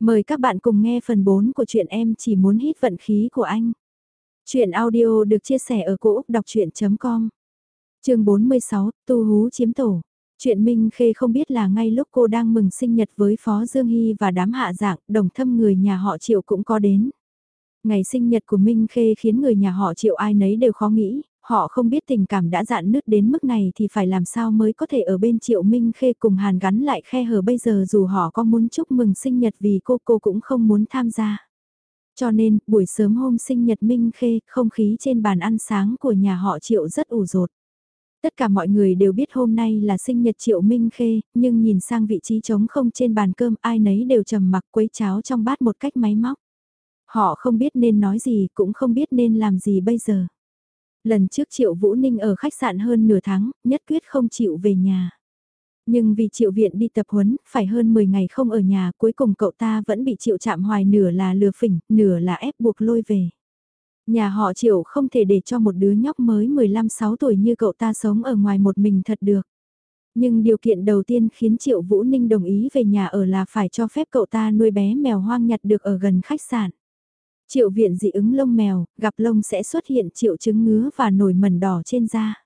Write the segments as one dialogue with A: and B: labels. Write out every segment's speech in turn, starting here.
A: Mời các bạn cùng nghe phần 4 của truyện em chỉ muốn hít vận khí của anh. Chuyện audio được chia sẻ ở cỗ đọc chuyện.com Trường 46, Tu Hú Chiếm Tổ Chuyện Minh Khê không biết là ngay lúc cô đang mừng sinh nhật với Phó Dương Hy và đám hạ dạng, đồng thâm người nhà họ Triệu cũng có đến. Ngày sinh nhật của Minh Khê khiến người nhà họ Triệu ai nấy đều khó nghĩ, họ không biết tình cảm đã dạn nứt đến mức này thì phải làm sao mới có thể ở bên Triệu Minh Khê cùng Hàn gắn lại khe hở bây giờ dù họ có muốn chúc mừng sinh nhật vì cô cô cũng không muốn tham gia. Cho nên, buổi sớm hôm sinh nhật Minh Khê, không khí trên bàn ăn sáng của nhà họ Triệu rất ủ rột. Tất cả mọi người đều biết hôm nay là sinh nhật Triệu Minh Khê, nhưng nhìn sang vị trí trống không trên bàn cơm ai nấy đều trầm mặc quấy cháo trong bát một cách máy móc. Họ không biết nên nói gì cũng không biết nên làm gì bây giờ. Lần trước Triệu Vũ Ninh ở khách sạn hơn nửa tháng, nhất quyết không chịu về nhà. Nhưng vì Triệu Viện đi tập huấn, phải hơn 10 ngày không ở nhà, cuối cùng cậu ta vẫn bị Triệu chạm hoài nửa là lừa phỉnh, nửa là ép buộc lôi về. Nhà họ Triệu không thể để cho một đứa nhóc mới 15-6 tuổi như cậu ta sống ở ngoài một mình thật được. Nhưng điều kiện đầu tiên khiến Triệu Vũ Ninh đồng ý về nhà ở là phải cho phép cậu ta nuôi bé mèo hoang nhặt được ở gần khách sạn. Triệu viện dị ứng lông mèo, gặp lông sẽ xuất hiện triệu chứng ngứa và nổi mẩn đỏ trên da.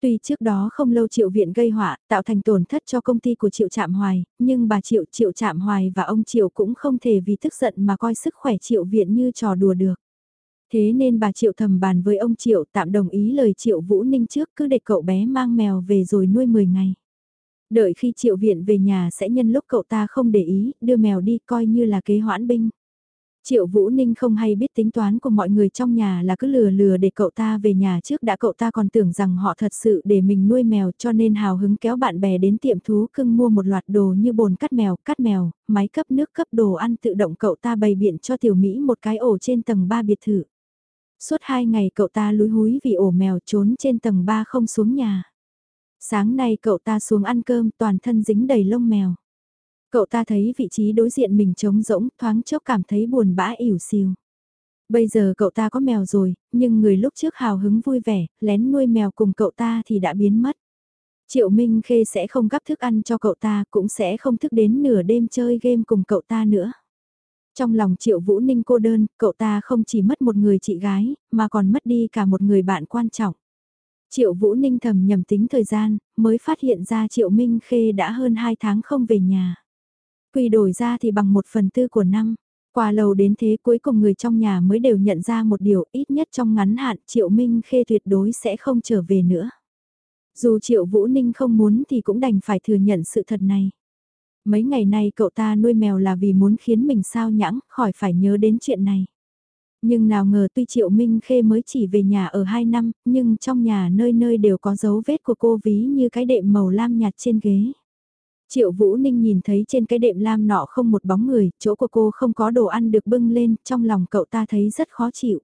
A: Tuy trước đó không lâu triệu viện gây họa, tạo thành tổn thất cho công ty của triệu trạm hoài, nhưng bà triệu triệu trạm hoài và ông triệu cũng không thể vì tức giận mà coi sức khỏe triệu viện như trò đùa được. Thế nên bà triệu thầm bàn với ông triệu tạm đồng ý lời triệu vũ ninh trước cứ để cậu bé mang mèo về rồi nuôi 10 ngày. Đợi khi triệu viện về nhà sẽ nhân lúc cậu ta không để ý, đưa mèo đi coi như là kế hoãn binh. Triệu Vũ Ninh không hay biết tính toán của mọi người trong nhà là cứ lừa lừa để cậu ta về nhà trước đã cậu ta còn tưởng rằng họ thật sự để mình nuôi mèo cho nên hào hứng kéo bạn bè đến tiệm thú cưng mua một loạt đồ như bồn cắt mèo, cắt mèo, máy cấp nước cấp đồ ăn tự động cậu ta bày biện cho tiểu Mỹ một cái ổ trên tầng 3 biệt thự. Suốt hai ngày cậu ta lúi húi vì ổ mèo trốn trên tầng 3 không xuống nhà. Sáng nay cậu ta xuống ăn cơm toàn thân dính đầy lông mèo. Cậu ta thấy vị trí đối diện mình trống rỗng, thoáng chốc cảm thấy buồn bã ỉu xìu. Bây giờ cậu ta có mèo rồi, nhưng người lúc trước hào hứng vui vẻ, lén nuôi mèo cùng cậu ta thì đã biến mất. Triệu Minh Khê sẽ không gắp thức ăn cho cậu ta, cũng sẽ không thức đến nửa đêm chơi game cùng cậu ta nữa. Trong lòng Triệu Vũ Ninh cô đơn, cậu ta không chỉ mất một người chị gái, mà còn mất đi cả một người bạn quan trọng. Triệu Vũ Ninh thầm nhầm tính thời gian, mới phát hiện ra Triệu Minh Khê đã hơn 2 tháng không về nhà. Quy đổi ra thì bằng một phần tư của năm. Qua lâu đến thế cuối cùng người trong nhà mới đều nhận ra một điều ít nhất trong ngắn hạn Triệu Minh Khê tuyệt đối sẽ không trở về nữa. Dù Triệu Vũ Ninh không muốn thì cũng đành phải thừa nhận sự thật này. Mấy ngày nay cậu ta nuôi mèo là vì muốn khiến mình sao nhãng, khỏi phải nhớ đến chuyện này. Nhưng nào ngờ tuy Triệu Minh Khê mới chỉ về nhà ở 2 năm, nhưng trong nhà nơi nơi đều có dấu vết của cô ví như cái đệm màu lam nhạt trên ghế. Triệu Vũ Ninh nhìn thấy trên cái đệm lam nọ không một bóng người, chỗ của cô không có đồ ăn được bưng lên, trong lòng cậu ta thấy rất khó chịu.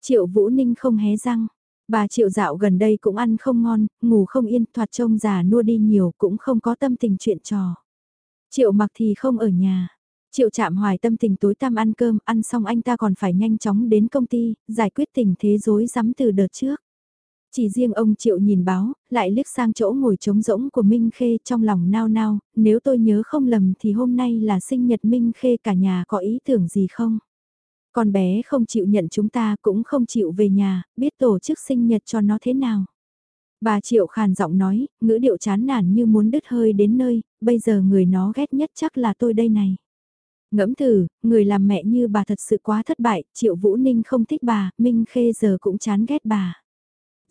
A: Triệu Vũ Ninh không hé răng. Bà Triệu dạo gần đây cũng ăn không ngon, ngủ không yên, thoạt trông già nua đi nhiều cũng không có tâm tình chuyện trò. Triệu mặc thì không ở nhà. Triệu chạm hoài tâm tình tối tăm ăn cơm, ăn xong anh ta còn phải nhanh chóng đến công ty, giải quyết tình thế rối rắm từ đợt trước. Chỉ riêng ông Triệu nhìn báo, lại liếc sang chỗ ngồi trống rỗng của Minh Khê trong lòng nao nao, nếu tôi nhớ không lầm thì hôm nay là sinh nhật Minh Khê cả nhà có ý tưởng gì không? Con bé không chịu nhận chúng ta cũng không chịu về nhà, biết tổ chức sinh nhật cho nó thế nào. Bà Triệu khàn giọng nói, ngữ điệu chán nản như muốn đứt hơi đến nơi, bây giờ người nó ghét nhất chắc là tôi đây này. Ngẫm thử, người làm mẹ như bà thật sự quá thất bại, Triệu Vũ Ninh không thích bà, Minh Khê giờ cũng chán ghét bà.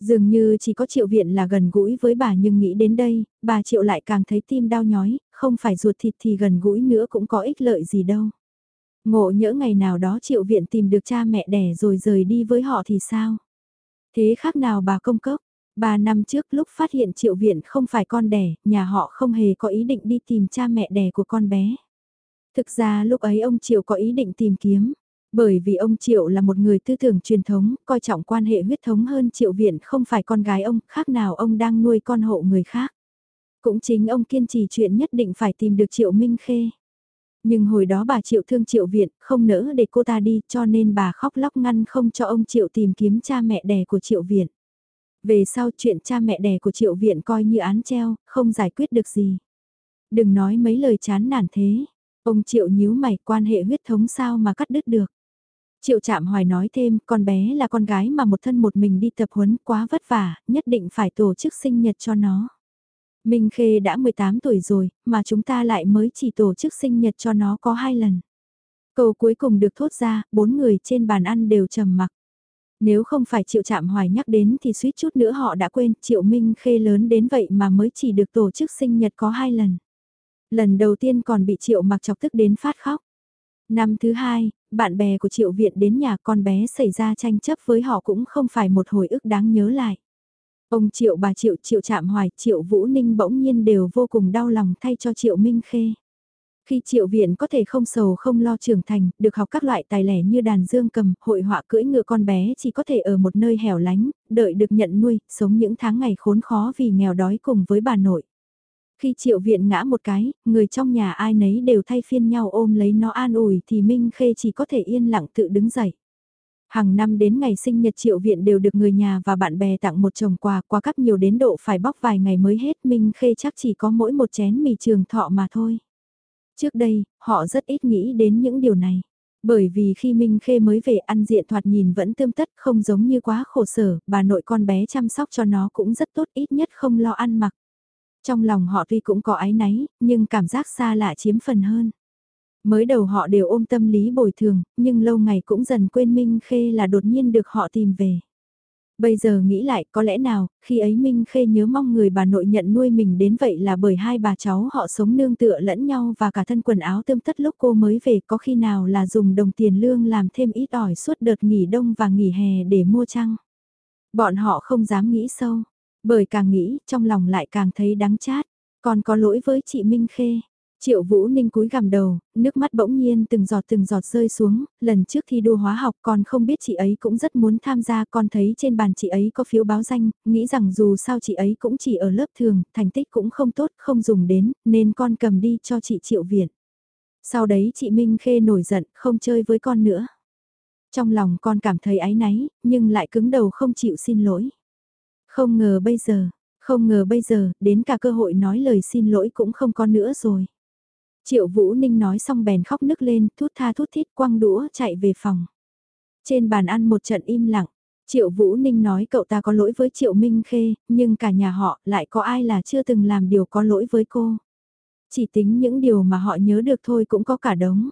A: Dường như chỉ có triệu viện là gần gũi với bà nhưng nghĩ đến đây, bà triệu lại càng thấy tim đau nhói, không phải ruột thịt thì gần gũi nữa cũng có ích lợi gì đâu. Ngộ nhỡ ngày nào đó triệu viện tìm được cha mẹ đẻ rồi rời đi với họ thì sao? Thế khác nào bà công cốc? Ba năm trước lúc phát hiện triệu viện không phải con đẻ, nhà họ không hề có ý định đi tìm cha mẹ đẻ của con bé. Thực ra lúc ấy ông Triệu có ý định tìm kiếm, bởi vì ông Triệu là một người tư tưởng truyền thống, coi trọng quan hệ huyết thống hơn Triệu Viện không phải con gái ông, khác nào ông đang nuôi con hộ người khác. Cũng chính ông kiên trì chuyện nhất định phải tìm được Triệu Minh Khê. Nhưng hồi đó bà Triệu thương Triệu Viện, không nỡ để cô ta đi cho nên bà khóc lóc ngăn không cho ông Triệu tìm kiếm cha mẹ đẻ của Triệu Viện. Về sau chuyện cha mẹ đẻ của Triệu Viện coi như án treo, không giải quyết được gì. Đừng nói mấy lời chán nản thế. Ông Triệu nhíu mày quan hệ huyết thống sao mà cắt đứt được. Triệu Trạm Hoài nói thêm, con bé là con gái mà một thân một mình đi tập huấn quá vất vả, nhất định phải tổ chức sinh nhật cho nó. Minh Khê đã 18 tuổi rồi, mà chúng ta lại mới chỉ tổ chức sinh nhật cho nó có hai lần. Câu cuối cùng được thốt ra, bốn người trên bàn ăn đều trầm mặc. Nếu không phải Triệu Trạm Hoài nhắc đến thì suýt chút nữa họ đã quên Triệu Minh Khê lớn đến vậy mà mới chỉ được tổ chức sinh nhật có hai lần. Lần đầu tiên còn bị Triệu mặc chọc tức đến phát khóc. Năm thứ hai, bạn bè của Triệu Viện đến nhà con bé xảy ra tranh chấp với họ cũng không phải một hồi ức đáng nhớ lại. Ông Triệu bà Triệu Triệu Trạm Hoài Triệu Vũ Ninh bỗng nhiên đều vô cùng đau lòng thay cho Triệu Minh Khê. Khi Triệu Viện có thể không sầu không lo trưởng thành, được học các loại tài lẻ như đàn dương cầm, hội họa cưỡi ngựa con bé chỉ có thể ở một nơi hẻo lánh, đợi được nhận nuôi, sống những tháng ngày khốn khó vì nghèo đói cùng với bà nội. Khi triệu viện ngã một cái, người trong nhà ai nấy đều thay phiên nhau ôm lấy nó an ủi thì Minh Khê chỉ có thể yên lặng tự đứng dậy. Hàng năm đến ngày sinh nhật triệu viện đều được người nhà và bạn bè tặng một chồng quà, quà cấp nhiều đến độ phải bóc vài ngày mới hết Minh Khê chắc chỉ có mỗi một chén mì trường thọ mà thôi. Trước đây, họ rất ít nghĩ đến những điều này. Bởi vì khi Minh Khê mới về ăn diện thoạt nhìn vẫn tươm tất không giống như quá khổ sở, bà nội con bé chăm sóc cho nó cũng rất tốt ít nhất không lo ăn mặc. Trong lòng họ tuy cũng có ái náy, nhưng cảm giác xa lạ chiếm phần hơn. Mới đầu họ đều ôm tâm lý bồi thường, nhưng lâu ngày cũng dần quên Minh Khê là đột nhiên được họ tìm về. Bây giờ nghĩ lại có lẽ nào, khi ấy Minh Khê nhớ mong người bà nội nhận nuôi mình đến vậy là bởi hai bà cháu họ sống nương tựa lẫn nhau và cả thân quần áo tươm tất lúc cô mới về có khi nào là dùng đồng tiền lương làm thêm ít ỏi suốt đợt nghỉ đông và nghỉ hè để mua chăng. Bọn họ không dám nghĩ sâu, bởi càng nghĩ, trong lòng lại càng thấy đắng chát, còn có lỗi với chị Minh Khê. Triệu Vũ Ninh cúi gằm đầu, nước mắt bỗng nhiên từng giọt từng giọt rơi xuống, lần trước thi đua hóa học còn không biết chị ấy cũng rất muốn tham gia con thấy trên bàn chị ấy có phiếu báo danh, nghĩ rằng dù sao chị ấy cũng chỉ ở lớp thường, thành tích cũng không tốt, không dùng đến, nên con cầm đi cho chị Triệu Viện. Sau đấy chị Minh Khê nổi giận, không chơi với con nữa. Trong lòng con cảm thấy áy náy, nhưng lại cứng đầu không chịu xin lỗi. Không ngờ bây giờ, không ngờ bây giờ, đến cả cơ hội nói lời xin lỗi cũng không có nữa rồi. Triệu Vũ Ninh nói xong bèn khóc nức lên, thút tha thút thít quăng đũa chạy về phòng. Trên bàn ăn một trận im lặng, Triệu Vũ Ninh nói cậu ta có lỗi với Triệu Minh Khê, nhưng cả nhà họ lại có ai là chưa từng làm điều có lỗi với cô. Chỉ tính những điều mà họ nhớ được thôi cũng có cả đống.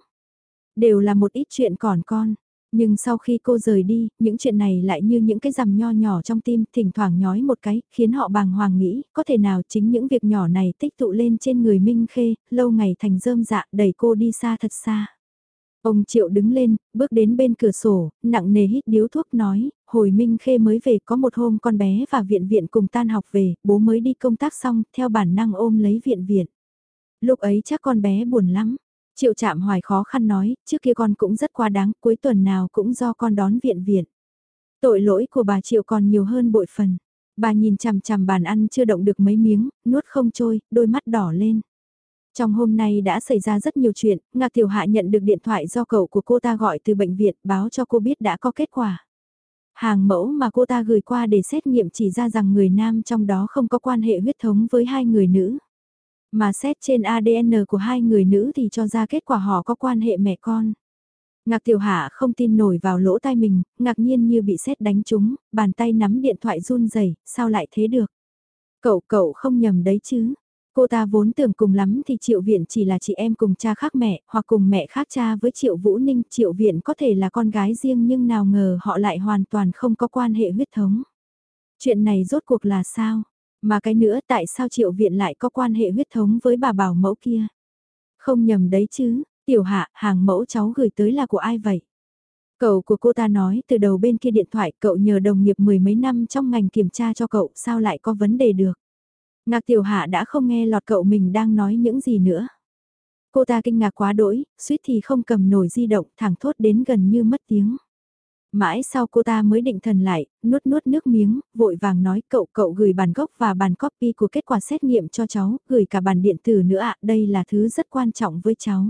A: Đều là một ít chuyện còn con. Nhưng sau khi cô rời đi, những chuyện này lại như những cái rằm nho nhỏ trong tim, thỉnh thoảng nhói một cái, khiến họ bàng hoàng nghĩ, có thể nào chính những việc nhỏ này tích tụ lên trên người Minh Khê, lâu ngày thành rơm dạ, đẩy cô đi xa thật xa. Ông Triệu đứng lên, bước đến bên cửa sổ, nặng nề hít điếu thuốc nói, hồi Minh Khê mới về có một hôm con bé và viện viện cùng tan học về, bố mới đi công tác xong, theo bản năng ôm lấy viện viện. Lúc ấy chắc con bé buồn lắm, Triệu chạm hoài khó khăn nói, trước kia con cũng rất quá đáng, cuối tuần nào cũng do con đón viện viện. Tội lỗi của bà Triệu còn nhiều hơn bội phần. Bà nhìn chằm chằm bàn ăn chưa động được mấy miếng, nuốt không trôi, đôi mắt đỏ lên. Trong hôm nay đã xảy ra rất nhiều chuyện, Ngạc Tiểu Hạ nhận được điện thoại do cậu của cô ta gọi từ bệnh viện báo cho cô biết đã có kết quả. Hàng mẫu mà cô ta gửi qua để xét nghiệm chỉ ra rằng người nam trong đó không có quan hệ huyết thống với hai người nữ. Mà xét trên ADN của hai người nữ thì cho ra kết quả họ có quan hệ mẹ con. Ngạc Tiểu Hạ không tin nổi vào lỗ tai mình, ngạc nhiên như bị xét đánh trúng, bàn tay nắm điện thoại run rẩy, sao lại thế được? Cậu cậu không nhầm đấy chứ? Cô ta vốn tưởng cùng lắm thì Triệu Viện chỉ là chị em cùng cha khác mẹ, hoặc cùng mẹ khác cha với Triệu Vũ Ninh. Triệu Viện có thể là con gái riêng nhưng nào ngờ họ lại hoàn toàn không có quan hệ huyết thống. Chuyện này rốt cuộc là sao? Mà cái nữa tại sao triệu viện lại có quan hệ huyết thống với bà bảo mẫu kia? Không nhầm đấy chứ, tiểu hạ, hàng mẫu cháu gửi tới là của ai vậy? Cậu của cô ta nói từ đầu bên kia điện thoại cậu nhờ đồng nghiệp mười mấy năm trong ngành kiểm tra cho cậu sao lại có vấn đề được. Ngạc tiểu hạ đã không nghe lọt cậu mình đang nói những gì nữa. Cô ta kinh ngạc quá đỗi, suýt thì không cầm nổi di động thẳng thốt đến gần như mất tiếng. Mãi sau cô ta mới định thần lại, nuốt nuốt nước miếng, vội vàng nói cậu cậu gửi bản gốc và bản copy của kết quả xét nghiệm cho cháu, gửi cả bản điện tử nữa ạ, đây là thứ rất quan trọng với cháu.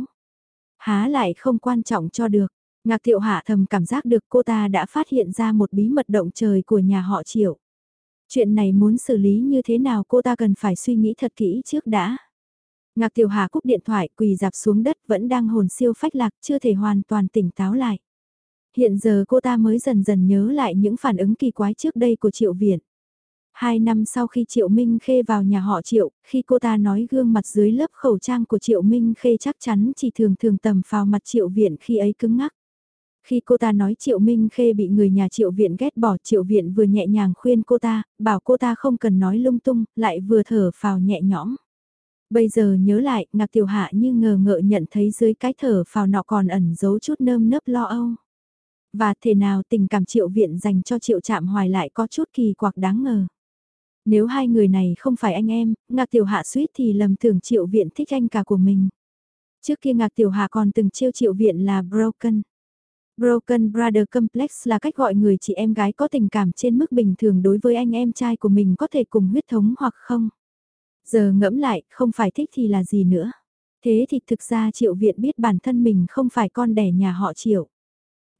A: Há lại không quan trọng cho được, ngạc thiệu hạ thầm cảm giác được cô ta đã phát hiện ra một bí mật động trời của nhà họ triệu. Chuyện này muốn xử lý như thế nào cô ta cần phải suy nghĩ thật kỹ trước đã. Ngạc Tiểu Hà cúp điện thoại quỳ dạp xuống đất vẫn đang hồn siêu phách lạc chưa thể hoàn toàn tỉnh táo lại. Hiện giờ cô ta mới dần dần nhớ lại những phản ứng kỳ quái trước đây của Triệu Viện. Hai năm sau khi Triệu Minh Khê vào nhà họ Triệu, khi cô ta nói gương mặt dưới lớp khẩu trang của Triệu Minh Khê chắc chắn chỉ thường thường tầm vào mặt Triệu Viện khi ấy cứng ngắc. Khi cô ta nói Triệu Minh Khê bị người nhà Triệu Viện ghét bỏ Triệu Viện vừa nhẹ nhàng khuyên cô ta, bảo cô ta không cần nói lung tung, lại vừa thở phào nhẹ nhõm. Bây giờ nhớ lại, ngạc tiểu hạ như ngờ ngợ nhận thấy dưới cái thở phào nọ còn ẩn giấu chút nơm nớp lo âu. Và thể nào tình cảm Triệu Viện dành cho Triệu Trạm Hoài lại có chút kỳ quặc đáng ngờ. Nếu hai người này không phải anh em, ngạc tiểu hạ suýt thì lầm tưởng Triệu Viện thích anh cả của mình. Trước kia ngạc tiểu hạ còn từng trêu Triệu Viện là broken. Broken Brother Complex là cách gọi người chị em gái có tình cảm trên mức bình thường đối với anh em trai của mình có thể cùng huyết thống hoặc không. Giờ ngẫm lại, không phải thích thì là gì nữa. Thế thì thực ra Triệu Viện biết bản thân mình không phải con đẻ nhà họ Triệu.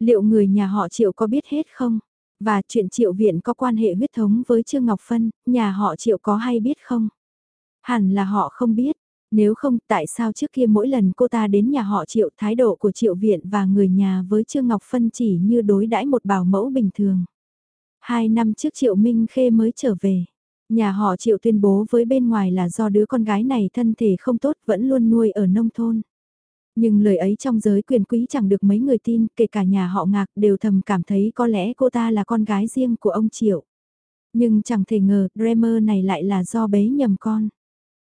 A: Liệu người nhà họ Triệu có biết hết không? Và chuyện Triệu Viện có quan hệ huyết thống với Trương Ngọc Phân, nhà họ Triệu có hay biết không? Hẳn là họ không biết, nếu không, tại sao trước kia mỗi lần cô ta đến nhà họ Triệu thái độ của Triệu Viện và người nhà với Trương Ngọc Phân chỉ như đối đãi một bảo mẫu bình thường. Hai năm trước Triệu Minh Khê mới trở về. Nhà họ Triệu tuyên bố với bên ngoài là do đứa con gái này thân thể không tốt vẫn luôn nuôi ở nông thôn. Nhưng lời ấy trong giới quyền quý chẳng được mấy người tin, kể cả nhà họ ngạc đều thầm cảm thấy có lẽ cô ta là con gái riêng của ông Triệu. Nhưng chẳng thể ngờ, bremer này lại là do bế nhầm con.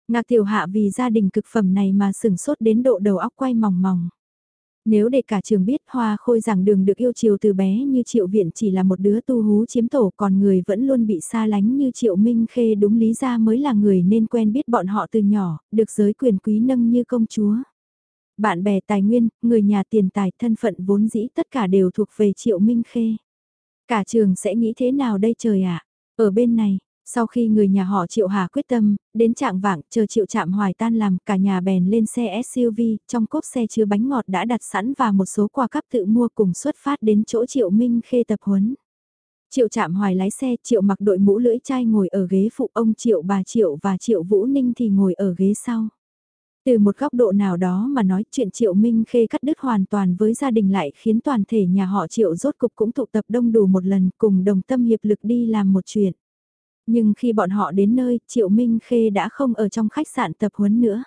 A: Ngạc tiểu hạ vì gia đình cực phẩm này mà sừng sốt đến độ đầu óc quay mòng mòng. Nếu để cả trường biết hoa khôi rằng đường được yêu chiều từ bé như triệu viện chỉ là một đứa tu hú chiếm tổ còn người vẫn luôn bị xa lánh như triệu minh khê đúng lý ra mới là người nên quen biết bọn họ từ nhỏ, được giới quyền quý nâng như công chúa. Bạn bè tài nguyên, người nhà tiền tài thân phận vốn dĩ tất cả đều thuộc về triệu minh khê. Cả trường sẽ nghĩ thế nào đây trời ạ? Ở bên này, sau khi người nhà họ Triệu Hà quyết tâm, đến trạng vạng chờ Triệu Trạm Hoài tan làm, cả nhà bèn lên xe SUV, trong cốp xe chứa bánh ngọt đã đặt sẵn và một số quà cắp tự mua cùng xuất phát đến chỗ Triệu Minh Khê tập huấn. Triệu Trạm Hoài lái xe, Triệu mặc đội mũ lưỡi chai ngồi ở ghế phụ ông Triệu bà Triệu và Triệu Vũ Ninh thì ngồi ở ghế sau. Từ một góc độ nào đó mà nói chuyện Triệu Minh Khê cắt đứt hoàn toàn với gia đình lại khiến toàn thể nhà họ Triệu rốt cục cũng tụ tập đông đủ một lần cùng đồng tâm hiệp lực đi làm một chuyện. Nhưng khi bọn họ đến nơi, Triệu Minh Khê đã không ở trong khách sạn tập huấn nữa.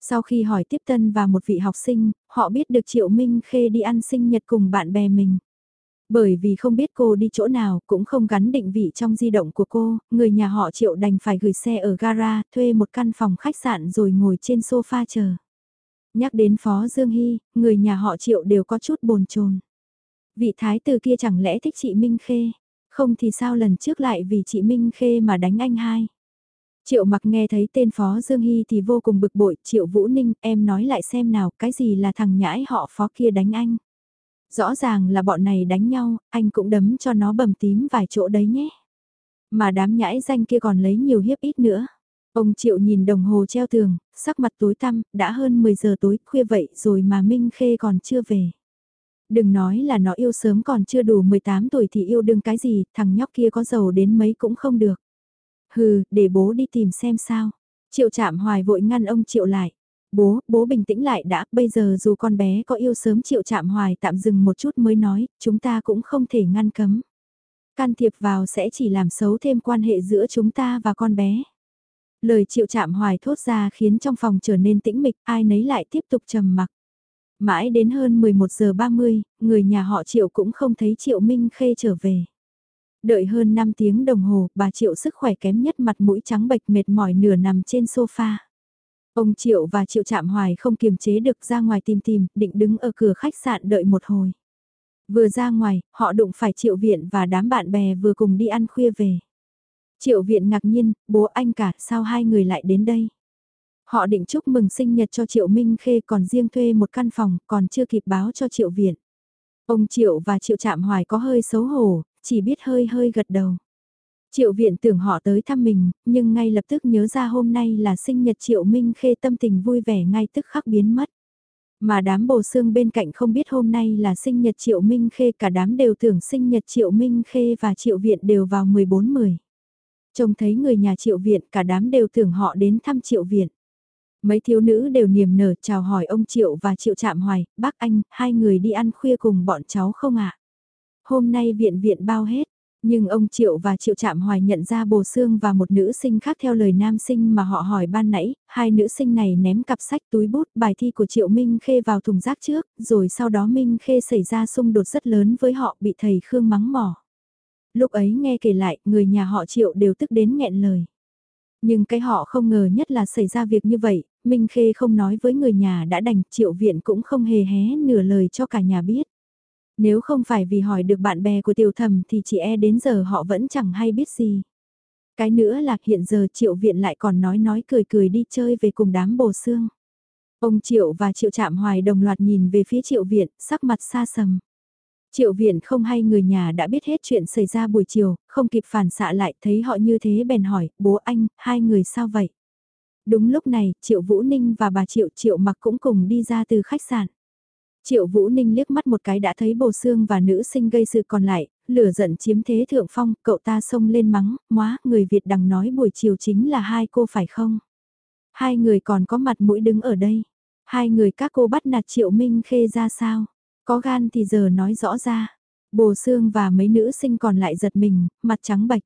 A: Sau khi hỏi tiếp tân và một vị học sinh, họ biết được Triệu Minh Khê đi ăn sinh nhật cùng bạn bè mình. Bởi vì không biết cô đi chỗ nào, cũng không gắn định vị trong di động của cô, người nhà họ Triệu đành phải gửi xe ở gara, thuê một căn phòng khách sạn rồi ngồi trên sofa chờ. Nhắc đến Phó Dương Hy, người nhà họ Triệu đều có chút bồn chồn. Vị thái tử kia chẳng lẽ thích chị Minh Khê? Không thì sao lần trước lại vì chị Minh Khê mà đánh anh hai. Triệu mặc nghe thấy tên Phó Dương Hy thì vô cùng bực bội, Triệu Vũ Ninh, em nói lại xem nào, cái gì là thằng nhãi họ Phó kia đánh anh. Rõ ràng là bọn này đánh nhau, anh cũng đấm cho nó bầm tím vài chỗ đấy nhé. Mà đám nhãi danh kia còn lấy nhiều hiếp ít nữa. Ông Triệu nhìn đồng hồ treo tường, sắc mặt tối tăm, đã hơn 10 giờ tối khuya vậy rồi mà Minh Khê còn chưa về. Đừng nói là nó yêu sớm còn chưa đủ 18 tuổi thì yêu đương cái gì, thằng nhóc kia có giàu đến mấy cũng không được. Hừ, để bố đi tìm xem sao. Triệu chạm hoài vội ngăn ông Triệu lại. Bố, bố bình tĩnh lại đã, bây giờ dù con bé có yêu sớm chịu chạm hoài tạm dừng một chút mới nói, chúng ta cũng không thể ngăn cấm. Can thiệp vào sẽ chỉ làm xấu thêm quan hệ giữa chúng ta và con bé. Lời chịu chạm hoài thốt ra khiến trong phòng trở nên tĩnh mịch, ai nấy lại tiếp tục trầm mặc. Mãi đến hơn 11 giờ 30, người nhà họ Triệu cũng không thấy Triệu Minh Khê trở về. Đợi hơn 5 tiếng đồng hồ, bà Triệu sức khỏe kém nhất mặt mũi trắng bệch mệt mỏi nửa nằm trên sofa. Ông Triệu và Triệu Trạm Hoài không kiềm chế được ra ngoài tìm tìm, định đứng ở cửa khách sạn đợi một hồi. Vừa ra ngoài, họ đụng phải Triệu Viện và đám bạn bè vừa cùng đi ăn khuya về. Triệu Viện ngạc nhiên, bố anh cả, sao hai người lại đến đây? Họ định chúc mừng sinh nhật cho Triệu Minh Khê còn riêng thuê một căn phòng còn chưa kịp báo cho Triệu Viện. Ông Triệu và Triệu Trạm Hoài có hơi xấu hổ, chỉ biết hơi hơi gật đầu. Triệu Viện tưởng họ tới thăm mình, nhưng ngay lập tức nhớ ra hôm nay là sinh nhật Triệu Minh Khê tâm tình vui vẻ ngay tức khắc biến mất. Mà đám bồ xương bên cạnh không biết hôm nay là sinh nhật Triệu Minh Khê cả đám đều tưởng sinh nhật Triệu Minh Khê và Triệu Viện đều vào 14-10. Trông thấy người nhà Triệu Viện cả đám đều tưởng họ đến thăm Triệu Viện. Mấy thiếu nữ đều niềm nở chào hỏi ông Triệu và Triệu Trạm Hoài, bác anh, hai người đi ăn khuya cùng bọn cháu không ạ? Hôm nay viện viện bao hết, nhưng ông Triệu và Triệu Trạm Hoài nhận ra bồ xương và một nữ sinh khác theo lời nam sinh mà họ hỏi ban nãy, hai nữ sinh này ném cặp sách túi bút bài thi của Triệu Minh Khê vào thùng rác trước, rồi sau đó Minh Khê xảy ra xung đột rất lớn với họ bị thầy Khương mắng mỏ. Lúc ấy nghe kể lại, người nhà họ Triệu đều tức đến nghẹn lời. Nhưng cái họ không ngờ nhất là xảy ra việc như vậy, Minh Khê không nói với người nhà đã đành, Triệu Viện cũng không hề hé nửa lời cho cả nhà biết. Nếu không phải vì hỏi được bạn bè của tiểu thầm thì chị e đến giờ họ vẫn chẳng hay biết gì. Cái nữa là hiện giờ triệu viện lại còn nói nói cười cười đi chơi về cùng đám bồ xương. Ông triệu và triệu chạm hoài đồng loạt nhìn về phía triệu viện, sắc mặt xa sầm. Triệu viện không hay người nhà đã biết hết chuyện xảy ra buổi chiều, không kịp phản xạ lại thấy họ như thế bèn hỏi, bố anh, hai người sao vậy? Đúng lúc này, Triệu Vũ Ninh và bà Triệu Triệu mặc cũng cùng đi ra từ khách sạn. Triệu Vũ Ninh liếc mắt một cái đã thấy bồ xương và nữ sinh gây sự còn lại, lửa giận chiếm thế thượng phong, cậu ta xông lên mắng, móa, người Việt đằng nói buổi chiều chính là hai cô phải không? Hai người còn có mặt mũi đứng ở đây. Hai người các cô bắt nạt Triệu Minh Khê ra sao? Có gan thì giờ nói rõ ra. Bồ xương và mấy nữ sinh còn lại giật mình, mặt trắng bạch.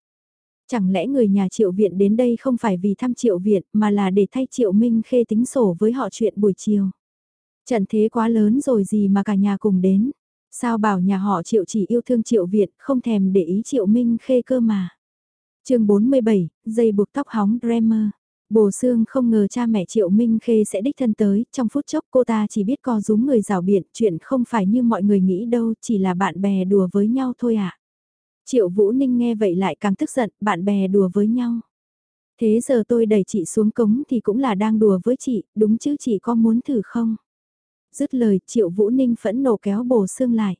A: Chẳng lẽ người nhà Triệu Viện đến đây không phải vì thăm Triệu Viện mà là để thay Triệu Minh Khê tính sổ với họ chuyện buổi chiều? Trận thế quá lớn rồi gì mà cả nhà cùng đến. Sao bảo nhà họ Triệu chỉ yêu thương Triệu Việt, không thèm để ý Triệu Minh khê cơ mà. chương 47, dây buộc tóc hóng Dreamer. Bồ Sương không ngờ cha mẹ Triệu Minh Khê sẽ đích thân tới, trong phút chốc cô ta chỉ biết co rúm người rào biện, chuyện không phải như mọi người nghĩ đâu, chỉ là bạn bè đùa với nhau thôi ạ. À. Triệu Vũ Ninh nghe vậy lại càng tức giận, bạn bè đùa với nhau. Thế giờ tôi đẩy chị xuống cống thì cũng là đang đùa với chị, đúng chứ chị có muốn thử không? Dứt lời, Triệu Vũ Ninh phẫn nộ kéo bồ xương lại.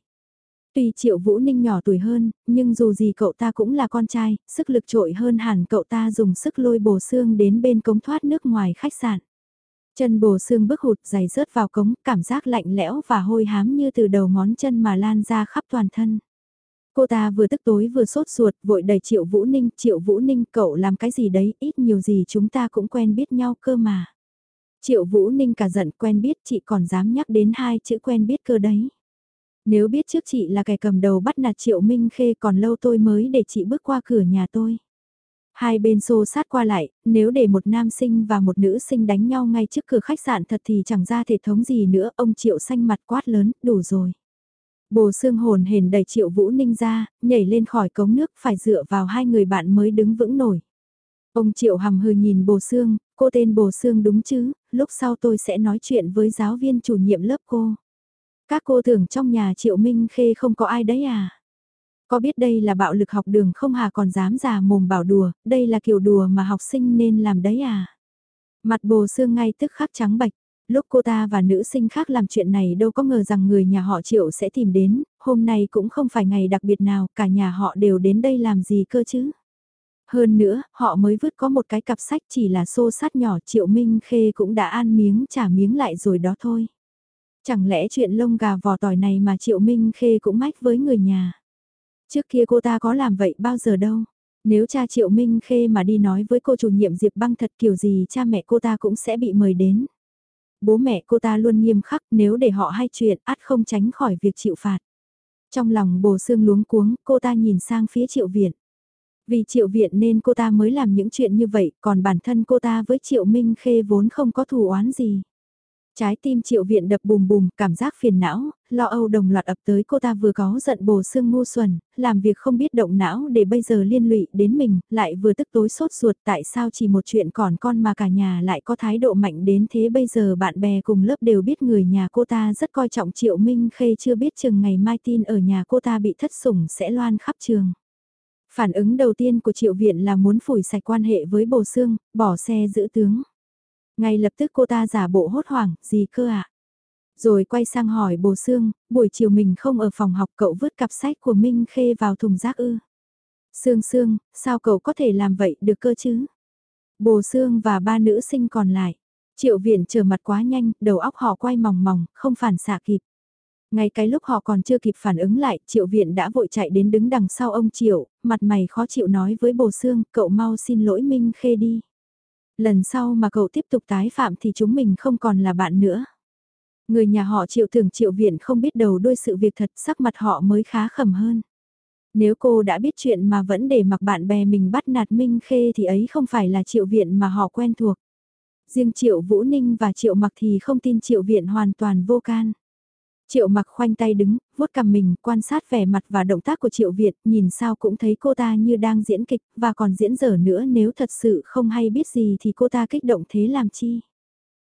A: Tuy Triệu Vũ Ninh nhỏ tuổi hơn, nhưng dù gì cậu ta cũng là con trai, sức lực trội hơn hẳn cậu ta dùng sức lôi bồ xương đến bên cống thoát nước ngoài khách sạn. Chân bồ xương bước hụt giày rớt vào cống, cảm giác lạnh lẽo và hôi hám như từ đầu ngón chân mà lan ra khắp toàn thân. Cô ta vừa tức tối vừa sốt ruột, vội đẩy Triệu Vũ Ninh, Triệu Vũ Ninh cậu làm cái gì đấy, ít nhiều gì chúng ta cũng quen biết nhau cơ mà. Triệu Vũ Ninh cả giận quen biết chị còn dám nhắc đến hai chữ quen biết cơ đấy. Nếu biết trước chị là kẻ cầm đầu bắt nạt Triệu Minh Khê còn lâu tôi mới để chị bước qua cửa nhà tôi. Hai bên xô sát qua lại, nếu để một nam sinh và một nữ sinh đánh nhau ngay trước cửa khách sạn thật thì chẳng ra thể thống gì nữa, ông Triệu xanh mặt quát lớn, đủ rồi. Bồ xương hồn hền đẩy Triệu Vũ Ninh ra, nhảy lên khỏi cống nước phải dựa vào hai người bạn mới đứng vững nổi. Ông Triệu hầm hừ nhìn Bồ xương, cô tên Bồ xương đúng chứ, lúc sau tôi sẽ nói chuyện với giáo viên chủ nhiệm lớp cô. Các cô tưởng trong nhà Triệu Minh Khê không có ai đấy à? Có biết đây là bạo lực học đường không hà còn dám già mồm bảo đùa, đây là kiểu đùa mà học sinh nên làm đấy à? Mặt bồ xương ngay tức khắc trắng bạch, lúc cô ta và nữ sinh khác làm chuyện này đâu có ngờ rằng người nhà họ Triệu sẽ tìm đến, hôm nay cũng không phải ngày đặc biệt nào, cả nhà họ đều đến đây làm gì cơ chứ? Hơn nữa, họ mới vứt có một cái cặp sách chỉ là xô sát nhỏ Triệu Minh Khê cũng đã ăn miếng trả miếng lại rồi đó thôi. Chẳng lẽ chuyện lông gà vò tỏi này mà Triệu Minh Khê cũng mách với người nhà. Trước kia cô ta có làm vậy bao giờ đâu. Nếu cha Triệu Minh Khê mà đi nói với cô chủ nhiệm Diệp Băng thật kiểu gì cha mẹ cô ta cũng sẽ bị mời đến. Bố mẹ cô ta luôn nghiêm khắc nếu để họ hay chuyện ắt không tránh khỏi việc chịu phạt. Trong lòng bồ xương luống cuống, cô ta nhìn sang phía Triệu Viện. Vì Triệu Viện nên cô ta mới làm những chuyện như vậy, còn bản thân cô ta với Triệu Minh Khê vốn không có thù oán gì. Trái tim Triệu Viện đập bùm bùm, cảm giác phiền não, lo âu đồng loạt ập tới cô ta vừa có giận bồ xương ngu xuẩn, làm việc không biết động não để bây giờ liên lụy đến mình, lại vừa tức tối sốt ruột tại sao chỉ một chuyện còn con mà cả nhà lại có thái độ mạnh đến thế bây giờ bạn bè cùng lớp đều biết người nhà cô ta rất coi trọng Triệu Minh Khê chưa biết chừng ngày mai tin ở nhà cô ta bị thất sủng sẽ loan khắp trường. Phản ứng đầu tiên của triệu viện là muốn phủi sạch quan hệ với bồ xương, bỏ xe giữ tướng. Ngay lập tức cô ta giả bộ hốt hoảng, gì cơ ạ? À? Rồi quay sang hỏi bồ xương, buổi chiều mình không ở phòng học cậu vứt cặp sách của Minh Khê vào thùng rác ư. Sương sương, sao cậu có thể làm vậy được cơ chứ? Bồ xương và ba nữ sinh còn lại. Triệu viện trở mặt quá nhanh, đầu óc họ quay mòng mòng, không phản xạ kịp. Ngay cái lúc họ còn chưa kịp phản ứng lại, triệu viện đã vội chạy đến đứng đằng sau ông triệu, mặt mày khó chịu nói với bồ xương, cậu mau xin lỗi Minh Khê đi. Lần sau mà cậu tiếp tục tái phạm thì chúng mình không còn là bạn nữa. Người nhà họ triệu tưởng triệu viện không biết đầu đuôi sự việc thật sắc mặt họ mới khá khẩm hơn. Nếu cô đã biết chuyện mà vẫn để mặc bạn bè mình bắt nạt Minh Khê thì ấy không phải là triệu viện mà họ quen thuộc. Riêng triệu Vũ Ninh và triệu mặc thì không tin triệu viện hoàn toàn vô can. Triệu mặc khoanh tay đứng, vuốt cằm mình, quan sát vẻ mặt và động tác của Triệu Việt, nhìn sao cũng thấy cô ta như đang diễn kịch, và còn diễn dở nữa nếu thật sự không hay biết gì thì cô ta kích động thế làm chi.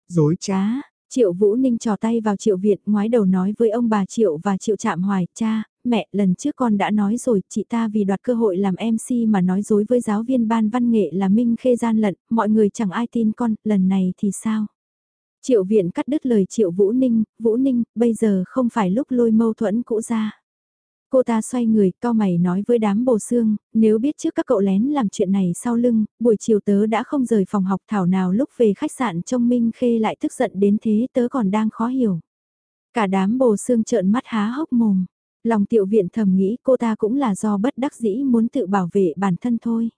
B: Dối trá,
A: Triệu Vũ Ninh trò tay vào Triệu Việt ngoái đầu nói với ông bà Triệu và Triệu Trạm Hoài, cha, mẹ, lần trước con đã nói rồi, chị ta vì đoạt cơ hội làm MC mà nói dối với giáo viên ban văn nghệ là Minh Khê gian lận, mọi người chẳng ai tin con, lần này thì sao? Triệu viện cắt đứt lời Triệu Vũ Ninh, Vũ Ninh, bây giờ không phải lúc lôi mâu thuẫn cũ ra. Cô ta xoay người, cao mày nói với đám bồ xương, nếu biết trước các cậu lén làm chuyện này sau lưng, buổi chiều tớ đã không rời phòng học thảo nào lúc về khách sạn trông Minh Khê lại tức giận đến thế tớ còn đang khó hiểu. Cả đám bồ xương trợn mắt há hốc mồm, lòng tiểu viện thầm nghĩ cô ta cũng là do bất đắc dĩ muốn tự bảo vệ bản thân thôi.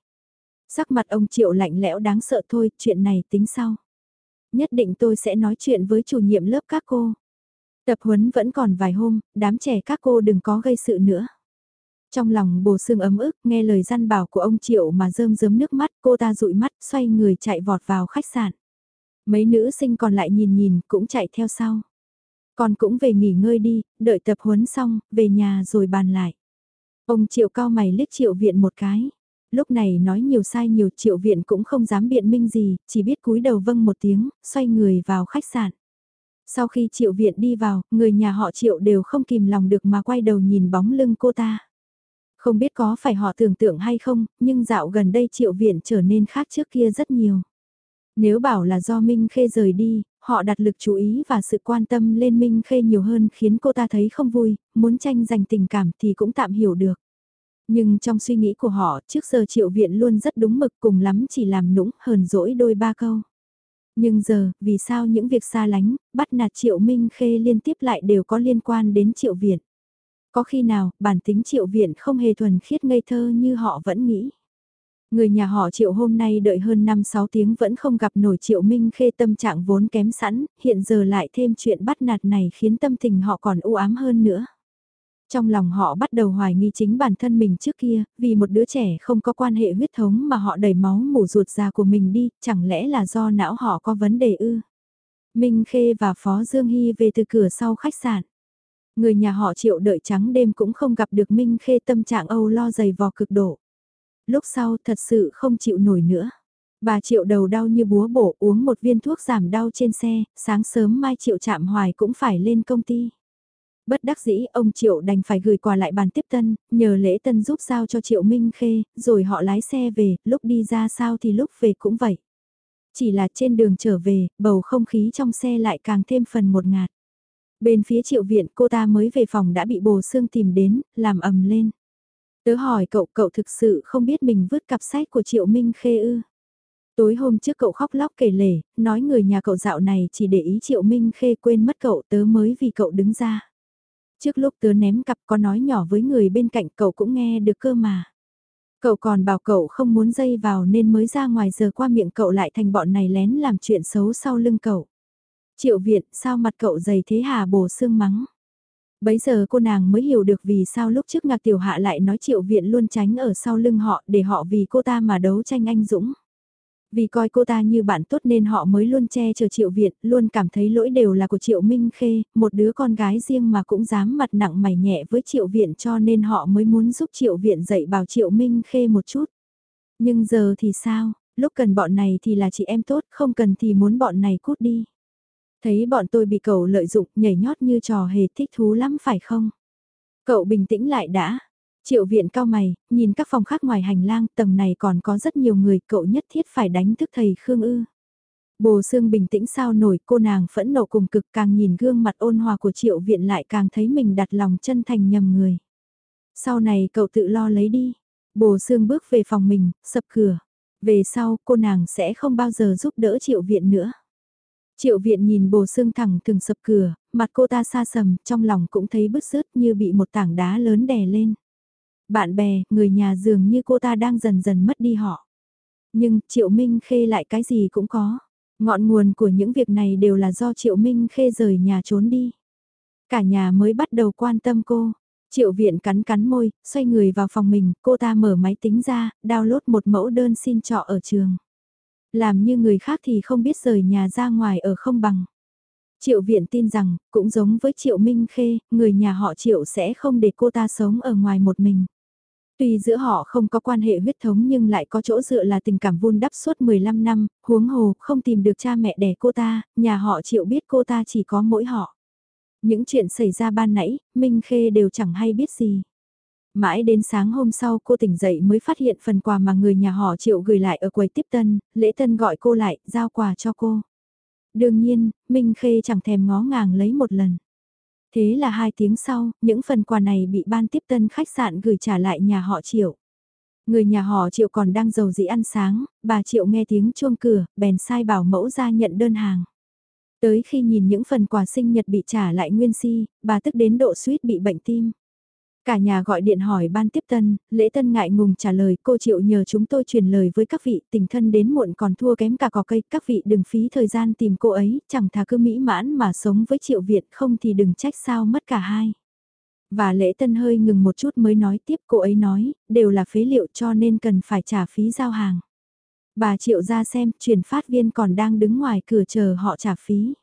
A: Sắc mặt ông Triệu lạnh lẽo đáng sợ thôi, chuyện này tính sau nhất định tôi sẽ nói chuyện với chủ nhiệm lớp các cô. Tập huấn vẫn còn vài hôm, đám trẻ các cô đừng có gây sự nữa. Trong lòng bồ xương ấm ức, nghe lời gian bảo của ông Triệu mà rơm rớm nước mắt, cô ta dụi mắt, xoay người chạy vọt vào khách sạn. Mấy nữ sinh còn lại nhìn nhìn, cũng chạy theo sau. Con cũng về nghỉ ngơi đi, đợi tập huấn xong, về nhà rồi bàn lại. Ông Triệu cao mày liếc Triệu viện một cái lúc này nói nhiều sai nhiều triệu viện cũng không dám biện minh gì, chỉ biết cúi đầu vâng một tiếng, xoay người vào khách sạn. Sau khi triệu viện đi vào, người nhà họ triệu đều không kìm lòng được mà quay đầu nhìn bóng lưng cô ta. Không biết có phải họ tưởng tượng hay không, nhưng dạo gần đây triệu viện trở nên khác trước kia rất nhiều. Nếu bảo là do Minh Khê rời đi, họ đặt lực chú ý và sự quan tâm lên Minh Khê nhiều hơn khiến cô ta thấy không vui, muốn tranh giành tình cảm thì cũng tạm hiểu được. Nhưng trong suy nghĩ của họ, trước giờ triệu viện luôn rất đúng mực cùng lắm chỉ làm nũng hờn dỗi đôi ba câu. Nhưng giờ, vì sao những việc xa lánh, bắt nạt triệu minh khê liên tiếp lại đều có liên quan đến triệu viện? Có khi nào, bản tính triệu viện không hề thuần khiết ngây thơ như họ vẫn nghĩ. Người nhà họ triệu hôm nay đợi hơn 5-6 tiếng vẫn không gặp nổi triệu minh khê tâm trạng vốn kém sẵn, hiện giờ lại thêm chuyện bắt nạt này khiến tâm tình họ còn u ám hơn nữa. Trong lòng họ bắt đầu hoài nghi chính bản thân mình trước kia, vì một đứa trẻ không có quan hệ huyết thống mà họ đẩy máu mủ ruột già của mình đi, chẳng lẽ là do não họ có vấn đề ư? Minh Khê và Phó Dương Hy về từ cửa sau khách sạn. Người nhà họ triệu đợi trắng đêm cũng không gặp được Minh Khê tâm trạng âu lo dày vò cực độ. Lúc sau thật sự không chịu nổi nữa. Bà triệu đầu đau như búa bổ uống một viên thuốc giảm đau trên xe, sáng sớm mai triệu chạm hoài cũng phải lên công ty. Bất đắc dĩ ông Triệu đành phải gửi quà lại bàn tiếp tân, nhờ lễ tân giúp sao cho Triệu Minh Khê, rồi họ lái xe về, lúc đi ra sao thì lúc về cũng vậy. Chỉ là trên đường trở về, bầu không khí trong xe lại càng thêm phần một ngạt. Bên phía triệu viện cô ta mới về phòng đã bị bồ xương tìm đến, làm ầm lên. Tớ hỏi cậu, cậu thực sự không biết mình vứt cặp sách của triệu minh khê ư. Tối hôm trước cậu khóc lóc kể lể, nói người nhà cậu dạo này chỉ để ý triệu minh khê quên mất cậu tớ mới vì cậu đứng ra. Trước lúc tớ ném cặp có nói nhỏ với người bên cạnh, cậu cũng nghe được cơ mà. Cậu còn bảo cậu không muốn dây vào nên mới ra ngoài giờ qua miệng cậu lại thành bọn này lén làm chuyện xấu sau lưng cậu. Triệu viện, sao mặt cậu dày thế hà bổ xương mắng. Bấy giờ cô nàng mới hiểu được vì sao lúc trước ngạc tiểu hạ lại nói Triệu Viện luôn tránh ở sau lưng họ, để họ vì cô ta mà đấu tranh anh Dũng. Vì coi cô ta như bạn tốt nên họ mới luôn che chở Triệu Việt, luôn cảm thấy lỗi đều là của Triệu Minh Khê, một đứa con gái riêng mà cũng dám mặt nặng mày nhẹ với Triệu Viện cho nên họ mới muốn giúp Triệu Viện dạy bảo Triệu Minh Khê một chút. Nhưng giờ thì sao, lúc cần bọn này thì là chị em tốt, không cần thì muốn bọn này cút đi. Thấy bọn tôi bị cậu lợi dụng, nhảy nhót như trò hề thích thú lắm phải không? Cậu bình tĩnh lại đã, Triệu viện cao mày, nhìn các phòng khác ngoài hành lang, tầng này còn có rất nhiều người, cậu nhất thiết phải đánh thức thầy Khương ư. Bồ Sương bình tĩnh sao nổi, cô nàng phẫn nộ cùng cực càng nhìn gương mặt ôn hòa của triệu viện lại càng thấy mình đặt lòng chân thành nhầm người. Sau này cậu tự lo lấy đi. Bồ Sương bước về phòng mình, sập cửa. Về sau, cô nàng sẽ không bao giờ giúp đỡ triệu viện nữa. Triệu viện nhìn bồ Sương thẳng thường sập cửa, mặt cô ta xa sầm, trong lòng cũng thấy bứt rứt như bị một tảng đá lớn đè lên bạn bè, người nhà dường như cô ta đang dần dần mất đi họ. Nhưng Triệu Minh Khê lại cái gì cũng có. Ngọn nguồn của những việc này đều là do Triệu Minh Khê rời nhà trốn đi. Cả nhà mới bắt đầu quan tâm cô. Triệu viện cắn cắn môi, xoay người vào phòng mình, cô ta mở máy tính ra, download một mẫu đơn xin trọ ở trường. Làm như người khác thì không biết rời nhà ra ngoài ở không bằng. Triệu viện tin rằng, cũng giống với Triệu Minh Khê, người nhà họ Triệu sẽ không để cô ta sống ở ngoài một mình. Tuy giữa họ không có quan hệ huyết thống nhưng lại có chỗ dựa là tình cảm vun đắp suốt 15 năm, huống hồ không tìm được cha mẹ đẻ cô ta, nhà họ Triệu biết cô ta chỉ có mỗi họ. Những chuyện xảy ra ban nãy, Minh Khê đều chẳng hay biết gì. Mãi đến sáng hôm sau cô tỉnh dậy mới phát hiện phần quà mà người nhà họ Triệu gửi lại ở quầy tiếp tân, lễ tân gọi cô lại, giao quà cho cô. Đương nhiên, Minh Khê chẳng thèm ngó ngàng lấy một lần. Thế là hai tiếng sau, những phần quà này bị ban tiếp tân khách sạn gửi trả lại nhà họ Triệu. Người nhà họ Triệu còn đang giàu dĩ ăn sáng, bà Triệu nghe tiếng chuông cửa, bèn sai bảo mẫu ra nhận đơn hàng. Tới khi nhìn những phần quà sinh nhật bị trả lại nguyên si, bà tức đến độ suýt bị bệnh tim. Cả nhà gọi điện hỏi ban tiếp tân, lễ tân ngại ngùng trả lời cô chịu nhờ chúng tôi truyền lời với các vị tình thân đến muộn còn thua kém cả cỏ cây, các vị đừng phí thời gian tìm cô ấy, chẳng thà cứ mỹ mãn mà sống với triệu Việt không thì đừng trách sao mất cả hai. Và lễ tân hơi ngừng một chút mới nói tiếp cô ấy nói, đều là phế liệu cho nên cần phải trả phí giao hàng. Bà triệu ra xem, truyền phát viên còn đang đứng ngoài cửa chờ họ trả phí.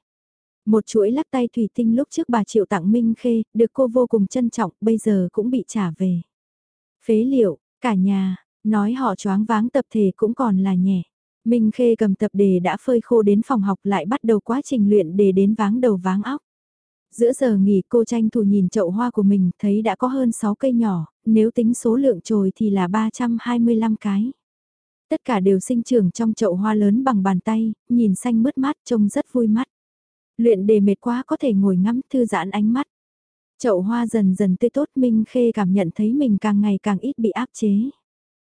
A: Một chuỗi lắc tay thủy tinh lúc trước bà triệu tặng Minh Khê, được cô vô cùng trân trọng, bây giờ cũng bị trả về. Phế liệu, cả nhà, nói họ choáng váng tập thể cũng còn là nhẹ. Minh Khê cầm tập đề đã phơi khô đến phòng học lại bắt đầu quá trình luyện đề đến váng đầu váng óc. Giữa giờ nghỉ cô tranh thủ nhìn chậu hoa của mình thấy đã có hơn 6 cây nhỏ, nếu tính số lượng trồi thì là 325 cái. Tất cả đều sinh trưởng trong chậu hoa lớn bằng bàn tay, nhìn xanh mướt mát trông rất vui mắt. Luyện đề mệt quá có thể ngồi ngắm thư giãn ánh mắt. Chậu hoa dần dần tươi tốt Minh Khê cảm nhận thấy mình càng ngày càng ít bị áp chế.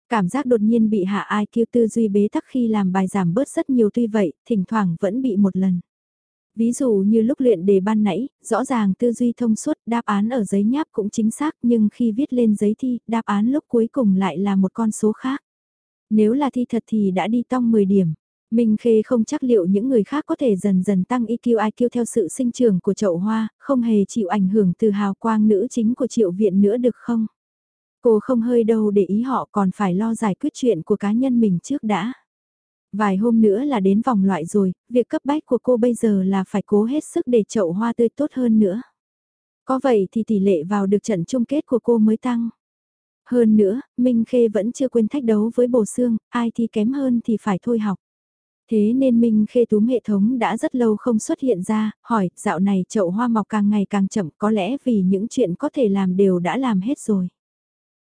A: Cảm giác đột nhiên bị hạ ai kêu tư duy bế tắc khi làm bài giảm bớt rất nhiều tuy vậy, thỉnh thoảng vẫn bị một lần. Ví dụ như lúc luyện đề ban nãy, rõ ràng tư duy thông suốt, đáp án ở giấy nháp cũng chính xác nhưng khi viết lên giấy thi, đáp án lúc cuối cùng lại là một con số khác. Nếu là thi thật thì đã đi tong 10 điểm. Minh Khê không chắc liệu những người khác có thể dần dần tăng EQ IQ theo sự sinh trưởng của chậu hoa, không hề chịu ảnh hưởng từ hào quang nữ chính của triệu viện nữa được không? Cô không hơi đâu để ý họ còn phải lo giải quyết chuyện của cá nhân mình trước đã. Vài hôm nữa là đến vòng loại rồi, việc cấp bách của cô bây giờ là phải cố hết sức để chậu hoa tươi tốt hơn nữa. Có vậy thì tỷ lệ vào được trận chung kết của cô mới tăng. Hơn nữa, Minh Khê vẫn chưa quên thách đấu với Bồ Sương, ai thi kém hơn thì phải thôi học. Thế nên Minh Khê túm hệ thống đã rất lâu không xuất hiện ra, hỏi, dạo này chậu hoa mọc càng ngày càng chậm có lẽ vì những chuyện có thể làm đều đã làm hết rồi.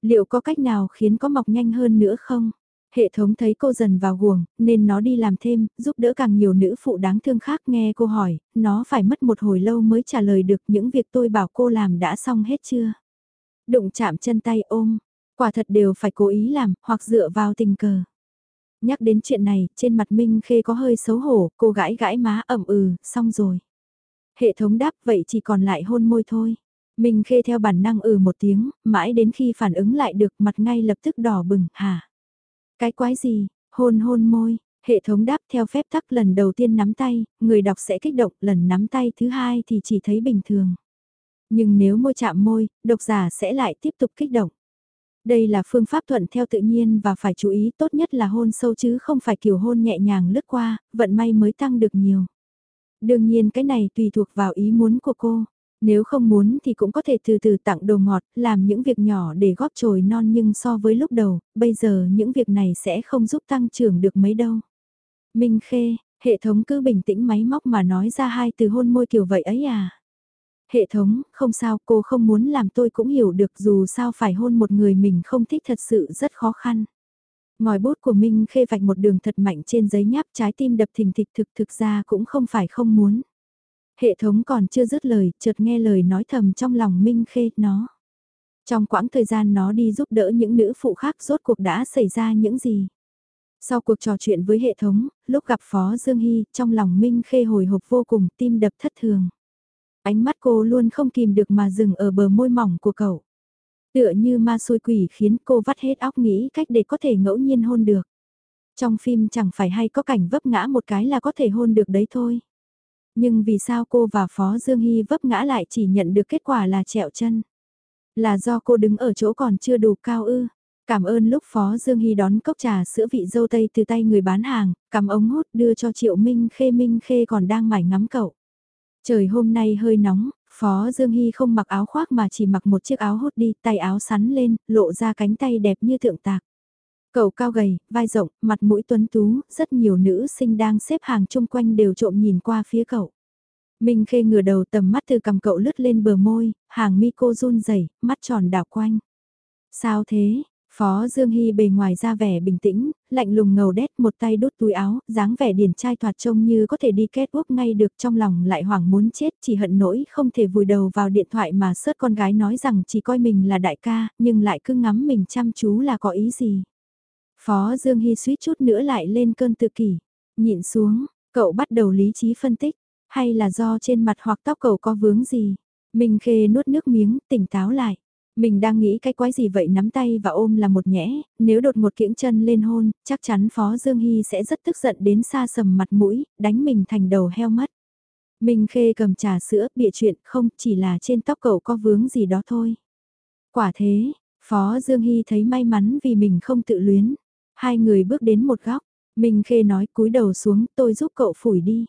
A: Liệu có cách nào khiến có mọc nhanh hơn nữa không? Hệ thống thấy cô dần vào guồng, nên nó đi làm thêm, giúp đỡ càng nhiều nữ phụ đáng thương khác nghe cô hỏi, nó phải mất một hồi lâu mới trả lời được những việc tôi bảo cô làm đã xong hết chưa? Đụng chạm chân tay ôm, quả thật đều phải cố ý làm, hoặc dựa vào tình cờ. Nhắc đến chuyện này, trên mặt Minh Khê có hơi xấu hổ, cô gãi gãi má ẩm ừ, xong rồi. Hệ thống đáp vậy chỉ còn lại hôn môi thôi. Minh Khê theo bản năng ừ một tiếng, mãi đến khi phản ứng lại được mặt ngay lập tức đỏ bừng, hả? Cái quái gì, hôn hôn môi, hệ thống đáp theo phép tắc lần đầu tiên nắm tay, người đọc sẽ kích động, lần nắm tay thứ hai thì chỉ thấy bình thường. Nhưng nếu môi chạm môi, độc giả sẽ lại tiếp tục kích động. Đây là phương pháp thuận theo tự nhiên và phải chú ý tốt nhất là hôn sâu chứ không phải kiểu hôn nhẹ nhàng lướt qua, vận may mới tăng được nhiều. Đương nhiên cái này tùy thuộc vào ý muốn của cô. Nếu không muốn thì cũng có thể từ từ tặng đồ ngọt, làm những việc nhỏ để góp trồi non nhưng so với lúc đầu, bây giờ những việc này sẽ không giúp tăng trưởng được mấy đâu. Minh Khê, hệ thống cứ bình tĩnh máy móc mà nói ra hai từ hôn môi kiểu vậy ấy à. Hệ thống, không sao cô không muốn làm tôi cũng hiểu được dù sao phải hôn một người mình không thích thật sự rất khó khăn. Ngòi bút của Minh khê vạch một đường thật mạnh trên giấy nháp trái tim đập thình thịch thực thực ra cũng không phải không muốn. Hệ thống còn chưa dứt lời, chợt nghe lời nói thầm trong lòng Minh khê, nó. Trong quãng thời gian nó đi giúp đỡ những nữ phụ khác rốt cuộc đã xảy ra những gì. Sau cuộc trò chuyện với hệ thống, lúc gặp Phó Dương Hy, trong lòng Minh khê hồi hộp vô cùng, tim đập thất thường. Ánh mắt cô luôn không kìm được mà dừng ở bờ môi mỏng của cậu. Tựa như ma xôi quỷ khiến cô vắt hết óc nghĩ cách để có thể ngẫu nhiên hôn được. Trong phim chẳng phải hay có cảnh vấp ngã một cái là có thể hôn được đấy thôi. Nhưng vì sao cô và Phó Dương Hy vấp ngã lại chỉ nhận được kết quả là trẹo chân? Là do cô đứng ở chỗ còn chưa đủ cao ư? Cảm ơn lúc Phó Dương Hy đón cốc trà sữa vị dâu tây từ tay người bán hàng, cầm ống hút đưa cho Triệu Minh Khê Minh Khê còn đang mải ngắm cậu. Trời hôm nay hơi nóng, Phó Dương Hy không mặc áo khoác mà chỉ mặc một chiếc áo hốt đi, tay áo sắn lên, lộ ra cánh tay đẹp như thượng tạc. Cậu cao gầy, vai rộng, mặt mũi tuấn tú, rất nhiều nữ sinh đang xếp hàng chung quanh đều trộm nhìn qua phía cậu. Minh khê ngửa đầu tầm mắt từ cầm cậu lướt lên bờ môi, hàng mi cô run rẩy, mắt tròn đảo quanh. Sao thế? Phó Dương Hy bề ngoài ra vẻ bình tĩnh, lạnh lùng ngầu đét một tay đút túi áo, dáng vẻ điển trai thoạt trông như có thể đi kết úp ngay được trong lòng lại hoảng muốn chết chỉ hận nỗi không thể vùi đầu vào điện thoại mà sớt con gái nói rằng chỉ coi mình là đại ca, nhưng lại cứ ngắm mình chăm chú là có ý gì. Phó Dương Hy suýt chút nữa lại lên cơn tự kỷ, nhịn xuống, cậu bắt đầu lý trí phân tích, hay là do trên mặt hoặc tóc cậu có vướng gì. Minh Khê nuốt nước miếng, tỉnh táo lại. Mình đang nghĩ cái quái gì vậy nắm tay và ôm là một nhẽ, nếu đột một kiễng chân lên hôn, chắc chắn Phó Dương Hy sẽ rất tức giận đến xa sầm mặt mũi, đánh mình thành đầu heo mất. mình Khê cầm trà sữa, bịa chuyện không chỉ là trên tóc cậu có vướng gì đó thôi. Quả thế, Phó Dương Hy thấy may mắn vì mình không tự luyến. Hai người bước đến một góc, mình Khê nói cúi đầu xuống tôi giúp cậu phủi đi.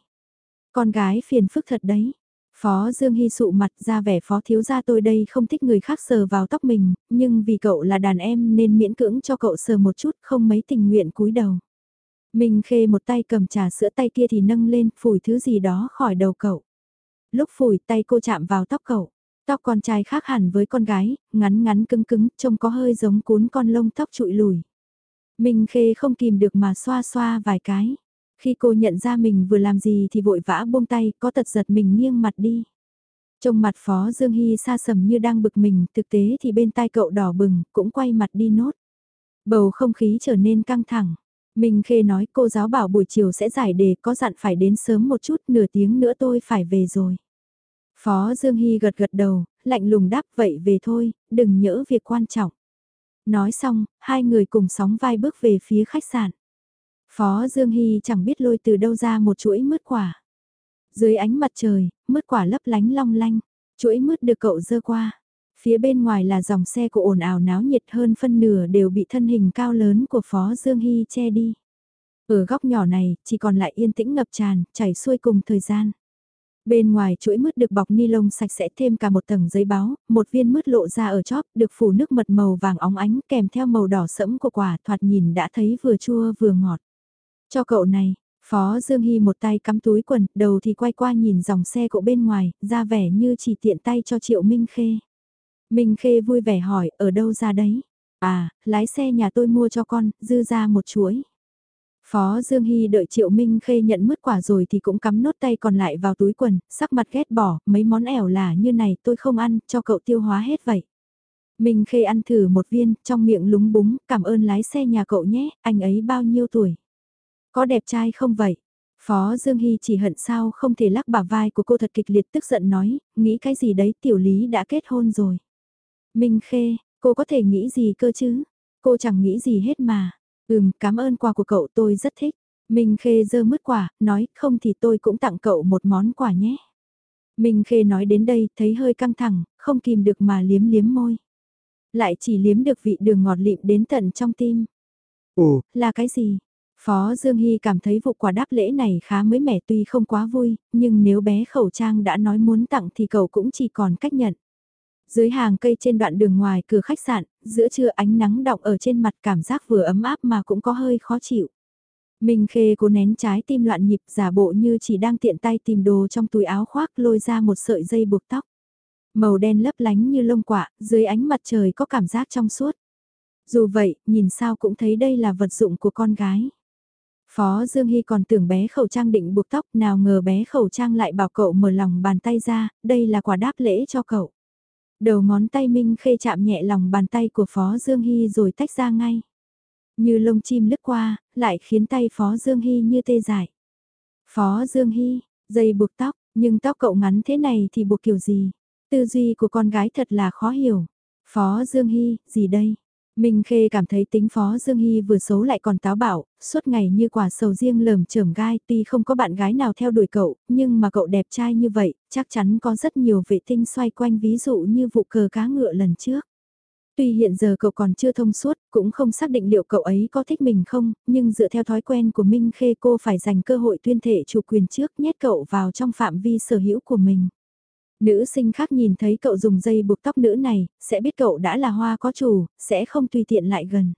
A: Con gái phiền phức thật đấy. Phó Dương Hy sụ mặt ra vẻ phó thiếu gia tôi đây không thích người khác sờ vào tóc mình, nhưng vì cậu là đàn em nên miễn cưỡng cho cậu sờ một chút không mấy tình nguyện cúi đầu. Minh Khê một tay cầm trà sữa tay kia thì nâng lên phủi thứ gì đó khỏi đầu cậu. Lúc phủi tay cô chạm vào tóc cậu. Tóc con trai khác hẳn với con gái, ngắn ngắn cứng cứng, trông có hơi giống cuốn con lông tóc trụi lùi. Minh Khê không kìm được mà xoa xoa vài cái. Khi cô nhận ra mình vừa làm gì thì vội vã buông tay, có tật giật mình nghiêng mặt đi. trông mặt Phó Dương Hy xa sầm như đang bực mình, thực tế thì bên tai cậu đỏ bừng, cũng quay mặt đi nốt. Bầu không khí trở nên căng thẳng. Mình Khê nói cô giáo bảo buổi chiều sẽ giải đề có dặn phải đến sớm một chút, nửa tiếng nữa tôi phải về rồi. Phó Dương Hy gật gật đầu, lạnh lùng đáp vậy về thôi, đừng nhỡ việc quan trọng. Nói xong, hai người cùng sóng vai bước về phía khách sạn. Phó Dương Hy chẳng biết lôi từ đâu ra một chuỗi mứt quả. Dưới ánh mặt trời, mứt quả lấp lánh long lanh, chuỗi mứt được cậu dơ qua. Phía bên ngoài là dòng xe của ồn ào náo nhiệt hơn phân nửa đều bị thân hình cao lớn của Phó Dương Hy che đi. Ở góc nhỏ này, chỉ còn lại yên tĩnh ngập tràn, chảy xuôi cùng thời gian. Bên ngoài chuỗi mứt được bọc ni lông sạch sẽ thêm cả một tầng giấy báo, một viên mứt lộ ra ở chóp, được phủ nước mật màu vàng óng ánh kèm theo màu đỏ sẫm của quả thoạt nhìn đã thấy vừa chua vừa ngọt. Cho cậu này, Phó Dương Hy một tay cắm túi quần, đầu thì quay qua nhìn dòng xe cậu bên ngoài, ra vẻ như chỉ tiện tay cho Triệu Minh Khê. Minh Khê vui vẻ hỏi, ở đâu ra đấy? À, lái xe nhà tôi mua cho con, dư ra một chuỗi. Phó Dương Hy đợi Triệu Minh Khê nhận mứt quả rồi thì cũng cắm nốt tay còn lại vào túi quần, sắc mặt ghét bỏ, mấy món ẻo là như này tôi không ăn, cho cậu tiêu hóa hết vậy. Minh Khê ăn thử một viên, trong miệng lúng búng, cảm ơn lái xe nhà cậu nhé, anh ấy bao nhiêu tuổi? Có đẹp trai không vậy? Phó Dương Hy chỉ hận sao không thể lắc bả vai của cô thật kịch liệt tức giận nói, nghĩ cái gì đấy tiểu lý đã kết hôn rồi. Minh Khê, cô có thể nghĩ gì cơ chứ? Cô chẳng nghĩ gì hết mà. Ừm, cảm ơn quà của cậu tôi rất thích. Minh Khê dơ mứt quả, nói không thì tôi cũng tặng cậu một món quà nhé. Minh Khê nói đến đây, thấy hơi căng thẳng, không kìm được mà liếm liếm môi. Lại chỉ liếm được vị đường ngọt lịm đến tận trong tim. Ồ, là cái gì? Phó Dương Hy cảm thấy vụ quà đáp lễ này khá mới mẻ tuy không quá vui, nhưng nếu bé khẩu trang đã nói muốn tặng thì cậu cũng chỉ còn cách nhận. Dưới hàng cây trên đoạn đường ngoài cửa khách sạn, giữa trưa ánh nắng đọng ở trên mặt cảm giác vừa ấm áp mà cũng có hơi khó chịu. Minh Khê cố nén trái tim loạn nhịp giả bộ như chỉ đang tiện tay tìm đồ trong túi áo khoác lôi ra một sợi dây buộc tóc. Màu đen lấp lánh như lông quạ, dưới ánh mặt trời có cảm giác trong suốt. Dù vậy, nhìn sao cũng thấy đây là vật dụng của con gái. Phó Dương Hy còn tưởng bé khẩu trang định buộc tóc, nào ngờ bé khẩu trang lại bảo cậu mở lòng bàn tay ra, đây là quà đáp lễ cho cậu. Đầu ngón tay Minh Khê chạm nhẹ lòng bàn tay của Phó Dương Hy rồi tách ra ngay. Như lông chim lướt qua, lại khiến tay Phó Dương Hy như tê dại. Phó Dương Hy, dây buộc tóc, nhưng tóc cậu ngắn thế này thì buộc kiểu gì? Tư duy của con gái thật là khó hiểu. Phó Dương Hy, gì đây? Minh Khê cảm thấy tính Phó Dương Hy vừa xấu lại còn táo bạo, suốt ngày như quả sầu riêng lờm chởm gai tuy không có bạn gái nào theo đuổi cậu, nhưng mà cậu đẹp trai như vậy, chắc chắn có rất nhiều vệ tinh xoay quanh ví dụ như vụ cờ cá ngựa lần trước. Tuy hiện giờ cậu còn chưa thông suốt, cũng không xác định liệu cậu ấy có thích mình không, nhưng dựa theo thói quen của Minh Khê cô phải dành cơ hội tuyên thể chủ quyền trước nhét cậu vào trong phạm vi sở hữu của mình. Nữ sinh khác nhìn thấy cậu dùng dây buộc tóc nữ này, sẽ biết cậu đã là hoa có chủ, sẽ không tùy tiện lại gần.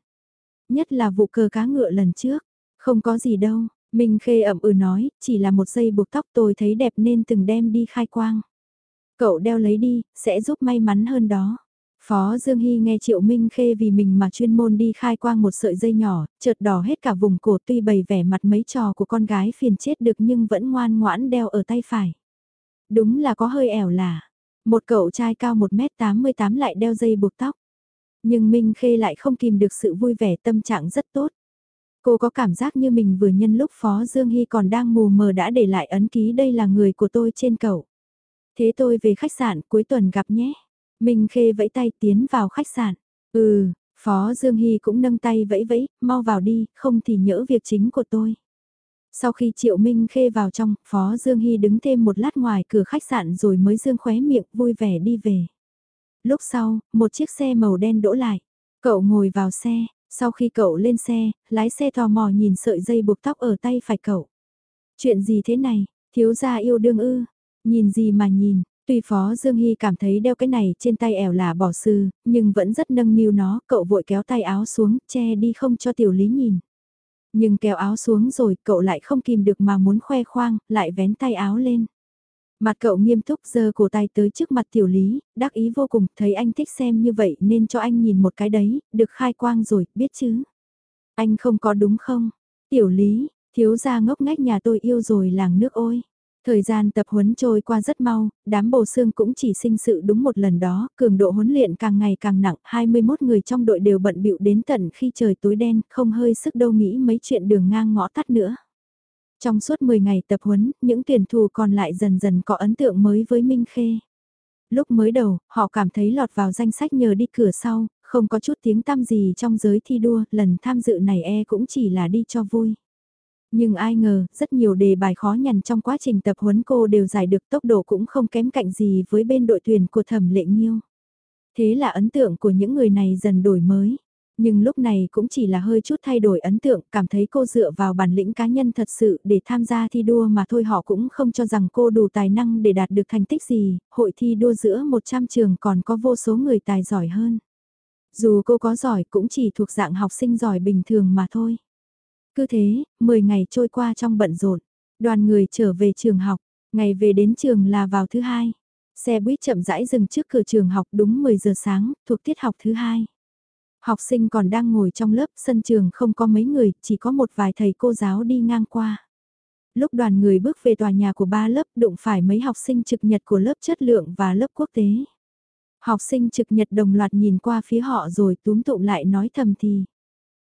A: Nhất là vụ cờ cá ngựa lần trước, không có gì đâu, Minh Khê ẩm ừ nói, chỉ là một dây buộc tóc tôi thấy đẹp nên từng đem đi khai quang. Cậu đeo lấy đi, sẽ giúp may mắn hơn đó. Phó Dương Hy nghe Triệu Minh Khê vì mình mà chuyên môn đi khai quang một sợi dây nhỏ, chợt đỏ hết cả vùng cổ tuy bày vẻ mặt mấy trò của con gái phiền chết được nhưng vẫn ngoan ngoãn đeo ở tay phải. Đúng là có hơi ẻo là, một cậu trai cao 1m88 lại đeo dây buộc tóc. Nhưng Minh Khê lại không kìm được sự vui vẻ tâm trạng rất tốt. Cô có cảm giác như mình vừa nhân lúc Phó Dương Hy còn đang mù mờ đã để lại ấn ký đây là người của tôi trên cậu. Thế tôi về khách sạn cuối tuần gặp nhé. Minh Khê vẫy tay tiến vào khách sạn. Ừ, Phó Dương Hy cũng nâng tay vẫy vẫy, mau vào đi, không thì nhỡ việc chính của tôi. Sau khi Triệu Minh Khê vào trong, Phó Dương Hy đứng thêm một lát ngoài cửa khách sạn rồi mới dương khóe miệng vui vẻ đi về. Lúc sau, một chiếc xe màu đen đỗ lại. Cậu ngồi vào xe, sau khi cậu lên xe, lái xe tò mò nhìn sợi dây buộc tóc ở tay phải cậu. Chuyện gì thế này, thiếu gia yêu đương ư, nhìn gì mà nhìn, Tuy Phó Dương Hy cảm thấy đeo cái này trên tay ẻo là bỏ sư, nhưng vẫn rất nâng niu nó, cậu vội kéo tay áo xuống, che đi không cho tiểu lý nhìn. Nhưng kéo áo xuống rồi, cậu lại không kìm được mà muốn khoe khoang, lại vén tay áo lên. Mặt cậu nghiêm túc giơ cổ tay tới trước mặt tiểu lý, đắc ý vô cùng, thấy anh thích xem như vậy nên cho anh nhìn một cái đấy, được khai quang rồi, biết chứ. Anh không có đúng không? Tiểu lý, thiếu gia ngốc ngách nhà tôi yêu rồi làng nước ôi. Thời gian tập huấn trôi qua rất mau, đám bồ xương cũng chỉ sinh sự đúng một lần đó, cường độ huấn luyện càng ngày càng nặng, 21 người trong đội đều bận bịu đến tận khi trời tối đen, không hơi sức đâu nghĩ mấy chuyện đường ngang ngõ tắt nữa. Trong suốt 10 ngày tập huấn, những tuyển thủ còn lại dần dần có ấn tượng mới với Minh Khê. Lúc mới đầu, họ cảm thấy lọt vào danh sách nhờ đi cửa sau, không có chút tiếng tăm gì trong giới thi đua, lần tham dự này e cũng chỉ là đi cho vui. Nhưng ai ngờ, rất nhiều đề bài khó nhằn trong quá trình tập huấn cô đều giải được tốc độ cũng không kém cạnh gì với bên đội tuyển của thẩm lệ nghiêu. Thế là ấn tượng của những người này dần đổi mới. Nhưng lúc này cũng chỉ là hơi chút thay đổi ấn tượng, cảm thấy cô dựa vào bản lĩnh cá nhân thật sự để tham gia thi đua mà thôi họ cũng không cho rằng cô đủ tài năng để đạt được thành tích gì, hội thi đua giữa 100 trường còn có vô số người tài giỏi hơn. Dù cô có giỏi cũng chỉ thuộc dạng học sinh giỏi bình thường mà thôi. Cứ thế, 10 ngày trôi qua trong bận rộn. Đoàn người trở về trường học, ngày về đến trường là vào thứ hai. Xe buýt chậm rãi dừng trước cửa trường học đúng 10 giờ sáng, thuộc tiết học thứ hai. Học sinh còn đang ngồi trong lớp, sân trường không có mấy người, chỉ có một vài thầy cô giáo đi ngang qua. Lúc đoàn người bước về tòa nhà của ba lớp đụng phải mấy học sinh trực nhật của lớp chất lượng và lớp quốc tế. Học sinh trực nhật đồng loạt nhìn qua phía họ rồi túm tụm lại nói thầm thì.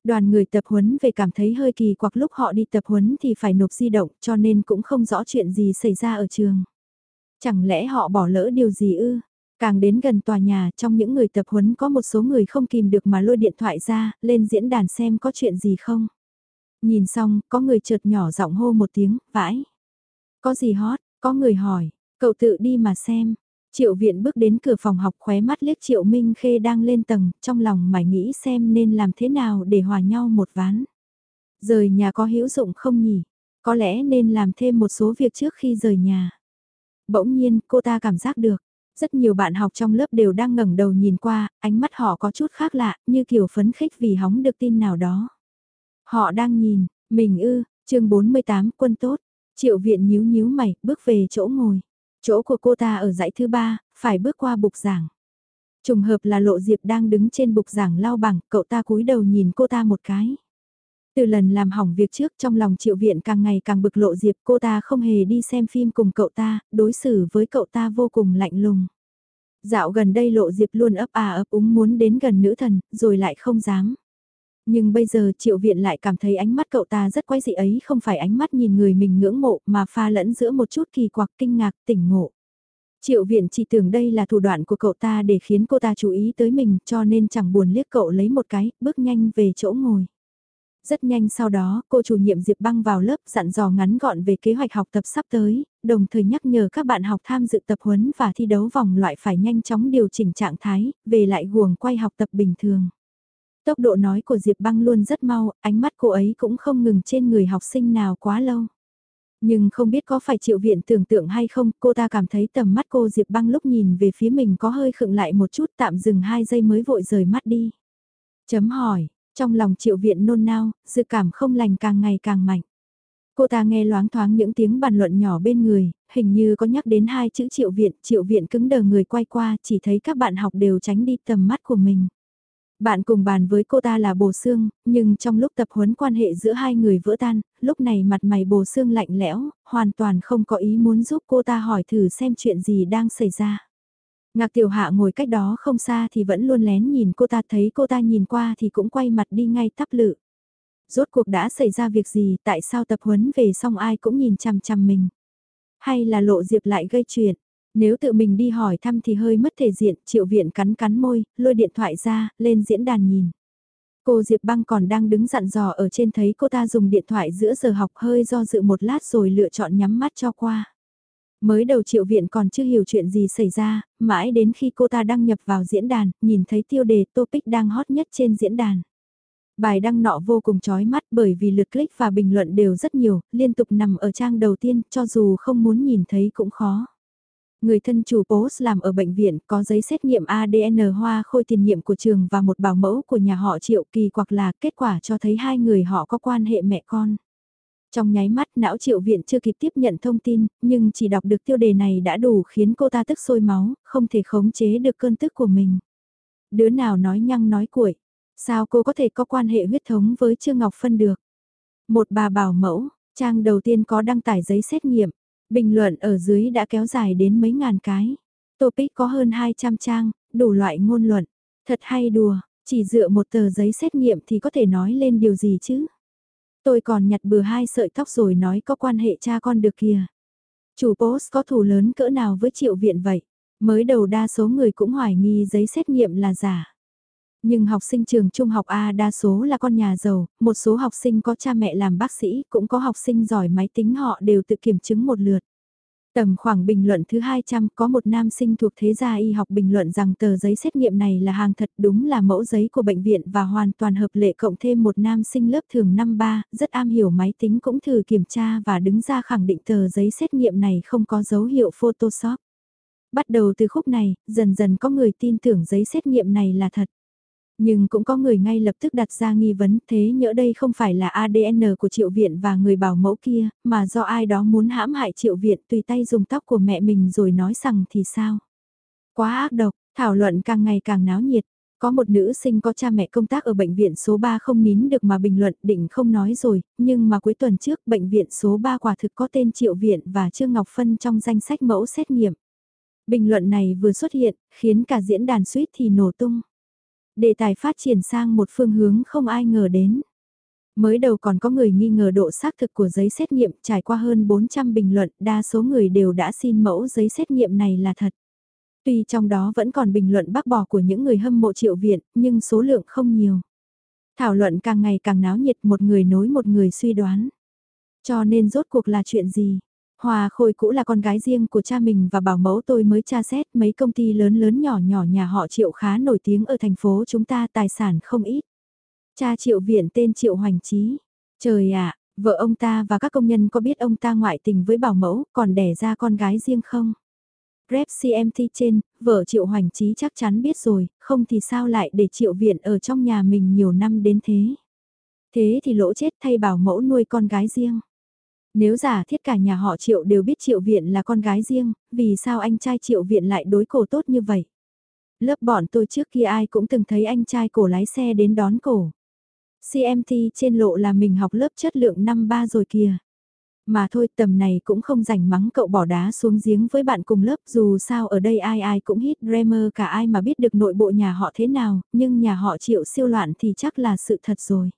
A: Đoàn người tập huấn về cảm thấy hơi kỳ quặc lúc họ đi tập huấn thì phải nộp di động cho nên cũng không rõ chuyện gì xảy ra ở trường. Chẳng lẽ họ bỏ lỡ điều gì ư? Càng đến gần tòa nhà trong những người tập huấn có một số người không kìm được mà lôi điện thoại ra, lên diễn đàn xem có chuyện gì không. Nhìn xong, có người chợt nhỏ giọng hô một tiếng, vãi. Có gì hot, có người hỏi, cậu tự đi mà xem. Triệu viện bước đến cửa phòng học khóe mắt liếc Triệu Minh Khê đang lên tầng, trong lòng mải nghĩ xem nên làm thế nào để hòa nhau một ván. Rời nhà có hữu dụng không nhỉ? Có lẽ nên làm thêm một số việc trước khi rời nhà. Bỗng nhiên, cô ta cảm giác được. Rất nhiều bạn học trong lớp đều đang ngẩng đầu nhìn qua, ánh mắt họ có chút khác lạ, như kiểu phấn khích vì hóng được tin nào đó. Họ đang nhìn, mình ư, chương 48 quân tốt, triệu viện nhíu nhíu mày, bước về chỗ ngồi. Chỗ của cô ta ở dãy thứ ba, phải bước qua bục giảng. Trùng hợp là lộ diệp đang đứng trên bục giảng lao bảng cậu ta cúi đầu nhìn cô ta một cái. Từ lần làm hỏng việc trước trong lòng triệu viện càng ngày càng bực lộ diệp cô ta không hề đi xem phim cùng cậu ta, đối xử với cậu ta vô cùng lạnh lùng. Dạo gần đây lộ diệp luôn ấp à ấp úng muốn đến gần nữ thần, rồi lại không dám. Nhưng bây giờ triệu viện lại cảm thấy ánh mắt cậu ta rất quái dị ấy không phải ánh mắt nhìn người mình ngưỡng mộ mà pha lẫn giữa một chút kỳ quặc kinh ngạc tỉnh ngộ. Triệu viện chỉ tưởng đây là thủ đoạn của cậu ta để khiến cô ta chú ý tới mình cho nên chẳng buồn liếc cậu lấy một cái, bước nhanh về chỗ ngồi. Rất nhanh sau đó, cô chủ nhiệm Diệp Băng vào lớp dặn dò ngắn gọn về kế hoạch học tập sắp tới, đồng thời nhắc nhở các bạn học tham dự tập huấn và thi đấu vòng loại phải nhanh chóng điều chỉnh trạng thái, về lại guồng quay học tập bình thường. Tốc độ nói của Diệp Băng luôn rất mau, ánh mắt cô ấy cũng không ngừng trên người học sinh nào quá lâu. Nhưng không biết có phải triệu viện tưởng tượng hay không, cô ta cảm thấy tầm mắt cô Diệp Băng lúc nhìn về phía mình có hơi khựng lại một chút tạm dừng hai giây mới vội rời mắt đi. Chấm hỏi, trong lòng triệu viện nôn nao, dự cảm không lành càng ngày càng mạnh. Cô ta nghe loáng thoáng những tiếng bàn luận nhỏ bên người, hình như có nhắc đến hai chữ triệu viện, triệu viện cứng đờ người quay qua chỉ thấy các bạn học đều tránh đi tầm mắt của mình. Bạn cùng bàn với cô ta là Bồ Sương, nhưng trong lúc tập huấn quan hệ giữa hai người vỡ tan, lúc này mặt mày Bồ Sương lạnh lẽo, hoàn toàn không có ý muốn giúp cô ta hỏi thử xem chuyện gì đang xảy ra. Ngạc tiểu hạ ngồi cách đó không xa thì vẫn luôn lén nhìn cô ta thấy cô ta nhìn qua thì cũng quay mặt đi ngay tắp lự. Rốt cuộc đã xảy ra việc gì tại sao tập huấn về xong ai cũng nhìn chằm chằm mình. Hay là lộ diệp lại gây chuyện. Nếu tự mình đi hỏi thăm thì hơi mất thể diện, triệu viện cắn cắn môi, lôi điện thoại ra, lên diễn đàn nhìn. Cô Diệp Băng còn đang đứng dặn dò ở trên thấy cô ta dùng điện thoại giữa giờ học hơi do dự một lát rồi lựa chọn nhắm mắt cho qua. Mới đầu triệu viện còn chưa hiểu chuyện gì xảy ra, mãi đến khi cô ta đăng nhập vào diễn đàn, nhìn thấy tiêu đề topic đang hot nhất trên diễn đàn. Bài đăng nọ vô cùng chói mắt bởi vì lượt click và bình luận đều rất nhiều, liên tục nằm ở trang đầu tiên, cho dù không muốn nhìn thấy cũng khó. Người thân chủ post làm ở bệnh viện có giấy xét nghiệm ADN hoa khôi tiền nhiệm của trường và một bảo mẫu của nhà họ triệu kỳ quặc là kết quả cho thấy hai người họ có quan hệ mẹ con. Trong nháy mắt não triệu viện chưa kịp tiếp nhận thông tin, nhưng chỉ đọc được tiêu đề này đã đủ khiến cô ta tức sôi máu, không thể khống chế được cơn tức của mình. Đứa nào nói nhăng nói cuội, sao cô có thể có quan hệ huyết thống với Trương Ngọc Phân được? Một bà bảo mẫu, trang đầu tiên có đăng tải giấy xét nghiệm, bình luận ở dưới đã kéo dài đến mấy ngàn cái. Topic có hơn 200 trang, đủ loại ngôn luận. Thật hay đùa, chỉ dựa một tờ giấy xét nghiệm thì có thể nói lên điều gì chứ? Tôi còn nhặt bừa hai sợi tóc rồi nói có quan hệ cha con được kìa. Chủ post có thù lớn cỡ nào với triệu viện vậy? Mới đầu đa số người cũng hoài nghi giấy xét nghiệm là giả. Nhưng học sinh trường trung học A đa số là con nhà giàu, một số học sinh có cha mẹ làm bác sĩ, cũng có học sinh giỏi máy tính họ đều tự kiểm chứng một lượt. Tầm khoảng bình luận thứ 200 có một nam sinh thuộc thế gia y học bình luận rằng tờ giấy xét nghiệm này là hàng thật đúng là mẫu giấy của bệnh viện và hoàn toàn hợp lệ cộng thêm một nam sinh lớp thường năm ba rất am hiểu máy tính cũng thử kiểm tra và đứng ra khẳng định tờ giấy xét nghiệm này không có dấu hiệu Photoshop. Bắt đầu từ khúc này, dần dần có người tin tưởng giấy xét nghiệm này là thật. Nhưng cũng có người ngay lập tức đặt ra nghi vấn thế nhỡ đây không phải là ADN của triệu viện và người bảo mẫu kia, mà do ai đó muốn hãm hại triệu viện tùy tay dùng tóc của mẹ mình rồi nói rằng thì sao. Quá ác độc, thảo luận càng ngày càng náo nhiệt. Có một nữ sinh có cha mẹ công tác ở bệnh viện số 3 không nín được mà bình luận định không nói rồi, nhưng mà cuối tuần trước bệnh viện số 3 quả thực có tên Triệu Viện và Trương Ngọc Phân trong danh sách mẫu xét nghiệm. Bình luận này vừa xuất hiện, khiến cả diễn đàn suýt thì nổ tung. Đề tài phát triển sang một phương hướng không ai ngờ đến. Mới đầu còn có người nghi ngờ độ xác thực của giấy xét nghiệm trải qua hơn 400 bình luận, đa số người đều đã xin mẫu giấy xét nghiệm này là thật. Tuy trong đó vẫn còn bình luận bác bỏ của những người hâm mộ triệu viện, nhưng số lượng không nhiều. Thảo luận càng ngày càng náo nhiệt một người nối một người suy đoán. Cho nên rốt cuộc là chuyện gì? Hòa Khôi cũ là con gái riêng của cha mình và bảo mẫu tôi mới tra xét mấy công ty lớn lớn nhỏ nhỏ nhà họ Triệu khá nổi tiếng ở thành phố chúng ta tài sản không ít. Cha Triệu viện tên Triệu Hoành Trí. Trời ạ, vợ ông ta và các công nhân có biết ông ta ngoại tình với bảo mẫu còn đẻ ra con gái riêng không? Rep CMT trên, vợ Triệu Hoành Trí chắc chắn biết rồi, không thì sao lại để Triệu viện ở trong nhà mình nhiều năm đến thế. Thế thì lỗ chết thay bảo mẫu nuôi con gái riêng. Nếu giả thiết cả nhà họ Triệu đều biết Triệu Viện là con gái riêng, vì sao anh trai Triệu Viện lại đối cổ tốt như vậy? Lớp bọn tôi trước kia ai cũng từng thấy anh trai cổ lái xe đến đón cổ. CMT trên lộ là mình học lớp chất lượng năm ba rồi kìa. Mà thôi tầm này cũng không rảnh mắng cậu bỏ đá xuống giếng với bạn cùng lớp dù sao ở đây ai ai cũng hít Dreamer cả ai mà biết được nội bộ nhà họ thế nào, nhưng nhà họ chịu siêu loạn thì chắc là sự thật rồi.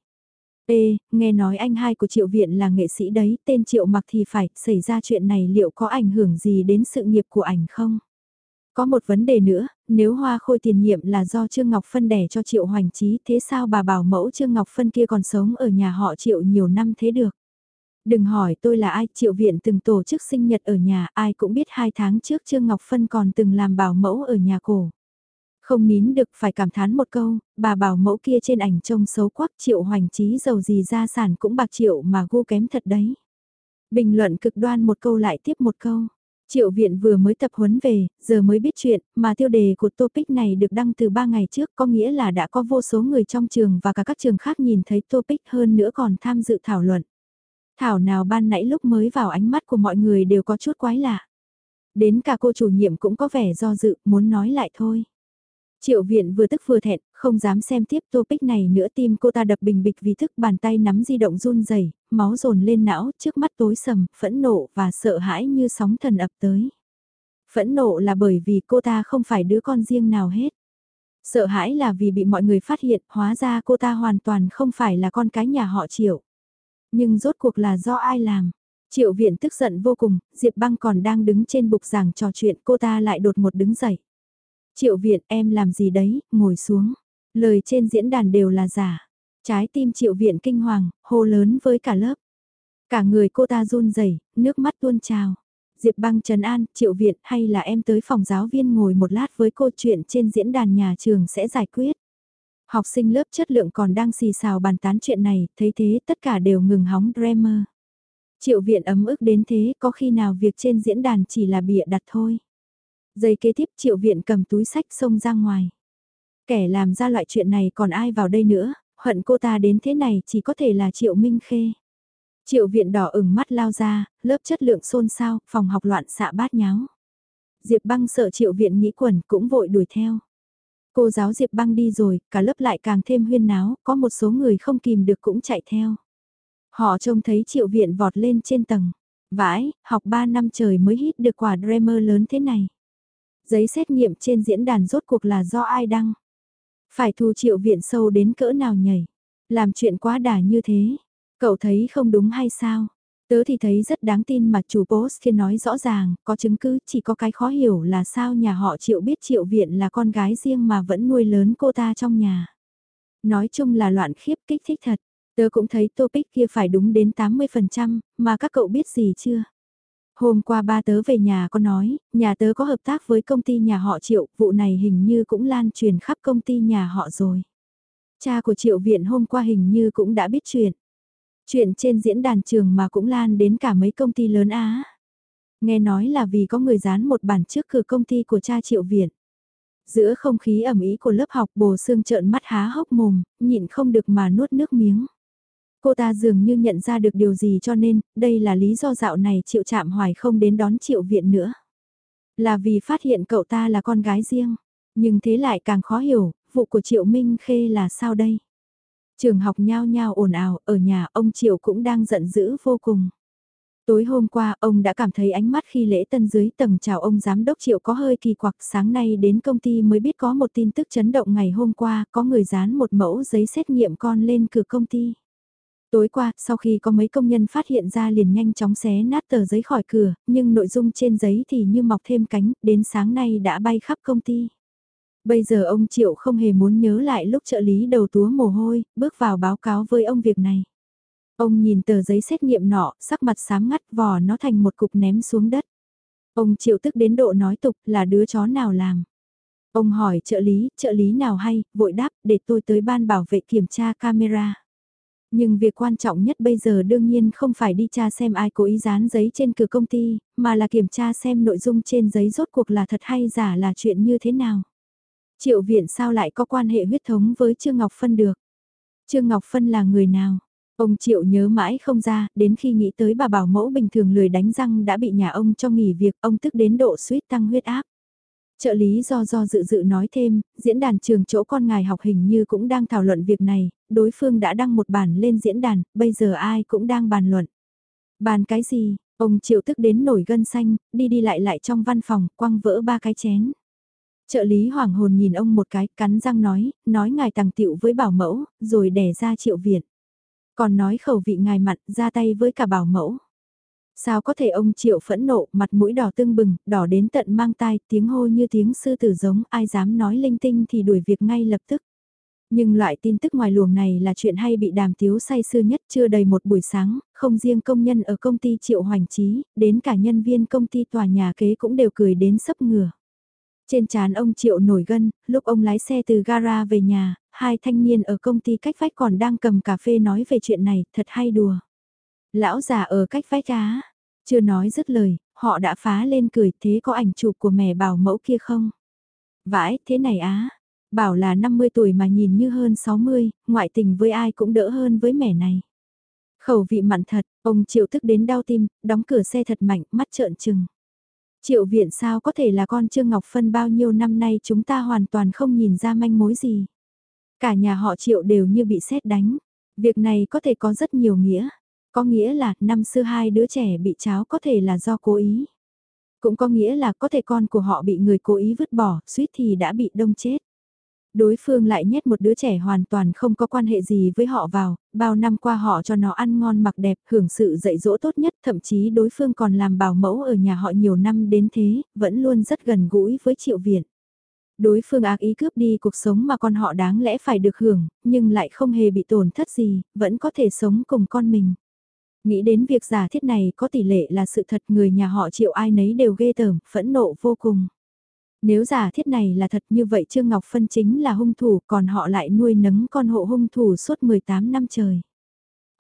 A: Ê, nghe nói anh hai của Triệu Viện là nghệ sĩ đấy, tên Triệu mặc thì phải, xảy ra chuyện này liệu có ảnh hưởng gì đến sự nghiệp của ảnh không? Có một vấn đề nữa, nếu hoa khôi tiền nhiệm là do Trương Ngọc Phân đẻ cho Triệu Hoành Trí, thế sao bà bảo mẫu Trương Ngọc Phân kia còn sống ở nhà họ Triệu nhiều năm thế được? Đừng hỏi tôi là ai, Triệu Viện từng tổ chức sinh nhật ở nhà, ai cũng biết hai tháng trước Trương Ngọc Phân còn từng làm bảo mẫu ở nhà cổ. Không nín được phải cảm thán một câu, bà bảo mẫu kia trên ảnh trông xấu quắc Triệu Hoành Trí giàu gì gia sản cũng bạc triệu mà gu kém thật đấy. Bình luận cực đoan một câu lại tiếp một câu. Triệu viện vừa mới tập huấn về, giờ mới biết chuyện, mà tiêu đề của topic này được đăng từ 3 ngày trước có nghĩa là đã có vô số người trong trường và cả các trường khác nhìn thấy topic hơn nữa còn tham dự thảo luận. Thảo nào ban nãy lúc mới vào ánh mắt của mọi người đều có chút quái lạ. Đến cả cô chủ nhiệm cũng có vẻ do dự, muốn nói lại thôi. Triệu viện vừa tức vừa thẹn, không dám xem tiếp topic này nữa tim cô ta đập bình bịch vì thức bàn tay nắm di động run rẩy máu dồn lên não, trước mắt tối sầm, phẫn nộ và sợ hãi như sóng thần ập tới. Phẫn nộ là bởi vì cô ta không phải đứa con riêng nào hết. Sợ hãi là vì bị mọi người phát hiện, hóa ra cô ta hoàn toàn không phải là con cái nhà họ Triệu. Nhưng rốt cuộc là do ai làm? Triệu viện tức giận vô cùng, Diệp băng còn đang đứng trên bục giảng trò chuyện cô ta lại đột một đứng dậy. Triệu viện em làm gì đấy, ngồi xuống. Lời trên diễn đàn đều là giả. Trái tim triệu viện kinh hoàng, hô lớn với cả lớp. Cả người cô ta run rẩy, nước mắt tuôn trào. Diệp băng trần an, triệu viện hay là em tới phòng giáo viên ngồi một lát với cô chuyện trên diễn đàn nhà trường sẽ giải quyết. Học sinh lớp chất lượng còn đang xì xào bàn tán chuyện này, thấy thế tất cả đều ngừng hóng Dreamer. Triệu viện ấm ức đến thế có khi nào việc trên diễn đàn chỉ là bịa đặt thôi. Giây kế tiếp triệu viện cầm túi sách xông ra ngoài. Kẻ làm ra loại chuyện này còn ai vào đây nữa, hận cô ta đến thế này chỉ có thể là triệu minh khê. Triệu viện đỏ ửng mắt lao ra, lớp chất lượng xôn xao, phòng học loạn xạ bát nháo. Diệp băng sợ triệu viện nghĩ quẩn cũng vội đuổi theo. Cô giáo Diệp băng đi rồi, cả lớp lại càng thêm huyên náo, có một số người không kìm được cũng chạy theo. Họ trông thấy triệu viện vọt lên trên tầng. Vãi, học 3 năm trời mới hít được quả Dreamer lớn thế này. Giấy xét nghiệm trên diễn đàn rốt cuộc là do ai đăng? Phải thu triệu viện sâu đến cỡ nào nhảy? Làm chuyện quá đà như thế. Cậu thấy không đúng hay sao? Tớ thì thấy rất đáng tin mà chủ post kia nói rõ ràng, có chứng cứ, chỉ có cái khó hiểu là sao nhà họ triệu biết triệu viện là con gái riêng mà vẫn nuôi lớn cô ta trong nhà. Nói chung là loạn khiếp kích thích thật, tớ cũng thấy topic kia phải đúng đến 80%, mà các cậu biết gì chưa? Hôm qua ba tớ về nhà có nói, nhà tớ có hợp tác với công ty nhà họ Triệu, vụ này hình như cũng lan truyền khắp công ty nhà họ rồi. Cha của Triệu Viện hôm qua hình như cũng đã biết chuyện. Chuyện trên diễn đàn trường mà cũng lan đến cả mấy công ty lớn Á. Nghe nói là vì có người dán một bản trước cửa công ty của cha Triệu Viện. Giữa không khí ẩm ý của lớp học bồ xương trợn mắt há hốc mồm, nhịn không được mà nuốt nước miếng. Cô ta dường như nhận ra được điều gì cho nên, đây là lý do dạo này triệu chạm hoài không đến đón triệu viện nữa. Là vì phát hiện cậu ta là con gái riêng. Nhưng thế lại càng khó hiểu, vụ của triệu Minh Khê là sao đây? Trường học nhao nhao ồn ào, ở nhà ông Triệu cũng đang giận dữ vô cùng. Tối hôm qua, ông đã cảm thấy ánh mắt khi lễ tân dưới tầng chào ông giám đốc Triệu có hơi kỳ quặc. Sáng nay đến công ty mới biết có một tin tức chấn động ngày hôm qua, có người dán một mẫu giấy xét nghiệm con lên cửa công ty. Tối qua, sau khi có mấy công nhân phát hiện ra liền nhanh chóng xé nát tờ giấy khỏi cửa, nhưng nội dung trên giấy thì như mọc thêm cánh, đến sáng nay đã bay khắp công ty. Bây giờ ông Triệu không hề muốn nhớ lại lúc trợ lý đầu túa mồ hôi, bước vào báo cáo với ông việc này. Ông nhìn tờ giấy xét nghiệm nọ, sắc mặt sám ngắt vò nó thành một cục ném xuống đất. Ông Triệu tức đến độ nói tục là đứa chó nào làm. Ông hỏi trợ lý, trợ lý nào hay, vội đáp, để tôi tới ban bảo vệ kiểm tra camera. Nhưng việc quan trọng nhất bây giờ đương nhiên không phải đi tra xem ai cố ý dán giấy trên cửa công ty, mà là kiểm tra xem nội dung trên giấy rốt cuộc là thật hay giả là chuyện như thế nào. Triệu viện sao lại có quan hệ huyết thống với Trương Ngọc Phân được? Trương Ngọc Phân là người nào? Ông Triệu nhớ mãi không ra, đến khi nghĩ tới bà bảo mẫu bình thường lười đánh răng đã bị nhà ông cho nghỉ việc, ông tức đến độ suýt tăng huyết áp. Trợ lý do do dự dự nói thêm, diễn đàn trường chỗ con ngài học hình như cũng đang thảo luận việc này, đối phương đã đăng một bản lên diễn đàn, bây giờ ai cũng đang bàn luận. Bàn cái gì, ông triệu tức đến nổi gân xanh, đi đi lại lại trong văn phòng, quăng vỡ ba cái chén. Trợ lý hoảng hồn nhìn ông một cái, cắn răng nói, nói ngài tàng tiệu với bảo mẫu, rồi đẻ ra triệu viện. Còn nói khẩu vị ngài mặn, ra tay với cả bảo mẫu. Sao có thể ông Triệu phẫn nộ, mặt mũi đỏ tưng bừng, đỏ đến tận mang tai, tiếng hô như tiếng sư tử giống, ai dám nói linh tinh thì đuổi việc ngay lập tức. Nhưng loại tin tức ngoài luồng này là chuyện hay bị đàm tiếu say sưa nhất chưa đầy một buổi sáng, không riêng công nhân ở công ty Triệu Hoành Trí, đến cả nhân viên công ty tòa nhà kế cũng đều cười đến sấp ngửa. Trên trán ông Triệu nổi gân, lúc ông lái xe từ gara về nhà, hai thanh niên ở công ty cách vách còn đang cầm cà phê nói về chuyện này, thật hay đùa. Lão già ở cách vách á, chưa nói dứt lời, họ đã phá lên cười thế có ảnh chụp của mẹ bảo mẫu kia không? Vãi, thế này á, bảo là 50 tuổi mà nhìn như hơn 60, ngoại tình với ai cũng đỡ hơn với mẹ này. Khẩu vị mặn thật, ông Triệu tức đến đau tim, đóng cửa xe thật mạnh, mắt trợn trừng. Triệu viện sao có thể là con Trương Ngọc Phân bao nhiêu năm nay chúng ta hoàn toàn không nhìn ra manh mối gì. Cả nhà họ Triệu đều như bị xét đánh. Việc này có thể có rất nhiều nghĩa. Có nghĩa là năm xưa hai đứa trẻ bị cháo có thể là do cố ý. Cũng có nghĩa là có thể con của họ bị người cố ý vứt bỏ, suýt thì đã bị đông chết đối phương lại nhét một đứa trẻ hoàn toàn không có quan hệ gì với họ vào, bao năm qua họ cho nó ăn ngon mặc đẹp, hưởng sự dạy dỗ tốt nhất, thậm chí đối phương còn làm bảo mẫu ở nhà họ nhiều năm đến thế, vẫn luôn rất gần gũi với triệu viện. Đối phương ác ý cướp đi cuộc sống mà con họ đáng lẽ phải được hưởng, nhưng lại không hề bị tổn thất gì, vẫn có thể sống cùng con mình. Nghĩ đến việc giả thiết này có tỷ lệ là sự thật người nhà họ triệu ai nấy đều ghê tởm, phẫn nộ vô cùng. Nếu giả thiết này là thật như vậy Trương Ngọc Phân chính là hung thủ còn họ lại nuôi nấng con hộ hung thủ suốt 18 năm trời.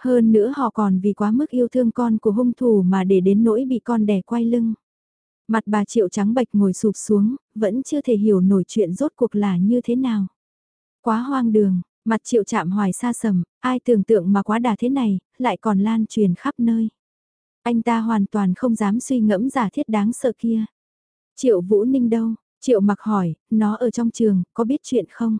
A: Hơn nữa họ còn vì quá mức yêu thương con của hung thủ mà để đến nỗi bị con đẻ quay lưng. Mặt bà Triệu trắng bạch ngồi sụp xuống, vẫn chưa thể hiểu nổi chuyện rốt cuộc là như thế nào. Quá hoang đường, mặt Triệu chạm hoài xa sầm, ai tưởng tượng mà quá đà thế này, lại còn lan truyền khắp nơi. Anh ta hoàn toàn không dám suy ngẫm giả thiết đáng sợ kia. Triệu Vũ Ninh đâu, Triệu mặc hỏi, nó ở trong trường, có biết chuyện không?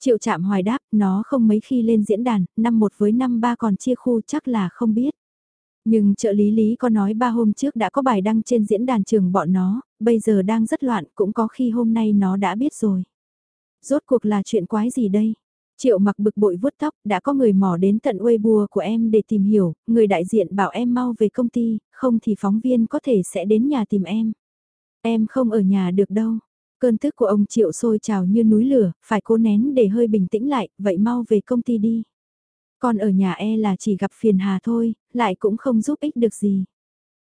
A: Triệu chạm hoài đáp, nó không mấy khi lên diễn đàn, năm một với năm ba còn chia khu chắc là không biết. Nhưng trợ lý lý có nói ba hôm trước đã có bài đăng trên diễn đàn trường bọn nó, bây giờ đang rất loạn, cũng có khi hôm nay nó đã biết rồi. Rốt cuộc là chuyện quái gì đây? Triệu mặc bực bội vuốt tóc, đã có người mò đến tận Weibo của em để tìm hiểu, người đại diện bảo em mau về công ty, không thì phóng viên có thể sẽ đến nhà tìm em. Em không ở nhà được đâu. Cơn tức của ông Triệu sôi trào như núi lửa, phải cố nén để hơi bình tĩnh lại, vậy mau về công ty đi. Còn ở nhà e là chỉ gặp phiền hà thôi, lại cũng không giúp ích được gì.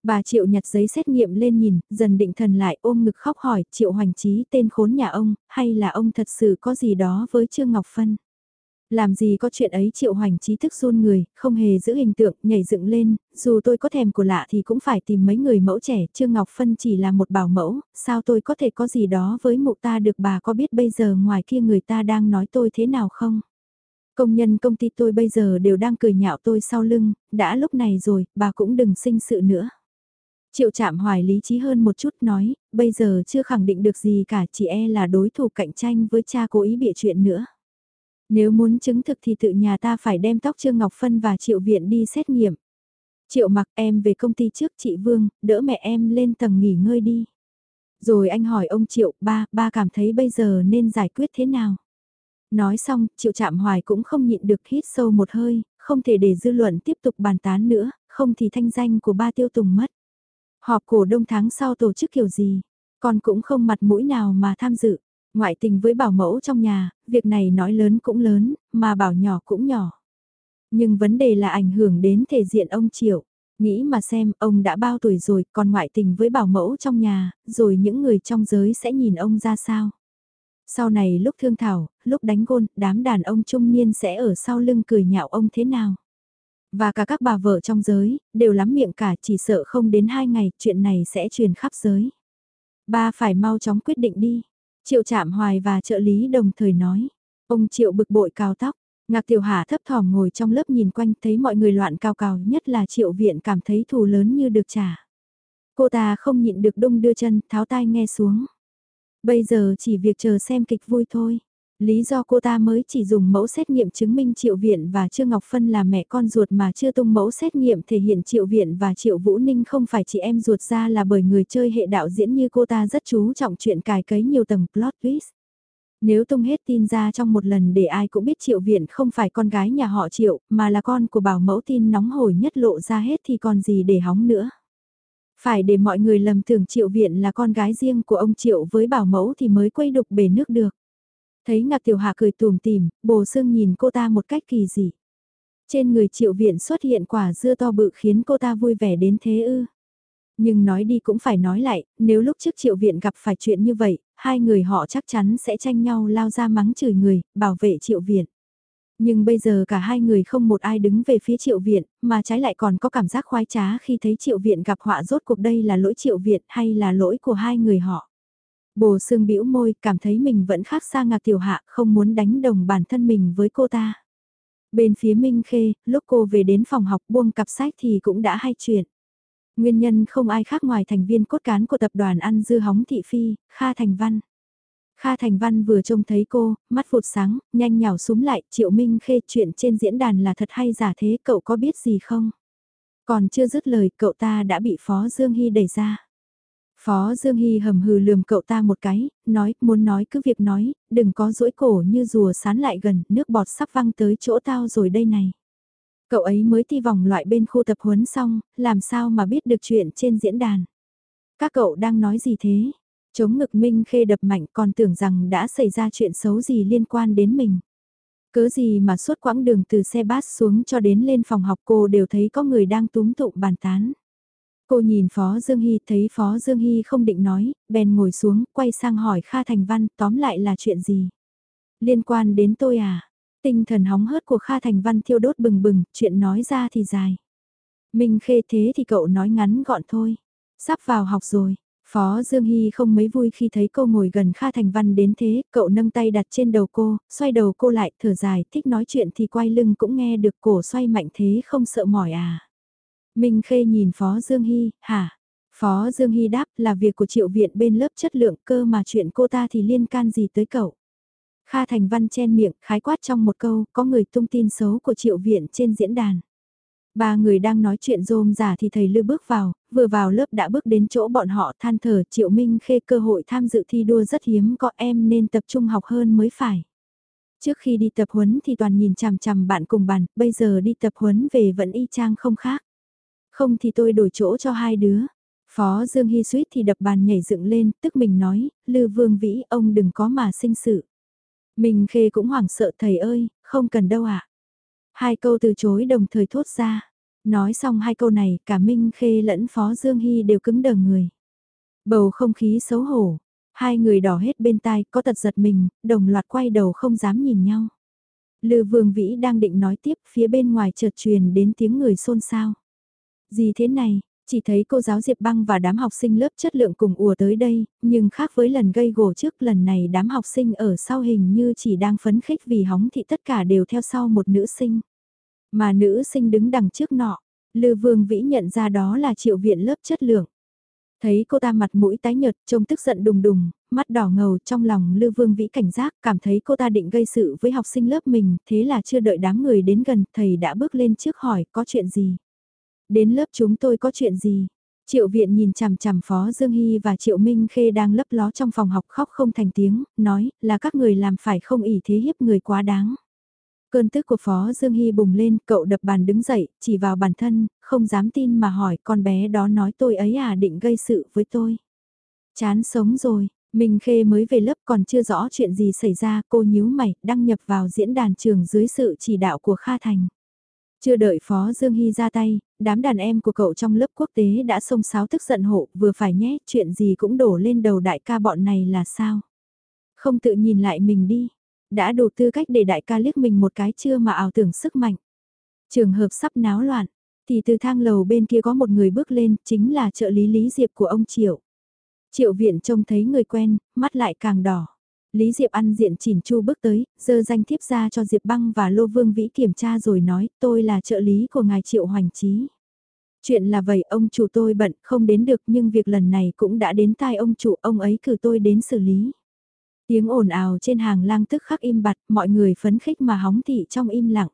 A: Bà Triệu nhặt giấy xét nghiệm lên nhìn, dần định thần lại ôm ngực khóc hỏi Triệu Hoành Trí tên khốn nhà ông, hay là ông thật sự có gì đó với Trương Ngọc Phân. Làm gì có chuyện ấy triệu hoành trí thức run người, không hề giữ hình tượng, nhảy dựng lên, dù tôi có thèm của lạ thì cũng phải tìm mấy người mẫu trẻ, Trương Ngọc Phân chỉ là một bảo mẫu, sao tôi có thể có gì đó với mụ ta được bà có biết bây giờ ngoài kia người ta đang nói tôi thế nào không? Công nhân công ty tôi bây giờ đều đang cười nhạo tôi sau lưng, đã lúc này rồi, bà cũng đừng sinh sự nữa. Triệu chạm hoài lý trí hơn một chút nói, bây giờ chưa khẳng định được gì cả chỉ e là đối thủ cạnh tranh với cha cố ý bịa chuyện nữa. Nếu muốn chứng thực thì tự nhà ta phải đem tóc Trương Ngọc Phân và Triệu Viện đi xét nghiệm. Triệu mặc em về công ty trước chị Vương, đỡ mẹ em lên tầng nghỉ ngơi đi. Rồi anh hỏi ông Triệu, ba, ba cảm thấy bây giờ nên giải quyết thế nào? Nói xong, Triệu Trạm Hoài cũng không nhịn được hít sâu một hơi, không thể để dư luận tiếp tục bàn tán nữa, không thì thanh danh của ba tiêu tùng mất. Họp cổ đông tháng sau tổ chức kiểu gì, con cũng không mặt mũi nào mà tham dự. Ngoại tình với bảo mẫu trong nhà, việc này nói lớn cũng lớn, mà bảo nhỏ cũng nhỏ. Nhưng vấn đề là ảnh hưởng đến thể diện ông Triệu. Nghĩ mà xem, ông đã bao tuổi rồi, còn ngoại tình với bảo mẫu trong nhà, rồi những người trong giới sẽ nhìn ông ra sao. Sau này lúc thương thảo, lúc đánh gôn, đám đàn ông trung niên sẽ ở sau lưng cười nhạo ông thế nào. Và cả các bà vợ trong giới, đều lắm miệng cả chỉ sợ không đến hai ngày, chuyện này sẽ truyền khắp giới. Ba phải mau chóng quyết định đi. Triệu chạm hoài và trợ lý đồng thời nói. Ông Triệu bực bội cao tóc. Ngạc Tiểu Hà thấp thỏm ngồi trong lớp nhìn quanh thấy mọi người loạn cao cao nhất là Triệu Viện cảm thấy thù lớn như được trả. Cô ta không nhịn được đung đưa chân, tháo tai nghe xuống. Bây giờ chỉ việc chờ xem kịch vui thôi. Lý do cô ta mới chỉ dùng mẫu xét nghiệm chứng minh Triệu Viện và Trương Ngọc Phân là mẹ con ruột mà chưa tung mẫu xét nghiệm thể hiện Triệu Viện và Triệu Vũ Ninh không phải chị em ruột ra là bởi người chơi hệ đạo diễn như cô ta rất chú trọng chuyện cài cấy nhiều tầng plot twist. Nếu tung hết tin ra trong một lần để ai cũng biết Triệu Viện không phải con gái nhà họ Triệu, mà là con của bảo mẫu tin nóng hổi nhất lộ ra hết thì còn gì để hóng nữa. Phải để mọi người lầm tưởng triệu viện là con gái riêng của ông triệu với bảo mẫu thì mới quay đục bể nước được. Thấy ngạc tiểu hạ cười tùm tìm, bồ sương nhìn cô ta một cách kỳ dị. Trên người triệu viện xuất hiện quả dưa to bự khiến cô ta vui vẻ đến thế ư. Nhưng nói đi cũng phải nói lại, nếu lúc trước triệu viện gặp phải chuyện như vậy, hai người họ chắc chắn sẽ tranh nhau lao ra mắng chửi người, bảo vệ triệu viện. Nhưng bây giờ cả hai người không một ai đứng về phía triệu viện, mà trái lại còn có cảm giác khoái trá khi thấy triệu viện gặp họa rốt cuộc đây là lỗi triệu viện hay là lỗi của hai người họ. Bồ sương bĩu môi, cảm thấy mình vẫn khác xa ngạc tiểu hạ, không muốn đánh đồng bản thân mình với cô ta. Bên phía Minh Khê, lúc cô về đến phòng học buông cặp sách thì cũng đã hay chuyện. Nguyên nhân không ai khác ngoài thành viên cốt cán của tập đoàn ăn dư hóng thị phi, Kha Thành Văn. Kha Thành Văn vừa trông thấy cô, mắt phụt sáng, nhanh nhào súng lại, Triệu Minh Khê chuyện trên diễn đàn là thật hay giả thế, cậu có biết gì không? Còn chưa dứt lời, cậu ta đã bị Phó Dương Hy đẩy ra. Phó Dương Hy hầm hừ lườm cậu ta một cái, nói, muốn nói cứ việc nói, đừng có rỗi cổ như rùa sán lại gần, nước bọt sắp văng tới chỗ tao rồi đây này. Cậu ấy mới thi vòng loại bên khu tập huấn xong, làm sao mà biết được chuyện trên diễn đàn. Các cậu đang nói gì thế? Chống ngực Minh Khê đập mạnh còn tưởng rằng đã xảy ra chuyện xấu gì liên quan đến mình. Cớ gì mà suốt quãng đường từ xe bát xuống cho đến lên phòng học cô đều thấy có người đang túm tụng bàn tán. Cô nhìn Phó Dương Hy thấy Phó Dương Hy không định nói, bèn ngồi xuống, quay sang hỏi Kha Thành Văn tóm lại là chuyện gì. Liên quan đến tôi à? Tinh thần hóng hớt của Kha Thành Văn thiêu đốt bừng bừng, chuyện nói ra thì dài. Minh khê thế thì cậu nói ngắn gọn thôi. Sắp vào học rồi. Phó Dương Hy không mấy vui khi thấy cô ngồi gần Kha Thành Văn đến thế, cậu nâng tay đặt trên đầu cô, xoay đầu cô lại, thở dài, thích nói chuyện thì quay lưng cũng nghe được cổ xoay mạnh thế không sợ mỏi à. Minh Khê nhìn Phó Dương Hy, hả? Phó Dương Hy đáp là việc của triệu viện bên lớp chất lượng cơ mà chuyện cô ta thì liên can gì tới cậu. Kha Thành Văn chen miệng, khái quát trong một câu, có người tung tin xấu của triệu viện trên diễn đàn. Ba người đang nói chuyện rôm giả thì thầy Lư bước vào, vừa vào lớp đã bước đến chỗ bọn họ than thở Triệu Minh Khê cơ hội tham dự thi đua rất hiếm có em nên tập trung học hơn mới phải. Trước khi đi tập huấn thì toàn nhìn chằm chằm bạn cùng bàn, bây giờ đi tập huấn về vẫn y chang không khác. Không thì tôi đổi chỗ cho hai đứa. Phó Dương Hy suýt thì đập bàn nhảy dựng lên, tức mình nói, Lư Vương Vĩ ông đừng có mà sinh sự. Mình khê cũng hoảng sợ thầy ơi, không cần đâu ạ. À. Hai câu từ chối đồng thời thốt ra. Nói xong hai câu này, cả Minh Khê lẫn Phó Dương Hy đều cứng đờ người. Bầu không khí xấu hổ, hai người đỏ hết bên tai, có tật giật mình, đồng loạt quay đầu không dám nhìn nhau. Lư Vương Vĩ đang định nói tiếp, phía bên ngoài chợt truyền đến tiếng người xôn xao. Gì thế này, chỉ thấy cô giáo Diệp Băng và đám học sinh lớp chất lượng cùng ùa tới đây, nhưng khác với lần gây gổ trước lần này đám học sinh ở sau hình như chỉ đang phấn khích vì hóng thị tất cả đều theo sau một nữ sinh. Mà nữ sinh đứng đằng trước nọ, Lư Vương Vĩ nhận ra đó là triệu viện lớp chất lượng. Thấy cô ta mặt mũi tái nhợt, trông tức giận đùng đùng, mắt đỏ ngầu trong lòng Lư Vương Vĩ cảnh giác, cảm thấy cô ta định gây sự với học sinh lớp mình, thế là chưa đợi đám người đến gần, thầy đã bước lên trước hỏi có chuyện gì. Đến lớp chúng tôi có chuyện gì? Triệu viện nhìn chằm chằm Phó Dương Hy và Triệu Minh Khê đang lấp ló trong phòng học khóc không thành tiếng, nói là các người làm phải không ỉ thế hiếp người quá đáng. Cơn tức của Phó Dương Hy bùng lên, cậu đập bàn đứng dậy, chỉ vào bản thân, không dám tin mà hỏi con bé đó nói tôi ấy à định gây sự với tôi. Chán sống rồi, Minh Khê mới về lớp còn chưa rõ chuyện gì xảy ra, cô nhíu mày, đăng nhập vào diễn đàn trường dưới sự chỉ đạo của Kha Thành. Chưa đợi Phó Dương Hy ra tay, đám đàn em của cậu trong lớp quốc tế đã xông xáo tức giận hộ, vừa phải nhé, chuyện gì cũng đổ lên đầu đại ca bọn này là sao? Không tự nhìn lại mình đi, đã đủ tư cách để đại ca liếc mình một cái chưa mà ảo tưởng sức mạnh. Trường hợp sắp náo loạn, thì từ thang lầu bên kia có một người bước lên, chính là trợ lý Lý Diệp của ông Triệu. Triệu viện trông thấy người quen, mắt lại càng đỏ. Lý Diệp ăn diện chỉn chu bước tới, dơ danh thiếp ra cho Diệp Băng và Lô Vương Vĩ kiểm tra rồi nói, tôi là trợ lý của ngài Triệu Hoành Trí. Chuyện là vậy, ông chủ tôi bận, không đến được nhưng việc lần này cũng đã đến tai ông chủ, ông ấy cử tôi đến xử lý. Tiếng ồn ào trên hàng lang tức khắc im bặt, mọi người phấn khích mà hóng thị trong im lặng.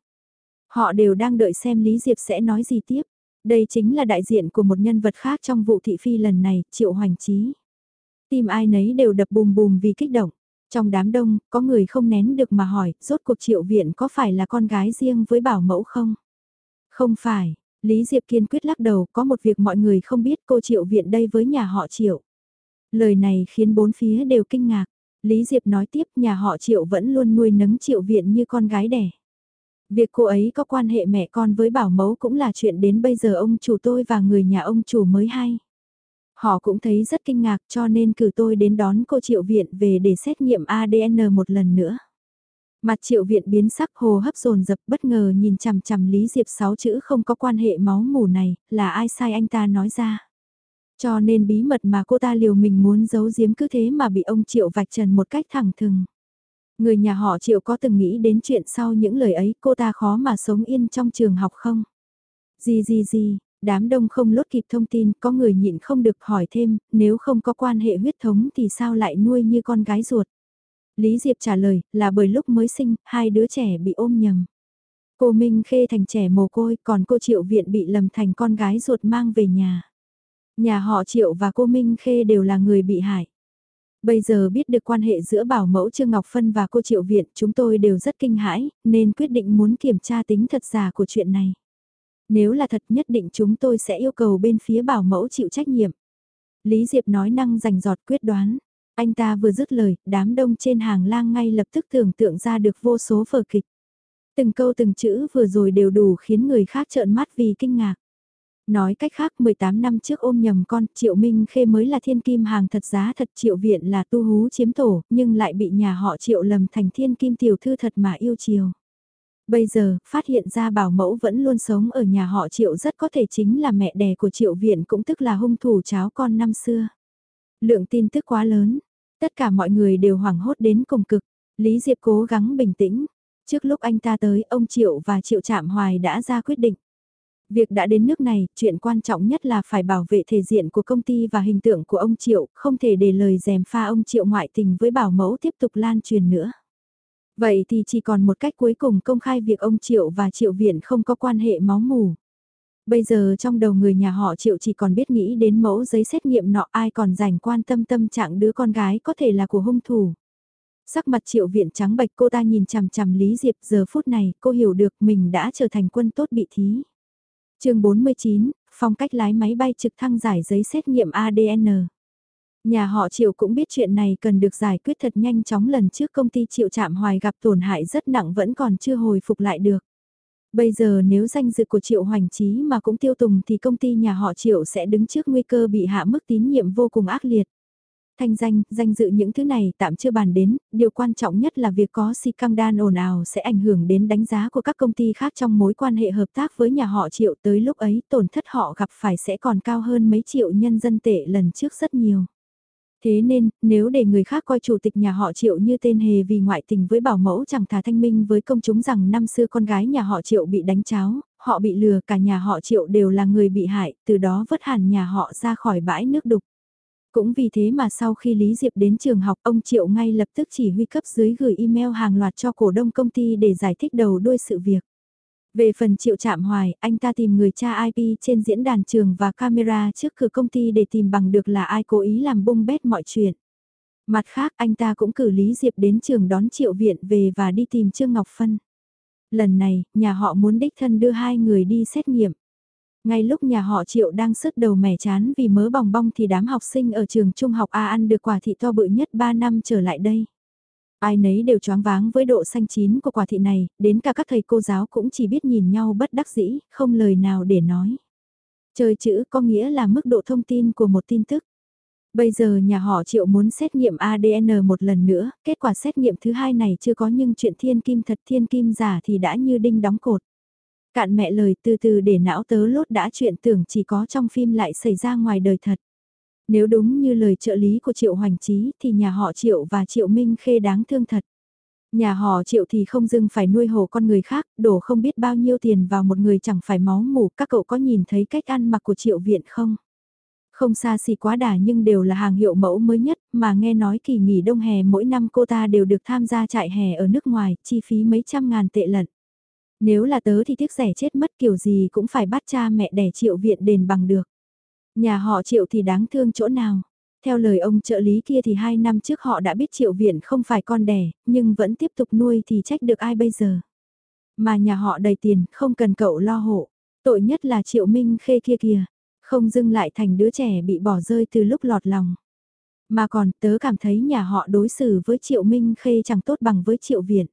A: Họ đều đang đợi xem Lý Diệp sẽ nói gì tiếp. Đây chính là đại diện của một nhân vật khác trong vụ thị phi lần này, Triệu Hoành Trí. Tim ai nấy đều đập bùm bùm vì kích động. Trong đám đông, có người không nén được mà hỏi, rốt cuộc triệu viện có phải là con gái riêng với bảo mẫu không? Không phải, Lý Diệp kiên quyết lắc đầu, có một việc mọi người không biết cô Triệu Viện đây với nhà họ Triệu. Lời này khiến bốn phía đều kinh ngạc. Lý Diệp nói tiếp nhà họ Triệu vẫn luôn nuôi nấng Triệu Viện như con gái đẻ. Việc cô ấy có quan hệ mẹ con với bảo mẫu cũng là chuyện đến bây giờ ông chủ tôi và người nhà ông chủ mới hay. Họ cũng thấy rất kinh ngạc cho nên cử tôi đến đón cô Triệu Viện về để xét nghiệm ADN một lần nữa. Mặt Triệu Viện biến sắc hồ hấp dồn dập bất ngờ nhìn chằm chằm Lý Diệp sáu chữ không có quan hệ máu mủ này, là ai sai anh ta nói ra. Cho nên bí mật mà cô ta liều mình muốn giấu giếm cứ thế mà bị ông Triệu vạch trần một cách thẳng thừng. Người nhà họ Triệu có từng nghĩ đến chuyện sau những lời ấy cô ta khó mà sống yên trong trường học không? Gì gì gì, đám đông không lốt kịp thông tin, có người nhịn không được hỏi thêm, nếu không có quan hệ huyết thống thì sao lại nuôi như con gái ruột? Lý Diệp trả lời, là bởi lúc mới sinh, hai đứa trẻ bị ôm nhầm. Cô Minh Khê thành trẻ mồ côi, còn cô Triệu Viện bị lầm thành con gái ruột mang về nhà. Nhà họ Triệu và cô Minh Khê đều là người bị hại. Bây giờ biết được quan hệ giữa bảo mẫu Trương Ngọc Phân và cô Triệu Viện, chúng tôi đều rất kinh hãi, nên quyết định muốn kiểm tra tính thật giả của chuyện này. Nếu là thật nhất định chúng tôi sẽ yêu cầu bên phía bảo mẫu chịu trách nhiệm. Lý Diệp nói năng rành giọt quyết đoán. Anh ta vừa dứt lời, đám đông trên hàng lang ngay lập tức tưởng tượng ra được vô số vở kịch. Từng câu từng chữ vừa rồi đều đủ khiến người khác trợn mắt vì kinh ngạc. Nói cách khác 18 năm trước ôm nhầm con, Triệu Minh Khê mới là thiên kim hàng thật giá thật Triệu Viện là tu hú chiếm tổ, nhưng lại bị nhà họ Triệu lầm thành thiên kim tiểu thư thật mà yêu chiều. Bây giờ, phát hiện ra bảo mẫu vẫn luôn sống ở nhà họ Triệu rất có thể chính là mẹ đẻ của Triệu Viện cũng tức là hung thủ cháu con năm xưa. Lượng tin tức quá lớn, tất cả mọi người đều hoảng hốt đến cùng cực, Lý Diệp cố gắng bình tĩnh. Trước lúc anh ta tới, ông Triệu và Triệu Trạm Hoài đã ra quyết định. Việc đã đến nước này, chuyện quan trọng nhất là phải bảo vệ thể diện của công ty và hình tượng của ông Triệu, không thể để lời dèm pha ông Triệu ngoại tình với bảo mẫu tiếp tục lan truyền nữa. Vậy thì chỉ còn một cách cuối cùng công khai việc ông Triệu và Triệu Viện không có quan hệ máu mù. Bây giờ trong đầu người nhà họ Triệu chỉ còn biết nghĩ đến mẫu giấy xét nghiệm nọ ai còn dành quan tâm tâm trạng đứa con gái có thể là của hung thủ. Sắc mặt Triệu Viện trắng bạch cô ta nhìn chằm chằm Lý Diệp giờ phút này cô hiểu được mình đã trở thành quân tốt bị thí chương 49, phong cách lái máy bay trực thăng giải giấy xét nghiệm ADN. Nhà họ Triệu cũng biết chuyện này cần được giải quyết thật nhanh chóng lần trước công ty Triệu Trạm Hoài gặp tổn hại rất nặng vẫn còn chưa hồi phục lại được. Bây giờ nếu danh dự của Triệu Hoành Trí mà cũng tiêu tùng thì công ty nhà họ Triệu sẽ đứng trước nguy cơ bị hạ mức tín nhiệm vô cùng ác liệt. Thanh danh, danh dự những thứ này tạm chưa bàn đến, điều quan trọng nhất là việc có si căng đan ồn ào sẽ ảnh hưởng đến đánh giá của các công ty khác trong mối quan hệ hợp tác với nhà họ triệu tới lúc ấy tổn thất họ gặp phải sẽ còn cao hơn mấy triệu nhân dân tệ lần trước rất nhiều. Thế nên, nếu để người khác coi chủ tịch nhà họ triệu như tên hề vì ngoại tình với bảo mẫu chẳng thà thanh minh với công chúng rằng năm xưa con gái nhà họ triệu bị đánh cháo, họ bị lừa cả nhà họ triệu đều là người bị hại, từ đó vứt hẳn nhà họ ra khỏi bãi nước đục. Cũng vì thế mà sau khi Lý Diệp đến trường học ông Triệu ngay lập tức chỉ huy cấp dưới gửi email hàng loạt cho cổ đông công ty để giải thích đầu đuôi sự việc. Về phần Triệu Trạm Hoài, anh ta tìm người cha IP trên diễn đàn trường và camera trước cửa công ty để tìm bằng được là ai cố ý làm bung bét mọi chuyện. Mặt khác anh ta cũng cử Lý Diệp đến trường đón Triệu Viện về và đi tìm Trương Ngọc Phân. Lần này, nhà họ muốn đích thân đưa hai người đi xét nghiệm. Ngay lúc nhà họ Triệu đang sứt đầu mẻ chán vì mớ bòng bong thì đám học sinh ở trường trung học A ăn được quả thị to bự nhất 3 năm trở lại đây. Ai nấy đều choáng váng với độ xanh chín của quả thị này, đến cả các thầy cô giáo cũng chỉ biết nhìn nhau bất đắc dĩ, không lời nào để nói. Chơi chữ có nghĩa là mức độ thông tin của một tin tức. Bây giờ nhà họ Triệu muốn xét nghiệm ADN một lần nữa, kết quả xét nghiệm thứ hai này chưa có nhưng chuyện thiên kim thật thiên kim giả thì đã như đinh đóng cột. Cạn mẹ lời từ từ để não tớ lốt đã chuyện tưởng chỉ có trong phim lại xảy ra ngoài đời thật. Nếu đúng như lời trợ lý của Triệu Hoành Trí thì nhà họ Triệu và Triệu Minh Khê đáng thương thật. Nhà họ Triệu thì không dưng phải nuôi hồ con người khác, đổ không biết bao nhiêu tiền vào một người chẳng phải máu mủ. Các cậu có nhìn thấy cách ăn mặc của Triệu Viện không? Không xa xỉ quá đà nhưng đều là hàng hiệu mẫu mới nhất mà nghe nói kỳ nghỉ đông hè mỗi năm cô ta đều được tham gia trại hè ở nước ngoài, chi phí mấy trăm ngàn tệ lận. Nếu là tớ thì tiếc rẻ chết mất kiểu gì cũng phải bắt cha mẹ đẻ triệu viện đền bằng được. Nhà họ triệu thì đáng thương chỗ nào. Theo lời ông trợ lý kia thì hai năm trước họ đã biết triệu viện không phải con đẻ, nhưng vẫn tiếp tục nuôi thì trách được ai bây giờ. Mà nhà họ đầy tiền, không cần cậu lo hộ. Tội nhất là Triệu Minh Khê kia kìa, không dưng lại thành đứa trẻ bị bỏ rơi từ lúc lọt lòng. Mà còn tớ cảm thấy nhà họ đối xử với Triệu Minh Khê chẳng tốt bằng với Triệu Viện.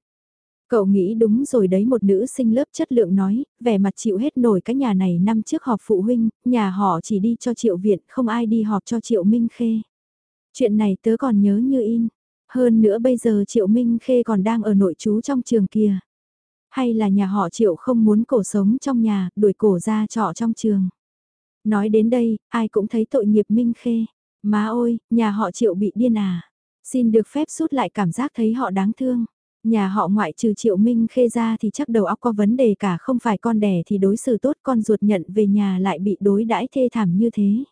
A: Cậu nghĩ đúng rồi đấy một nữ sinh lớp chất lượng nói, vẻ mặt chịu hết nổi cái nhà này năm trước họp phụ huynh, nhà họ chỉ đi cho Triệu Viện, không ai đi họp cho Triệu Minh Khê. Chuyện này tớ còn nhớ như in. Hơn nữa bây giờ Triệu Minh Khê còn đang ở nội trú trong trường kia. Hay là nhà họ Triệu không muốn cổ sống trong nhà, đuổi cổ ra trọ trong trường. Nói đến đây, ai cũng thấy tội nghiệp Minh Khê. Má ôi, nhà họ Triệu bị điên à. Xin được phép rút lại cảm giác thấy họ đáng thương. Nhà họ ngoại trừ Triệu Minh Khê ra thì chắc đầu óc có vấn đề cả không phải con đẻ thì đối xử tốt con ruột nhận về nhà lại bị đối đãi thê thảm như thế.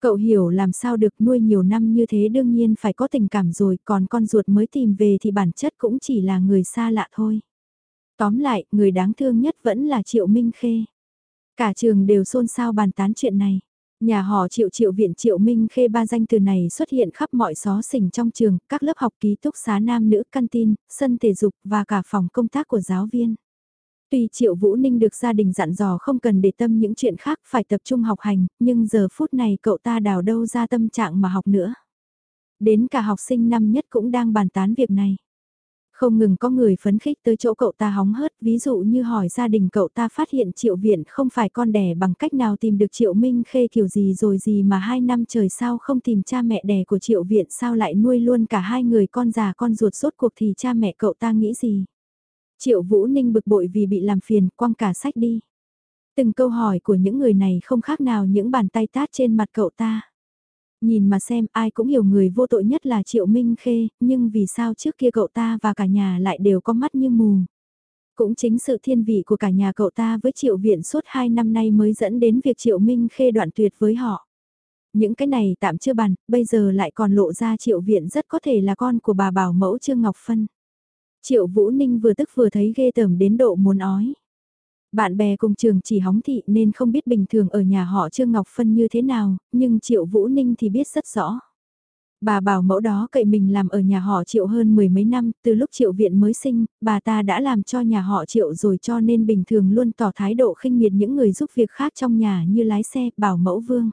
A: Cậu hiểu làm sao được nuôi nhiều năm như thế đương nhiên phải có tình cảm rồi còn con ruột mới tìm về thì bản chất cũng chỉ là người xa lạ thôi. Tóm lại, người đáng thương nhất vẫn là Triệu Minh Khê. Cả trường đều xôn xao bàn tán chuyện này. Nhà họ triệu triệu viện triệu minh khê ba danh từ này xuất hiện khắp mọi xó xỉnh trong trường, các lớp học ký túc xá nam nữ, căn tin, sân thể dục và cả phòng công tác của giáo viên. Tuy Triệu Vũ Ninh được gia đình dặn dò không cần để tâm những chuyện khác phải tập trung học hành, nhưng giờ phút này cậu ta đào đâu ra tâm trạng mà học nữa. Đến cả học sinh năm nhất cũng đang bàn tán việc này. Không ngừng có người phấn khích tới chỗ cậu ta hóng hớt, ví dụ như hỏi gia đình cậu ta phát hiện Triệu Viện không phải con đẻ bằng cách nào tìm được Triệu Minh Khê kiểu gì rồi gì mà hai năm trời sao không tìm cha mẹ đẻ của Triệu Viện sao lại nuôi luôn cả hai người con già con ruột suốt cuộc thì cha mẹ cậu ta nghĩ gì. Triệu Vũ Ninh bực bội vì bị làm phiền, quăng cả sách đi. Từng câu hỏi của những người này không khác nào những bàn tay tát trên mặt cậu ta. Nhìn mà xem ai cũng hiểu người vô tội nhất là Triệu Minh Khê, nhưng vì sao trước kia cậu ta và cả nhà lại đều có mắt như mù. Cũng chính sự thiên vị của cả nhà cậu ta với Triệu Viện suốt 2 năm nay mới dẫn đến việc Triệu Minh Khê đoạn tuyệt với họ. Những cái này tạm chưa bàn, bây giờ lại còn lộ ra Triệu Viện rất có thể là con của bà bảo mẫu Trương Ngọc Phân. Triệu Vũ Ninh vừa tức vừa thấy ghê tởm đến độ muốn ói. Bạn bè cùng trường chỉ hóng thị nên không biết bình thường ở nhà họ Trương Ngọc Phân như thế nào, nhưng Triệu Vũ Ninh thì biết rất rõ. Bà bảo mẫu đó cậy mình làm ở nhà họ Triệu hơn mười mấy năm, từ lúc Triệu Viện mới sinh, bà ta đã làm cho nhà họ Triệu rồi cho nên bình thường luôn tỏ thái độ khinh miệt những người giúp việc khác trong nhà như lái xe, bảo mẫu vương.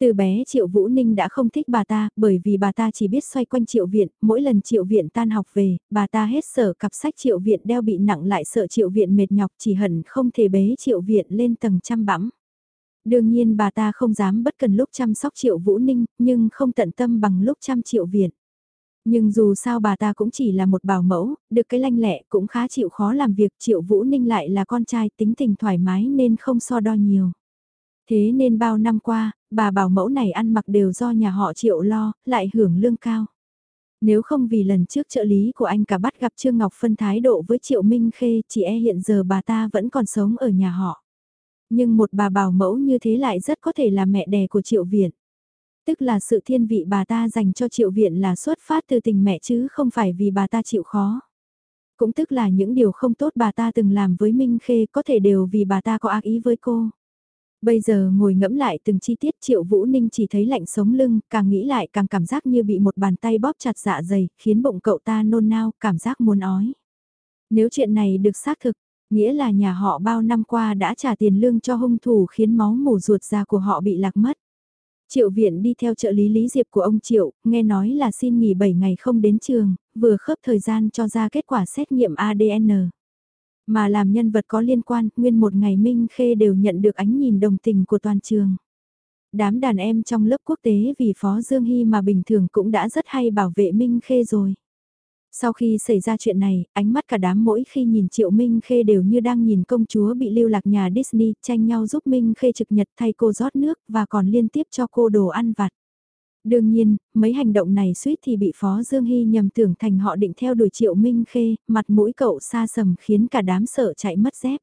A: Từ bé Triệu Vũ Ninh đã không thích bà ta, bởi vì bà ta chỉ biết xoay quanh Triệu Viện, mỗi lần Triệu Viện tan học về, bà ta hết sở cặp sách Triệu Viện đeo bị nặng lại sợ Triệu Viện mệt nhọc chỉ hận không thể bế Triệu Viện lên tầng chăm bẵm. Đương nhiên bà ta không dám bất cần lúc chăm sóc Triệu Vũ Ninh, nhưng không tận tâm bằng lúc chăm Triệu Viện. Nhưng dù sao bà ta cũng chỉ là một bảo mẫu, được cái lanh lẹ cũng khá chịu khó làm việc Triệu Vũ Ninh lại là con trai tính tình thoải mái nên không so đo nhiều. Thế nên bao năm qua, bà bảo mẫu này ăn mặc đều do nhà họ triệu lo, lại hưởng lương cao. Nếu không vì lần trước trợ lý của anh cả bắt gặp Trương Ngọc phân thái độ với Triệu Minh Khê, chỉ e hiện giờ bà ta vẫn còn sống ở nhà họ. Nhưng một bà bảo mẫu như thế lại rất có thể là mẹ đẻ của Triệu Viện. Tức là sự thiên vị bà ta dành cho Triệu Viện là xuất phát từ tình mẹ chứ không phải vì bà ta chịu khó. Cũng tức là những điều không tốt bà ta từng làm với Minh Khê có thể đều vì bà ta có ác ý với cô. Bây giờ ngồi ngẫm lại từng chi tiết Triệu Vũ Ninh chỉ thấy lạnh sống lưng, càng nghĩ lại càng cảm giác như bị một bàn tay bóp chặt dạ dày, khiến bụng cậu ta nôn nao, cảm giác muốn ói. Nếu chuyện này được xác thực, nghĩa là nhà họ bao năm qua đã trả tiền lương cho hung thủ khiến máu mủ ruột ra của họ bị lạc mất. Triệu viện đi theo trợ lý Lý Diệp của ông Triệu, nghe nói là xin nghỉ 7 ngày không đến trường, vừa khớp thời gian cho ra kết quả xét nghiệm ADN. Mà làm nhân vật có liên quan, nguyên một ngày Minh Khê đều nhận được ánh nhìn đồng tình của toàn trường. Đám đàn em trong lớp quốc tế vì Phó Dương Hy mà bình thường cũng đã rất hay bảo vệ Minh Khê rồi. Sau khi xảy ra chuyện này, ánh mắt cả đám mỗi khi nhìn Triệu Minh Khê đều như đang nhìn công chúa bị lưu lạc nhà Disney, tranh nhau giúp Minh Khê trực nhật thay cô rót nước và còn liên tiếp cho cô đồ ăn vặt. Đương nhiên, mấy hành động này suýt thì bị Phó Dương Hy nhầm tưởng thành họ định theo đuổi Triệu Minh Khê, mặt mũi cậu xa sầm khiến cả đám sợ chạy mất dép.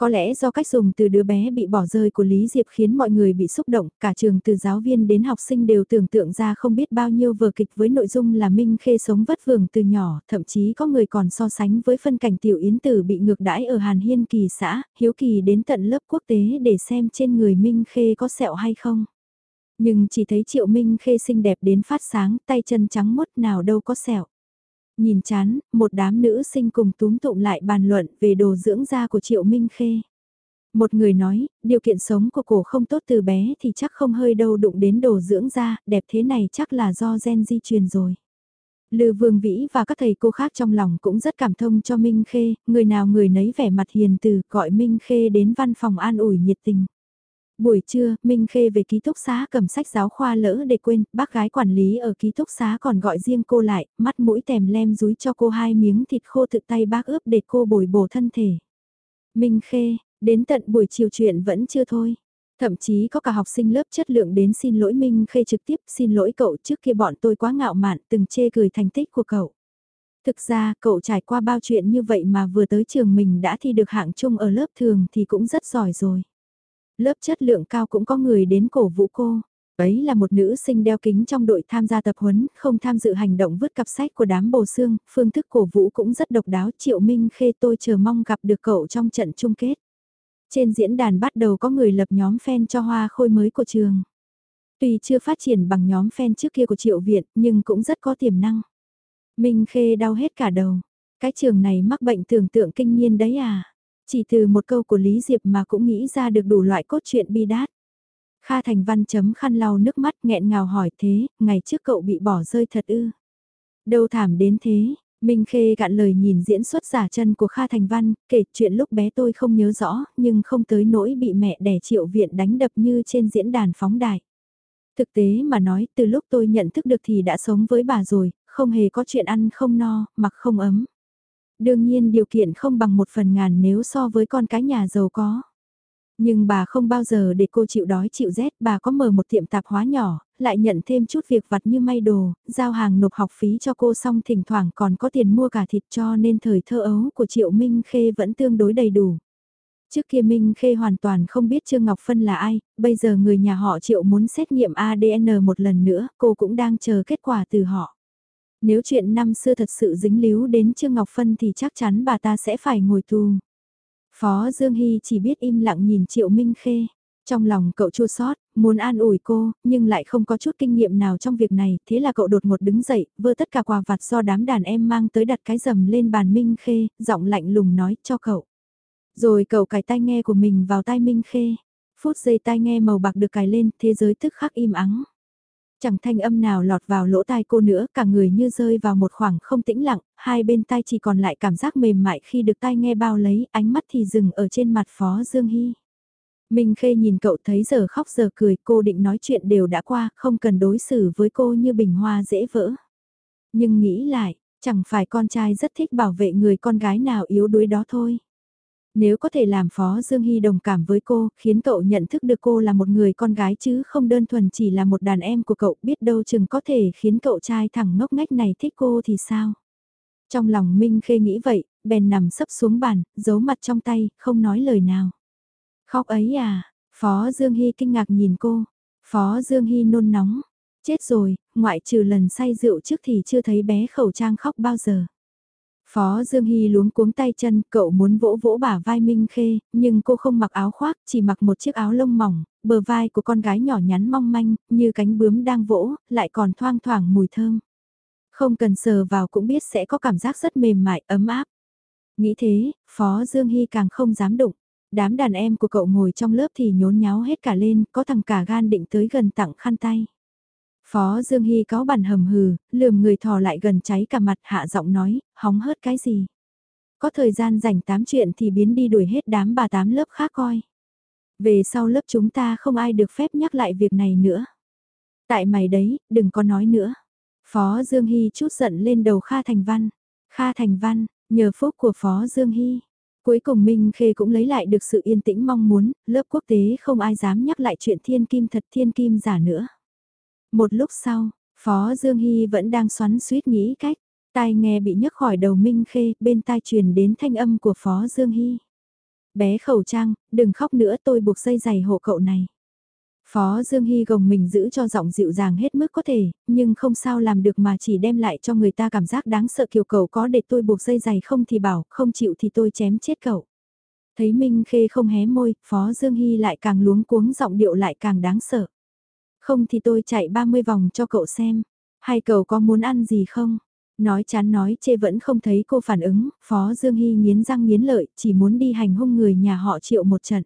A: Có lẽ do cách dùng từ đứa bé bị bỏ rơi của Lý Diệp khiến mọi người bị xúc động, cả trường từ giáo viên đến học sinh đều tưởng tượng ra không biết bao nhiêu vở kịch với nội dung là Minh Khê sống vất vưởng từ nhỏ, thậm chí có người còn so sánh với phân cảnh tiểu yến tử bị ngược đãi ở Hàn Hiên kỳ xã, hiếu kỳ đến tận lớp quốc tế để xem trên người Minh Khê có sẹo hay không. Nhưng chỉ thấy Triệu Minh Khê xinh đẹp đến phát sáng, tay chân trắng mốt nào đâu có sẹo. Nhìn chán, một đám nữ sinh cùng túm tụng lại bàn luận về đồ dưỡng da của Triệu Minh Khê. Một người nói, điều kiện sống của cổ không tốt từ bé thì chắc không hơi đâu đụng đến đồ dưỡng da, đẹp thế này chắc là do gen di truyền rồi. Lư Vương Vĩ và các thầy cô khác trong lòng cũng rất cảm thông cho Minh Khê, người nào người nấy vẻ mặt hiền từ gọi Minh Khê đến văn phòng an ủi nhiệt tình. Buổi trưa, Minh Khê về ký túc xá cầm sách giáo khoa lỡ để quên, bác gái quản lý ở ký túc xá còn gọi riêng cô lại, mắt mũi tèm lem rúi cho cô hai miếng thịt khô tự tay bác ướp để cô bồi bổ thân thể. Minh Khê, đến tận buổi chiều chuyện vẫn chưa thôi. Thậm chí có cả học sinh lớp chất lượng đến xin lỗi Minh Khê trực tiếp xin lỗi cậu trước kia bọn tôi quá ngạo mạn từng chê cười thành tích của cậu. Thực ra cậu trải qua bao chuyện như vậy mà vừa tới trường mình đã thi được hạng chung ở lớp thường thì cũng rất giỏi rồi. Lớp chất lượng cao cũng có người đến cổ vũ cô. Ấy là một nữ sinh đeo kính trong đội tham gia tập huấn, không tham dự hành động vứt cặp sách của đám bồ xương, phương thức cổ vũ cũng rất độc đáo. Triệu Minh Khê tôi chờ mong gặp được cậu trong trận chung kết. Trên diễn đàn bắt đầu có người lập nhóm fan cho hoa khôi mới của trường. Tuy chưa phát triển bằng nhóm fan trước kia của Triệu Viện, nhưng cũng rất có tiềm năng. Minh Khê đau hết cả đầu. Cái trường này mắc bệnh tưởng tượng kinh nhiên đấy à? Chỉ từ một câu của Lý Diệp mà cũng nghĩ ra được đủ loại cốt truyện bi đát. Kha Thành Văn chấm khăn lau nước mắt nghẹn ngào hỏi thế, ngày trước cậu bị bỏ rơi thật ư? Đâu thảm đến thế, Minh Khê gạn lời nhìn diễn xuất giả chân của Kha Thành Văn, kể chuyện lúc bé tôi không nhớ rõ, nhưng không tới nỗi bị mẹ đẻ triệu viện đánh đập như trên diễn đàn phóng đại. Thực tế mà nói, từ lúc tôi nhận thức được thì đã sống với bà rồi, không hề có chuyện ăn không no, mặc không ấm. Đương nhiên điều kiện không bằng một phần ngàn nếu so với con cái nhà giàu có. Nhưng bà không bao giờ để cô chịu đói chịu rét, bà có mở một tiệm tạp hóa nhỏ, lại nhận thêm chút việc vặt như may đồ, giao hàng nộp học phí cho cô xong thỉnh thoảng còn có tiền mua cả thịt cho nên thời thơ ấu của Triệu Minh Khê vẫn tương đối đầy đủ. Trước kia Minh Khê hoàn toàn không biết Trương Ngọc Phân là ai, bây giờ người nhà họ Triệu muốn xét nghiệm ADN một lần nữa, cô cũng đang chờ kết quả từ họ. Nếu chuyện năm xưa thật sự dính líu đến Trương Ngọc Phân thì chắc chắn bà ta sẽ phải ngồi tù. Phó Dương Hy chỉ biết im lặng nhìn Triệu Minh Khê. Trong lòng cậu chua sót, muốn an ủi cô, nhưng lại không có chút kinh nghiệm nào trong việc này, thế là cậu đột ngột đứng dậy, vơ tất cả quà vặt do đám đàn em mang tới đặt cái rầm lên bàn Minh Khê, giọng lạnh lùng nói cho cậu. Rồi cậu cài tai nghe của mình vào tai Minh Khê. Phút giây tai nghe màu bạc được cài lên, thế giới tức khắc im ắng. Chẳng thanh âm nào lọt vào lỗ tai cô nữa, cả người như rơi vào một khoảng không tĩnh lặng, hai bên tai chỉ còn lại cảm giác mềm mại khi được tai nghe bao lấy, ánh mắt thì dừng ở trên mặt Phó Dương Hy. Minh Khê nhìn cậu thấy giờ khóc giờ cười, cô định nói chuyện đều đã qua, không cần đối xử với cô như bình hoa dễ vỡ. Nhưng nghĩ lại, chẳng phải con trai rất thích bảo vệ người con gái nào yếu đuối đó thôi. Nếu có thể làm Phó Dương Hy đồng cảm với cô, khiến cậu nhận thức được cô là một người con gái chứ không đơn thuần chỉ là một đàn em của cậu biết đâu chừng có thể khiến cậu trai thẳng ngốc ngách này thích cô thì sao? Trong lòng Minh Khê nghĩ vậy, bèn nằm sấp xuống bàn, giấu mặt trong tay, không nói lời nào. Khóc ấy à, Phó Dương Hy kinh ngạc nhìn cô, Phó Dương Hy nôn nóng, chết rồi, ngoại trừ lần say rượu trước thì chưa thấy bé khẩu trang khóc bao giờ. Phó Dương Hy luống cuống tay chân, cậu muốn vỗ vỗ bả vai Minh Khê, nhưng cô không mặc áo khoác, chỉ mặc một chiếc áo lông mỏng, bờ vai của con gái nhỏ nhắn mong manh, như cánh bướm đang vỗ, lại còn thoang thoảng mùi thơm. Không cần sờ vào cũng biết sẽ có cảm giác rất mềm mại, ấm áp. Nghĩ thế, Phó Dương Hy càng không dám đụng. Đám đàn em của cậu ngồi trong lớp thì nhốn nháo hết cả lên, có thằng cả gan định tới gần tặng khăn tay. Phó Dương Hy có bản hầm hừ, lườm người thò lại gần cháy cả mặt hạ giọng nói, hóng hớt cái gì. Có thời gian dành tám chuyện thì biến đi đuổi hết đám bà tám lớp khác coi. Về sau lớp chúng ta không ai được phép nhắc lại việc này nữa. Tại mày đấy, đừng có nói nữa. Phó Dương Hy chút giận lên đầu Kha Thành Văn. Kha Thành Văn, nhờ phúc của Phó Dương Hy. Cuối cùng Minh Khê cũng lấy lại được sự yên tĩnh mong muốn, lớp quốc tế không ai dám nhắc lại chuyện thiên kim thật thiên kim giả nữa. Một lúc sau, Phó Dương Hy vẫn đang xoắn suýt nghĩ cách, tai nghe bị nhấc khỏi đầu Minh Khê, bên tai truyền đến thanh âm của Phó Dương Hy. Bé khẩu trang, đừng khóc nữa tôi buộc dây giày hộ cậu này. Phó Dương Hy gồng mình giữ cho giọng dịu dàng hết mức có thể, nhưng không sao làm được mà chỉ đem lại cho người ta cảm giác đáng sợ kiều cậu có để tôi buộc dây giày không thì bảo, không chịu thì tôi chém chết cậu. Thấy Minh Khê không hé môi, Phó Dương Hy lại càng luống cuống giọng điệu lại càng đáng sợ. Không thì tôi chạy 30 vòng cho cậu xem. Hai cậu có muốn ăn gì không? Nói chán nói chê vẫn không thấy cô phản ứng, Phó Dương Hy nghiến răng nghiến lợi, chỉ muốn đi hành hung người nhà họ triệu một trận.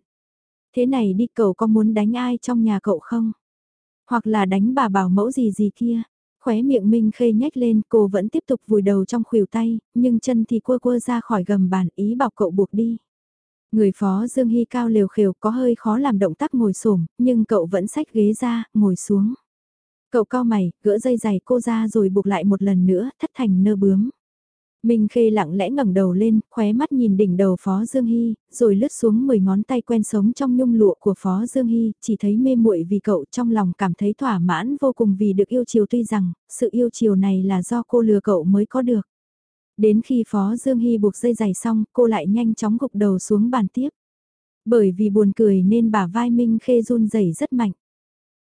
A: Thế này đi cậu có muốn đánh ai trong nhà cậu không? Hoặc là đánh bà bảo mẫu gì gì kia? Khóe miệng Minh Khê nhếch lên, cô vẫn tiếp tục vùi đầu trong khuỷu tay, nhưng chân thì quơ quơ ra khỏi gầm bàn ý bảo cậu buộc đi. Người phó Dương Hy cao lều khều có hơi khó làm động tác ngồi xổm nhưng cậu vẫn xách ghế ra, ngồi xuống. Cậu cao mày, gỡ dây giày cô ra rồi buộc lại một lần nữa, thất thành nơ bướm. Minh Khê lặng lẽ ngẩng đầu lên, khóe mắt nhìn đỉnh đầu Phó Dương Hy, rồi lướt xuống 10 ngón tay quen sống trong nhung lụa của Phó Dương Hy, chỉ thấy mê muội vì cậu trong lòng cảm thấy thỏa mãn vô cùng vì được yêu chiều tuy rằng, sự yêu chiều này là do cô lừa cậu mới có được. Đến khi Phó Dương Hy buộc dây giày xong, cô lại nhanh chóng gục đầu xuống bàn tiếp. Bởi vì buồn cười nên bà vai Minh Khê run rẩy rất mạnh.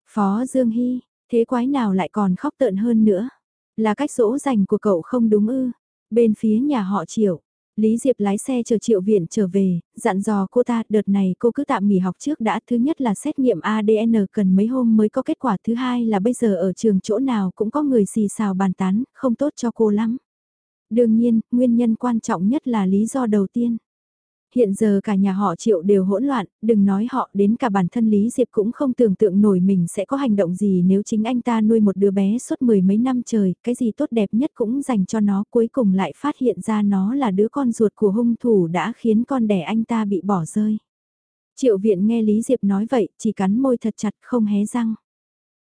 A: Phó Dương Hy, thế quái nào lại còn khóc tợn hơn nữa? Là cách dỗ dành của cậu không đúng ư? Bên phía nhà họ Triệu, Lý Diệp lái xe chờ Triệu Viện trở về, dặn dò cô ta đợt này cô cứ tạm nghỉ học trước đã. Thứ nhất là xét nghiệm ADN cần mấy hôm mới có kết quả. Thứ hai là bây giờ ở trường chỗ nào cũng có người xì xào bàn tán, không tốt cho cô lắm. Đương nhiên, nguyên nhân quan trọng nhất là lý do đầu tiên. Hiện giờ cả nhà họ triệu đều hỗn loạn, đừng nói họ đến cả bản thân Lý Diệp cũng không tưởng tượng nổi mình sẽ có hành động gì nếu chính anh ta nuôi một đứa bé suốt mười mấy năm trời, cái gì tốt đẹp nhất cũng dành cho nó cuối cùng lại phát hiện ra nó là đứa con ruột của hung thủ đã khiến con đẻ anh ta bị bỏ rơi. Triệu viện nghe Lý Diệp nói vậy, chỉ cắn môi thật chặt không hé răng.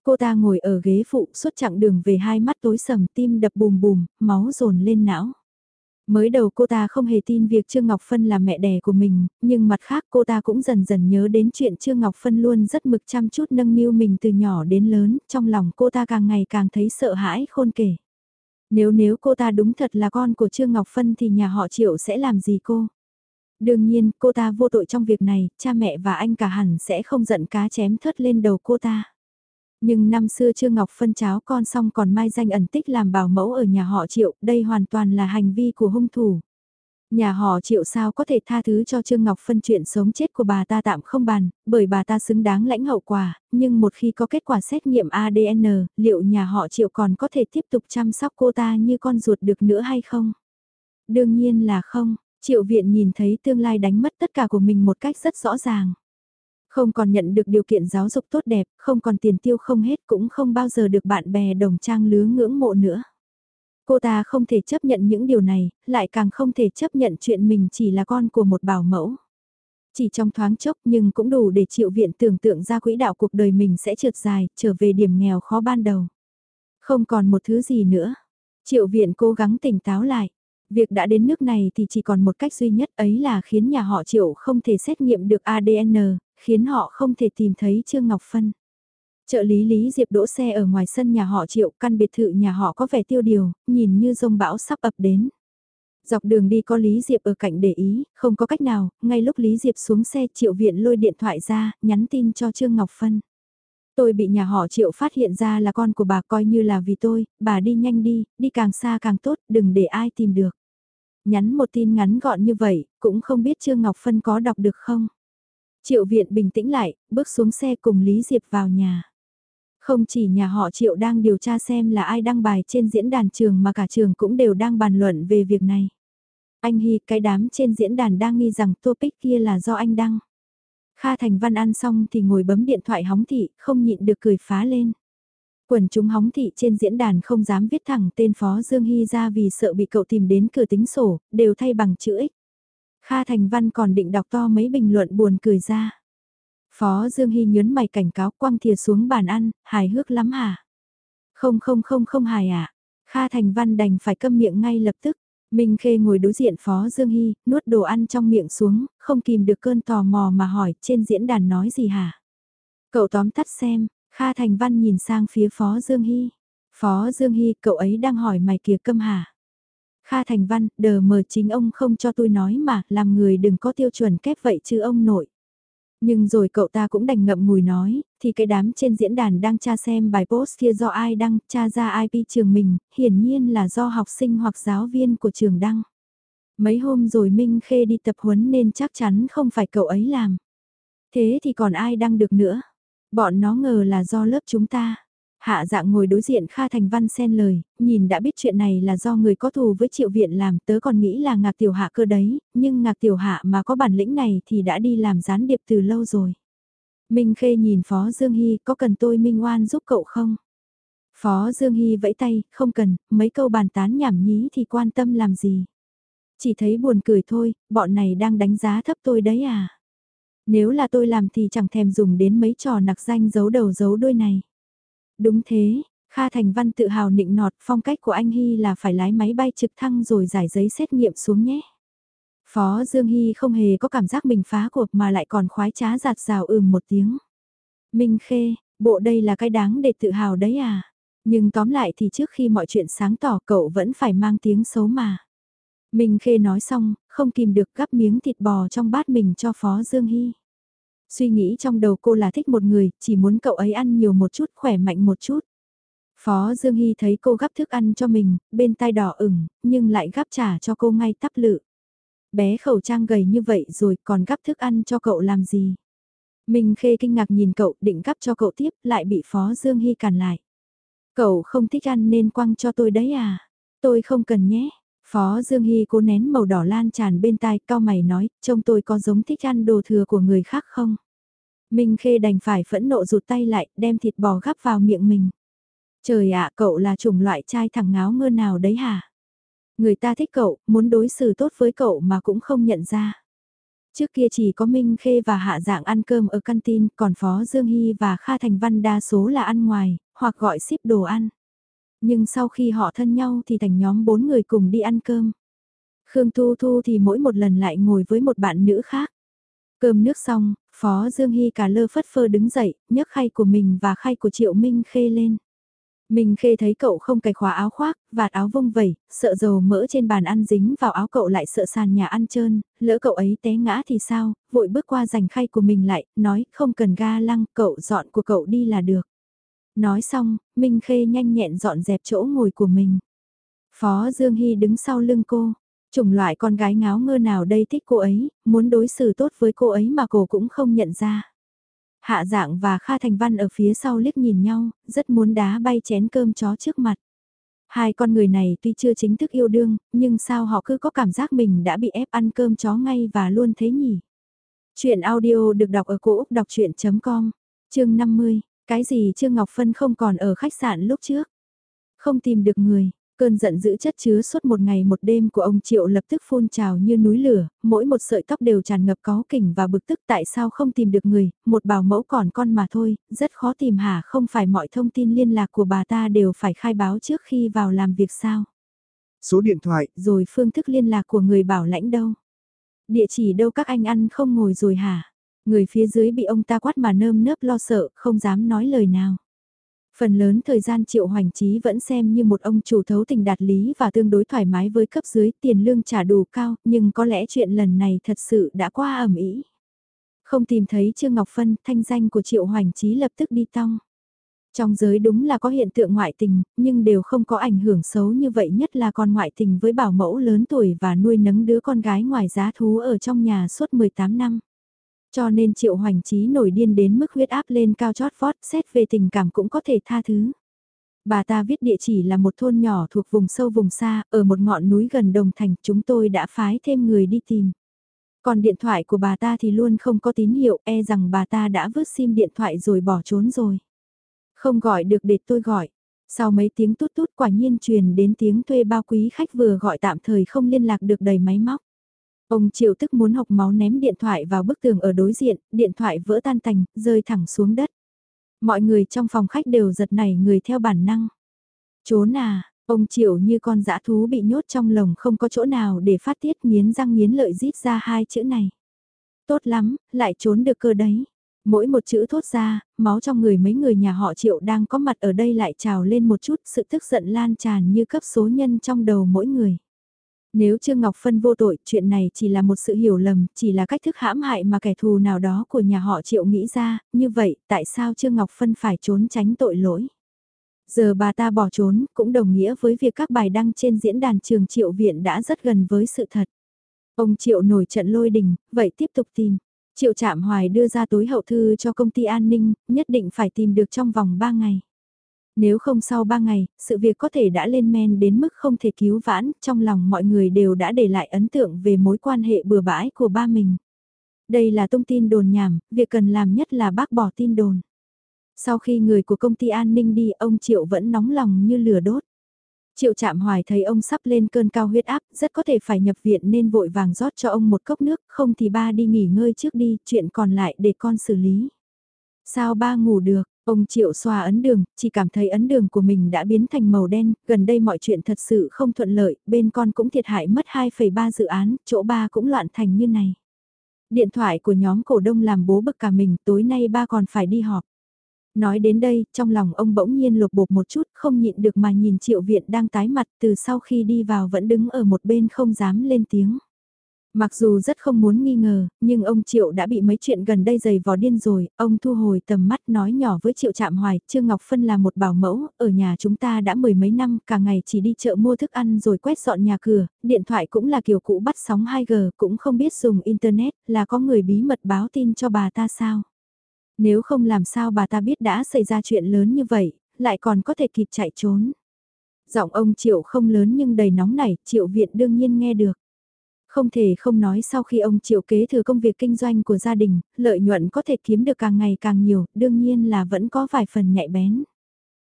A: Cô ta ngồi ở ghế phụ suốt chặng đường về hai mắt tối sầm tim đập bùm bùm, máu dồn lên não. Mới đầu cô ta không hề tin việc Trương Ngọc Phân là mẹ đẻ của mình, nhưng mặt khác cô ta cũng dần dần nhớ đến chuyện Trương Ngọc Phân luôn rất mực chăm chút nâng niu mình từ nhỏ đến lớn, trong lòng cô ta càng ngày càng thấy sợ hãi khôn kể. Nếu nếu cô ta đúng thật là con của Trương Ngọc Phân thì nhà họ Triệu sẽ làm gì cô? Đương nhiên, cô ta vô tội trong việc này, cha mẹ và anh cả hẳn sẽ không giận cá chém thớt lên đầu cô ta. Nhưng năm xưa Trương Ngọc phân cháo con xong còn mai danh ẩn tích làm bảo mẫu ở nhà họ Triệu, đây hoàn toàn là hành vi của hung thủ. Nhà họ Triệu sao có thể tha thứ cho Trương Ngọc phân chuyện sống chết của bà ta tạm không bàn, bởi bà ta xứng đáng lãnh hậu quả, nhưng một khi có kết quả xét nghiệm ADN, liệu nhà họ Triệu còn có thể tiếp tục chăm sóc cô ta như con ruột được nữa hay không? Đương nhiên là không, Triệu Viện nhìn thấy tương lai đánh mất tất cả của mình một cách rất rõ ràng. Không còn nhận được điều kiện giáo dục tốt đẹp, không còn tiền tiêu không hết cũng không bao giờ được bạn bè đồng trang lứa ngưỡng mộ nữa. Cô ta không thể chấp nhận những điều này, lại càng không thể chấp nhận chuyện mình chỉ là con của một bảo mẫu. Chỉ trong thoáng chốc nhưng cũng đủ để triệu viện tưởng tượng ra quỹ đạo cuộc đời mình sẽ trượt dài, trở về điểm nghèo khó ban đầu. Không còn một thứ gì nữa. Triệu viện cố gắng tỉnh táo lại. Việc đã đến nước này thì chỉ còn một cách duy nhất ấy là khiến nhà họ triệu không thể xét nghiệm được ADN, khiến họ không thể tìm thấy Trương Ngọc Phân. Trợ lý Lý Diệp đỗ xe ở ngoài sân nhà họ triệu căn biệt thự nhà họ có vẻ tiêu điều, nhìn như rông bão sắp ập đến. Dọc đường đi có Lý Diệp ở cạnh để ý, không có cách nào, ngay lúc Lý Diệp xuống xe triệu viện lôi điện thoại ra, nhắn tin cho Trương Ngọc Phân. Tôi bị nhà họ triệu phát hiện ra là con của bà coi như là vì tôi, bà đi nhanh đi, đi càng xa càng tốt, đừng để ai tìm được. Nhắn một tin ngắn gọn như vậy, cũng không biết Trương Ngọc Phân có đọc được không. Triệu viện bình tĩnh lại, bước xuống xe cùng Lý Diệp vào nhà. Không chỉ nhà họ Triệu đang điều tra xem là ai đăng bài trên diễn đàn trường mà cả trường cũng đều đang bàn luận về việc này. Anh Hy, cái đám trên diễn đàn đang nghi rằng topic kia là do anh đăng. Kha Thành Văn ăn xong thì ngồi bấm điện thoại hóng thị, không nhịn được cười phá lên. Quần chúng hóng thị trên diễn đàn không dám viết thẳng tên Phó Dương Hy ra vì sợ bị cậu tìm đến cửa tính sổ, đều thay bằng chữ X. Kha Thành Văn còn định đọc to mấy bình luận buồn cười ra. Phó Dương Hy nhớn mày cảnh cáo quăng thìa xuống bàn ăn, hài hước lắm hả? Không không không không hài ạ. À. Kha Thành Văn đành phải câm miệng ngay lập tức. Minh Khê ngồi đối diện Phó Dương Hy, nuốt đồ ăn trong miệng xuống, không kìm được cơn tò mò mà hỏi trên diễn đàn nói gì hả? Cậu tóm tắt xem, Kha Thành Văn nhìn sang phía Phó Dương Hy. Phó Dương Hy, cậu ấy đang hỏi mày kìa câm hả? Kha Thành Văn, đờ mờ chính ông không cho tôi nói mà, làm người đừng có tiêu chuẩn kép vậy chứ ông nội. Nhưng rồi cậu ta cũng đành ngậm ngùi nói, thì cái đám trên diễn đàn đang tra xem bài post kia do ai đăng, tra ra IP trường mình, hiển nhiên là do học sinh hoặc giáo viên của trường đăng. Mấy hôm rồi Minh Khê đi tập huấn nên chắc chắn không phải cậu ấy làm. Thế thì còn ai đăng được nữa? Bọn nó ngờ là do lớp chúng ta. Hạ dạng ngồi đối diện Kha Thành Văn xen lời, nhìn đã biết chuyện này là do người có thù với triệu viện làm tớ còn nghĩ là ngạc tiểu hạ cơ đấy, nhưng ngạc tiểu hạ mà có bản lĩnh này thì đã đi làm gián điệp từ lâu rồi. Minh Khê nhìn Phó Dương Hy có cần tôi minh oan giúp cậu không? Phó Dương Hy vẫy tay, không cần, mấy câu bàn tán nhảm nhí thì quan tâm làm gì. Chỉ thấy buồn cười thôi, bọn này đang đánh giá thấp tôi đấy à. Nếu là tôi làm thì chẳng thèm dùng đến mấy trò nặc danh giấu đầu giấu đuôi này. Đúng thế, Kha Thành Văn tự hào nịnh nọt phong cách của anh Hy là phải lái máy bay trực thăng rồi giải giấy xét nghiệm xuống nhé. Phó Dương Hy không hề có cảm giác mình phá cuộc mà lại còn khoái trá giạt rào ừm một tiếng. Minh Khê, bộ đây là cái đáng để tự hào đấy à. Nhưng tóm lại thì trước khi mọi chuyện sáng tỏ cậu vẫn phải mang tiếng xấu mà. Minh Khê nói xong, không kìm được gắp miếng thịt bò trong bát mình cho Phó Dương Hy. Suy nghĩ trong đầu cô là thích một người, chỉ muốn cậu ấy ăn nhiều một chút, khỏe mạnh một chút. Phó Dương Hy thấy cô gắp thức ăn cho mình, bên tai đỏ ửng, nhưng lại gắp trả cho cô ngay tắp lự. Bé khẩu trang gầy như vậy rồi còn gắp thức ăn cho cậu làm gì? Minh Khê kinh ngạc nhìn cậu định gắp cho cậu tiếp lại bị Phó Dương Hy cản lại. Cậu không thích ăn nên quăng cho tôi đấy à? Tôi không cần nhé. Phó Dương Hy cố nén màu đỏ lan tràn bên tai cao mày nói, trông tôi có giống thích ăn đồ thừa của người khác không? Minh Khê đành phải phẫn nộ rụt tay lại, đem thịt bò gắp vào miệng mình. Trời ạ, cậu là chủng loại trai thẳng ngáo ngơ nào đấy hả? Người ta thích cậu, muốn đối xử tốt với cậu mà cũng không nhận ra. Trước kia chỉ có Minh Khê và Hạ Dạng ăn cơm ở canteen, còn Phó Dương Hy và Kha Thành Văn đa số là ăn ngoài, hoặc gọi ship đồ ăn. Nhưng sau khi họ thân nhau thì thành nhóm bốn người cùng đi ăn cơm. Khương Thu Thu thì mỗi một lần lại ngồi với một bạn nữ khác. Cơm nước xong, Phó Dương Hy cả lơ phất phơ đứng dậy, nhấc khay của mình và khay của Triệu Minh Khê lên. Minh Khê thấy cậu không cài khóa áo khoác, vạt áo vung vẩy, sợ dầu mỡ trên bàn ăn dính vào áo cậu lại sợ sàn nhà ăn trơn, lỡ cậu ấy té ngã thì sao, vội bước qua giành khay của mình lại, nói không cần ga lăng, cậu dọn của cậu đi là được. Nói xong, Minh Khê nhanh nhẹn dọn dẹp chỗ ngồi của mình. Phó Dương Hy đứng sau lưng cô, chủng loại con gái ngáo ngơ nào đây thích cô ấy, muốn đối xử tốt với cô ấy mà cô cũng không nhận ra. Hạ dạng và Kha Thành Văn ở phía sau liếc nhìn nhau, rất muốn đá bay chén cơm chó trước mặt. Hai con người này tuy chưa chính thức yêu đương, nhưng sao họ cứ có cảm giác mình đã bị ép ăn cơm chó ngay và luôn thế nhỉ? Chuyện audio được đọc ở cổ Úc đọc chuyện.com, chương 50, cái gì Trương Ngọc Phân không còn ở khách sạn lúc trước? Không tìm được người, Cơn giận dữ chất chứa suốt một ngày một đêm của ông Triệu lập tức phun trào như núi lửa, mỗi một sợi tóc đều tràn ngập có kỉnh và bực tức tại sao không tìm được người, một bảo mẫu còn con mà thôi, rất khó tìm hả không phải mọi thông tin liên lạc của bà ta đều phải khai báo trước khi vào làm việc sao.
B: Số điện thoại,
A: rồi phương thức liên lạc của người bảo lãnh đâu. Địa chỉ đâu các anh ăn không ngồi rồi hả? Người phía dưới bị ông ta quát mà nơm nớp lo sợ, không dám nói lời nào. Phần lớn thời gian Triệu Hoành Trí vẫn xem như một ông chủ thấu tình đạt lý và tương đối thoải mái với cấp dưới tiền lương trả đủ cao, nhưng có lẽ chuyện lần này thật sự đã qua ẩm ý. Không tìm thấy Trương Ngọc Phân, thanh danh của Triệu Hoành Trí lập tức đi tong. Trong giới đúng là có hiện tượng ngoại tình, nhưng đều không có ảnh hưởng xấu như vậy nhất là con ngoại tình với bảo mẫu lớn tuổi và nuôi nấng đứa con gái ngoài giá thú ở trong nhà suốt 18 năm. Cho nên triệu hoành trí nổi điên đến mức huyết áp lên cao chót vót, xét về tình cảm cũng có thể tha thứ. Bà ta viết địa chỉ là một thôn nhỏ thuộc vùng sâu vùng xa, ở một ngọn núi gần đồng thành, chúng tôi đã phái thêm người đi tìm. Còn điện thoại của bà ta thì luôn không có tín hiệu, e rằng bà ta đã vứt sim điện thoại rồi bỏ trốn rồi. Không gọi được để tôi gọi. Sau mấy tiếng tút tút quả nhiên truyền đến tiếng thuê bao quý khách vừa gọi tạm thời không liên lạc được đầy máy móc. Ông Triệu tức muốn học máu ném điện thoại vào bức tường ở đối diện, điện thoại vỡ tan tành, rơi thẳng xuống đất. Mọi người trong phòng khách đều giật nảy người theo bản năng. Trốn à, ông Triệu như con dã thú bị nhốt trong lồng không có chỗ nào để phát tiết miến răng miến lợi rít ra hai chữ này. Tốt lắm, lại trốn được cơ đấy. Mỗi một chữ thốt ra, máu trong người mấy người nhà họ Triệu đang có mặt ở đây lại trào lên một chút sự tức giận lan tràn như cấp số nhân trong đầu mỗi người. Nếu Trương Ngọc Phân vô tội, chuyện này chỉ là một sự hiểu lầm, chỉ là cách thức hãm hại mà kẻ thù nào đó của nhà họ Triệu nghĩ ra, như vậy tại sao Trương Ngọc Phân phải trốn tránh tội lỗi? Giờ bà ta bỏ trốn cũng đồng nghĩa với việc các bài đăng trên diễn đàn trường Triệu Viện đã rất gần với sự thật. Ông Triệu nổi trận lôi đình, vậy tiếp tục tìm. Triệu Trạm Hoài đưa ra tối hậu thư cho công ty an ninh, nhất định phải tìm được trong vòng 3 ngày. Nếu không sau 3 ngày, sự việc có thể đã lên men đến mức không thể cứu vãn, trong lòng mọi người đều đã để lại ấn tượng về mối quan hệ bừa bãi của ba mình. Đây là thông tin đồn nhảm, việc cần làm nhất là bác bỏ tin đồn. Sau khi người của công ty an ninh đi, ông Triệu vẫn nóng lòng như lửa đốt. Triệu chạm hoài thấy ông sắp lên cơn cao huyết áp, rất có thể phải nhập viện nên vội vàng rót cho ông một cốc nước, không thì ba đi nghỉ ngơi trước đi, chuyện còn lại để con xử lý. Sao ba ngủ được, ông Triệu xoa ấn đường, chỉ cảm thấy ấn đường của mình đã biến thành màu đen, gần đây mọi chuyện thật sự không thuận lợi, bên con cũng thiệt hại mất 2,3 dự án, chỗ ba cũng loạn thành như này. Điện thoại của nhóm cổ đông làm bố bực cả mình, tối nay ba còn phải đi họp. Nói đến đây, trong lòng ông bỗng nhiên lột bột một chút, không nhịn được mà nhìn triệu viện đang tái mặt từ sau khi đi vào vẫn đứng ở một bên không dám lên tiếng. Mặc dù rất không muốn nghi ngờ, nhưng ông Triệu đã bị mấy chuyện gần đây dày vò điên rồi, ông thu hồi tầm mắt nói nhỏ với Triệu Trạm Hoài, Trương Ngọc Phân là một bảo mẫu, ở nhà chúng ta đã mười mấy năm, cả ngày chỉ đi chợ mua thức ăn rồi quét dọn nhà cửa, điện thoại cũng là kiểu cũ bắt sóng 2G, cũng không biết dùng Internet, là có người bí mật báo tin cho bà ta sao. Nếu không làm sao bà ta biết đã xảy ra chuyện lớn như vậy, lại còn có thể kịp chạy trốn. Giọng ông Triệu không lớn nhưng đầy nóng nảy, Triệu Viện đương nhiên nghe được. Không thể không nói sau khi ông Triệu kế thừa công việc kinh doanh của gia đình, lợi nhuận có thể kiếm được càng ngày càng nhiều, đương nhiên là vẫn có vài phần nhạy bén.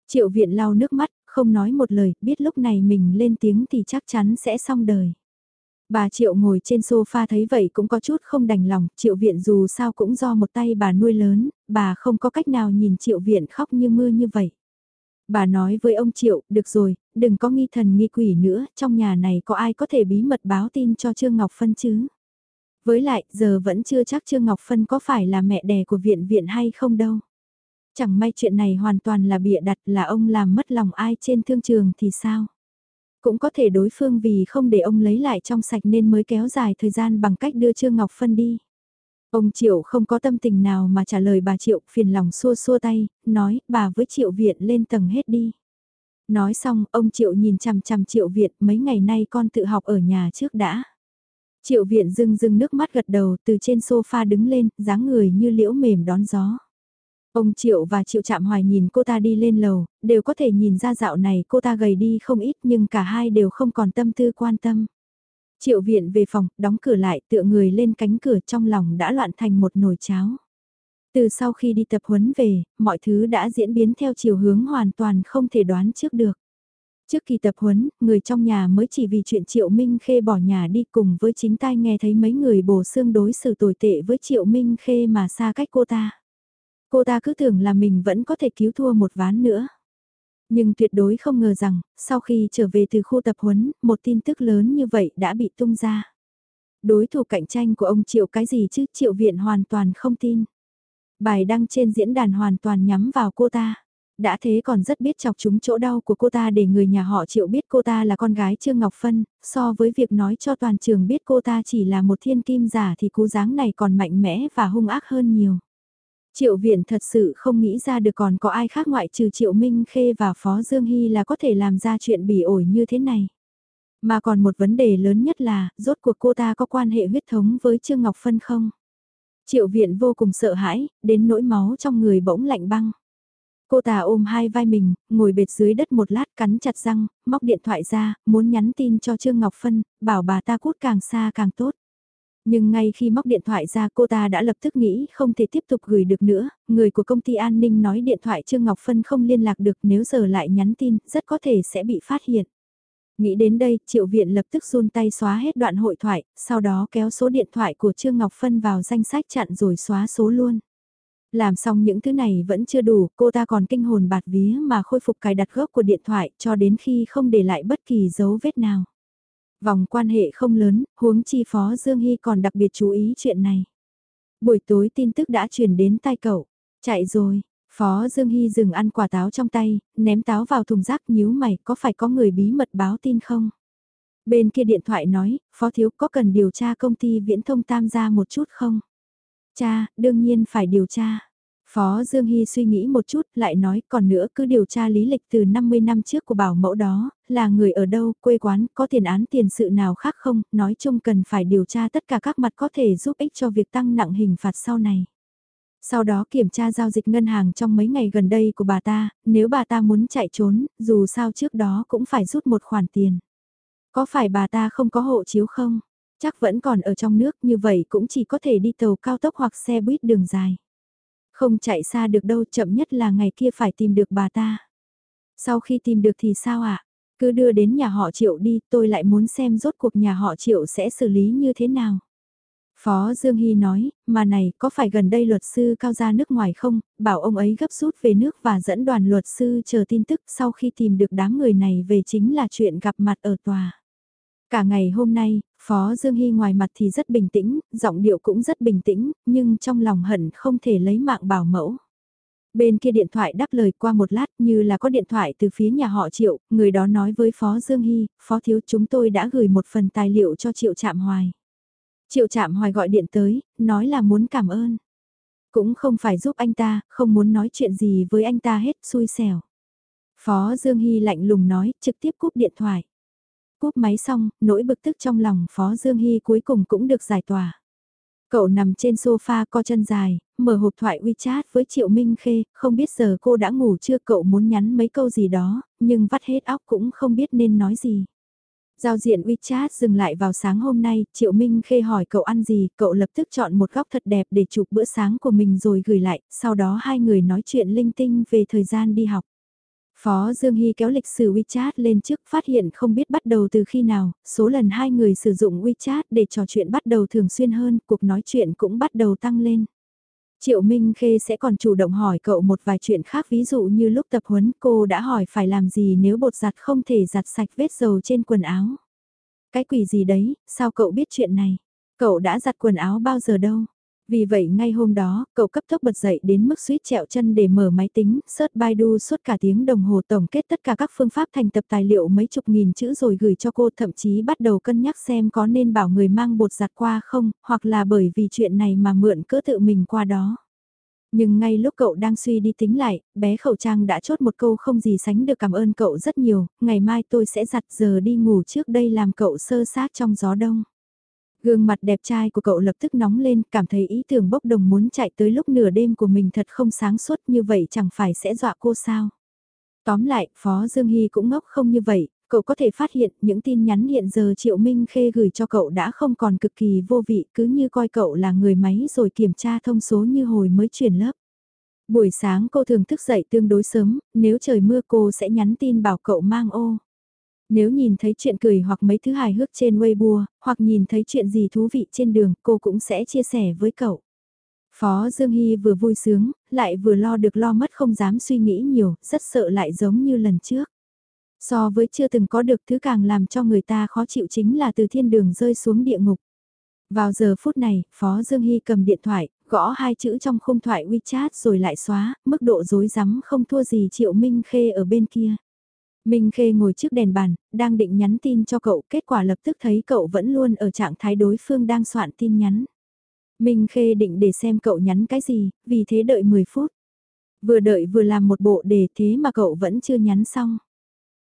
A: Triệu Viện lau nước mắt, không nói một lời, biết lúc này mình lên tiếng thì chắc chắn sẽ xong đời. Bà Triệu ngồi trên sofa thấy vậy cũng có chút không đành lòng, Triệu Viện dù sao cũng do một tay bà nuôi lớn, bà không có cách nào nhìn Triệu Viện khóc như mưa như vậy. Bà nói với ông Triệu, được rồi, đừng có nghi thần nghi quỷ nữa, trong nhà này có ai có thể bí mật báo tin cho Trương Ngọc Phân chứ? Với lại, giờ vẫn chưa chắc Trương Ngọc Phân có phải là mẹ đẻ của viện viện hay không đâu. Chẳng may chuyện này hoàn toàn là bịa đặt là ông làm mất lòng ai trên thương trường thì sao? Cũng có thể đối phương vì không để ông lấy lại trong sạch nên mới kéo dài thời gian bằng cách đưa Trương Ngọc Phân đi. Ông Triệu không có tâm tình nào mà trả lời bà Triệu phiền lòng xua xua tay, nói bà với Triệu Viện lên tầng hết đi. Nói xong, ông Triệu nhìn chằm chằm Triệu Viện mấy ngày nay con tự học ở nhà trước đã. Triệu Viện dưng dưng nước mắt gật đầu từ trên sofa đứng lên, dáng người như liễu mềm đón gió. Ông Triệu và Triệu Trạm Hoài nhìn cô ta đi lên lầu, đều có thể nhìn ra dạo này cô ta gầy đi không ít nhưng cả hai đều không còn tâm tư quan tâm. Triệu viện về phòng, đóng cửa lại tựa người lên cánh cửa trong lòng đã loạn thành một nồi cháo. Từ sau khi đi tập huấn về, mọi thứ đã diễn biến theo chiều hướng hoàn toàn không thể đoán trước được. Trước khi tập huấn, người trong nhà mới chỉ vì chuyện Triệu Minh Khê bỏ nhà đi cùng với chính tai nghe thấy mấy người bổ xương đối xử tồi tệ với Triệu Minh Khê mà xa cách cô ta. Cô ta cứ tưởng là mình vẫn có thể cứu thua một ván nữa. Nhưng tuyệt đối không ngờ rằng, sau khi trở về từ khu tập huấn, một tin tức lớn như vậy đã bị tung ra. Đối thủ cạnh tranh của ông Triệu cái gì chứ, Triệu Viện hoàn toàn không tin. Bài đăng trên diễn đàn hoàn toàn nhắm vào cô ta. Đã thế còn rất biết chọc chúng chỗ đau của cô ta để người nhà họ Triệu biết cô ta là con gái Trương Ngọc Phân, so với việc nói cho toàn trường biết cô ta chỉ là một thiên kim giả thì cú dáng này còn mạnh mẽ và hung ác hơn nhiều. Triệu viện thật sự không nghĩ ra được còn có ai khác ngoại trừ Triệu Minh Khê và Phó Dương Hy là có thể làm ra chuyện bỉ ổi như thế này. Mà còn một vấn đề lớn nhất là, rốt cuộc cô ta có quan hệ huyết thống với Trương Ngọc Phân không? Triệu viện vô cùng sợ hãi, đến nỗi máu trong người bỗng lạnh băng. Cô ta ôm hai vai mình, ngồi bệt dưới đất một lát cắn chặt răng, móc điện thoại ra, muốn nhắn tin cho Trương Ngọc Phân, bảo bà ta cút càng xa càng tốt. Nhưng ngay khi móc điện thoại ra cô ta đã lập tức nghĩ không thể tiếp tục gửi được nữa, người của công ty an ninh nói điện thoại Trương Ngọc Phân không liên lạc được nếu giờ lại nhắn tin, rất có thể sẽ bị phát hiện. Nghĩ đến đây, triệu viện lập tức run tay xóa hết đoạn hội thoại, sau đó kéo số điện thoại của Trương Ngọc Phân vào danh sách chặn rồi xóa số luôn. Làm xong những thứ này vẫn chưa đủ, cô ta còn kinh hồn bạt vía mà khôi phục cài đặt gốc của điện thoại cho đến khi không để lại bất kỳ dấu vết nào. Vòng quan hệ không lớn, huống chi Phó Dương Hy còn đặc biệt chú ý chuyện này. Buổi tối tin tức đã truyền đến tai cậu. Chạy rồi, Phó Dương Hy dừng ăn quả táo trong tay, ném táo vào thùng rác nhíu mày có phải có người bí mật báo tin không? Bên kia điện thoại nói, Phó Thiếu có cần điều tra công ty viễn thông tam gia một chút không? Cha, đương nhiên phải điều tra. Phó Dương Hy suy nghĩ một chút, lại nói, còn nữa cứ điều tra lý lịch từ 50 năm trước của bảo mẫu đó, là người ở đâu, quê quán, có tiền án tiền sự nào khác không, nói chung cần phải điều tra tất cả các mặt có thể giúp ích cho việc tăng nặng hình phạt sau này. Sau đó kiểm tra giao dịch ngân hàng trong mấy ngày gần đây của bà ta, nếu bà ta muốn chạy trốn, dù sao trước đó cũng phải rút một khoản tiền. Có phải bà ta không có hộ chiếu không? Chắc vẫn còn ở trong nước như vậy cũng chỉ có thể đi tàu cao tốc hoặc xe buýt đường dài. Không chạy xa được đâu chậm nhất là ngày kia phải tìm được bà ta. Sau khi tìm được thì sao ạ? Cứ đưa đến nhà họ triệu đi tôi lại muốn xem rốt cuộc nhà họ triệu sẽ xử lý như thế nào. Phó Dương Hy nói, mà này, có phải gần đây luật sư cao ra nước ngoài không, bảo ông ấy gấp rút về nước và dẫn đoàn luật sư chờ tin tức sau khi tìm được đám người này về chính là chuyện gặp mặt ở tòa. Cả ngày hôm nay, Phó Dương Hy ngoài mặt thì rất bình tĩnh, giọng điệu cũng rất bình tĩnh, nhưng trong lòng hận không thể lấy mạng bảo mẫu. Bên kia điện thoại đáp lời qua một lát như là có điện thoại từ phía nhà họ Triệu, người đó nói với Phó Dương Hy, Phó Thiếu chúng tôi đã gửi một phần tài liệu cho Triệu Trạm Hoài. Triệu Trạm Hoài gọi điện tới, nói là muốn cảm ơn. Cũng không phải giúp anh ta, không muốn nói chuyện gì với anh ta hết, xui xẻo. Phó Dương Hy lạnh lùng nói, trực tiếp cúp điện thoại. Cúp máy xong, nỗi bực tức trong lòng Phó Dương Hy cuối cùng cũng được giải tỏa. Cậu nằm trên sofa co chân dài, mở hộp thoại WeChat với Triệu Minh Khê, không biết giờ cô đã ngủ chưa cậu muốn nhắn mấy câu gì đó, nhưng vắt hết óc cũng không biết nên nói gì. Giao diện WeChat dừng lại vào sáng hôm nay, Triệu Minh Khê hỏi cậu ăn gì, cậu lập tức chọn một góc thật đẹp để chụp bữa sáng của mình rồi gửi lại, sau đó hai người nói chuyện linh tinh về thời gian đi học. Phó Dương Hy kéo lịch sử WeChat lên trước phát hiện không biết bắt đầu từ khi nào, số lần hai người sử dụng WeChat để trò chuyện bắt đầu thường xuyên hơn, cuộc nói chuyện cũng bắt đầu tăng lên. Triệu Minh Khê sẽ còn chủ động hỏi cậu một vài chuyện khác ví dụ như lúc tập huấn cô đã hỏi phải làm gì nếu bột giặt không thể giặt sạch vết dầu trên quần áo. Cái quỷ gì đấy, sao cậu biết chuyện này? Cậu đã giặt quần áo bao giờ đâu? Vì vậy ngay hôm đó, cậu cấp tốc bật dậy đến mức suýt trẹo chân để mở máy tính, search Baidu suốt cả tiếng đồng hồ tổng kết tất cả các phương pháp thành tập tài liệu mấy chục nghìn chữ rồi gửi cho cô thậm chí bắt đầu cân nhắc xem có nên bảo người mang bột giặt qua không, hoặc là bởi vì chuyện này mà mượn cỡ tự mình qua đó. Nhưng ngay lúc cậu đang suy đi tính lại, bé khẩu trang đã chốt một câu không gì sánh được cảm ơn cậu rất nhiều, ngày mai tôi sẽ giặt giờ đi ngủ trước đây làm cậu sơ sát trong gió đông. Gương mặt đẹp trai của cậu lập tức nóng lên, cảm thấy ý tưởng bốc đồng muốn chạy tới lúc nửa đêm của mình thật không sáng suốt như vậy chẳng phải sẽ dọa cô sao. Tóm lại, Phó Dương Hy cũng ngốc không như vậy, cậu có thể phát hiện những tin nhắn hiện giờ Triệu Minh Khê gửi cho cậu đã không còn cực kỳ vô vị cứ như coi cậu là người máy rồi kiểm tra thông số như hồi mới chuyển lớp. Buổi sáng cô thường thức dậy tương đối sớm, nếu trời mưa cô sẽ nhắn tin bảo cậu mang ô. Nếu nhìn thấy chuyện cười hoặc mấy thứ hài hước trên Weibo, hoặc nhìn thấy chuyện gì thú vị trên đường, cô cũng sẽ chia sẻ với cậu. Phó Dương Hy vừa vui sướng, lại vừa lo được lo mất không dám suy nghĩ nhiều, rất sợ lại giống như lần trước. So với chưa từng có được thứ càng làm cho người ta khó chịu chính là từ thiên đường rơi xuống địa ngục. Vào giờ phút này, Phó Dương Hy cầm điện thoại, gõ hai chữ trong khung thoại WeChat rồi lại xóa, mức độ rối rắm không thua gì Triệu Minh Khê ở bên kia. Minh Khê ngồi trước đèn bàn, đang định nhắn tin cho cậu, kết quả lập tức thấy cậu vẫn luôn ở trạng thái đối phương đang soạn tin nhắn. Minh Khê định để xem cậu nhắn cái gì, vì thế đợi 10 phút. Vừa đợi vừa làm một bộ đề thế mà cậu vẫn chưa nhắn xong.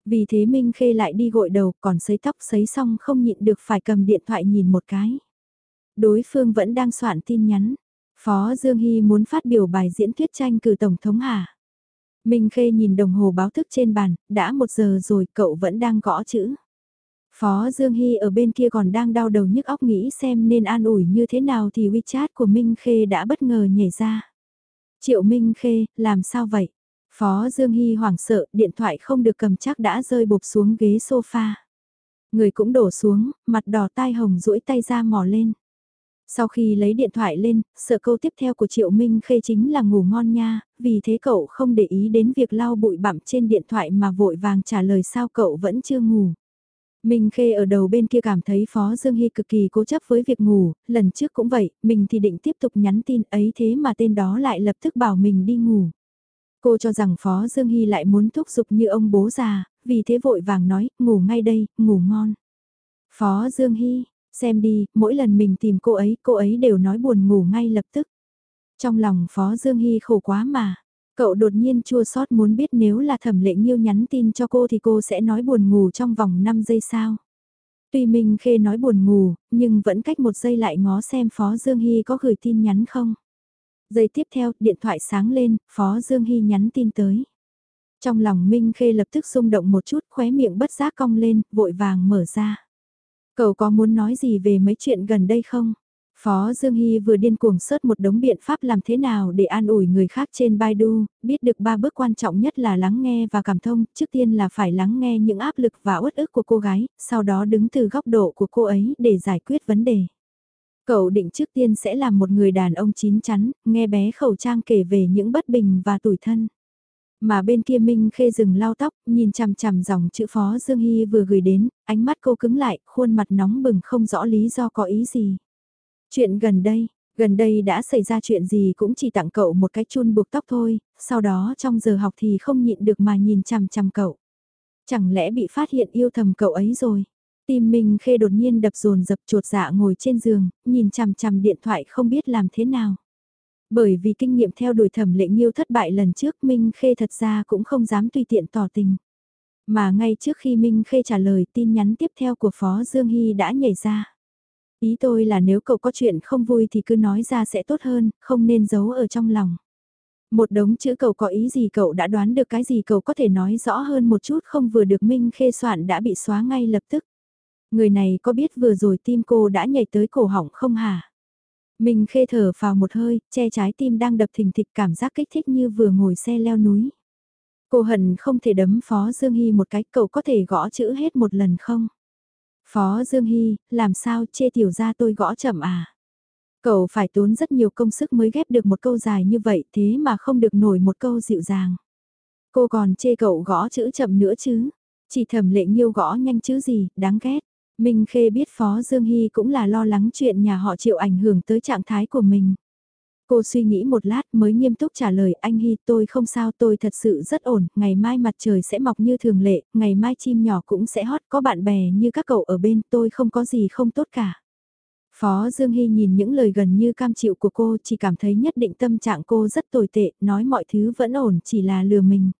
A: Vì thế Minh Khê lại đi gội đầu, còn sấy tóc sấy xong không nhịn được phải cầm điện thoại nhìn một cái. Đối phương vẫn đang soạn tin nhắn. Phó Dương Hy muốn phát biểu bài diễn thuyết tranh cử Tổng thống Hà. Minh Khê nhìn đồng hồ báo thức trên bàn, đã một giờ rồi cậu vẫn đang gõ chữ. Phó Dương Hy ở bên kia còn đang đau đầu nhức óc nghĩ xem nên an ủi như thế nào thì WeChat của Minh Khê đã bất ngờ nhảy ra. Triệu Minh Khê, làm sao vậy? Phó Dương Hy hoảng sợ, điện thoại không được cầm chắc đã rơi bụp xuống ghế sofa. Người cũng đổ xuống, mặt đỏ tai hồng duỗi tay ra mò lên. Sau khi lấy điện thoại lên, sợ câu tiếp theo của Triệu Minh Khê chính là ngủ ngon nha, vì thế cậu không để ý đến việc lau bụi bặm trên điện thoại mà vội vàng trả lời sao cậu vẫn chưa ngủ. Minh Khê ở đầu bên kia cảm thấy Phó Dương Hy cực kỳ cố chấp với việc ngủ, lần trước cũng vậy, mình thì định tiếp tục nhắn tin ấy thế mà tên đó lại lập tức bảo mình đi ngủ. Cô cho rằng Phó Dương Hy lại muốn thúc giục như ông bố già, vì thế vội vàng nói, ngủ ngay đây, ngủ ngon. Phó Dương Hy, xem đi, mỗi lần mình tìm cô ấy, cô ấy đều nói buồn ngủ ngay lập tức. Trong lòng Phó Dương Hy khổ quá mà. Cậu đột nhiên chua xót muốn biết nếu là thẩm lệ nghiêu nhắn tin cho cô thì cô sẽ nói buồn ngủ trong vòng 5 giây sao. Tuy Minh Khê nói buồn ngủ, nhưng vẫn cách một giây lại ngó xem Phó Dương Hy có gửi tin nhắn không. Giây tiếp theo, điện thoại sáng lên, Phó Dương Hy nhắn tin tới. Trong lòng Minh Khê lập tức rung động một chút, khóe miệng bất giác cong lên, vội vàng mở ra. Cậu có muốn nói gì về mấy chuyện gần đây không? Phó Dương Hy vừa điên cuồng sớt một đống biện pháp làm thế nào để an ủi người khác trên Baidu, biết được ba bước quan trọng nhất là lắng nghe và cảm thông, trước tiên là phải lắng nghe những áp lực và uất ức của cô gái, sau đó đứng từ góc độ của cô ấy để giải quyết vấn đề. Cậu định trước tiên sẽ làm một người đàn ông chín chắn, nghe bé khẩu trang kể về những bất bình và tủi thân. Mà bên kia Minh Khê dừng lau tóc, nhìn chằm chằm dòng chữ Phó Dương Hy vừa gửi đến, ánh mắt cô cứng lại, khuôn mặt nóng bừng không rõ lý do có ý gì. Chuyện gần đây, gần đây đã xảy ra chuyện gì cũng chỉ tặng cậu một cái chun buộc tóc thôi, sau đó trong giờ học thì không nhịn được mà nhìn chằm chằm cậu. Chẳng lẽ bị phát hiện yêu thầm cậu ấy rồi? Tim Minh Khê đột nhiên đập dồn dập chuột dạ ngồi trên giường, nhìn chằm chằm điện thoại không biết làm thế nào. Bởi vì kinh nghiệm theo đuổi thẩm lệ nghiêu thất bại lần trước Minh Khê thật ra cũng không dám tùy tiện tỏ tình. Mà ngay trước khi Minh Khê trả lời tin nhắn tiếp theo của Phó Dương Hy đã nhảy ra. Ý tôi là nếu cậu có chuyện không vui thì cứ nói ra sẽ tốt hơn, không nên giấu ở trong lòng. Một đống chữ cậu có ý gì cậu đã đoán được cái gì cậu có thể nói rõ hơn một chút không vừa được Minh Khê soạn đã bị xóa ngay lập tức. Người này có biết vừa rồi tim cô đã nhảy tới cổ họng không hả? Minh Khê thở vào một hơi, che trái tim đang đập thình thịch cảm giác kích thích như vừa ngồi xe leo núi. Cô hận không thể đấm Phó Dương Hy một cái, cậu có thể gõ chữ hết một lần không? Phó Dương Hy, làm sao chê tiểu ra tôi gõ chậm à? Cậu phải tốn rất nhiều công sức mới ghép được một câu dài như vậy thế mà không được nổi một câu dịu dàng. Cô còn chê cậu gõ chữ chậm nữa chứ? Chỉ thầm lệ nghiêu gõ nhanh chữ gì, đáng ghét. Minh Khê biết Phó Dương Hy cũng là lo lắng chuyện nhà họ chịu ảnh hưởng tới trạng thái của mình. Cô suy nghĩ một lát mới nghiêm túc trả lời anh Hy tôi không sao tôi thật sự rất ổn, ngày mai mặt trời sẽ mọc như thường lệ, ngày mai chim nhỏ cũng sẽ hót có bạn bè như các cậu ở bên tôi không có gì không tốt cả. Phó Dương Hy nhìn những lời gần như cam chịu của cô chỉ cảm thấy nhất định tâm trạng cô rất tồi tệ, nói mọi thứ vẫn ổn chỉ là lừa mình.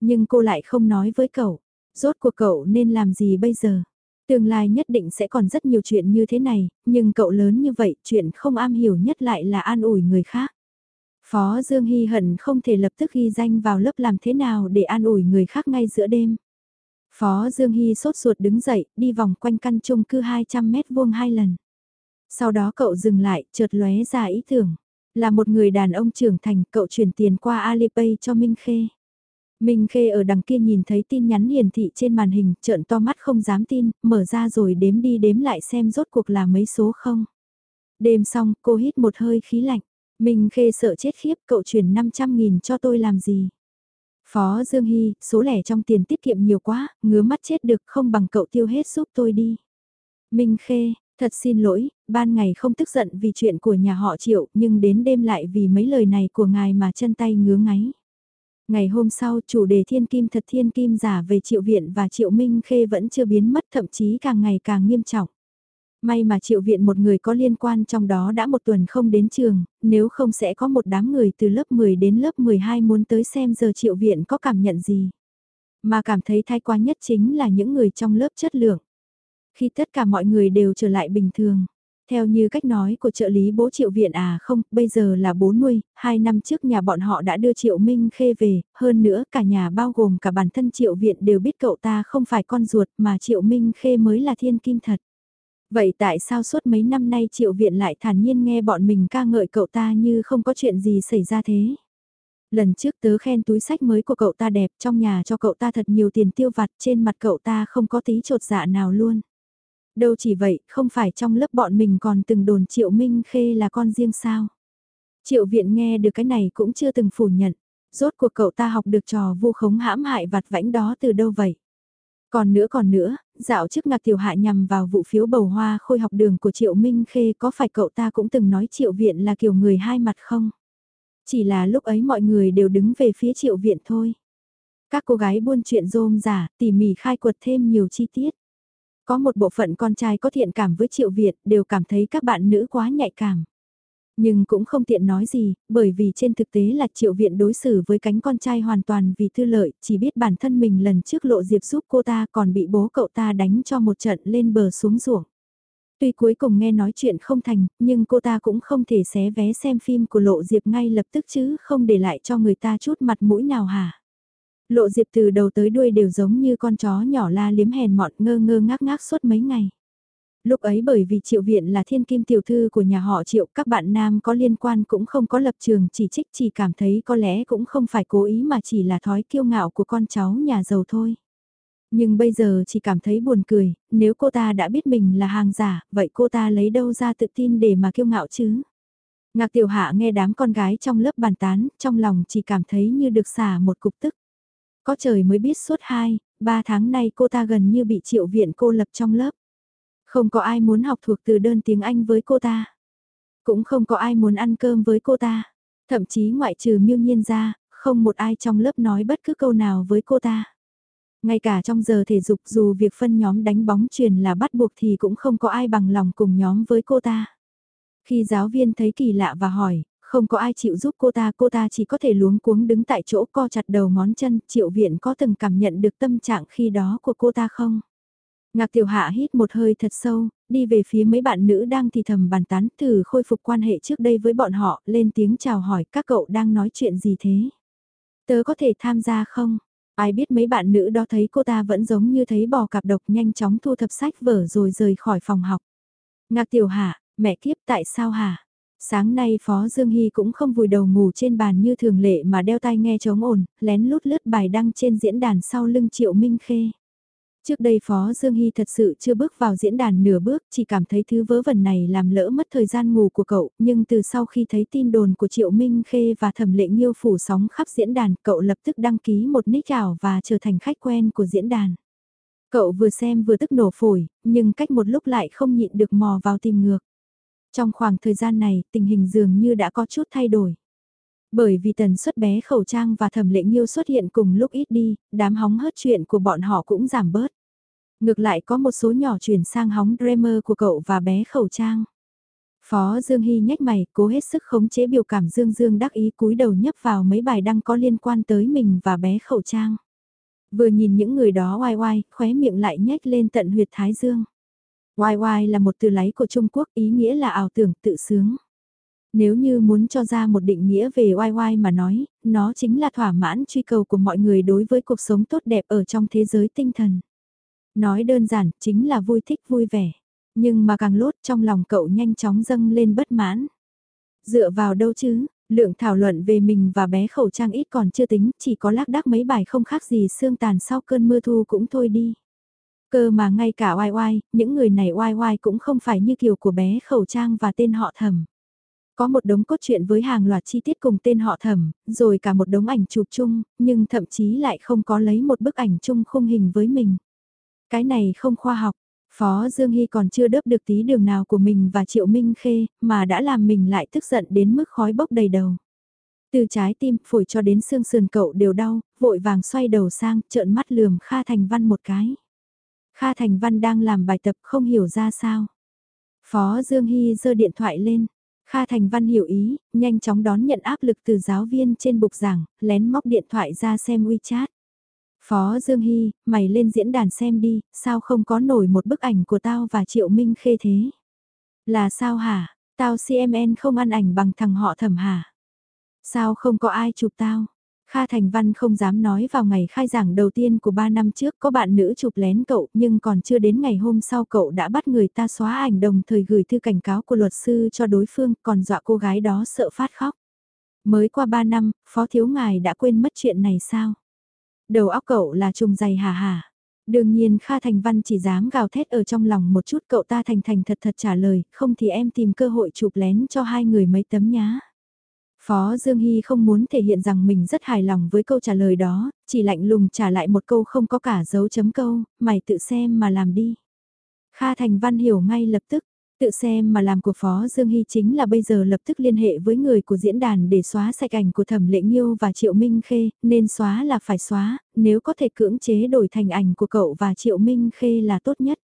A: Nhưng cô lại không nói với cậu, rốt cuộc cậu nên làm gì bây giờ? Tương lai nhất định sẽ còn rất nhiều chuyện như thế này, nhưng cậu lớn như vậy, chuyện không am hiểu nhất lại là an ủi người khác. Phó Dương Hy hận không thể lập tức ghi danh vào lớp làm thế nào để an ủi người khác ngay giữa đêm. Phó Dương Hy sốt ruột đứng dậy, đi vòng quanh căn chung cư 200 mét vuông hai lần. Sau đó cậu dừng lại, chợt lóe ra ý tưởng. Là một người đàn ông trưởng thành, cậu chuyển tiền qua Alipay cho Minh Khê. Minh Khê ở đằng kia nhìn thấy tin nhắn hiển thị trên màn hình, trợn to mắt không dám tin, mở ra rồi đếm đi đếm lại xem rốt cuộc là mấy số không. Đêm xong, cô hít một hơi khí lạnh. Minh Khê sợ chết khiếp, cậu chuyển 500.000 cho tôi làm gì? Phó Dương Hy, số lẻ trong tiền tiết kiệm nhiều quá, ngứa mắt chết được không bằng cậu tiêu hết giúp tôi đi. Minh Khê, thật xin lỗi, ban ngày không tức giận vì chuyện của nhà họ triệu, nhưng đến đêm lại vì mấy lời này của ngài mà chân tay ngứa ngáy. Ngày hôm sau chủ đề thiên kim thật thiên kim giả về triệu viện và triệu minh khê vẫn chưa biến mất thậm chí càng ngày càng nghiêm trọng. May mà triệu viện một người có liên quan trong đó đã một tuần không đến trường, nếu không sẽ có một đám người từ lớp 10 đến lớp 12 muốn tới xem giờ triệu viện có cảm nhận gì. Mà cảm thấy thay quá nhất chính là những người trong lớp chất lượng. Khi tất cả mọi người đều trở lại bình thường, theo như cách nói của trợ lý bố Triệu Viện à không, bây giờ là bố nuôi, hai năm trước nhà bọn họ đã đưa Triệu Minh Khê về, hơn nữa cả nhà bao gồm cả bản thân Triệu Viện đều biết cậu ta không phải con ruột mà Triệu Minh Khê mới là thiên kim thật. Vậy tại sao suốt mấy năm nay Triệu Viện lại thản nhiên nghe bọn mình ca ngợi cậu ta như không có chuyện gì xảy ra thế? Lần trước tớ khen túi sách mới của cậu ta đẹp trong nhà cho cậu ta thật nhiều tiền tiêu vặt trên mặt cậu ta không có tí trột dạ nào luôn. Đâu chỉ vậy, không phải trong lớp bọn mình còn từng đồn Triệu Minh Khê là con riêng sao. Triệu Viện nghe được cái này cũng chưa từng phủ nhận. Rốt cuộc cậu ta học được trò vu khống hãm hại vặt vãnh đó từ đâu vậy? Còn nữa còn nữa, dạo trước ngạc tiểu hạ nhằm vào vụ phiếu bầu hoa khôi học đường của Triệu Minh Khê có phải cậu ta cũng từng nói Triệu Viện là kiểu người hai mặt không? Chỉ là lúc ấy mọi người đều đứng về phía Triệu Viện thôi. Các cô gái buôn chuyện rôm giả, tỉ mỉ khai quật thêm nhiều chi tiết. Có một bộ phận con trai có thiện cảm với Triệu Việt đều cảm thấy các bạn nữ quá nhạy cảm. Nhưng cũng không tiện nói gì, bởi vì trên thực tế là Triệu Viện đối xử với cánh con trai hoàn toàn vì tư lợi, chỉ biết bản thân mình lần trước lộ diệp giúp cô ta còn bị bố cậu ta đánh cho một trận lên bờ xuống ruộng. Tuy cuối cùng nghe nói chuyện không thành, nhưng cô ta cũng không thể xé vé xem phim của lộ diệp ngay lập tức chứ không để lại cho người ta chút mặt mũi nào hả. Lộ Diệp từ đầu tới đuôi đều giống như con chó nhỏ la liếm hèn mọn ngơ ngơ ngác ngác suốt mấy ngày. Lúc ấy bởi vì triệu viện là thiên kim tiểu thư của nhà họ triệu, các bạn nam có liên quan cũng không có lập trường chỉ trích chỉ cảm thấy có lẽ cũng không phải cố ý mà chỉ là thói kiêu ngạo của con cháu nhà giàu thôi. Nhưng bây giờ chỉ cảm thấy buồn cười, nếu cô ta đã biết mình là hàng giả, vậy cô ta lấy đâu ra tự tin để mà kiêu ngạo chứ? Ngạc tiểu hạ nghe đám con gái trong lớp bàn tán, trong lòng chỉ cảm thấy như được xả một cục tức. Có trời mới biết suốt 2, 3 tháng nay cô ta gần như bị triệu viện cô lập trong lớp. Không có ai muốn học thuộc từ đơn tiếng Anh với cô ta. Cũng không có ai muốn ăn cơm với cô ta. Thậm chí ngoại trừ miêu nhiên ra, không một ai trong lớp nói bất cứ câu nào với cô ta. Ngay cả trong giờ thể dục dù việc phân nhóm đánh bóng truyền là bắt buộc thì cũng không có ai bằng lòng cùng nhóm với cô ta. Khi giáo viên thấy kỳ lạ và hỏi, không có ai chịu giúp cô ta, cô ta chỉ có thể luống cuống đứng tại chỗ co chặt đầu ngón chân, triệu viện có từng cảm nhận được tâm trạng khi đó của cô ta không? Ngạc tiểu hạ hít một hơi thật sâu, đi về phía mấy bạn nữ đang thì thầm bàn tán từ khôi phục quan hệ trước đây với bọn họ, lên tiếng chào hỏi các cậu đang nói chuyện gì thế? Tớ có thể tham gia không? Ai biết mấy bạn nữ đó thấy cô ta vẫn giống như thấy bò cạp độc nhanh chóng thu thập sách vở rồi rời khỏi phòng học. Ngạc tiểu hạ, mẹ kiếp tại sao hả? Sáng nay Phó Dương Hy cũng không vùi đầu ngủ trên bàn như thường lệ mà đeo tai nghe chống ổn, lén lút lướt bài đăng trên diễn đàn sau lưng Triệu Minh Khê. Trước đây Phó Dương Hy thật sự chưa bước vào diễn đàn nửa bước, chỉ cảm thấy thứ vớ vẩn này làm lỡ mất thời gian ngủ của cậu, nhưng từ sau khi thấy tin đồn của Triệu Minh Khê và thẩm lệ nghiêu phủ sóng khắp diễn đàn, cậu lập tức đăng ký một nick ảo và trở thành khách quen của diễn đàn. Cậu vừa xem vừa tức nổ phổi, nhưng cách một lúc lại không nhịn được mò vào tìm ngược. Trong khoảng thời gian này, tình hình dường như đã có chút thay đổi. Bởi vì tần suất bé khẩu trang và thẩm lệ nghiêu xuất hiện cùng lúc ít đi, đám hóng hớt chuyện của bọn họ cũng giảm bớt. Ngược lại có một số nhỏ chuyển sang hóng Dreamer của cậu và bé khẩu trang. Phó Dương Hy nhếch mày, cố hết sức khống chế biểu cảm Dương Dương đắc ý cúi đầu nhấp vào mấy bài đăng có liên quan tới mình và bé khẩu trang. Vừa nhìn những người đó oai oai, khóe miệng lại nhếch lên tận huyệt thái dương. Oai oai là một từ lấy của Trung Quốc ý nghĩa là ảo tưởng tự sướng. Nếu như muốn cho ra một định nghĩa về oai oai mà nói, nó chính là thỏa mãn truy cầu của mọi người đối với cuộc sống tốt đẹp ở trong thế giới tinh thần. Nói đơn giản, chính là vui thích vui vẻ. Nhưng mà càng lốt trong lòng cậu nhanh chóng dâng lên bất mãn. Dựa vào đâu chứ, lượng thảo luận về mình và bé khẩu trang ít còn chưa tính, chỉ có lác đác mấy bài không khác gì sương tàn sau cơn mưa thu cũng thôi đi. Cơ mà ngay cả oai oai, những người này oai oai cũng không phải như kiểu của bé khẩu trang và tên họ thầm. Có một đống cốt truyện với hàng loạt chi tiết cùng tên họ thầm, rồi cả một đống ảnh chụp chung, nhưng thậm chí lại không có lấy một bức ảnh chung khung hình với mình. Cái này không khoa học, Phó Dương Hy còn chưa đớp được tí đường nào của mình và Triệu Minh Khê, mà đã làm mình lại tức giận đến mức khói bốc đầy đầu. Từ trái tim, phổi cho đến xương sườn cậu đều đau, vội vàng xoay đầu sang, trợn mắt lườm Kha Thành Văn một cái. Kha Thành Văn đang làm bài tập không hiểu ra sao. Phó Dương Hy giơ điện thoại lên. Kha Thành Văn hiểu ý, nhanh chóng đón nhận áp lực từ giáo viên trên bục giảng, lén móc điện thoại ra xem WeChat. Phó Dương Hy, mày lên diễn đàn xem đi, sao không có nổi một bức ảnh của tao và Triệu Minh Khê thế? Là sao hả? Tao CMN không ăn ảnh bằng thằng họ thẩm hả? Sao không có ai chụp tao? Kha Thành Văn không dám nói vào ngày khai giảng đầu tiên của 3 năm trước có bạn nữ chụp lén cậu nhưng còn chưa đến ngày hôm sau cậu đã bắt người ta xóa ảnh đồng thời gửi thư cảnh cáo của luật sư cho đối phương còn dọa cô gái đó sợ phát khóc. Mới qua 3 năm, Phó Thiếu Ngài đã quên mất chuyện này sao? Đầu óc cậu là trùng dày hà hà. Đương nhiên Kha Thành Văn chỉ dám gào thét ở trong lòng một chút cậu ta thành thành thật thật trả lời, không thì em tìm cơ hội chụp lén cho hai người mấy tấm nhá. Phó Dương Hy không muốn thể hiện rằng mình rất hài lòng với câu trả lời đó, chỉ lạnh lùng trả lại một câu không có cả dấu chấm câu, mày tự xem mà làm đi. Kha Thành Văn hiểu ngay lập tức, tự xem mà làm của Phó Dương Hy chính là bây giờ lập tức liên hệ với người của diễn đàn để xóa sạch ảnh của Thẩm Lệ Nhiêu và Triệu Minh Khê, nên xóa là phải xóa, nếu có thể cưỡng chế đổi thành ảnh của cậu và Triệu Minh Khê là tốt nhất.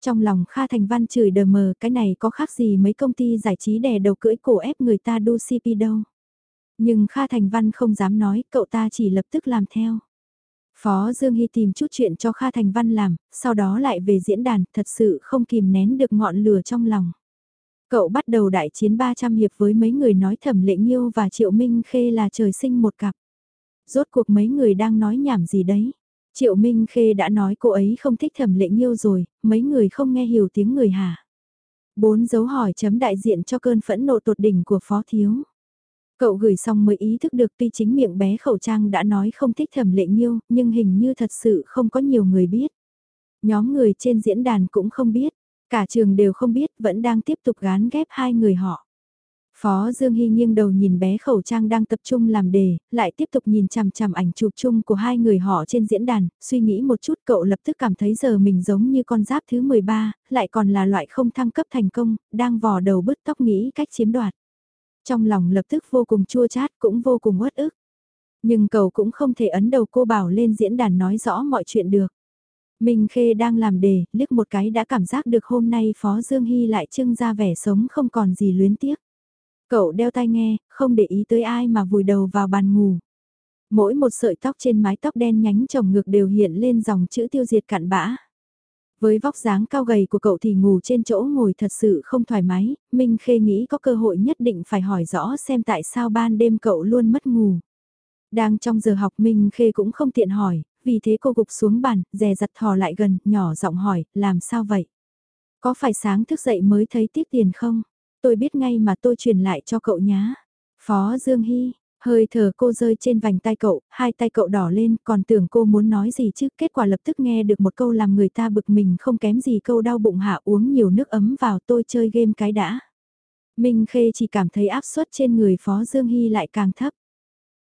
A: Trong lòng Kha Thành Văn chửi đờ mờ cái này có khác gì mấy công ty giải trí đè đầu cưỡi cổ ép người ta đu CP đâu. Nhưng Kha Thành Văn không dám nói, cậu ta chỉ lập tức làm theo. Phó Dương Hy tìm chút chuyện cho Kha Thành Văn làm, sau đó lại về diễn đàn, thật sự không kìm nén được ngọn lửa trong lòng. Cậu bắt đầu đại chiến 300 hiệp với mấy người nói thẩm lệ nghiêu và triệu minh khê là trời sinh một cặp. Rốt cuộc mấy người đang nói nhảm gì đấy. Triệu Minh Khê đã nói cô ấy không thích thẩm lệ nghiêu rồi, mấy người không nghe hiểu tiếng người hả? Bốn dấu hỏi chấm đại diện cho cơn phẫn nộ tột đỉnh của Phó Thiếu. Cậu gửi xong mới ý thức được tuy chính miệng bé khẩu trang đã nói không thích thẩm lệ nghiêu, nhưng hình như thật sự không có nhiều người biết. Nhóm người trên diễn đàn cũng không biết, cả trường đều không biết, vẫn đang tiếp tục gán ghép hai người họ. Phó Dương Hy nghiêng đầu nhìn bé khẩu trang đang tập trung làm đề, lại tiếp tục nhìn chằm chằm ảnh chụp chung của hai người họ trên diễn đàn, suy nghĩ một chút cậu lập tức cảm thấy giờ mình giống như con giáp thứ 13, lại còn là loại không thăng cấp thành công, đang vò đầu bứt tóc nghĩ cách chiếm đoạt. Trong lòng lập tức vô cùng chua chát cũng vô cùng uất ức. Nhưng cậu cũng không thể ấn đầu cô bảo lên diễn đàn nói rõ mọi chuyện được. Minh Khê đang làm đề, liếc một cái đã cảm giác được hôm nay Phó Dương Hy lại trưng ra vẻ sống không còn gì luyến tiếc. Cậu đeo tai nghe, không để ý tới ai mà vùi đầu vào bàn ngủ. Mỗi một sợi tóc trên mái tóc đen nhánh trồng ngược đều hiện lên dòng chữ tiêu diệt cặn bã. Với vóc dáng cao gầy của cậu thì ngủ trên chỗ ngồi thật sự không thoải mái, Minh Khê nghĩ có cơ hội nhất định phải hỏi rõ xem tại sao ban đêm cậu luôn mất ngủ. Đang trong giờ học Minh Khê cũng không tiện hỏi, vì thế cô gục xuống bàn, dè dặt thò lại gần, nhỏ giọng hỏi, làm sao vậy? Có phải sáng thức dậy mới thấy tiếc tiền không? Tôi biết ngay mà tôi truyền lại cho cậu nhá. Phó Dương Hy, hơi thở cô rơi trên vành tay cậu, hai tay cậu đỏ lên, còn tưởng cô muốn nói gì chứ, kết quả lập tức nghe được một câu làm người ta bực mình không kém gì câu đau bụng hạ uống nhiều nước ấm vào tôi chơi game cái đã. Minh Khê chỉ cảm thấy áp suất trên người Phó Dương Hy lại càng thấp.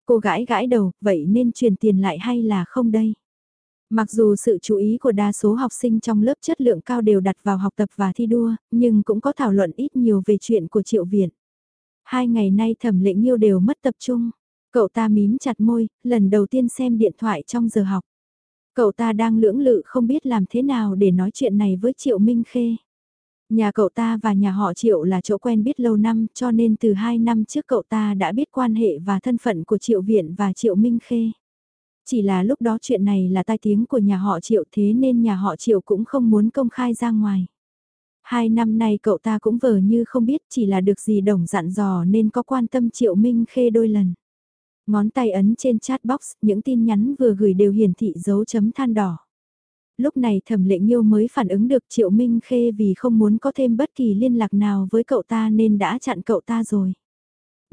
A: Cô gãi gãi đầu, vậy nên truyền tiền lại hay là không đây? Mặc dù sự chú ý của đa số học sinh trong lớp chất lượng cao đều đặt vào học tập và thi đua, nhưng cũng có thảo luận ít nhiều về chuyện của Triệu Viện. Hai ngày nay thẩm lệ nghiêu đều mất tập trung. Cậu ta mím chặt môi, lần đầu tiên xem điện thoại trong giờ học. Cậu ta đang lưỡng lự không biết làm thế nào để nói chuyện này với Triệu Minh Khê. Nhà cậu ta và nhà họ Triệu là chỗ quen biết lâu năm cho nên từ hai năm trước cậu ta đã biết quan hệ và thân phận của Triệu Viện và Triệu Minh Khê. Chỉ là lúc đó chuyện này là tai tiếng của nhà họ Triệu thế nên nhà họ Triệu cũng không muốn công khai ra ngoài. Hai năm nay cậu ta cũng vờ như không biết chỉ là được gì đồng dặn dò nên có quan tâm Triệu Minh Khê đôi lần. Ngón tay ấn trên chat box, những tin nhắn vừa gửi đều hiển thị dấu chấm than đỏ. Lúc này thẩm lệ nghiêu mới phản ứng được Triệu Minh Khê vì không muốn có thêm bất kỳ liên lạc nào với cậu ta nên đã chặn cậu ta rồi.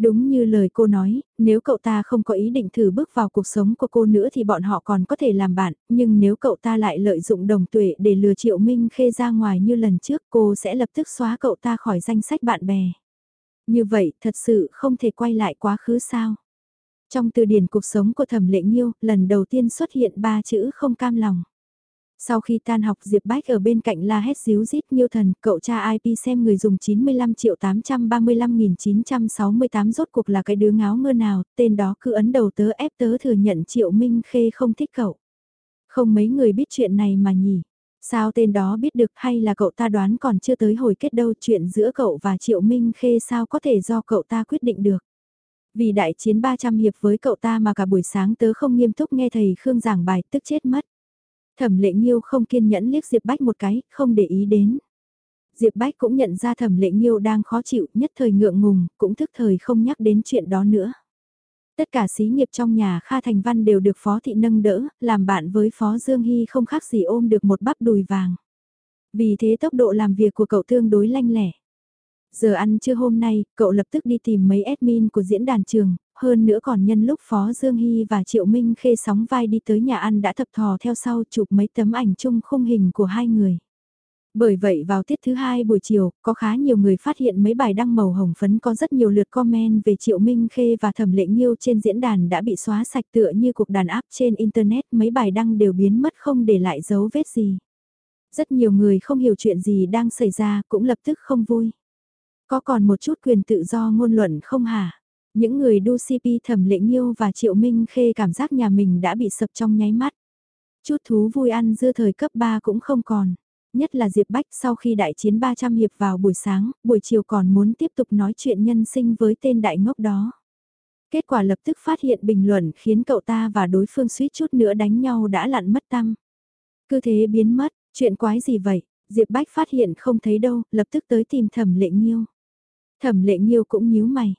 A: Đúng như lời cô nói, nếu cậu ta không có ý định thử bước vào cuộc sống của cô nữa thì bọn họ còn có thể làm bạn, nhưng nếu cậu ta lại lợi dụng đồng tuệ để lừa Triệu Minh Khê ra ngoài như lần trước cô sẽ lập tức xóa cậu ta khỏi danh sách bạn bè. Như vậy thật sự không thể quay lại quá khứ sao. Trong từ điển cuộc sống của thẩm lệ nghiêu, lần đầu tiên xuất hiện ba chữ không cam lòng. Sau khi tan học Diệp Bách ở bên cạnh la hét díu dít Nhiêu Thần, cậu cha IP xem người dùng 95 triệu 835.968 rốt cuộc là cái đứa ngáo ngơ nào, tên đó cứ ấn đầu tớ ép tớ thừa nhận Triệu Minh Khê không thích cậu. Không mấy người biết chuyện này mà nhỉ. Sao tên đó biết được hay là cậu ta đoán còn chưa tới hồi kết đâu chuyện giữa cậu và Triệu Minh Khê sao có thể do cậu ta quyết định được. Vì đại chiến 300 hiệp với cậu ta mà cả buổi sáng tớ không nghiêm túc nghe thầy Khương giảng bài tức chết mất. Thẩm lệ nghiêu không kiên nhẫn liếc Diệp Bách một cái, không để ý đến. Diệp Bách cũng nhận ra thẩm lệ nghiêu đang khó chịu, nhất thời ngượng ngùng, cũng thức thời không nhắc đến chuyện đó nữa. Tất cả xí nghiệp trong nhà Kha Thành Văn đều được Phó Thị nâng đỡ, làm bạn với Phó Dương Hy không khác gì ôm được một bắp đùi vàng. Vì thế tốc độ làm việc của cậu tương đối lanh lẻ. Giờ ăn trưa hôm nay, cậu lập tức đi tìm mấy admin của diễn đàn trường, hơn nữa còn nhân lúc Phó Dương Hy và Triệu Minh Khê sóng vai đi tới nhà ăn đã thập thò theo sau chụp mấy tấm ảnh chung khung hình của hai người. Bởi vậy vào tiết thứ hai buổi chiều, có khá nhiều người phát hiện mấy bài đăng màu hồng phấn có rất nhiều lượt comment về Triệu Minh Khê và Thẩm Lệ Nghiêu trên diễn đàn đã bị xóa sạch tựa như cuộc đàn áp trên Internet, mấy bài đăng đều biến mất không để lại dấu vết gì. Rất nhiều người không hiểu chuyện gì đang xảy ra cũng lập tức không vui. Có còn một chút quyền tự do ngôn luận không hả? Những người đu CP thẩm lệ nghiêu và triệu minh khê cảm giác nhà mình đã bị sập trong nháy mắt. Chút thú vui ăn dưa thời cấp 3 cũng không còn. Nhất là Diệp Bách sau khi đại chiến 300 hiệp vào buổi sáng, buổi chiều còn muốn tiếp tục nói chuyện nhân sinh với tên đại ngốc đó. Kết quả lập tức phát hiện bình luận khiến cậu ta và đối phương suýt chút nữa đánh nhau đã lặn mất tâm. Cứ thế biến mất, chuyện quái gì vậy? Diệp Bách phát hiện không thấy đâu, lập tức tới tìm thẩm lệ nghiêu. Thẩm lệ nghiêu cũng nhíu mày.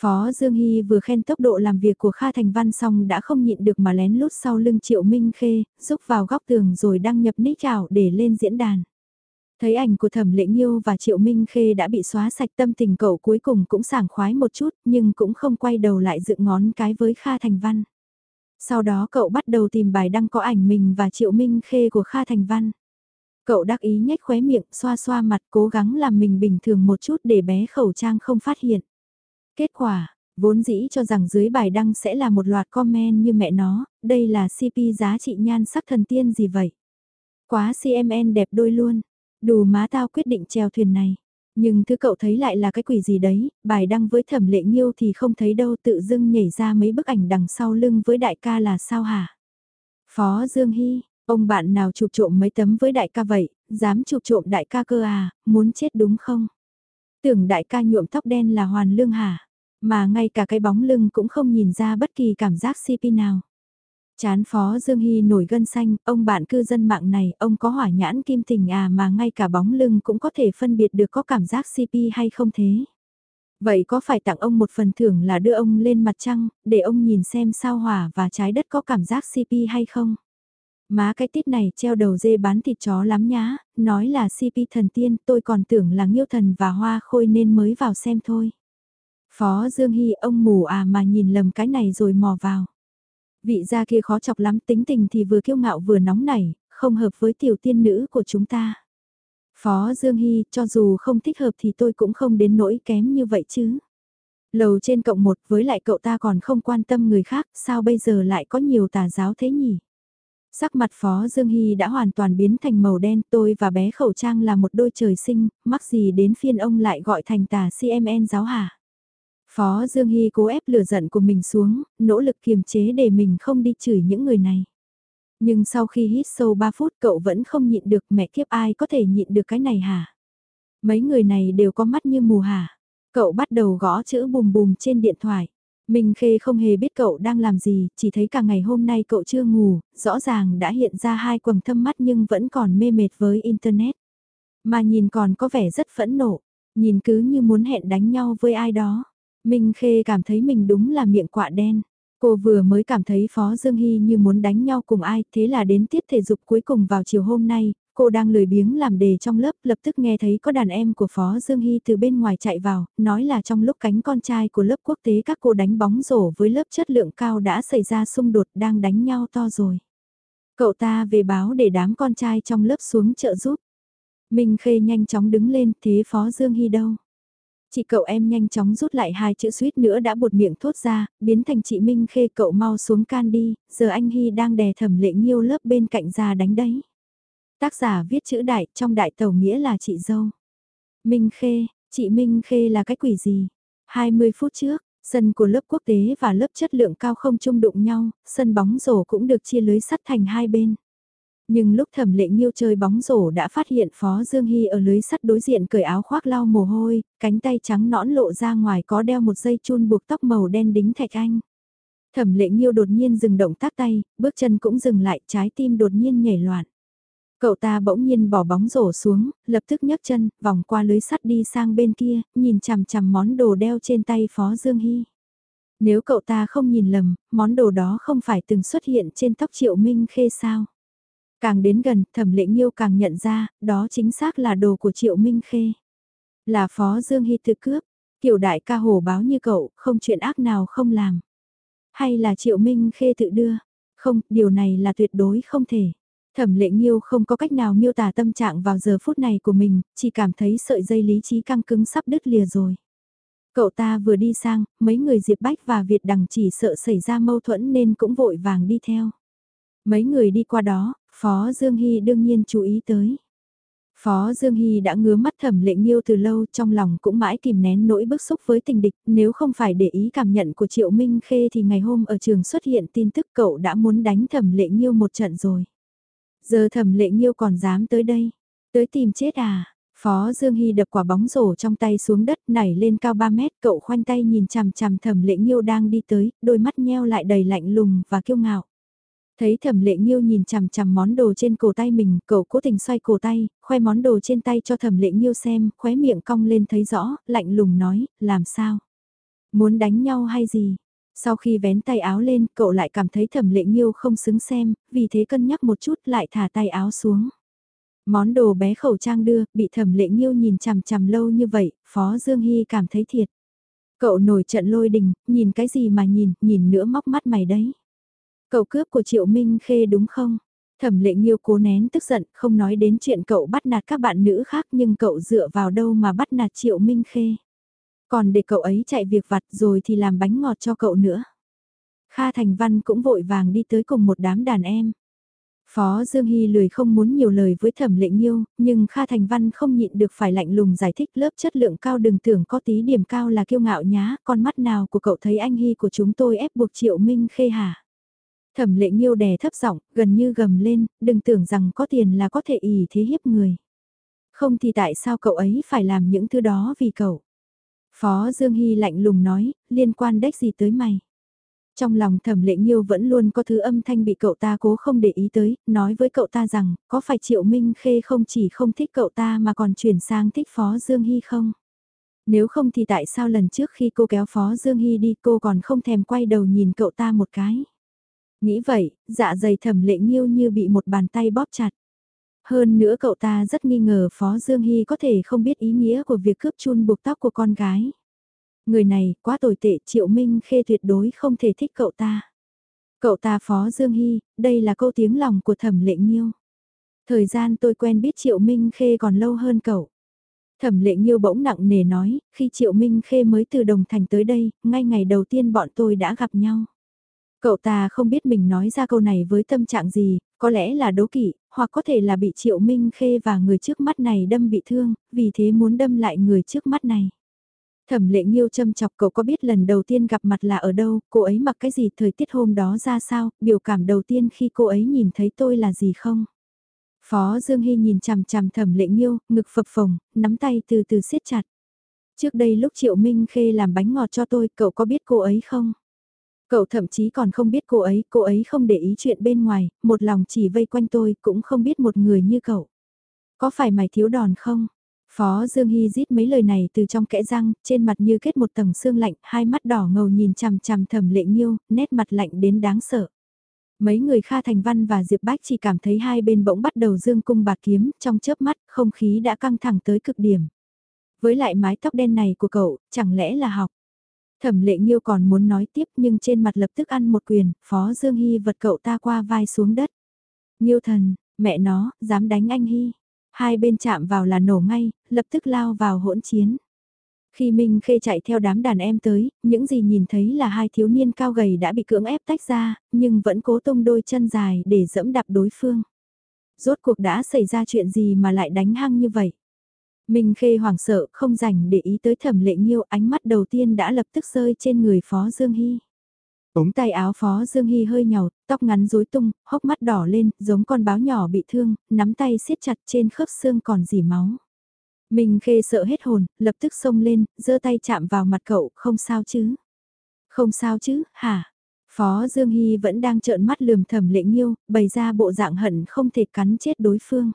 A: Phó Dương Hy vừa khen tốc độ làm việc của Kha Thành Văn xong đã không nhịn được mà lén lút sau lưng Triệu Minh Khê, rúc vào góc tường rồi đăng nhập nick ảo để lên diễn đàn. Thấy ảnh của Thẩm Lệ Nhiêu và Triệu Minh Khê đã bị xóa sạch tâm tình cậu cuối cùng cũng sảng khoái một chút nhưng cũng không quay đầu lại dựng ngón cái với Kha Thành Văn. Sau đó cậu bắt đầu tìm bài đăng có ảnh mình và Triệu Minh Khê của Kha Thành Văn. Cậu đắc ý nhếch khóe miệng, xoa xoa mặt cố gắng làm mình bình thường một chút để bé khẩu trang không phát hiện. Kết quả, vốn dĩ cho rằng dưới bài đăng sẽ là một loạt comment như mẹ nó, đây là CP giá trị nhan sắc thần tiên gì vậy? Quá CMN đẹp đôi luôn, đủ má tao quyết định treo thuyền này. Nhưng thứ cậu thấy lại là cái quỷ gì đấy, bài đăng với thẩm lệ nghiêu thì không thấy đâu tự dưng nhảy ra mấy bức ảnh đằng sau lưng với đại ca là sao hả? Phó Dương Hy, ông bạn nào chụp trộm mấy tấm với đại ca vậy, dám chụp trộm đại ca cơ à, muốn chết đúng không? Tưởng đại ca nhuộm tóc đen là hoàn lương hả? Mà ngay cả cái bóng lưng cũng không nhìn ra bất kỳ cảm giác CP nào. Chán phó Dương Hy nổi gân xanh, ông bạn cư dân mạng này, ông có hỏa nhãn kim tình à mà ngay cả bóng lưng cũng có thể phân biệt được có cảm giác CP hay không thế. Vậy có phải tặng ông một phần thưởng là đưa ông lên mặt trăng, để ông nhìn xem sao hỏa và trái đất có cảm giác CP hay không? Má cái tít này treo đầu dê bán thịt chó lắm nhá, nói là CP thần tiên, tôi còn tưởng là nghiêu thần và hoa khôi nên mới vào xem thôi. Phó Dương Hy ông mù à mà nhìn lầm cái này rồi mò vào. Vị gia kia khó chọc lắm tính tình thì vừa kiêu ngạo vừa nóng nảy, không hợp với tiểu tiên nữ của chúng ta. Phó Dương Hy, cho dù không thích hợp thì tôi cũng không đến nỗi kém như vậy chứ. Lầu trên cộng một với lại cậu ta còn không quan tâm người khác, sao bây giờ lại có nhiều tà giáo thế nhỉ? Sắc mặt Phó Dương Hy đã hoàn toàn biến thành màu đen, tôi và bé khẩu trang là một đôi trời sinh, mắc gì đến phiên ông lại gọi thành tà CMN giáo hả? Phó Dương Hy cố ép lửa giận của mình xuống, nỗ lực kiềm chế để mình không đi chửi những người này. Nhưng sau khi hít sâu 3 phút cậu vẫn không nhịn được mẹ kiếp ai có thể nhịn được cái này hả? Mấy người này đều có mắt như mù hả? Cậu bắt đầu gõ chữ bùm bùm trên điện thoại. Minh Khê không hề biết cậu đang làm gì, chỉ thấy cả ngày hôm nay cậu chưa ngủ, rõ ràng đã hiện ra hai quầng thâm mắt nhưng vẫn còn mê mệt với Internet. Mà nhìn còn có vẻ rất phẫn nộ, nhìn cứ như muốn hẹn đánh nhau với ai đó. Minh Khê cảm thấy mình đúng là miệng quạ đen. Cô vừa mới cảm thấy Phó Dương Hy như muốn đánh nhau cùng ai, thế là đến tiết thể dục cuối cùng vào chiều hôm nay, cô đang lười biếng làm đề trong lớp, lập tức nghe thấy có đàn em của Phó Dương Hy từ bên ngoài chạy vào, nói là trong lúc cánh con trai của lớp quốc tế các cô đánh bóng rổ với lớp chất lượng cao đã xảy ra xung đột đang đánh nhau to rồi. Cậu ta về báo để đám con trai trong lớp xuống trợ giúp. Minh Khê nhanh chóng đứng lên, thế Phó Dương Hy đâu? Chị cậu em nhanh chóng rút lại hai chữ suýt nữa đã buột miệng thốt ra, biến thành chị Minh Khê cậu mau xuống can đi, giờ anh Hy đang đè thẩm lệ nghiêu lớp bên cạnh ra đánh đấy. Tác giả viết chữ đại, trong đại tàu nghĩa là chị dâu. Minh Khê, chị Minh Khê là cái quỷ gì? 20 phút trước, sân của lớp quốc tế và lớp chất lượng cao không chung đụng nhau, sân bóng rổ cũng được chia lưới sắt thành hai bên. Nhưng lúc thẩm lệ nghiêu chơi bóng rổ đã phát hiện Phó Dương Hy ở lưới sắt đối diện cởi áo khoác lau mồ hôi, cánh tay trắng nõn lộ ra ngoài có đeo một dây chun buộc tóc màu đen đính thạch anh. Thẩm lệ nghiêu đột nhiên dừng động tác tay, bước chân cũng dừng lại, trái tim đột nhiên nhảy loạn. Cậu ta bỗng nhiên bỏ bóng rổ xuống, lập tức nhấc chân, vòng qua lưới sắt đi sang bên kia, nhìn chằm chằm món đồ đeo trên tay Phó Dương Hy. Nếu cậu ta không nhìn lầm, món đồ đó không phải từng xuất hiện trên tóc Triệu Minh Khê sao? Càng đến gần, thẩm lệ nghiêu càng nhận ra, đó chính xác là đồ của Triệu Minh Khê. Là Phó Dương Hy tự cướp, kiểu đại ca hồ báo như cậu, không chuyện ác nào không làm. Hay là Triệu Minh Khê tự đưa? Không, điều này là tuyệt đối không thể. Thẩm lệ nghiêu không có cách nào miêu tả tâm trạng vào giờ phút này của mình, chỉ cảm thấy sợi dây lý trí căng cứng sắp đứt lìa rồi. Cậu ta vừa đi sang, mấy người Diệp Bách và Việt Đằng chỉ sợ xảy ra mâu thuẫn nên cũng vội vàng đi theo. Mấy người đi qua đó, Phó Dương Hy đương nhiên chú ý tới. Phó Dương Hy đã ngứa mắt thẩm lệ nghiêu từ lâu trong lòng cũng mãi kìm nén nỗi bức xúc với tình địch nếu không phải để ý cảm nhận của Triệu Minh Khê thì ngày hôm ở trường xuất hiện tin tức cậu đã muốn đánh thẩm lệ nghiêu một trận rồi. Giờ thẩm lệ nghiêu còn dám tới đây, tới tìm chết à, Phó Dương Hy đập quả bóng rổ trong tay xuống đất nảy lên cao 3 mét cậu khoanh tay nhìn chằm chằm thẩm lệ nghiêu đang đi tới, đôi mắt nheo lại đầy lạnh lùng và kiêu ngạo. Thấy thẩm lệ nghiêu nhìn chằm chằm món đồ trên cổ tay mình, cậu cố tình xoay cổ tay, khoe món đồ trên tay cho thẩm lệ nghiêu xem, khóe miệng cong lên thấy rõ, lạnh lùng nói, làm sao? Muốn đánh nhau hay gì? Sau khi vén tay áo lên, cậu lại cảm thấy thẩm lệ nghiêu không xứng xem, vì thế cân nhắc một chút lại thả tay áo xuống. Món đồ bé khẩu trang đưa, bị thẩm lệ nghiêu nhìn chằm chằm lâu như vậy, Phó Dương Hy cảm thấy thiệt. Cậu nổi trận lôi đình, nhìn cái gì mà nhìn, nhìn nữa móc mắt mày đấy. Cậu cướp của Triệu Minh Khê đúng không? Thẩm lệ nghiêu cố nén tức giận, không nói đến chuyện cậu bắt nạt các bạn nữ khác nhưng cậu dựa vào đâu mà bắt nạt Triệu Minh Khê. Còn để cậu ấy chạy việc vặt rồi thì làm bánh ngọt cho cậu nữa. Kha Thành Văn cũng vội vàng đi tới cùng một đám đàn em. Phó Dương Hy lười không muốn nhiều lời với thẩm lệ nghiêu, nhưng Kha Thành Văn không nhịn được phải lạnh lùng giải thích lớp chất lượng cao đừng tưởng có tí điểm cao là kiêu ngạo nhá, con mắt nào của cậu thấy anh Hy của chúng tôi ép buộc Triệu Minh Khê hả? Thẩm lệ nghiêu đè thấp giọng, gần như gầm lên, đừng tưởng rằng có tiền là có thể ỷ thế hiếp người. Không thì tại sao cậu ấy phải làm những thứ đó vì cậu? Phó Dương Hy lạnh lùng nói, liên quan đếch gì tới mày? Trong lòng thẩm lệ nghiêu vẫn luôn có thứ âm thanh bị cậu ta cố không để ý tới, nói với cậu ta rằng, có phải Triệu Minh Khê không chỉ không thích cậu ta mà còn chuyển sang thích Phó Dương Hy không? Nếu không thì tại sao lần trước khi cô kéo Phó Dương Hy đi cô còn không thèm quay đầu nhìn cậu ta một cái? Nghĩ vậy, dạ dày thẩm lệ nghiêu như bị một bàn tay bóp chặt. Hơn nữa cậu ta rất nghi ngờ Phó Dương Hy có thể không biết ý nghĩa của việc cướp chun buộc tóc của con gái. Người này quá tồi tệ Triệu Minh Khê tuyệt đối không thể thích cậu ta. Cậu ta Phó Dương Hy, đây là câu tiếng lòng của thẩm lệ nghiêu. Thời gian tôi quen biết Triệu Minh Khê còn lâu hơn cậu. Thẩm lệ nghiêu bỗng nặng nề nói, khi Triệu Minh Khê mới từ Đồng Thành tới đây, ngay ngày đầu tiên bọn tôi đã gặp nhau. Cậu ta không biết mình nói ra câu này với tâm trạng gì, có lẽ là đố kỵ, hoặc có thể là bị Triệu Minh Khê và người trước mắt này đâm bị thương, vì thế muốn đâm lại người trước mắt này. Thẩm lệ nghiêu châm chọc cậu có biết lần đầu tiên gặp mặt là ở đâu, cô ấy mặc cái gì thời tiết hôm đó ra sao, biểu cảm đầu tiên khi cô ấy nhìn thấy tôi là gì không? Phó Dương Hy nhìn chằm chằm thẩm lệ nghiêu, ngực phập phồng, nắm tay từ từ siết chặt. Trước đây lúc Triệu Minh Khê làm bánh ngọt cho tôi, cậu có biết cô ấy không? Cậu thậm chí còn không biết cô ấy, cô ấy không để ý chuyện bên ngoài, một lòng chỉ vây quanh tôi, cũng không biết một người như cậu. Có phải mày thiếu đòn không? Phó Dương Hy rít mấy lời này từ trong kẽ răng, trên mặt như kết một tầng xương lạnh, hai mắt đỏ ngầu nhìn chằm chằm thầm lệ nghiêu, nét mặt lạnh đến đáng sợ. Mấy người Kha Thành Văn và Diệp Bách chỉ cảm thấy hai bên bỗng bắt đầu dương cung bạc kiếm, trong chớp mắt, không khí đã căng thẳng tới cực điểm. Với lại mái tóc đen này của cậu, chẳng lẽ là học? Thẩm lệ nghiêu còn muốn nói tiếp nhưng trên mặt lập tức ăn một quyền, Phó Dương Hy vật cậu ta qua vai xuống đất. Nghiêu thần, mẹ nó, dám đánh anh Hy. Hai bên chạm vào là nổ ngay, lập tức lao vào hỗn chiến. Khi Minh Khê chạy theo đám đàn em tới, những gì nhìn thấy là hai thiếu niên cao gầy đã bị cưỡng ép tách ra, nhưng vẫn cố tung đôi chân dài để dẫm đạp đối phương. Rốt cuộc đã xảy ra chuyện gì mà lại đánh hăng như vậy? Minh Khê hoảng sợ, không rảnh để ý tới thẩm lệ nghiêu, ánh mắt đầu tiên đã lập tức rơi trên người Phó Dương Hy. Ống tay áo Phó Dương Hy hơi nhàu, tóc ngắn rối tung, hốc mắt đỏ lên, giống con báo nhỏ bị thương, nắm tay siết chặt trên khớp xương còn dỉ máu. Minh Khê sợ hết hồn, lập tức xông lên, giơ tay chạm vào mặt cậu, không sao chứ? Không sao chứ, hả? Phó Dương Hy vẫn đang trợn mắt lườm thẩm lệ nghiêu, bày ra bộ dạng hận không thể cắn chết đối phương.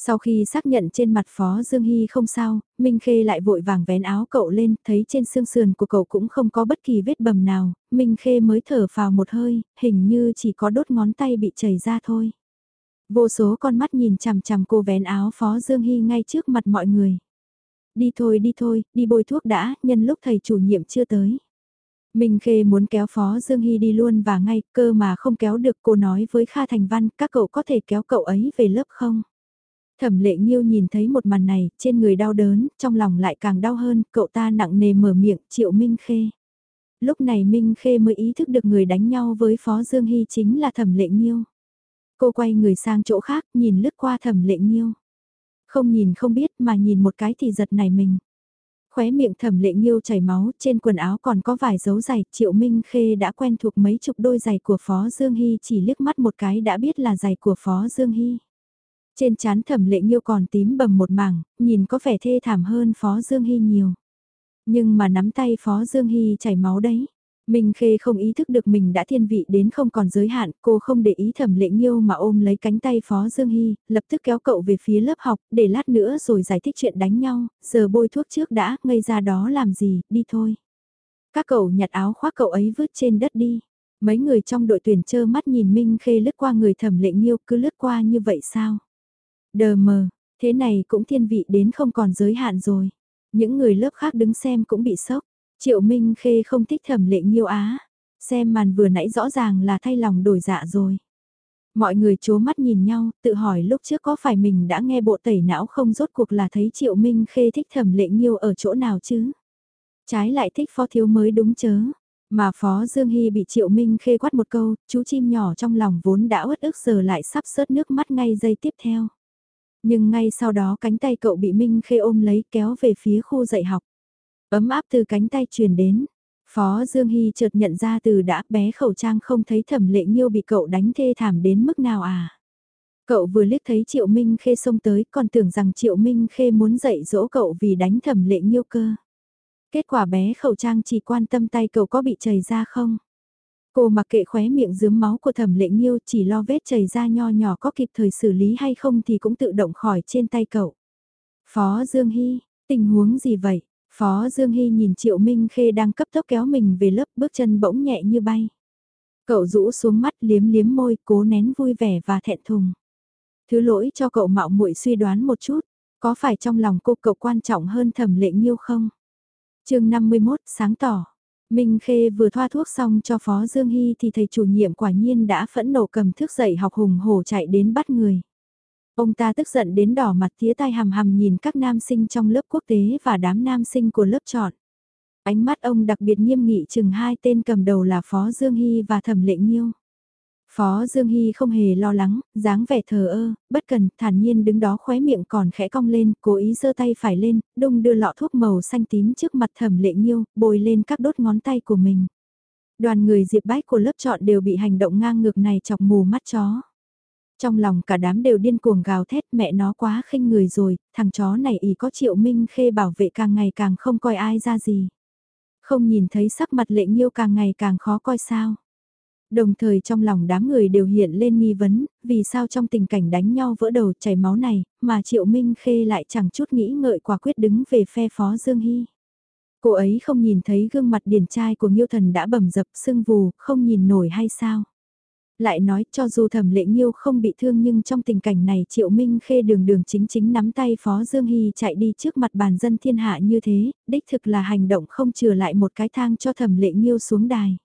A: Sau khi xác nhận trên mặt Phó Dương Hy không sao, Minh Khê lại vội vàng vén áo cậu lên, thấy trên xương sườn của cậu cũng không có bất kỳ vết bầm nào, Minh Khê mới thở vào một hơi, hình như chỉ có đốt ngón tay bị chảy ra thôi. Vô số con mắt nhìn chằm chằm cô vén áo Phó Dương Hy ngay trước mặt mọi người. Đi thôi đi thôi, đi bôi thuốc đã, nhân lúc thầy chủ nhiệm chưa tới. Minh Khê muốn kéo Phó Dương Hy đi luôn và ngay, cơ mà không kéo được cô nói với Kha Thành Văn, các cậu có thể kéo cậu ấy về lớp không? Thẩm lệ nghiêu nhìn thấy một màn này, trên người đau đớn, trong lòng lại càng đau hơn, cậu ta nặng nề mở miệng, triệu Minh Khê. Lúc này Minh Khê mới ý thức được người đánh nhau với Phó Dương Hy chính là thẩm lệ nghiêu. Cô quay người sang chỗ khác, nhìn lướt qua thẩm lệ nghiêu. Không nhìn không biết mà nhìn một cái thì giật này mình. Khóe miệng thẩm lệ nghiêu chảy máu, trên quần áo còn có vài dấu giày, triệu Minh Khê đã quen thuộc mấy chục đôi giày của Phó Dương Hy chỉ liếc mắt một cái đã biết là giày của Phó Dương Hy. Trên chán thẩm lệ nghiêu còn tím bầm một mảng, nhìn có vẻ thê thảm hơn Phó Dương Hy nhiều. Nhưng mà nắm tay Phó Dương Hy chảy máu đấy. Minh Khê không ý thức được mình đã thiên vị đến không còn giới hạn, cô không để ý thẩm lệ nghiêu mà ôm lấy cánh tay Phó Dương Hy, lập tức kéo cậu về phía lớp học, để lát nữa rồi giải thích chuyện đánh nhau, giờ bôi thuốc trước đã, ngây ra đó làm gì, đi thôi. Các cậu nhặt áo khoác cậu ấy vứt trên đất đi. Mấy người trong đội tuyển trơ mắt nhìn Minh Khê lướt qua người thẩm lệ nghiêu cứ lướt qua như vậy sao? Đờ mờ, thế này cũng thiên vị đến không còn giới hạn rồi. Những người lớp khác đứng xem cũng bị sốc. Triệu Minh Khê không thích thẩm lệ nghiêu á. Xem màn vừa nãy rõ ràng là thay lòng đổi dạ rồi. Mọi người chố mắt nhìn nhau, tự hỏi lúc trước có phải mình đã nghe bộ tẩy não không rốt cuộc là thấy Triệu Minh Khê thích thẩm lệ nghiêu ở chỗ nào chứ? Trái lại thích phó thiếu mới đúng chớ. Mà Phó Dương Hy bị Triệu Minh khê quát một câu, chú chim nhỏ trong lòng vốn đã uất ức giờ lại sắp sớt nước mắt ngay giây tiếp theo. Nhưng ngay sau đó cánh tay cậu bị Minh khê ôm lấy kéo về phía khu dạy học. Ấm áp từ cánh tay truyền đến. Phó Dương Hy chợt nhận ra từ đã bé khẩu trang không thấy thẩm lệ nghiêu bị cậu đánh thê thảm đến mức nào à. Cậu vừa liếc thấy Triệu Minh Khê xông tới, còn tưởng rằng Triệu Minh Khê muốn dạy dỗ cậu vì đánh thẩm lệ nghiêu cơ. Kết quả bé khẩu trang chỉ quan tâm tay cậu có bị chảy ra không. Cô mặc kệ khóe miệng dướm máu của thẩm lệ nghiêu chỉ lo vết chảy ra nho nhỏ có kịp thời xử lý hay không thì cũng tự động khỏi trên tay cậu. Phó Dương Hy, tình huống gì vậy? Phó Dương Hy nhìn Triệu Minh Khê đang cấp tốc kéo mình về lớp bước chân bỗng nhẹ như bay. Cậu rũ xuống mắt liếm liếm môi cố nén vui vẻ và thẹn thùng. Thứ lỗi cho cậu mạo muội suy đoán một chút, có phải trong lòng cô cậu quan trọng hơn thẩm lệ nghiêu không? chương 51 sáng tỏ. Minh Khê vừa thoa thuốc xong cho Phó Dương Hy thì thầy chủ nhiệm quả nhiên đã phẫn nộ cầm thước dậy học hùng hổ chạy đến bắt người. Ông ta tức giận đến đỏ mặt tía tai hàm hàm nhìn các nam sinh trong lớp quốc tế và đám nam sinh của lớp chọn. Ánh mắt ông đặc biệt nghiêm nghị chừng hai tên cầm đầu là Phó Dương Hy và Thẩm Lệ Nhiêu. Phó Dương Hy không hề lo lắng, dáng vẻ thờ ơ, bất cần, thản nhiên đứng đó khóe miệng còn khẽ cong lên, cố ý giơ tay phải lên, đung đưa lọ thuốc màu xanh tím trước mặt thẩm lệ nghiêu, bồi lên các đốt ngón tay của mình. Đoàn người diệp bách của lớp chọn đều bị hành động ngang ngược này chọc mù mắt chó. Trong lòng cả đám đều điên cuồng gào thét mẹ nó quá khinh người rồi, thằng chó này ý có triệu minh khê bảo vệ càng ngày càng không coi ai ra gì. Không nhìn thấy sắc mặt lệ nghiêu càng ngày càng khó coi sao. Đồng thời trong lòng đám người đều hiện lên nghi vấn, vì sao trong tình cảnh đánh nhau vỡ đầu chảy máu này, mà Triệu Minh Khê lại chẳng chút nghĩ ngợi quả quyết đứng về phe Phó Dương Hy. Cô ấy không nhìn thấy gương mặt điển trai của Nghiêu Thần đã bầm dập sưng vù, không nhìn nổi hay sao? Lại nói cho dù thẩm lệ Nghiêu không bị thương nhưng trong tình cảnh này Triệu Minh Khê đường đường chính chính nắm tay Phó Dương Hy chạy đi trước mặt bàn dân thiên hạ như thế, đích thực là hành động không trừ lại một cái thang cho thẩm lệ Nghiêu xuống đài.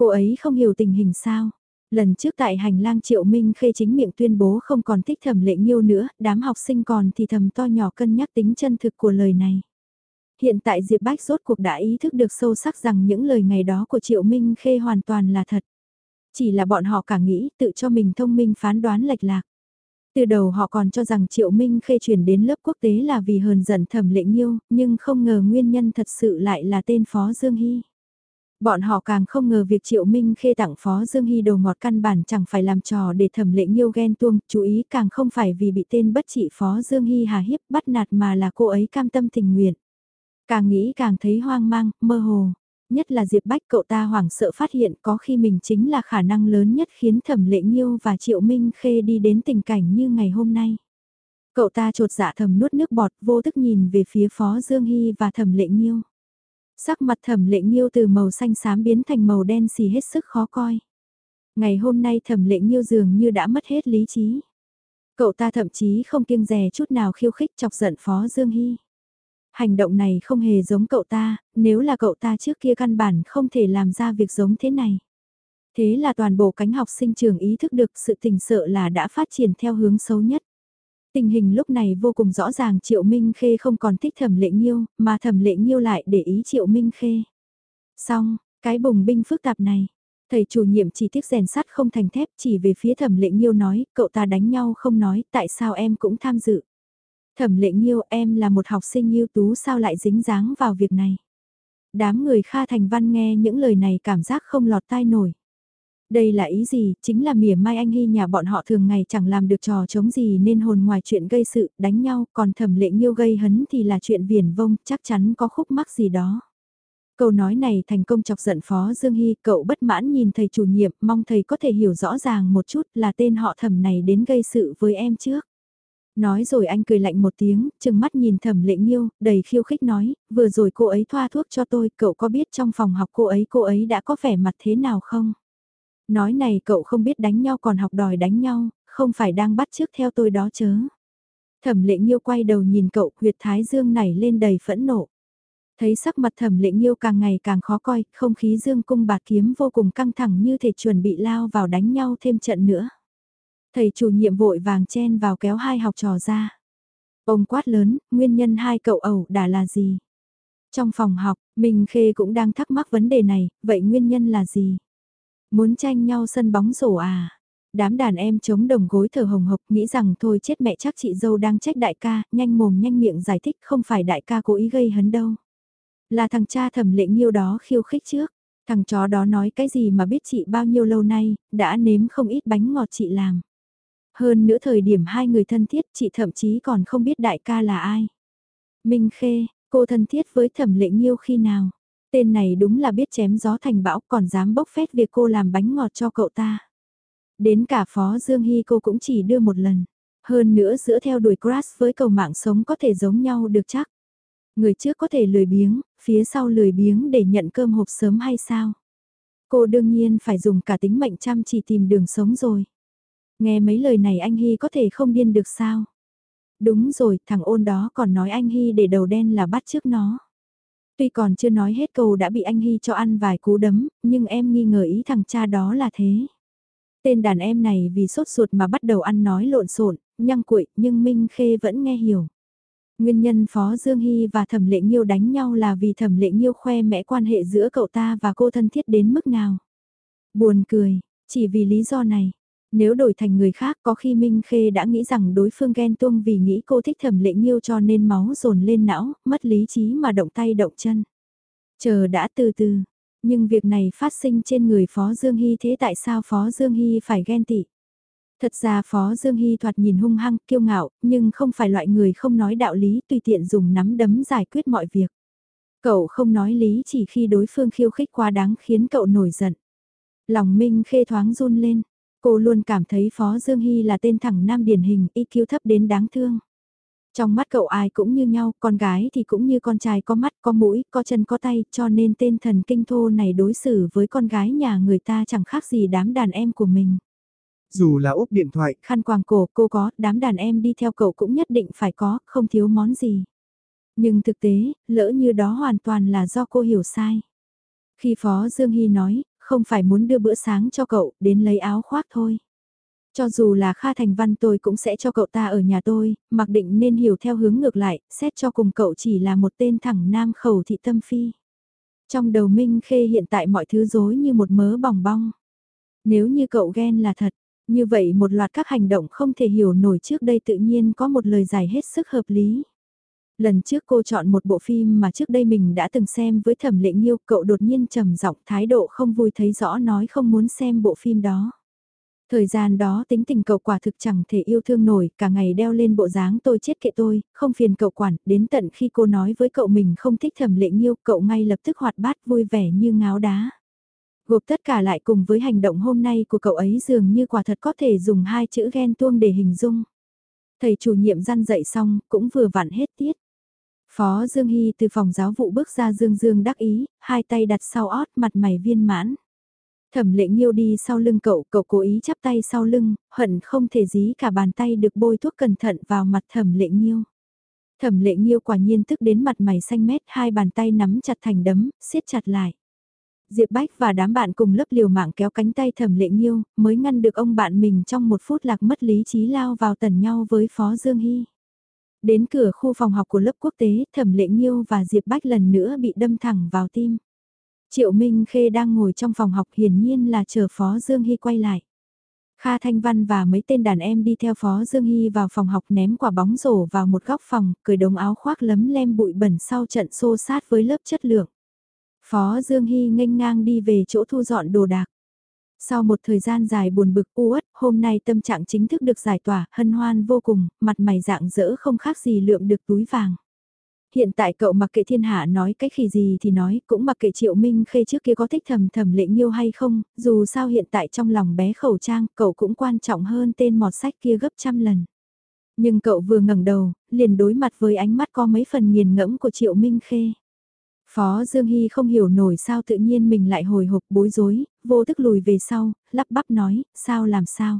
A: Cô ấy không hiểu tình hình sao. Lần trước tại hành lang Triệu Minh Khê chính miệng tuyên bố không còn thích thẩm lệ nghiêu nữa, đám học sinh còn thì thầm to nhỏ cân nhắc tính chân thực của lời này. Hiện tại Diệp Bách rốt cuộc đã ý thức được sâu sắc rằng những lời ngày đó của Triệu Minh Khê hoàn toàn là thật. Chỉ là bọn họ cả nghĩ tự cho mình thông minh phán đoán lệch lạc. Từ đầu họ còn cho rằng Triệu Minh Khê chuyển đến lớp quốc tế là vì hờn giận thẩm lệ nghiêu, nhưng không ngờ nguyên nhân thật sự lại là tên Phó Dương Hy. Bọn họ càng không ngờ việc Triệu Minh khê tặng Phó Dương Hy đồ ngọt căn bản chẳng phải làm trò để thẩm lệ nghiêu ghen tuông, chú ý càng không phải vì bị tên bất trị Phó Dương Hy hà hiếp bắt nạt mà là cô ấy cam tâm tình nguyện. Càng nghĩ càng thấy hoang mang, mơ hồ. Nhất là Diệp Bách cậu ta hoảng sợ phát hiện có khi mình chính là khả năng lớn nhất khiến thẩm lệ nghiêu và Triệu Minh khê đi đến tình cảnh như ngày hôm nay. Cậu ta trột dạ thầm nuốt nước bọt vô thức nhìn về phía Phó Dương Hy và thẩm lệ nghiêu. Sắc mặt thẩm lệ nghiêu từ màu xanh xám biến thành màu đen xì hết sức khó coi. Ngày hôm nay thẩm lệ nghiêu dường như đã mất hết lý trí. Cậu ta thậm chí không kiêng rè chút nào khiêu khích chọc giận Phó Dương Hy. Hành động này không hề giống cậu ta, nếu là cậu ta trước kia căn bản không thể làm ra việc giống thế này. Thế là toàn bộ cánh học sinh trường ý thức được sự tình sợ là đã phát triển theo hướng xấu nhất. Tình hình lúc này vô cùng rõ ràng Triệu Minh Khê không còn thích thẩm lệ nghiêu, mà thẩm lệ nghiêu lại để ý Triệu Minh Khê. Xong, cái bùng binh phức tạp này, thầy chủ nhiệm chỉ tiếc rèn sắt không thành thép chỉ về phía thẩm lệ nghiêu nói, cậu ta đánh nhau không nói, tại sao em cũng tham dự. Thẩm lệ nghiêu em là một học sinh ưu tú sao lại dính dáng vào việc này. Đám người Kha Thành Văn nghe những lời này cảm giác không lọt tai nổi. Đây là ý gì, chính là mỉa mai anh hy nhà bọn họ thường ngày chẳng làm được trò chống gì nên hồn ngoài chuyện gây sự, đánh nhau, còn thẩm lệ nghiêu gây hấn thì là chuyện viển vông, chắc chắn có khúc mắc gì đó. Câu nói này thành công chọc giận Phó Dương Hy, cậu bất mãn nhìn thầy chủ nhiệm, mong thầy có thể hiểu rõ ràng một chút là tên họ thẩm này đến gây sự với em trước. Nói rồi anh cười lạnh một tiếng, chừng mắt nhìn thẩm lệ nghiêu, đầy khiêu khích nói, vừa rồi cô ấy thoa thuốc cho tôi, cậu có biết trong phòng học cô ấy cô ấy đã có vẻ mặt thế nào không? Nói này cậu không biết đánh nhau còn học đòi đánh nhau, không phải đang bắt trước theo tôi đó chớ. Thẩm lệ nghiêu quay đầu nhìn cậu, huyệt thái dương này lên đầy phẫn nộ. Thấy sắc mặt thẩm lệ nghiêu càng ngày càng khó coi, không khí dương cung bạt kiếm vô cùng căng thẳng như thể chuẩn bị lao vào đánh nhau thêm trận nữa. Thầy chủ nhiệm vội vàng chen vào kéo hai học trò ra. Ông quát lớn, nguyên nhân hai cậu ẩu đã là gì? Trong phòng học, Minh Khê cũng đang thắc mắc vấn đề này, vậy nguyên nhân là gì? Muốn tranh nhau sân bóng rổ à? Đám đàn em chống đồng gối thở hồng hộc nghĩ rằng thôi chết mẹ chắc chị dâu đang trách đại ca, nhanh mồm nhanh miệng giải thích không phải đại ca cố ý gây hấn đâu. Là thằng cha thẩm lệ nghiêu đó khiêu khích trước, thằng chó đó nói cái gì mà biết chị bao nhiêu lâu nay, đã nếm không ít bánh ngọt chị làm. Hơn nữa thời điểm hai người thân thiết chị thậm chí còn không biết đại ca là ai. Minh Khê, cô thân thiết với thẩm lệ nghiêu khi nào? Tên này đúng là biết chém gió thành bão còn dám bốc phét việc cô làm bánh ngọt cho cậu ta. Đến cả Phó Dương Hy cô cũng chỉ đưa một lần. Hơn nữa giữa theo đuổi Crash với cầu mạng sống có thể giống nhau được chắc. Người trước có thể lười biếng, phía sau lười biếng để nhận cơm hộp sớm hay sao? Cô đương nhiên phải dùng cả tính mệnh chăm chỉ tìm đường sống rồi. Nghe mấy lời này anh Hy có thể không điên được sao? Đúng rồi, thằng ôn đó còn nói anh Hy để đầu đen là bắt trước nó. Tuy còn chưa nói hết câu đã bị anh Hy cho ăn vài cú đấm, nhưng em nghi ngờ ý thằng cha đó là thế. Tên đàn em này vì sốt ruột mà bắt đầu ăn nói lộn xộn, nhăng cuội, nhưng Minh Khê vẫn nghe hiểu. Nguyên nhân Phó Dương Hy và Thẩm Lệ nhiêu đánh nhau là vì Thẩm Lệ nhiêu khoe mẽ quan hệ giữa cậu ta và cô thân thiết đến mức nào. Buồn cười, chỉ vì lý do này, nếu đổi thành người khác có khi Minh Khê đã nghĩ rằng đối phương ghen tuông vì nghĩ cô thích thẩm lệ nghiêu cho nên máu dồn lên não, mất lý trí mà động tay động chân. Chờ đã từ từ, nhưng việc này phát sinh trên người Phó Dương Hy thế tại sao Phó Dương Hy phải ghen tị? Thật ra Phó Dương Hy thoạt nhìn hung hăng, kiêu ngạo, nhưng không phải loại người không nói đạo lý tùy tiện dùng nắm đấm giải quyết mọi việc. Cậu không nói lý chỉ khi đối phương khiêu khích quá đáng khiến cậu nổi giận. Lòng Minh Khê thoáng run lên, Cô luôn cảm thấy Phó Dương Hy là tên thẳng nam điển hình, IQ thấp đến đáng thương. Trong mắt cậu ai cũng như nhau, con gái thì cũng như con trai có mắt, có mũi, có chân có tay, cho nên tên thần kinh thô này đối xử với con gái nhà người ta chẳng khác gì đám đàn em của mình.
B: Dù là úp điện thoại,
A: khăn quàng cổ cô có, đám đàn em đi theo cậu cũng nhất định phải có, không thiếu món gì. Nhưng thực tế, lỡ như đó hoàn toàn là do cô hiểu sai. Khi Phó Dương Hy nói, không phải muốn đưa bữa sáng cho cậu, đến lấy áo khoác thôi. Cho dù là Kha Thành Văn tôi cũng sẽ cho cậu ta ở nhà tôi, mặc định nên hiểu theo hướng ngược lại, xét cho cùng cậu chỉ là một tên thẳng nam khẩu thị tâm phi. Trong đầu Minh Khê hiện tại mọi thứ dối như một mớ bỏng bong. Nếu như cậu ghen là thật, như vậy một loạt các hành động không thể hiểu nổi trước đây tự nhiên có một lời giải hết sức hợp lý. Lần trước cô chọn một bộ phim mà trước đây mình đã từng xem với thẩm lệ nghiêu, cậu đột nhiên trầm giọng thái độ không vui thấy rõ nói không muốn xem bộ phim đó. Thời gian đó tính tình cậu quả thực chẳng thể yêu thương nổi, cả ngày đeo lên bộ dáng tôi chết kệ tôi, không phiền cậu quản, đến tận khi cô nói với cậu mình không thích thẩm lệ nghiêu, cậu ngay lập tức hoạt bát vui vẻ như ngáo đá. Gộp tất cả lại cùng với hành động hôm nay của cậu ấy dường như quả thật có thể dùng hai chữ ghen tuông để hình dung. Thầy chủ nhiệm răn dậy xong, cũng vừa vặn hết tiết. Phó Dương Hy từ phòng giáo vụ bước ra dương dương đắc ý, hai tay đặt sau ót mặt mày viên mãn. Thẩm lệ nghiêu đi sau lưng cậu, cậu cố ý chắp tay sau lưng, hận không thể dí cả bàn tay được bôi thuốc cẩn thận vào mặt thẩm lệ nghiêu. Thẩm lệ nghiêu quả nhiên tức đến mặt mày xanh mét, hai bàn tay nắm chặt thành đấm, siết chặt lại. Diệp Bách và đám bạn cùng lớp liều mạng kéo cánh tay thẩm lệ nghiêu, mới ngăn được ông bạn mình trong một phút lạc mất lý trí lao vào tần nhau với Phó Dương Hy. Đến cửa khu phòng học của lớp quốc tế, Thẩm Lệ Nghiêu và Diệp Bách lần nữa bị đâm thẳng vào tim. Triệu Minh Khê đang ngồi trong phòng học hiển nhiên là chờ Phó Dương Hy quay lại. Kha Thanh Văn và mấy tên đàn em đi theo Phó Dương Hy vào phòng học ném quả bóng rổ vào một góc phòng, cười đống áo khoác lấm lem bụi bẩn sau trận xô sát với lớp chất lượng. Phó Dương Hy nghênh ngang đi về chỗ thu dọn đồ đạc. Sau một thời gian dài buồn bực u uất, hôm nay tâm trạng chính thức được giải tỏa, hân hoan vô cùng, mặt mày dạng dỡ không khác gì lượm được túi vàng. Hiện tại cậu mặc kệ thiên hạ nói cái khi gì thì nói, cũng mặc kệ triệu minh khê trước kia có thích thầm thầm lệ nghiêu hay không, dù sao hiện tại trong lòng bé khẩu trang, cậu cũng quan trọng hơn tên mọt sách kia gấp trăm lần. Nhưng cậu vừa ngẩng đầu, liền đối mặt với ánh mắt có mấy phần nghiền ngẫm của Triệu Minh Khê. Phó Dương Hy không hiểu nổi sao tự nhiên mình lại hồi hộp bối rối, vô thức lùi về sau, lắp bắp nói, sao làm sao.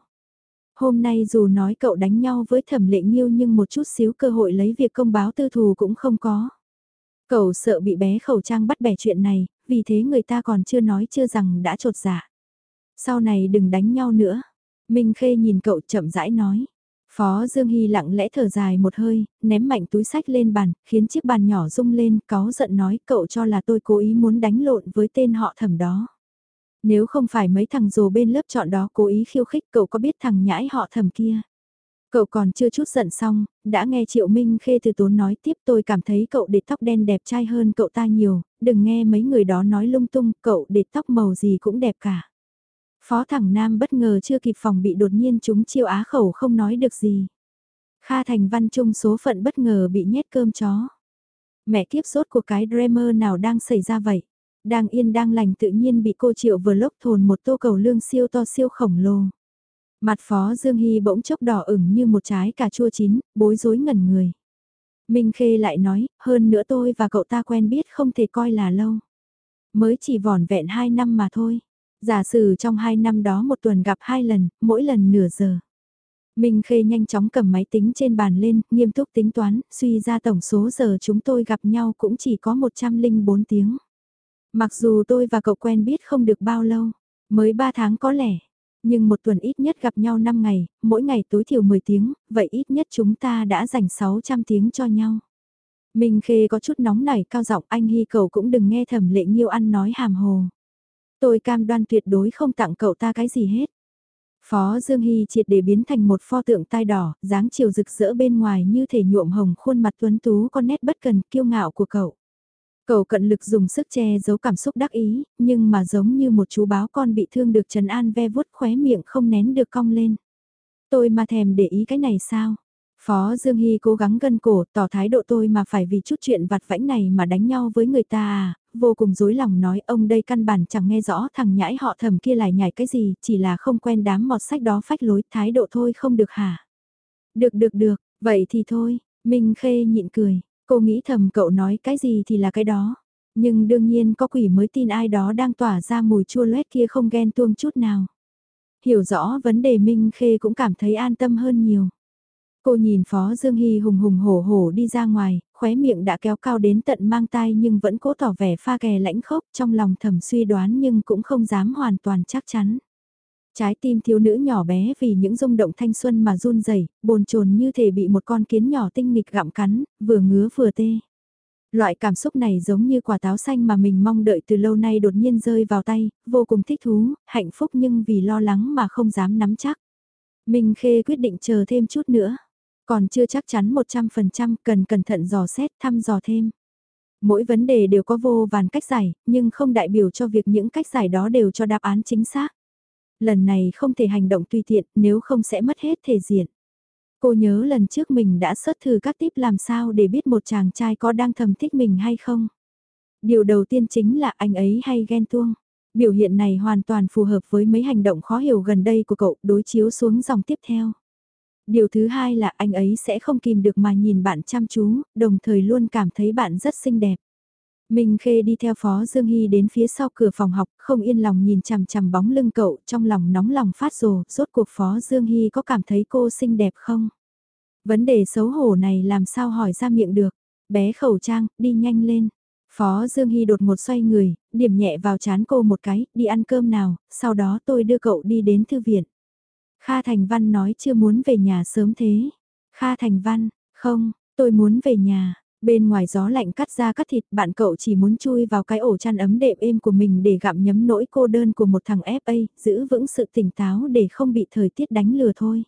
A: Hôm nay dù nói cậu đánh nhau với thẩm lệ nghiêu nhưng một chút xíu cơ hội lấy việc công báo tư thù cũng không có. Cậu sợ bị bé khẩu trang bắt bẻ chuyện này, vì thế người ta còn chưa nói chưa rằng đã trột giả Sau này đừng đánh nhau nữa. Minh Khê nhìn cậu chậm rãi nói. Phó Dương Hy lặng lẽ thở dài một hơi, ném mạnh túi sách lên bàn, khiến chiếc bàn nhỏ rung lên, có giận nói cậu cho là tôi cố ý muốn đánh lộn với tên họ thẩm đó. Nếu không phải mấy thằng rồ bên lớp chọn đó cố ý khiêu khích cậu có biết thằng nhãi họ thẩm kia. Cậu còn chưa chút giận xong, đã nghe Triệu Minh Khê từ tốn nói tiếp tôi cảm thấy cậu để tóc đen đẹp trai hơn cậu ta nhiều, đừng nghe mấy người đó nói lung tung, cậu để tóc màu gì cũng đẹp cả. Phó thẳng Nam bất ngờ chưa kịp phòng bị đột nhiên chúng chiêu á khẩu không nói được gì. Kha Thành Văn Trung số phận bất ngờ bị nhét cơm chó. Mẹ kiếp sốt của cái dreamer nào đang xảy ra vậy? Đang yên đang lành tự nhiên bị cô Triệu vừa lốc thồn một tô cầu lương siêu to siêu khổng lồ. Mặt Phó Dương Hy bỗng chốc đỏ ửng như một trái cà chua chín, bối rối ngẩn người. Minh Khê lại nói, hơn nữa tôi và cậu ta quen biết không thể coi là lâu. Mới chỉ vỏn vẹn 2 năm mà thôi. Giả sử trong 2 năm đó một tuần gặp 2 lần, mỗi lần nửa giờ. Minh Khê nhanh chóng cầm máy tính trên bàn lên, nghiêm túc tính toán, suy ra tổng số giờ chúng tôi gặp nhau cũng chỉ có 104 tiếng. Mặc dù tôi và cậu quen biết không được bao lâu, mới 3 tháng có lẽ, nhưng một tuần ít nhất gặp nhau 5 ngày, mỗi ngày tối thiểu 10 tiếng, vậy ít nhất chúng ta đã dành 600 tiếng cho nhau. Minh Khê có chút nóng nảy cao giọng anh Hy cầu cũng đừng nghe thẩm lệ nghiêu ăn nói hàm hồ. Tôi cam đoan tuyệt đối không tặng cậu ta cái gì hết. Phó Dương Hy triệt để biến thành một pho tượng tai đỏ, dáng chiều rực rỡ bên ngoài như thể nhuộm hồng khuôn mặt tuấn tú con nét bất cần kiêu ngạo của cậu. Cậu cận lực dùng sức che giấu cảm xúc đắc ý, nhưng mà giống như một chú báo con bị thương được Trần An ve vuốt khóe miệng không nén được cong lên. Tôi mà thèm để ý cái này sao? Phó Dương Hy cố gắng gân cổ tỏ thái độ tôi mà phải vì chút chuyện vặt vãnh này mà đánh nhau với người ta à, vô cùng dối lòng nói ông đây căn bản chẳng nghe rõ thằng nhãi họ thầm kia lại nhảy cái gì, chỉ là không quen đám mọt sách đó phách lối, thái độ thôi không được hả? Được được được, vậy thì thôi, Minh Khê nhịn cười, cô nghĩ thầm cậu nói cái gì thì là cái đó. Nhưng đương nhiên có quỷ mới tin ai đó đang tỏa ra mùi chua loét kia không ghen tuông chút nào. Hiểu rõ vấn đề Minh Khê cũng cảm thấy an tâm hơn nhiều. Cô nhìn Phó Dương Hy hùng hùng hổ hổ đi ra ngoài, khóe miệng đã kéo cao đến tận mang tai nhưng vẫn cố tỏ vẻ pha kè lãnh khốc trong lòng thầm suy đoán nhưng cũng không dám hoàn toàn chắc chắn. Trái tim thiếu nữ nhỏ bé vì những rung động thanh xuân mà run rẩy, bồn chồn như thể bị một con kiến nhỏ tinh nghịch gặm cắn, vừa ngứa vừa tê. Loại cảm xúc này giống như quả táo xanh mà mình mong đợi từ lâu nay đột nhiên rơi vào tay, vô cùng thích thú, hạnh phúc nhưng vì lo lắng mà không dám nắm chắc. mình Khê quyết định chờ thêm chút nữa. Còn chưa chắc chắn 100% cần cẩn thận dò xét thăm dò thêm. Mỗi vấn đề đều có vô vàn cách giải, nhưng không đại biểu cho việc những cách giải đó đều cho đáp án chính xác. Lần này không thể hành động tùy tiện nếu không sẽ mất hết thể diện. Cô nhớ lần trước mình đã sớt thử các tip làm sao để biết một chàng trai có đang thầm thích mình hay không. Điều đầu tiên chính là anh ấy hay ghen tuông. Biểu hiện này hoàn toàn phù hợp với mấy hành động khó hiểu gần đây của cậu đối chiếu xuống dòng tiếp theo. Điều thứ hai là anh ấy sẽ không kìm được mà nhìn bạn chăm chú, đồng thời luôn cảm thấy bạn rất xinh đẹp. Minh Khê đi theo Phó Dương Hy đến phía sau cửa phòng học, không yên lòng nhìn chằm chằm bóng lưng cậu, trong lòng nóng lòng phát rồ, rốt cuộc Phó Dương Hy có cảm thấy cô xinh đẹp không? Vấn đề xấu hổ này làm sao hỏi ra miệng được, bé khẩu trang, đi nhanh lên. Phó Dương Hy đột một xoay người, điểm nhẹ vào chán cô một cái, đi ăn cơm nào, sau đó tôi đưa cậu đi đến thư viện. Kha Thành Văn nói chưa muốn về nhà sớm thế. Kha Thành Văn, không, tôi muốn về nhà. Bên ngoài gió lạnh cắt ra cắt thịt bạn cậu chỉ muốn chui vào cái ổ chăn ấm đệm êm của mình để gặm nhấm nỗi cô đơn của một thằng FA, giữ vững sự tỉnh táo để không bị thời tiết đánh lừa thôi.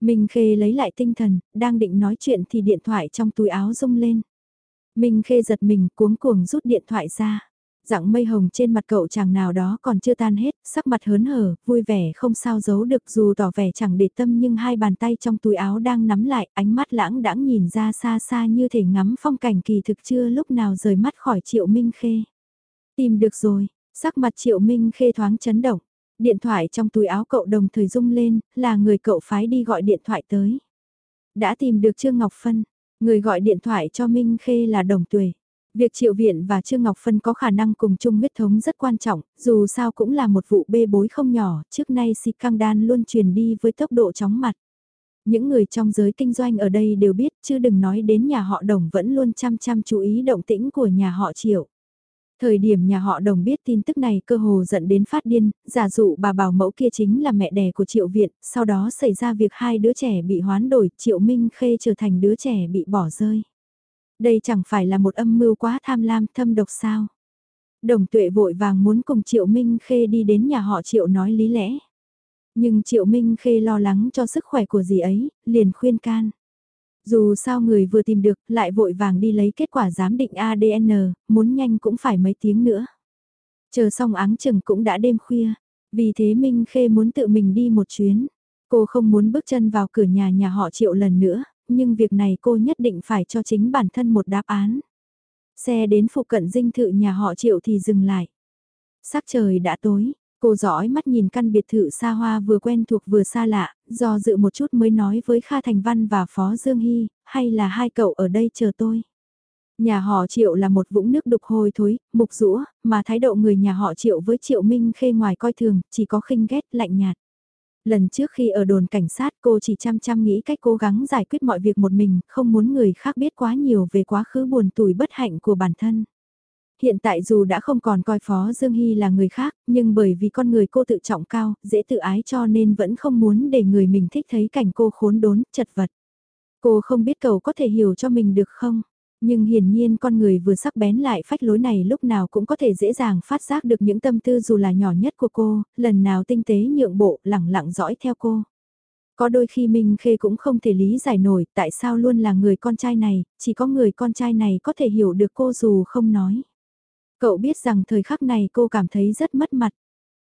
A: Minh Khê lấy lại tinh thần, đang định nói chuyện thì điện thoại trong túi áo rung lên. Minh Khê giật mình cuống cuồng rút điện thoại ra. Dạng mây hồng trên mặt cậu chàng nào đó còn chưa tan hết, sắc mặt hớn hở, vui vẻ không sao giấu được dù tỏ vẻ chẳng để tâm nhưng hai bàn tay trong túi áo đang nắm lại, ánh mắt lãng đãng nhìn ra xa xa như thể ngắm phong cảnh kỳ thực chưa lúc nào rời mắt khỏi Triệu Minh Khê. Tìm được rồi, sắc mặt Triệu Minh Khê thoáng chấn động, điện thoại trong túi áo cậu đồng thời rung lên, là người cậu phái đi gọi điện thoại tới. Đã tìm được Trương Ngọc Phân, người gọi điện thoại cho Minh Khê là Đồng Tuệ. Việc Triệu Viện và Trương Ngọc Phân có khả năng cùng chung huyết thống rất quan trọng, dù sao cũng là một vụ bê bối không nhỏ, trước nay si căng đan luôn truyền đi với tốc độ chóng mặt. Những người trong giới kinh doanh ở đây đều biết, chứ đừng nói đến nhà họ Đồng vẫn luôn chăm chăm chú ý động tĩnh của nhà họ Triệu. Thời điểm nhà họ đồng biết tin tức này cơ hồ giận đến phát điên, giả dụ bà bảo mẫu kia chính là mẹ đẻ của Triệu Viện, sau đó xảy ra việc hai đứa trẻ bị hoán đổi, Triệu Minh Khê trở thành đứa trẻ bị bỏ rơi. Đây chẳng phải là một âm mưu quá tham lam thâm độc sao. Đồng tuệ vội vàng muốn cùng Triệu Minh Khê đi đến nhà họ Triệu nói lý lẽ. Nhưng Triệu Minh Khê lo lắng cho sức khỏe của dì ấy, liền khuyên can. Dù sao người vừa tìm được, lại vội vàng đi lấy kết quả giám định ADN, muốn nhanh cũng phải mấy tiếng nữa. Chờ xong áng chừng cũng đã đêm khuya, vì thế Minh Khê muốn tự mình đi một chuyến. Cô không muốn bước chân vào cửa nhà nhà họ triệu lần nữa, nhưng việc này cô nhất định phải cho chính bản thân một đáp án. Xe đến phụ cận dinh thự nhà họ triệu thì dừng lại. Sắc trời đã tối, Cô dõi mắt nhìn căn biệt thự xa hoa vừa quen thuộc vừa xa lạ, do dự một chút mới nói với Kha Thành Văn và Phó Dương Hy, hay là hai cậu ở đây chờ tôi. Nhà họ Triệu là một vũng nước đục hôi thối, mục rũa, mà thái độ người nhà họ Triệu với Triệu Minh Khê ngoài coi thường, chỉ có khinh ghét lạnh nhạt. Lần trước khi ở đồn cảnh sát cô chỉ chăm chăm nghĩ cách cố gắng giải quyết mọi việc một mình, không muốn người khác biết quá nhiều về quá khứ buồn tủi bất hạnh của bản thân. Hiện tại dù đã không còn coi Phó Dương Hy là người khác, nhưng bởi vì con người cô tự trọng cao, dễ tự ái cho nên vẫn không muốn để người mình thích thấy cảnh cô khốn đốn, chật vật. Cô không biết cậu có thể hiểu cho mình được không? Nhưng hiển nhiên con người vừa sắc bén lại phách lối này lúc nào cũng có thể dễ dàng phát giác được những tâm tư dù là nhỏ nhất của cô, lần nào tinh tế nhượng bộ, lẳng lặng dõi theo cô. Có đôi khi Minh Khê cũng không thể lý giải nổi tại sao luôn là người con trai này, chỉ có người con trai này có thể hiểu được cô dù không nói. Cậu biết rằng thời khắc này cô cảm thấy rất mất mặt.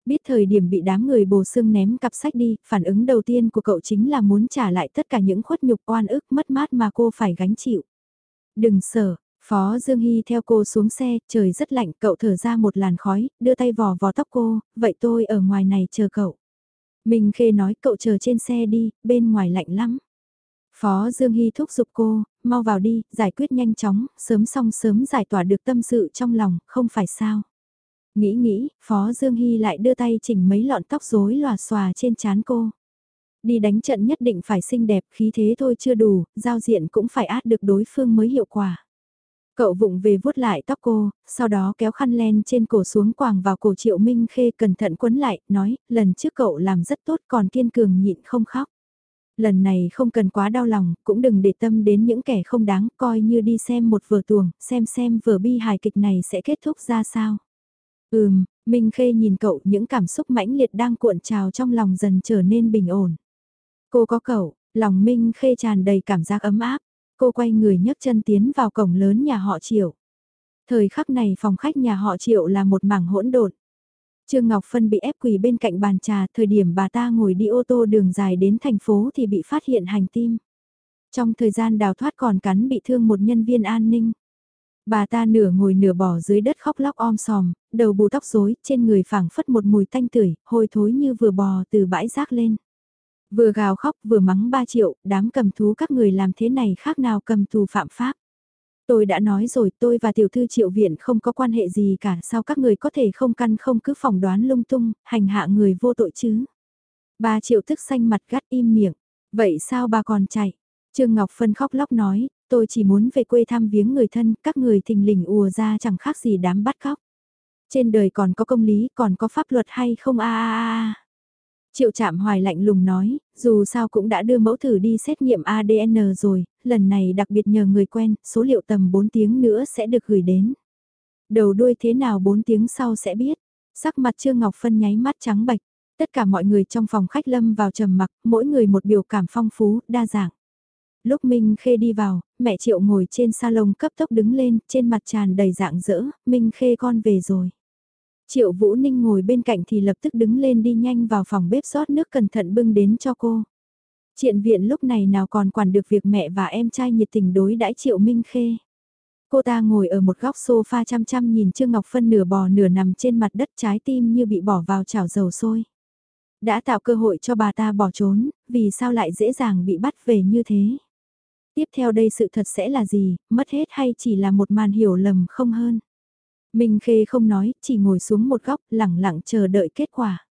A: Biết thời điểm bị đám người bồ xương ném cặp sách đi, phản ứng đầu tiên của cậu chính là muốn trả lại tất cả những khuất nhục oan ức mất mát mà cô phải gánh chịu. Đừng sợ, Phó Dương Hy theo cô xuống xe, trời rất lạnh, cậu thở ra một làn khói, đưa tay vò vò tóc cô, vậy tôi ở ngoài này chờ cậu. Minh Khê nói cậu chờ trên xe đi, bên ngoài lạnh lắm. Phó Dương Hy thúc giục cô, mau vào đi, giải quyết nhanh chóng, sớm xong sớm giải tỏa được tâm sự trong lòng, không phải sao. Nghĩ nghĩ, Phó Dương Hy lại đưa tay chỉnh mấy lọn tóc rối lòa xòa trên trán cô. Đi đánh trận nhất định phải xinh đẹp, khí thế thôi chưa đủ, giao diện cũng phải át được đối phương mới hiệu quả. Cậu vụng về vuốt lại tóc cô, sau đó kéo khăn len trên cổ xuống quàng vào cổ Triệu Minh Khê cẩn thận quấn lại, nói, lần trước cậu làm rất tốt còn kiên cường nhịn không khóc. Lần này không cần quá đau lòng, cũng đừng để tâm đến những kẻ không đáng, coi như đi xem một vở tuồng, xem xem vở bi hài kịch này sẽ kết thúc ra sao. Ừm, Minh Khê nhìn cậu những cảm xúc mãnh liệt đang cuộn trào trong lòng dần trở nên bình ổn. Cô có cậu, lòng Minh Khê tràn đầy cảm giác ấm áp, cô quay người nhấc chân tiến vào cổng lớn nhà họ Triệu. Thời khắc này phòng khách nhà họ Triệu là một mảng hỗn độn. Trương Ngọc Phân bị ép quỳ bên cạnh bàn trà, thời điểm bà ta ngồi đi ô tô đường dài đến thành phố thì bị phát hiện hành tim. Trong thời gian đào thoát còn cắn bị thương một nhân viên an ninh. Bà ta nửa ngồi nửa bỏ dưới đất khóc lóc om sòm, đầu bù tóc rối, trên người phảng phất một mùi tanh tưởi, hôi thối như vừa bò từ bãi rác lên. Vừa gào khóc vừa mắng ba triệu, đám cầm thú các người làm thế này khác nào cầm tù phạm pháp. Tôi đã nói rồi tôi và tiểu thư triệu viện không có quan hệ gì cả sao các người có thể không căn không cứ phỏng đoán lung tung, hành hạ người vô tội chứ. Ba triệu tức xanh mặt gắt im miệng. Vậy sao bà còn chạy? Trương Ngọc Phân khóc lóc nói, tôi chỉ muốn về quê thăm viếng người thân, các người thình lình ùa ra chẳng khác gì đám bắt cóc. Trên đời còn có công lý, còn có pháp luật hay không a a a. Triệu chạm hoài lạnh lùng nói, dù sao cũng đã đưa mẫu thử đi xét nghiệm ADN rồi, lần này đặc biệt nhờ người quen, số liệu tầm 4 tiếng nữa sẽ được gửi đến. Đầu đuôi thế nào 4 tiếng sau sẽ biết. Sắc mặt Trương Ngọc Phân nháy mắt trắng bạch. Tất cả mọi người trong phòng khách lâm vào trầm mặc, mỗi người một biểu cảm phong phú, đa dạng. Lúc Minh Khê đi vào, mẹ Triệu ngồi trên salon cấp tốc đứng lên, trên mặt tràn đầy dạng dỡ, Minh Khê con về rồi. Triệu Vũ Ninh ngồi bên cạnh thì lập tức đứng lên đi nhanh vào phòng bếp rót nước cẩn thận bưng đến cho cô. Triện viện lúc này nào còn quản được việc mẹ và em trai nhiệt tình đối đãi Triệu Minh Khê. Cô ta ngồi ở một góc sofa chăm chăm nhìn Trương Ngọc Phân nửa bò nửa nằm trên mặt đất trái tim như bị bỏ vào chảo dầu sôi. Đã tạo cơ hội cho bà ta bỏ trốn, vì sao lại dễ dàng bị bắt về như thế? Tiếp theo đây sự thật sẽ là gì, mất hết hay chỉ là một màn hiểu lầm không hơn. Minh Khê không nói, chỉ ngồi xuống một góc, lẳng lặng chờ đợi kết quả.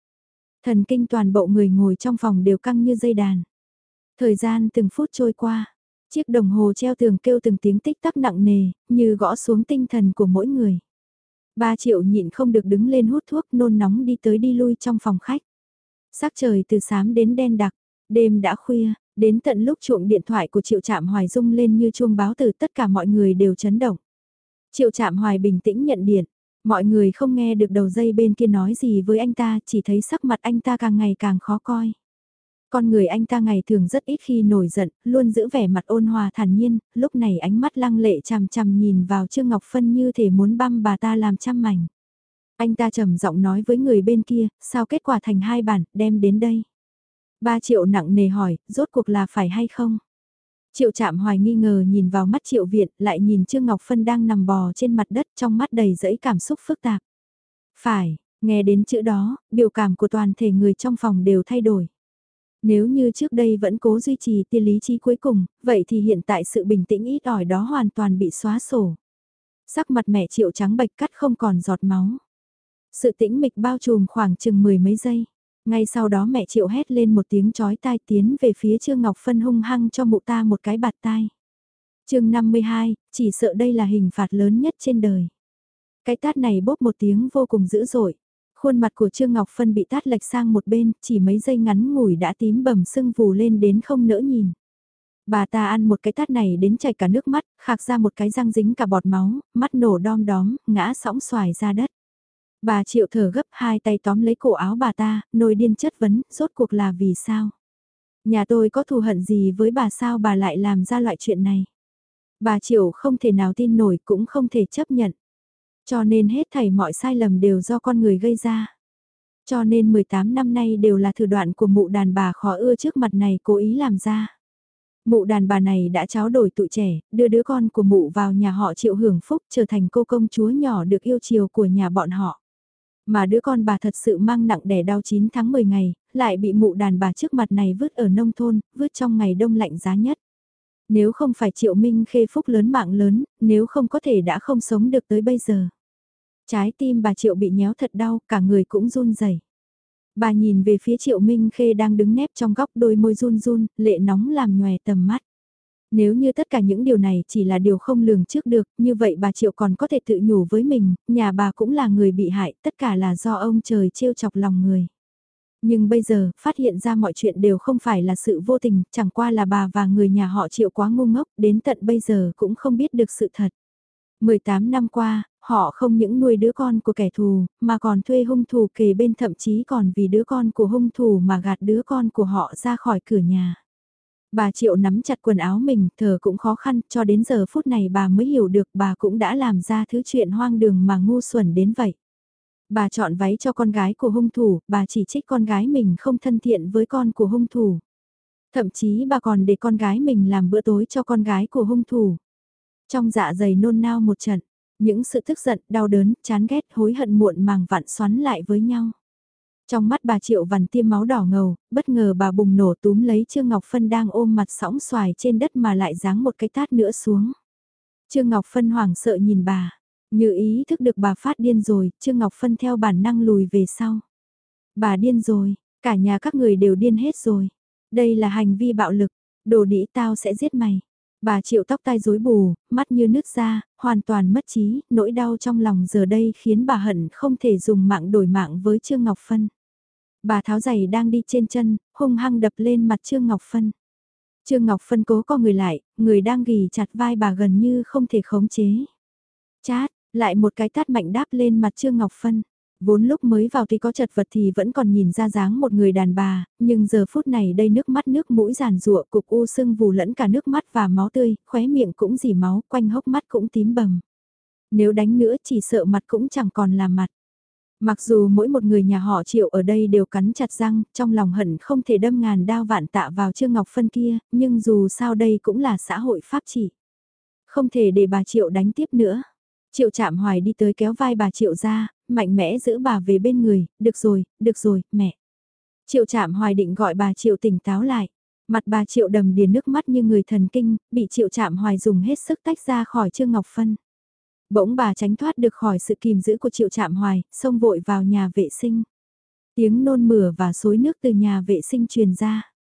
A: Thần kinh toàn bộ người ngồi trong phòng đều căng như dây đàn. Thời gian từng phút trôi qua, chiếc đồng hồ treo tường kêu từng tiếng tích tắc nặng nề, như gõ xuống tinh thần của mỗi người. Ba triệu nhịn không được đứng lên hút thuốc nôn nóng đi tới đi lui trong phòng khách. Sắc trời từ sáng đến đen đặc, đêm đã khuya, đến tận lúc chuộng điện thoại của triệu trạm hoài dung lên như chuông báo từ tất cả mọi người đều chấn động. Triệu trạm hoài bình tĩnh nhận điện, mọi người không nghe được đầu dây bên kia nói gì với anh ta, chỉ thấy sắc mặt anh ta càng ngày càng khó coi. Con người anh ta ngày thường rất ít khi nổi giận, luôn giữ vẻ mặt ôn hòa thản nhiên, lúc này ánh mắt lăng lệ chằm chằm nhìn vào Trương Ngọc Phân như thể muốn băm bà ta làm trăm mảnh. Anh ta trầm giọng nói với người bên kia, sao kết quả thành hai bản, đem đến đây. Ba triệu nặng nề hỏi, rốt cuộc là phải hay không? Triệu chạm hoài nghi ngờ nhìn vào mắt triệu viện, lại nhìn Trương Ngọc Phân đang nằm bò trên mặt đất trong mắt đầy dẫy cảm xúc phức tạp. Phải, nghe đến chữ đó, biểu cảm của toàn thể người trong phòng đều thay đổi. Nếu như trước đây vẫn cố duy trì tiên lý trí cuối cùng, vậy thì hiện tại sự bình tĩnh ít ỏi đó hoàn toàn bị xóa sổ. Sắc mặt mẹ triệu trắng bạch cắt không còn giọt máu. Sự tĩnh mịch bao trùm khoảng chừng mười mấy giây. Ngay sau đó mẹ triệu hét lên một tiếng chói tai tiến về phía Trương Ngọc Phân hung hăng cho mụ ta một cái bạt tai. chương 52, chỉ sợ đây là hình phạt lớn nhất trên đời. Cái tát này bóp một tiếng vô cùng dữ dội. Khuôn mặt của Trương Ngọc Phân bị tát lệch sang một bên, chỉ mấy giây ngắn ngủi đã tím bầm sưng vù lên đến không nỡ nhìn. Bà ta ăn một cái tát này đến chảy cả nước mắt, khạc ra một cái răng dính cả bọt máu, mắt nổ đom đóm, ngã sóng xoài ra đất. Bà Triệu thở gấp hai tay tóm lấy cổ áo bà ta, nồi điên chất vấn, rốt cuộc là vì sao? Nhà tôi có thù hận gì với bà sao bà lại làm ra loại chuyện này? Bà Triệu không thể nào tin nổi cũng không thể chấp nhận. Cho nên hết thảy mọi sai lầm đều do con người gây ra. Cho nên 18 năm nay đều là thử đoạn của mụ đàn bà khó ưa trước mặt này cố ý làm ra. Mụ đàn bà này đã tráo đổi tụi trẻ, đưa đứa con của mụ vào nhà họ triệu hưởng phúc trở thành cô công chúa nhỏ được yêu chiều của nhà bọn họ. Mà đứa con bà thật sự mang nặng đẻ đau 9 tháng 10 ngày, lại bị mụ đàn bà trước mặt này vứt ở nông thôn, vứt trong ngày đông lạnh giá nhất. Nếu không phải triệu minh khê phúc lớn mạng lớn, nếu không có thể đã không sống được tới bây giờ. Trái tim bà triệu bị nhéo thật đau, cả người cũng run rẩy. Bà nhìn về phía triệu minh khê đang đứng nép trong góc đôi môi run run, lệ nóng làm nhòe tầm mắt. Nếu như tất cả những điều này chỉ là điều không lường trước được, như vậy bà Triệu còn có thể tự nhủ với mình, nhà bà cũng là người bị hại, tất cả là do ông trời trêu chọc lòng người. Nhưng bây giờ, phát hiện ra mọi chuyện đều không phải là sự vô tình, chẳng qua là bà và người nhà họ Triệu quá ngu ngốc, đến tận bây giờ cũng không biết được sự thật. 18 năm qua, họ không những nuôi đứa con của kẻ thù, mà còn thuê hung thủ kề bên thậm chí còn vì đứa con của hung thủ mà gạt đứa con của họ ra khỏi cửa nhà. Bà Triệu nắm chặt quần áo mình, thở cũng khó khăn, cho đến giờ phút này bà mới hiểu được bà cũng đã làm ra thứ chuyện hoang đường mà ngu xuẩn đến vậy. Bà chọn váy cho con gái của hung thủ, bà chỉ trích con gái mình không thân thiện với con của hung thủ. Thậm chí bà còn để con gái mình làm bữa tối cho con gái của hung thủ. Trong dạ dày nôn nao một trận, những sự tức giận, đau đớn, chán ghét, hối hận muộn màng vặn xoắn lại với nhau. Trong mắt bà Triệu Văn tiêm máu đỏ ngầu, bất ngờ bà bùng nổ túm lấy Trương Ngọc Phân đang ôm mặt sóng xoài trên đất mà lại giáng một cái tát nữa xuống. Trương Ngọc Phân hoảng sợ nhìn bà, như ý thức được bà phát điên rồi, Trương Ngọc Phân theo bản năng lùi về sau. Bà điên rồi, cả nhà các người đều điên hết rồi. Đây là hành vi bạo lực, đồ đĩ tao sẽ giết mày. Bà triệu tóc tai rối bù, mắt như nước ra, hoàn toàn mất trí, nỗi đau trong lòng giờ đây khiến bà hận không thể dùng mạng đổi mạng với Trương Ngọc Phân. Bà tháo giày đang đi trên chân, hung hăng đập lên mặt Trương Ngọc Phân. Trương Ngọc Phân cố co người lại, người đang ghi chặt vai bà gần như không thể khống chế. Chát, lại một cái tát mạnh đáp lên mặt Trương Ngọc Phân. Vốn lúc mới vào thì có chật vật thì vẫn còn nhìn ra dáng một người đàn bà, nhưng giờ phút này đây nước mắt nước mũi giàn rụa cục u sưng vù lẫn cả nước mắt và máu tươi, khóe miệng cũng dì máu, quanh hốc mắt cũng tím bầm. Nếu đánh nữa chỉ sợ mặt cũng chẳng còn là mặt. Mặc dù mỗi một người nhà họ triệu ở đây đều cắn chặt răng, trong lòng hận không thể đâm ngàn đao vạn tạ vào Trương Ngọc Phân kia, nhưng dù sao đây cũng là xã hội pháp chỉ. Không thể để bà Triệu đánh tiếp nữa. Triệu chạm hoài đi tới kéo vai bà Triệu ra, mạnh mẽ giữ bà về bên người, được rồi, được rồi, mẹ. Triệu chạm hoài định gọi bà Triệu tỉnh táo lại. Mặt bà Triệu đầm đìa nước mắt như người thần kinh, bị Triệu chạm hoài dùng hết sức tách ra khỏi Trương Ngọc Phân. Bỗng bà tránh thoát được khỏi sự kìm giữ của Triệu chạm hoài, xông vội vào nhà vệ sinh. Tiếng nôn mửa và xối nước từ nhà vệ sinh truyền ra.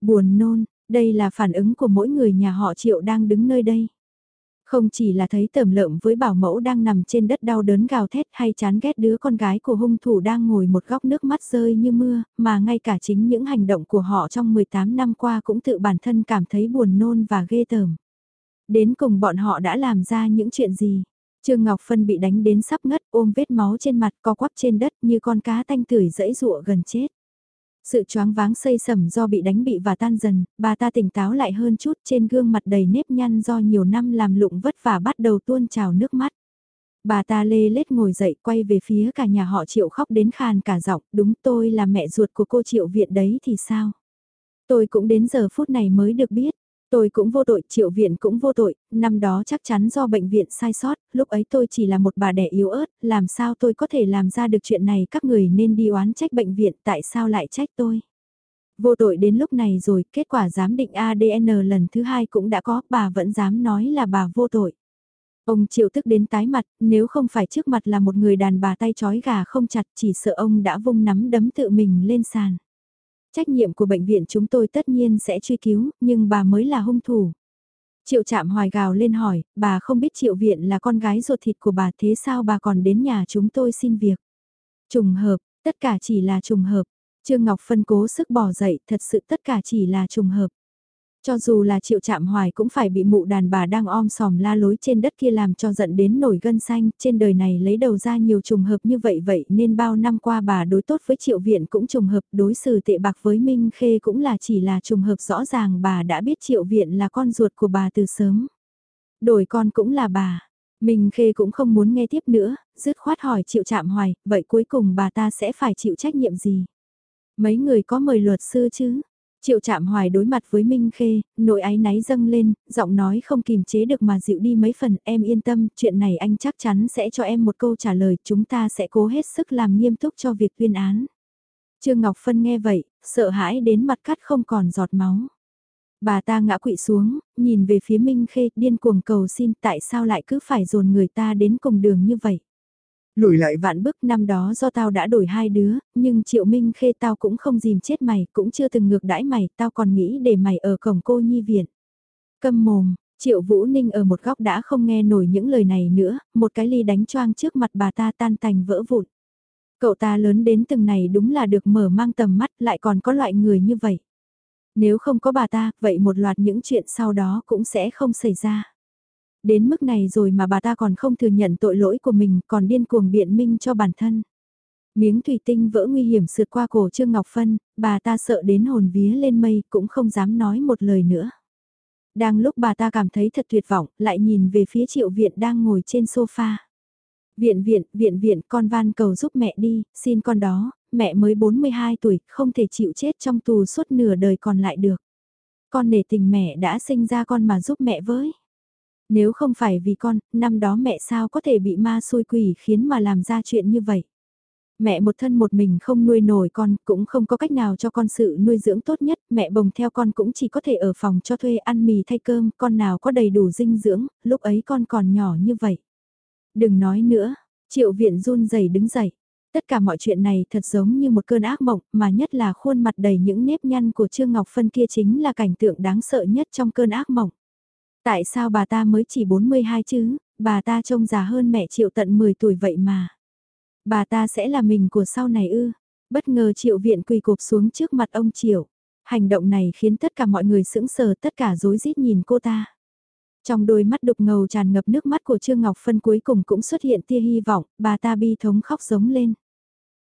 A: Buồn nôn, đây là phản ứng của mỗi người nhà họ Triệu đang đứng nơi đây. Không chỉ là thấy tẩm lợm với bảo mẫu đang nằm trên đất đau đớn gào thét hay chán ghét đứa con gái của hung thủ đang ngồi một góc nước mắt rơi như mưa, mà ngay cả chính những hành động của họ trong 18 năm qua cũng tự bản thân cảm thấy buồn nôn và ghê tởm. Đến cùng bọn họ đã làm ra những chuyện gì? Trương Ngọc Phân bị đánh đến sắp ngất ôm vết máu trên mặt co quắp trên đất như con cá tanh tửi dẫy rụa gần chết. Sự choáng váng xây sầm do bị đánh bị và tan dần, bà ta tỉnh táo lại hơn chút trên gương mặt đầy nếp nhăn do nhiều năm làm lụng vất vả bắt đầu tuôn trào nước mắt. Bà ta lê lết ngồi dậy quay về phía cả nhà họ triệu khóc đến khàn cả giọng, đúng tôi là mẹ ruột của cô triệu viện đấy thì sao? Tôi cũng đến giờ phút này mới được biết, Tôi cũng vô tội, triệu viện cũng vô tội, năm đó chắc chắn do bệnh viện sai sót, lúc ấy tôi chỉ là một bà đẻ yếu ớt, làm sao tôi có thể làm ra được chuyện này các người nên đi oán trách bệnh viện, tại sao lại trách tôi? Vô tội đến lúc này rồi, kết quả giám định ADN lần thứ hai cũng đã có, bà vẫn dám nói là bà vô tội. Ông triệu tức đến tái mặt, nếu không phải trước mặt là một người đàn bà tay chói gà không chặt chỉ sợ ông đã vung nắm đấm tự mình lên sàn. Trách nhiệm của bệnh viện chúng tôi tất nhiên sẽ truy cứu, nhưng bà mới là hung thủ. Triệu chạm hoài gào lên hỏi, bà không biết triệu viện là con gái ruột thịt của bà thế sao bà còn đến nhà chúng tôi xin việc. Trùng hợp, tất cả chỉ là trùng hợp. Trương Ngọc phân cố sức bỏ dậy, thật sự tất cả chỉ là trùng hợp. Cho dù là triệu chạm hoài cũng phải bị mụ đàn bà đang om sòm la lối trên đất kia làm cho giận đến nổi gân xanh, trên đời này lấy đầu ra nhiều trùng hợp như vậy vậy nên bao năm qua bà đối tốt với triệu viện cũng trùng hợp, đối xử tệ bạc với Minh Khê cũng là chỉ là trùng hợp rõ ràng bà đã biết triệu viện là con ruột của bà từ sớm. Đổi con cũng là bà. Minh Khê cũng không muốn nghe tiếp nữa, dứt khoát hỏi triệu chạm hoài, vậy cuối cùng bà ta sẽ phải chịu trách nhiệm gì? Mấy người có mời luật sư chứ? Triệu chạm hoài đối mặt với Minh Khê, nội ái náy dâng lên, giọng nói không kìm chế được mà dịu đi mấy phần, em yên tâm, chuyện này anh chắc chắn sẽ cho em một câu trả lời, chúng ta sẽ cố hết sức làm nghiêm túc cho việc tuyên án. Trương Ngọc Phân nghe vậy, sợ hãi đến mặt cắt không còn giọt máu. Bà ta ngã quỵ xuống, nhìn về phía Minh Khê, điên cuồng cầu xin tại sao lại cứ phải dồn người ta đến cùng đường như vậy.
B: Lùi lại
A: vạn bức năm đó do tao đã đổi hai đứa, nhưng Triệu Minh Khê tao cũng không dìm chết mày, cũng chưa từng ngược đãi mày, tao còn nghĩ để mày ở cổng cô nhi viện. Câm mồm, Triệu Vũ Ninh ở một góc đã không nghe nổi những lời này nữa, một cái ly đánh choang trước mặt bà ta tan tành vỡ vụn. Cậu ta lớn đến từng này đúng là được mở mang tầm mắt lại còn có loại người như vậy. Nếu không có bà ta, vậy một loạt những chuyện sau đó cũng sẽ không xảy ra. Đến mức này rồi mà bà ta còn không thừa nhận tội lỗi của mình còn điên cuồng biện minh cho bản thân. Miếng thủy tinh vỡ nguy hiểm sượt qua cổ Trương Ngọc Phân, bà ta sợ đến hồn vía lên mây cũng không dám nói một lời nữa. Đang lúc bà ta cảm thấy thật tuyệt vọng, lại nhìn về phía triệu viện đang ngồi trên sofa. Viện viện, viện viện, con van cầu giúp mẹ đi, xin con đó, mẹ mới 42 tuổi, không thể chịu chết trong tù suốt nửa đời còn lại được. Con nể tình mẹ đã sinh ra con mà giúp mẹ với. Nếu không phải vì con, năm đó mẹ sao có thể bị ma xui quỷ khiến mà làm ra chuyện như vậy. Mẹ một thân một mình không nuôi nổi con, cũng không có cách nào cho con sự nuôi dưỡng tốt nhất, mẹ bồng theo con cũng chỉ có thể ở phòng cho thuê ăn mì thay cơm, con nào có đầy đủ dinh dưỡng, lúc ấy con còn nhỏ như vậy. Đừng nói nữa, triệu viện run rẩy đứng dậy. Tất cả mọi chuyện này thật giống như một cơn ác mộng, mà nhất là khuôn mặt đầy những nếp nhăn của Trương Ngọc Phân kia chính là cảnh tượng đáng sợ nhất trong cơn ác mộng. Tại sao bà ta mới chỉ 42 chứ, bà ta trông già hơn mẹ Triệu tận 10 tuổi vậy mà. Bà ta sẽ là mình của sau này ư. Bất ngờ Triệu viện quỳ cục xuống trước mặt ông Triệu. Hành động này khiến tất cả mọi người sững sờ tất cả rối rít nhìn cô ta. Trong đôi mắt đục ngầu tràn ngập nước mắt của Trương Ngọc Phân cuối cùng cũng xuất hiện tia hy vọng, bà ta bi thống khóc giống lên.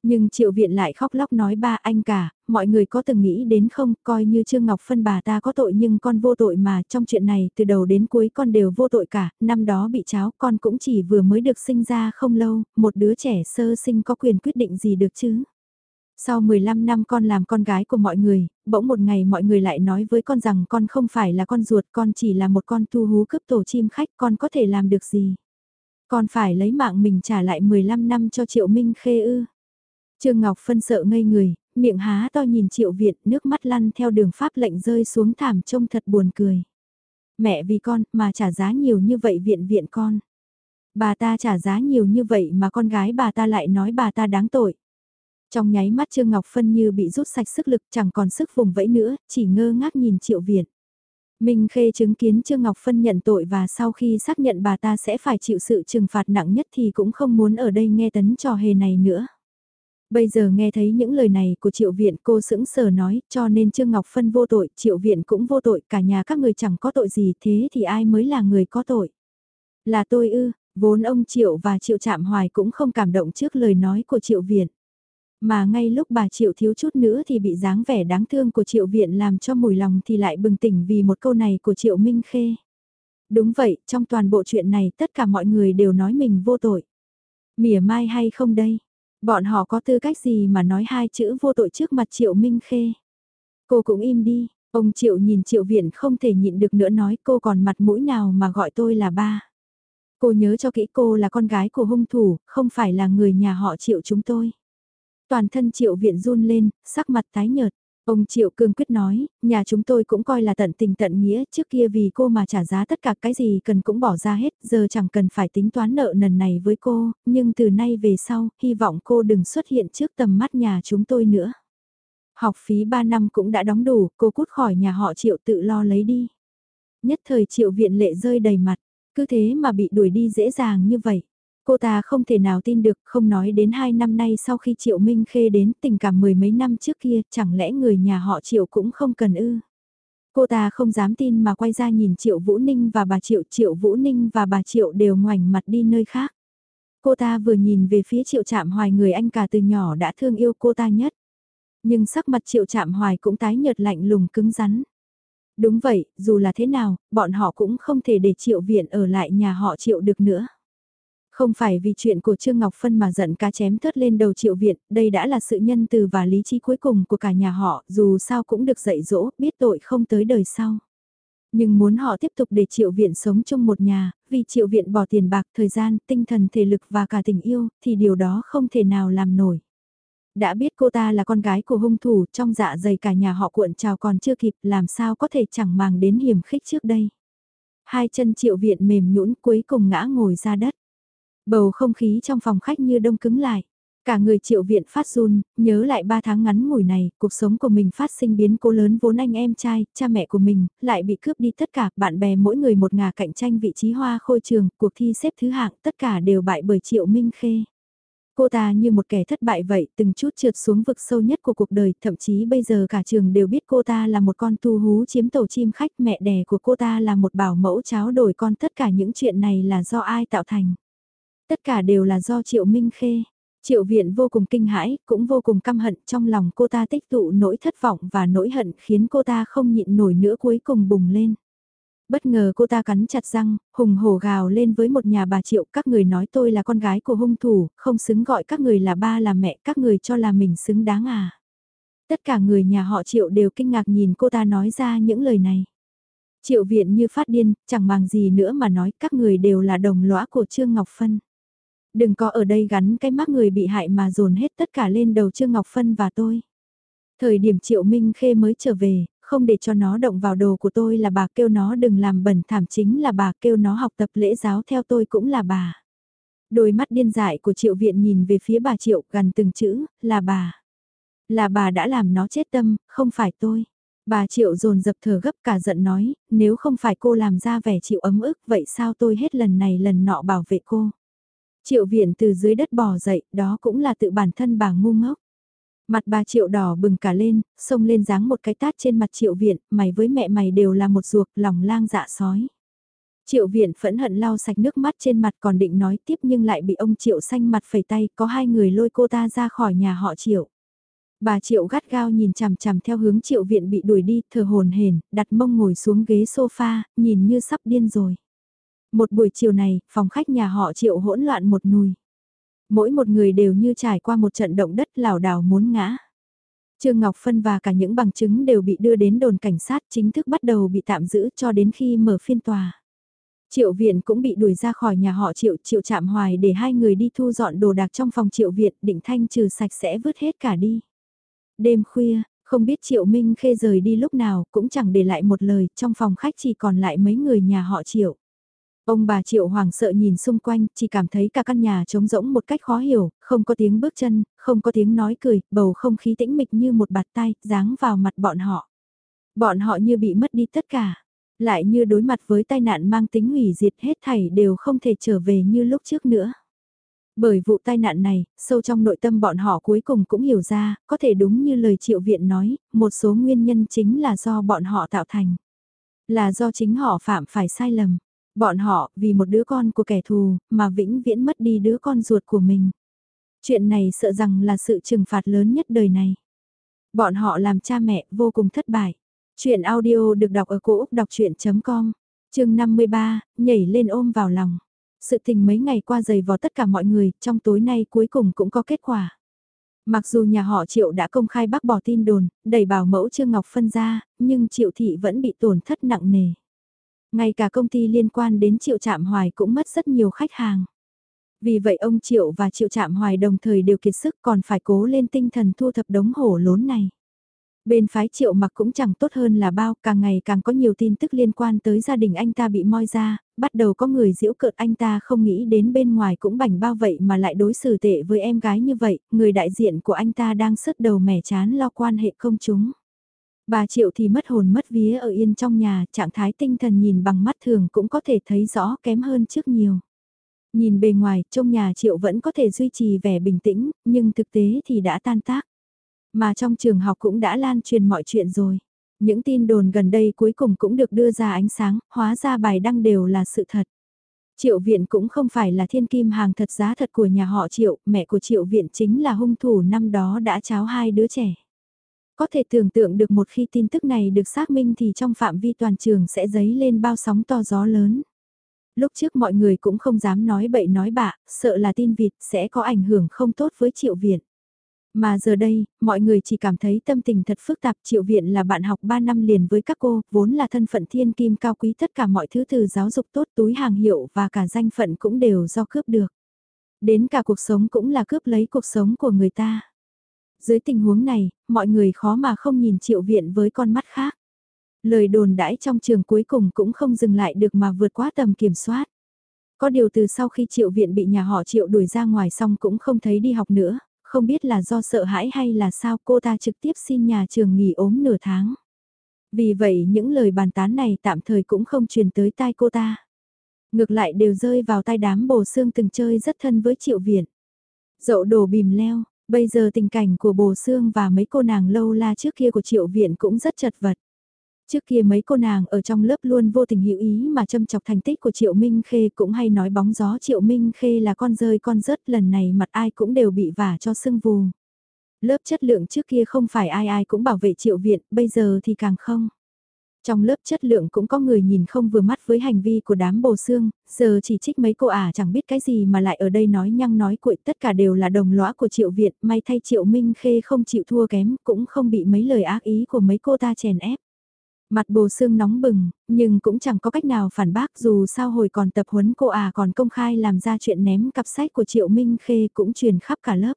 A: Nhưng triệu viện lại khóc lóc nói ba anh cả, mọi người có từng nghĩ đến không, coi như Trương Ngọc Phân bà ta có tội nhưng con vô tội mà, trong chuyện này từ đầu đến cuối con đều vô tội cả, năm đó bị cháu con cũng chỉ vừa mới được sinh ra không lâu, một đứa trẻ sơ sinh có quyền quyết định gì được chứ. Sau 15 năm con làm con gái của mọi người, bỗng một ngày mọi người lại nói với con rằng con không phải là con ruột, con chỉ là một con thu hú cướp tổ chim khách, con có thể làm được gì? Con phải lấy mạng mình trả lại 15 năm cho Triệu Minh Khê ư? Trương Ngọc Phân sợ ngây người, Miệng há to nhìn triệu viện, nước mắt lăn theo đường pháp lệnh rơi xuống thảm trông thật buồn cười. Mẹ vì con, mà trả giá nhiều như vậy viện viện con. Bà ta trả giá nhiều như vậy mà con gái bà ta lại nói bà ta đáng tội. Trong nháy mắt Trương Ngọc Phân như bị rút sạch sức lực chẳng còn sức vùng vẫy nữa, chỉ ngơ ngác nhìn Triệu viện. Minh Khê chứng kiến Trương Ngọc Phân nhận tội và sau khi xác nhận bà ta sẽ phải chịu sự trừng phạt nặng nhất thì cũng không muốn ở đây nghe tấn trò hề này nữa. Bây giờ nghe thấy những lời này của Triệu Viện cô sững sờ nói cho nên Trương Ngọc Phân vô tội, Triệu Viện cũng vô tội, cả nhà các người chẳng có tội gì thế thì ai mới là người có tội. Là tôi ư, vốn ông Triệu và Triệu Trạm Hoài cũng không cảm động trước lời nói của Triệu Viện. Mà ngay lúc bà Triệu thiếu chút nữa thì bị dáng vẻ đáng thương của Triệu Viện làm cho mùi lòng thì lại bừng tỉnh vì một câu này của Triệu Minh Khê. Đúng vậy, trong toàn bộ chuyện này tất cả mọi người đều nói mình vô tội. Mỉa mai hay không đây? Bọn họ có tư cách gì mà nói hai chữ vô tội trước mặt Triệu Minh Khê? Cô cũng im đi, ông Triệu nhìn Triệu Viện không thể nhịn được nữa nói cô còn mặt mũi nào mà gọi tôi là ba. Cô nhớ cho kỹ cô là con gái của hung thủ, không phải là người nhà họ Triệu chúng tôi. Toàn thân Triệu Viện run lên, sắc mặt tái nhợt. Ông Triệu Cương quyết nói, nhà chúng tôi cũng coi là tận tình tận nghĩa, trước kia vì cô mà trả giá tất cả cái gì cần cũng bỏ ra hết, giờ chẳng cần phải tính toán nợ nần này với cô, nhưng từ nay về sau, hy vọng cô đừng xuất hiện trước tầm mắt nhà chúng tôi nữa. Học phí 3 năm cũng đã đóng đủ, cô cút khỏi nhà họ Triệu tự lo lấy đi. Nhất thời Triệu Viện lệ rơi đầy mặt, cứ thế mà bị đuổi đi dễ dàng như vậy. Cô ta không thể nào tin được, không nói đến hai năm nay sau khi Triệu Minh Khê đến tình cảm mười mấy năm trước kia, chẳng lẽ người nhà họ Triệu cũng không cần ư? Cô ta không dám tin mà quay ra nhìn Triệu Vũ Ninh và bà Triệu, Triệu Vũ Ninh và bà Triệu đều ngoảnh mặt đi nơi khác. Cô ta vừa nhìn về phía Triệu Trạm Hoài người anh cả từ nhỏ đã thương yêu cô ta nhất. Nhưng sắc mặt Triệu Trạm Hoài cũng tái nhợt lạnh lùng cứng rắn. Đúng vậy, dù là thế nào, bọn họ cũng không thể để Triệu Viện ở lại nhà họ Triệu được nữa. Không phải vì chuyện của Trương Ngọc Phân mà giận cá chém thớt lên đầu triệu viện, đây đã là sự nhân từ và lý trí cuối cùng của cả nhà họ, dù sao cũng được dạy dỗ, biết tội không tới đời sau. Nhưng muốn họ tiếp tục để triệu viện sống chung một nhà, vì triệu viện bỏ tiền bạc, thời gian, tinh thần, thể lực và cả tình yêu, thì điều đó không thể nào làm nổi. Đã biết cô ta là con gái của hung thủ, trong dạ dày cả nhà họ cuộn trào còn chưa kịp, làm sao có thể chẳng màng đến hiểm khích trước đây. Hai chân triệu viện mềm nhũn cuối cùng ngã ngồi ra đất. Bầu không khí trong phòng khách như đông cứng lại. Cả người triệu viện phát run, nhớ lại ba tháng ngắn ngủi này, cuộc sống của mình phát sinh biến cố lớn vốn anh em trai, cha mẹ của mình, lại bị cướp đi tất cả, bạn bè mỗi người một ngà cạnh tranh vị trí hoa khôi trường, cuộc thi xếp thứ hạng, tất cả đều bại bởi triệu minh khê. Cô ta như một kẻ thất bại vậy, từng chút trượt xuống vực sâu nhất của cuộc đời, thậm chí bây giờ cả trường đều biết cô ta là một con tu hú chiếm tổ chim khách, mẹ đẻ của cô ta là một bảo mẫu cháo đổi con tất cả những chuyện này là do ai tạo thành. Tất cả đều là do Triệu Minh Khê. Triệu Viện vô cùng kinh hãi, cũng vô cùng căm hận trong lòng cô ta tích tụ nỗi thất vọng và nỗi hận khiến cô ta không nhịn nổi nữa cuối cùng bùng lên. Bất ngờ cô ta cắn chặt răng, hùng hổ gào lên với một nhà bà Triệu các người nói tôi là con gái của hung thủ, không xứng gọi các người là ba là mẹ, các người cho là mình xứng đáng à. Tất cả người nhà họ Triệu đều kinh ngạc nhìn cô ta nói ra những lời này. Triệu viện như phát điên, chẳng màng gì nữa mà nói các người đều là đồng lõa của Trương Ngọc Phân. Đừng có ở đây gắn cái mắt người bị hại mà dồn hết tất cả lên đầu Trương Ngọc Phân và tôi. Thời điểm Triệu Minh Khê mới trở về, không để cho nó động vào đồ của tôi là bà kêu nó đừng làm bẩn thảm chính là bà kêu nó học tập lễ giáo theo tôi cũng là bà. Đôi mắt điên dại của Triệu Viện nhìn về phía bà Triệu gần từng chữ, là bà. Là bà đã làm nó chết tâm, không phải tôi. Bà Triệu dồn dập thở gấp cả giận nói, nếu không phải cô làm ra vẻ chịu ấm ức vậy sao tôi hết lần này lần nọ bảo vệ cô. Triệu viện từ dưới đất bò dậy, đó cũng là tự bản thân bà ngu ngốc. Mặt bà triệu đỏ bừng cả lên, xông lên dáng một cái tát trên mặt triệu viện, mày với mẹ mày đều là một ruột, lòng lang dạ sói. Triệu viện phẫn hận lau sạch nước mắt trên mặt còn định nói tiếp nhưng lại bị ông triệu xanh mặt phẩy tay, có hai người lôi cô ta ra khỏi nhà họ triệu. Bà triệu gắt gao nhìn chằm chằm theo hướng triệu viện bị đuổi đi, thờ hồn hển, đặt mông ngồi xuống ghế sofa, nhìn như sắp điên rồi. Một buổi chiều này, phòng khách nhà họ triệu hỗn loạn một nùi. Mỗi một người đều như trải qua một trận động đất lảo đảo muốn ngã. Trương Ngọc Phân và cả những bằng chứng đều bị đưa đến đồn cảnh sát chính thức bắt đầu bị tạm giữ cho đến khi mở phiên tòa. Triệu viện cũng bị đuổi ra khỏi nhà họ triệu triệu chạm hoài để hai người đi thu dọn đồ đạc trong phòng triệu viện định thanh trừ sạch sẽ vứt hết cả đi. Đêm khuya, không biết Triệu Minh Khê rời đi lúc nào cũng chẳng để lại một lời, trong phòng khách chỉ còn lại mấy người nhà họ Triệu. Ông bà Triệu hoàng sợ nhìn xung quanh, chỉ cảm thấy cả căn nhà trống rỗng một cách khó hiểu, không có tiếng bước chân, không có tiếng nói cười, bầu không khí tĩnh mịch như một bạt tay, giáng vào mặt bọn họ. Bọn họ như bị mất đi tất cả, lại như đối mặt với tai nạn mang tính hủy diệt hết thảy đều không thể trở về như lúc trước nữa. Bởi vụ tai nạn này, sâu trong nội tâm bọn họ cuối cùng cũng hiểu ra, có thể đúng như lời triệu viện nói, một số nguyên nhân chính là do bọn họ tạo thành. Là do chính họ phạm phải sai lầm. Bọn họ, vì một đứa con của kẻ thù, mà vĩnh viễn mất đi đứa con ruột của mình. Chuyện này sợ rằng là sự trừng phạt lớn nhất đời này. Bọn họ làm cha mẹ vô cùng thất bại. Chuyện audio được đọc ở cổ Úc đọc chuyện.com, chương 53, nhảy lên ôm vào lòng. Sự tình mấy ngày qua dày vò tất cả mọi người, trong tối nay cuối cùng cũng có kết quả. Mặc dù nhà họ Triệu đã công khai bác bỏ tin đồn, đẩy bảo mẫu Trương Ngọc phân ra, nhưng Triệu Thị vẫn bị tổn thất nặng nề. Ngay cả công ty liên quan đến Triệu Trạm Hoài cũng mất rất nhiều khách hàng. Vì vậy ông Triệu và Triệu Trạm Hoài đồng thời đều kiệt sức còn phải cố lên tinh thần thu thập đống hổ lốn này. Bên phái triệu mặc cũng chẳng tốt hơn là bao, càng ngày càng có nhiều tin tức liên quan tới gia đình anh ta bị moi ra, bắt đầu có người giễu cợt anh ta không nghĩ đến bên ngoài cũng bảnh bao vậy mà lại đối xử tệ với em gái như vậy, người đại diện của anh ta đang sứt đầu mẻ chán lo quan hệ công chúng. Bà Triệu thì mất hồn mất vía ở yên trong nhà, trạng thái tinh thần nhìn bằng mắt thường cũng có thể thấy rõ kém hơn trước nhiều. Nhìn bề ngoài, trong nhà Triệu vẫn có thể duy trì vẻ bình tĩnh, nhưng thực tế thì đã tan tác. Mà trong trường học cũng đã lan truyền mọi chuyện rồi. Những tin đồn gần đây cuối cùng cũng được đưa ra ánh sáng, hóa ra bài đăng đều là sự thật. Triệu viện cũng không phải là thiên kim hàng thật giá thật của nhà họ triệu, mẹ của triệu viện chính là hung thủ năm đó đã cháo hai đứa trẻ. Có thể tưởng tượng được một khi tin tức này được xác minh thì trong phạm vi toàn trường sẽ dấy lên bao sóng to gió lớn. Lúc trước mọi người cũng không dám nói bậy nói bạ, sợ là tin vịt sẽ có ảnh hưởng không tốt với triệu viện. Mà giờ đây, mọi người chỉ cảm thấy tâm tình thật phức tạp triệu viện là bạn học 3 năm liền với các cô, vốn là thân phận thiên kim cao quý tất cả mọi thứ từ giáo dục tốt túi hàng hiệu và cả danh phận cũng đều do cướp được. Đến cả cuộc sống cũng là cướp lấy cuộc sống của người ta. Dưới tình huống này, mọi người khó mà không nhìn triệu viện với con mắt khác. Lời đồn đãi trong trường cuối cùng cũng không dừng lại được mà vượt quá tầm kiểm soát. Có điều từ sau khi triệu viện bị nhà họ triệu đuổi ra ngoài xong cũng không thấy đi học nữa, không biết là do sợ hãi hay là sao cô ta trực tiếp xin nhà trường nghỉ ốm nửa tháng. Vì vậy những lời bàn tán này tạm thời cũng không truyền tới tai cô ta. Ngược lại đều rơi vào tai đám bồ xương từng chơi rất thân với triệu viện. Dậu đồ bìm leo, bây giờ tình cảnh của bồ xương và mấy cô nàng lâu la trước kia của triệu viện cũng rất chật vật. Trước kia mấy cô nàng ở trong lớp luôn vô tình hữu ý mà châm chọc thành tích của Triệu Minh Khê cũng hay nói bóng gió Triệu Minh Khê là con rơi con rớt lần này mặt ai cũng đều bị vả cho sưng vù. Lớp chất lượng trước kia không phải ai ai cũng bảo vệ Triệu Viện, bây giờ thì càng không. Trong lớp chất lượng cũng có người nhìn không vừa mắt với hành vi của đám bồ xương, giờ chỉ trích mấy cô ả chẳng biết cái gì mà lại ở đây nói nhăng nói cuội tất cả đều là đồng lõa của Triệu Viện, may thay Triệu Minh Khê không chịu thua kém cũng không bị mấy lời ác ý của mấy cô ta chèn ép. Mặt bồ xương nóng bừng, nhưng cũng chẳng có cách nào phản bác dù sao hồi còn tập huấn cô à còn công khai làm ra chuyện ném cặp sách của Triệu Minh Khê cũng truyền khắp cả lớp.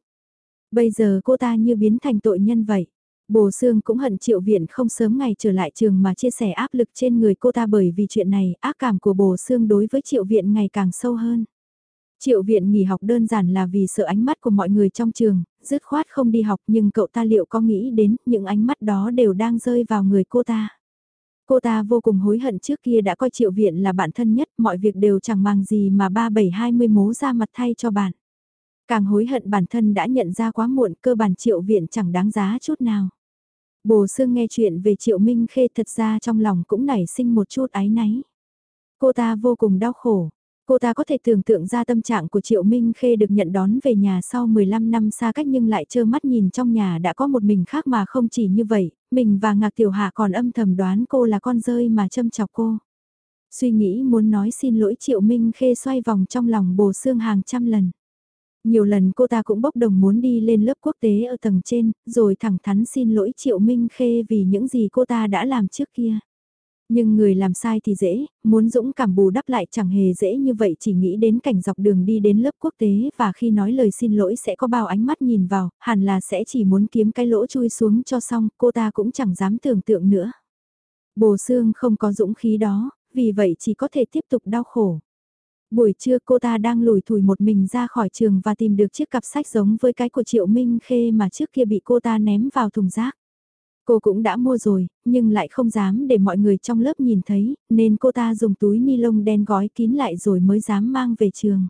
A: Bây giờ cô ta như biến thành tội nhân vậy. Bồ Sương cũng hận Triệu Viện không sớm ngày trở lại trường mà chia sẻ áp lực trên người cô ta bởi vì chuyện này ác cảm của Bồ Sương đối với Triệu Viện ngày càng sâu hơn. Triệu Viện nghỉ học đơn giản là vì sợ ánh mắt của mọi người trong trường, dứt khoát không đi học nhưng cậu ta liệu có nghĩ đến những ánh mắt đó đều đang rơi vào người cô ta. Cô ta vô cùng hối hận trước kia đã coi triệu viện là bạn thân nhất, mọi việc đều chẳng mang gì mà ba bảy hai mươi mố ra mặt thay cho bạn. Càng hối hận bản thân đã nhận ra quá muộn cơ bản triệu viện chẳng đáng giá chút nào. Bồ Sương nghe chuyện về triệu minh khê thật ra trong lòng cũng nảy sinh một chút áy náy. Cô ta vô cùng đau khổ, Cô ta có thể tưởng tượng ra tâm trạng của Triệu Minh Khê được nhận đón về nhà sau 15 năm xa cách nhưng lại trơ mắt nhìn trong nhà đã có một mình khác mà không chỉ như vậy, mình và Ngạc Tiểu Hạ còn âm thầm đoán cô là con rơi mà châm chọc cô. Suy nghĩ muốn nói xin lỗi Triệu Minh Khê xoay vòng trong lòng bồ xương hàng trăm lần. Nhiều lần cô ta cũng bốc đồng muốn đi lên lớp quốc tế ở tầng trên, rồi thẳng thắn xin lỗi Triệu Minh Khê vì những gì cô ta đã làm trước kia. Nhưng người làm sai thì dễ, muốn dũng cảm bù đắp lại chẳng hề dễ như vậy chỉ nghĩ đến cảnh dọc đường đi đến lớp quốc tế và khi nói lời xin lỗi sẽ có bao ánh mắt nhìn vào, hẳn là sẽ chỉ muốn kiếm cái lỗ chui xuống cho xong, cô ta cũng chẳng dám tưởng tượng nữa. Bồ xương không có dũng khí đó, vì vậy chỉ có thể tiếp tục đau khổ. Buổi trưa cô ta đang lủi thủi một mình ra khỏi trường và tìm được chiếc cặp sách giống với cái của Triệu Minh Khê mà trước kia bị cô ta ném vào thùng rác. Cô cũng đã mua rồi, nhưng lại không dám để mọi người trong lớp nhìn thấy, nên cô ta dùng túi ni lông đen gói kín lại rồi mới dám mang về trường.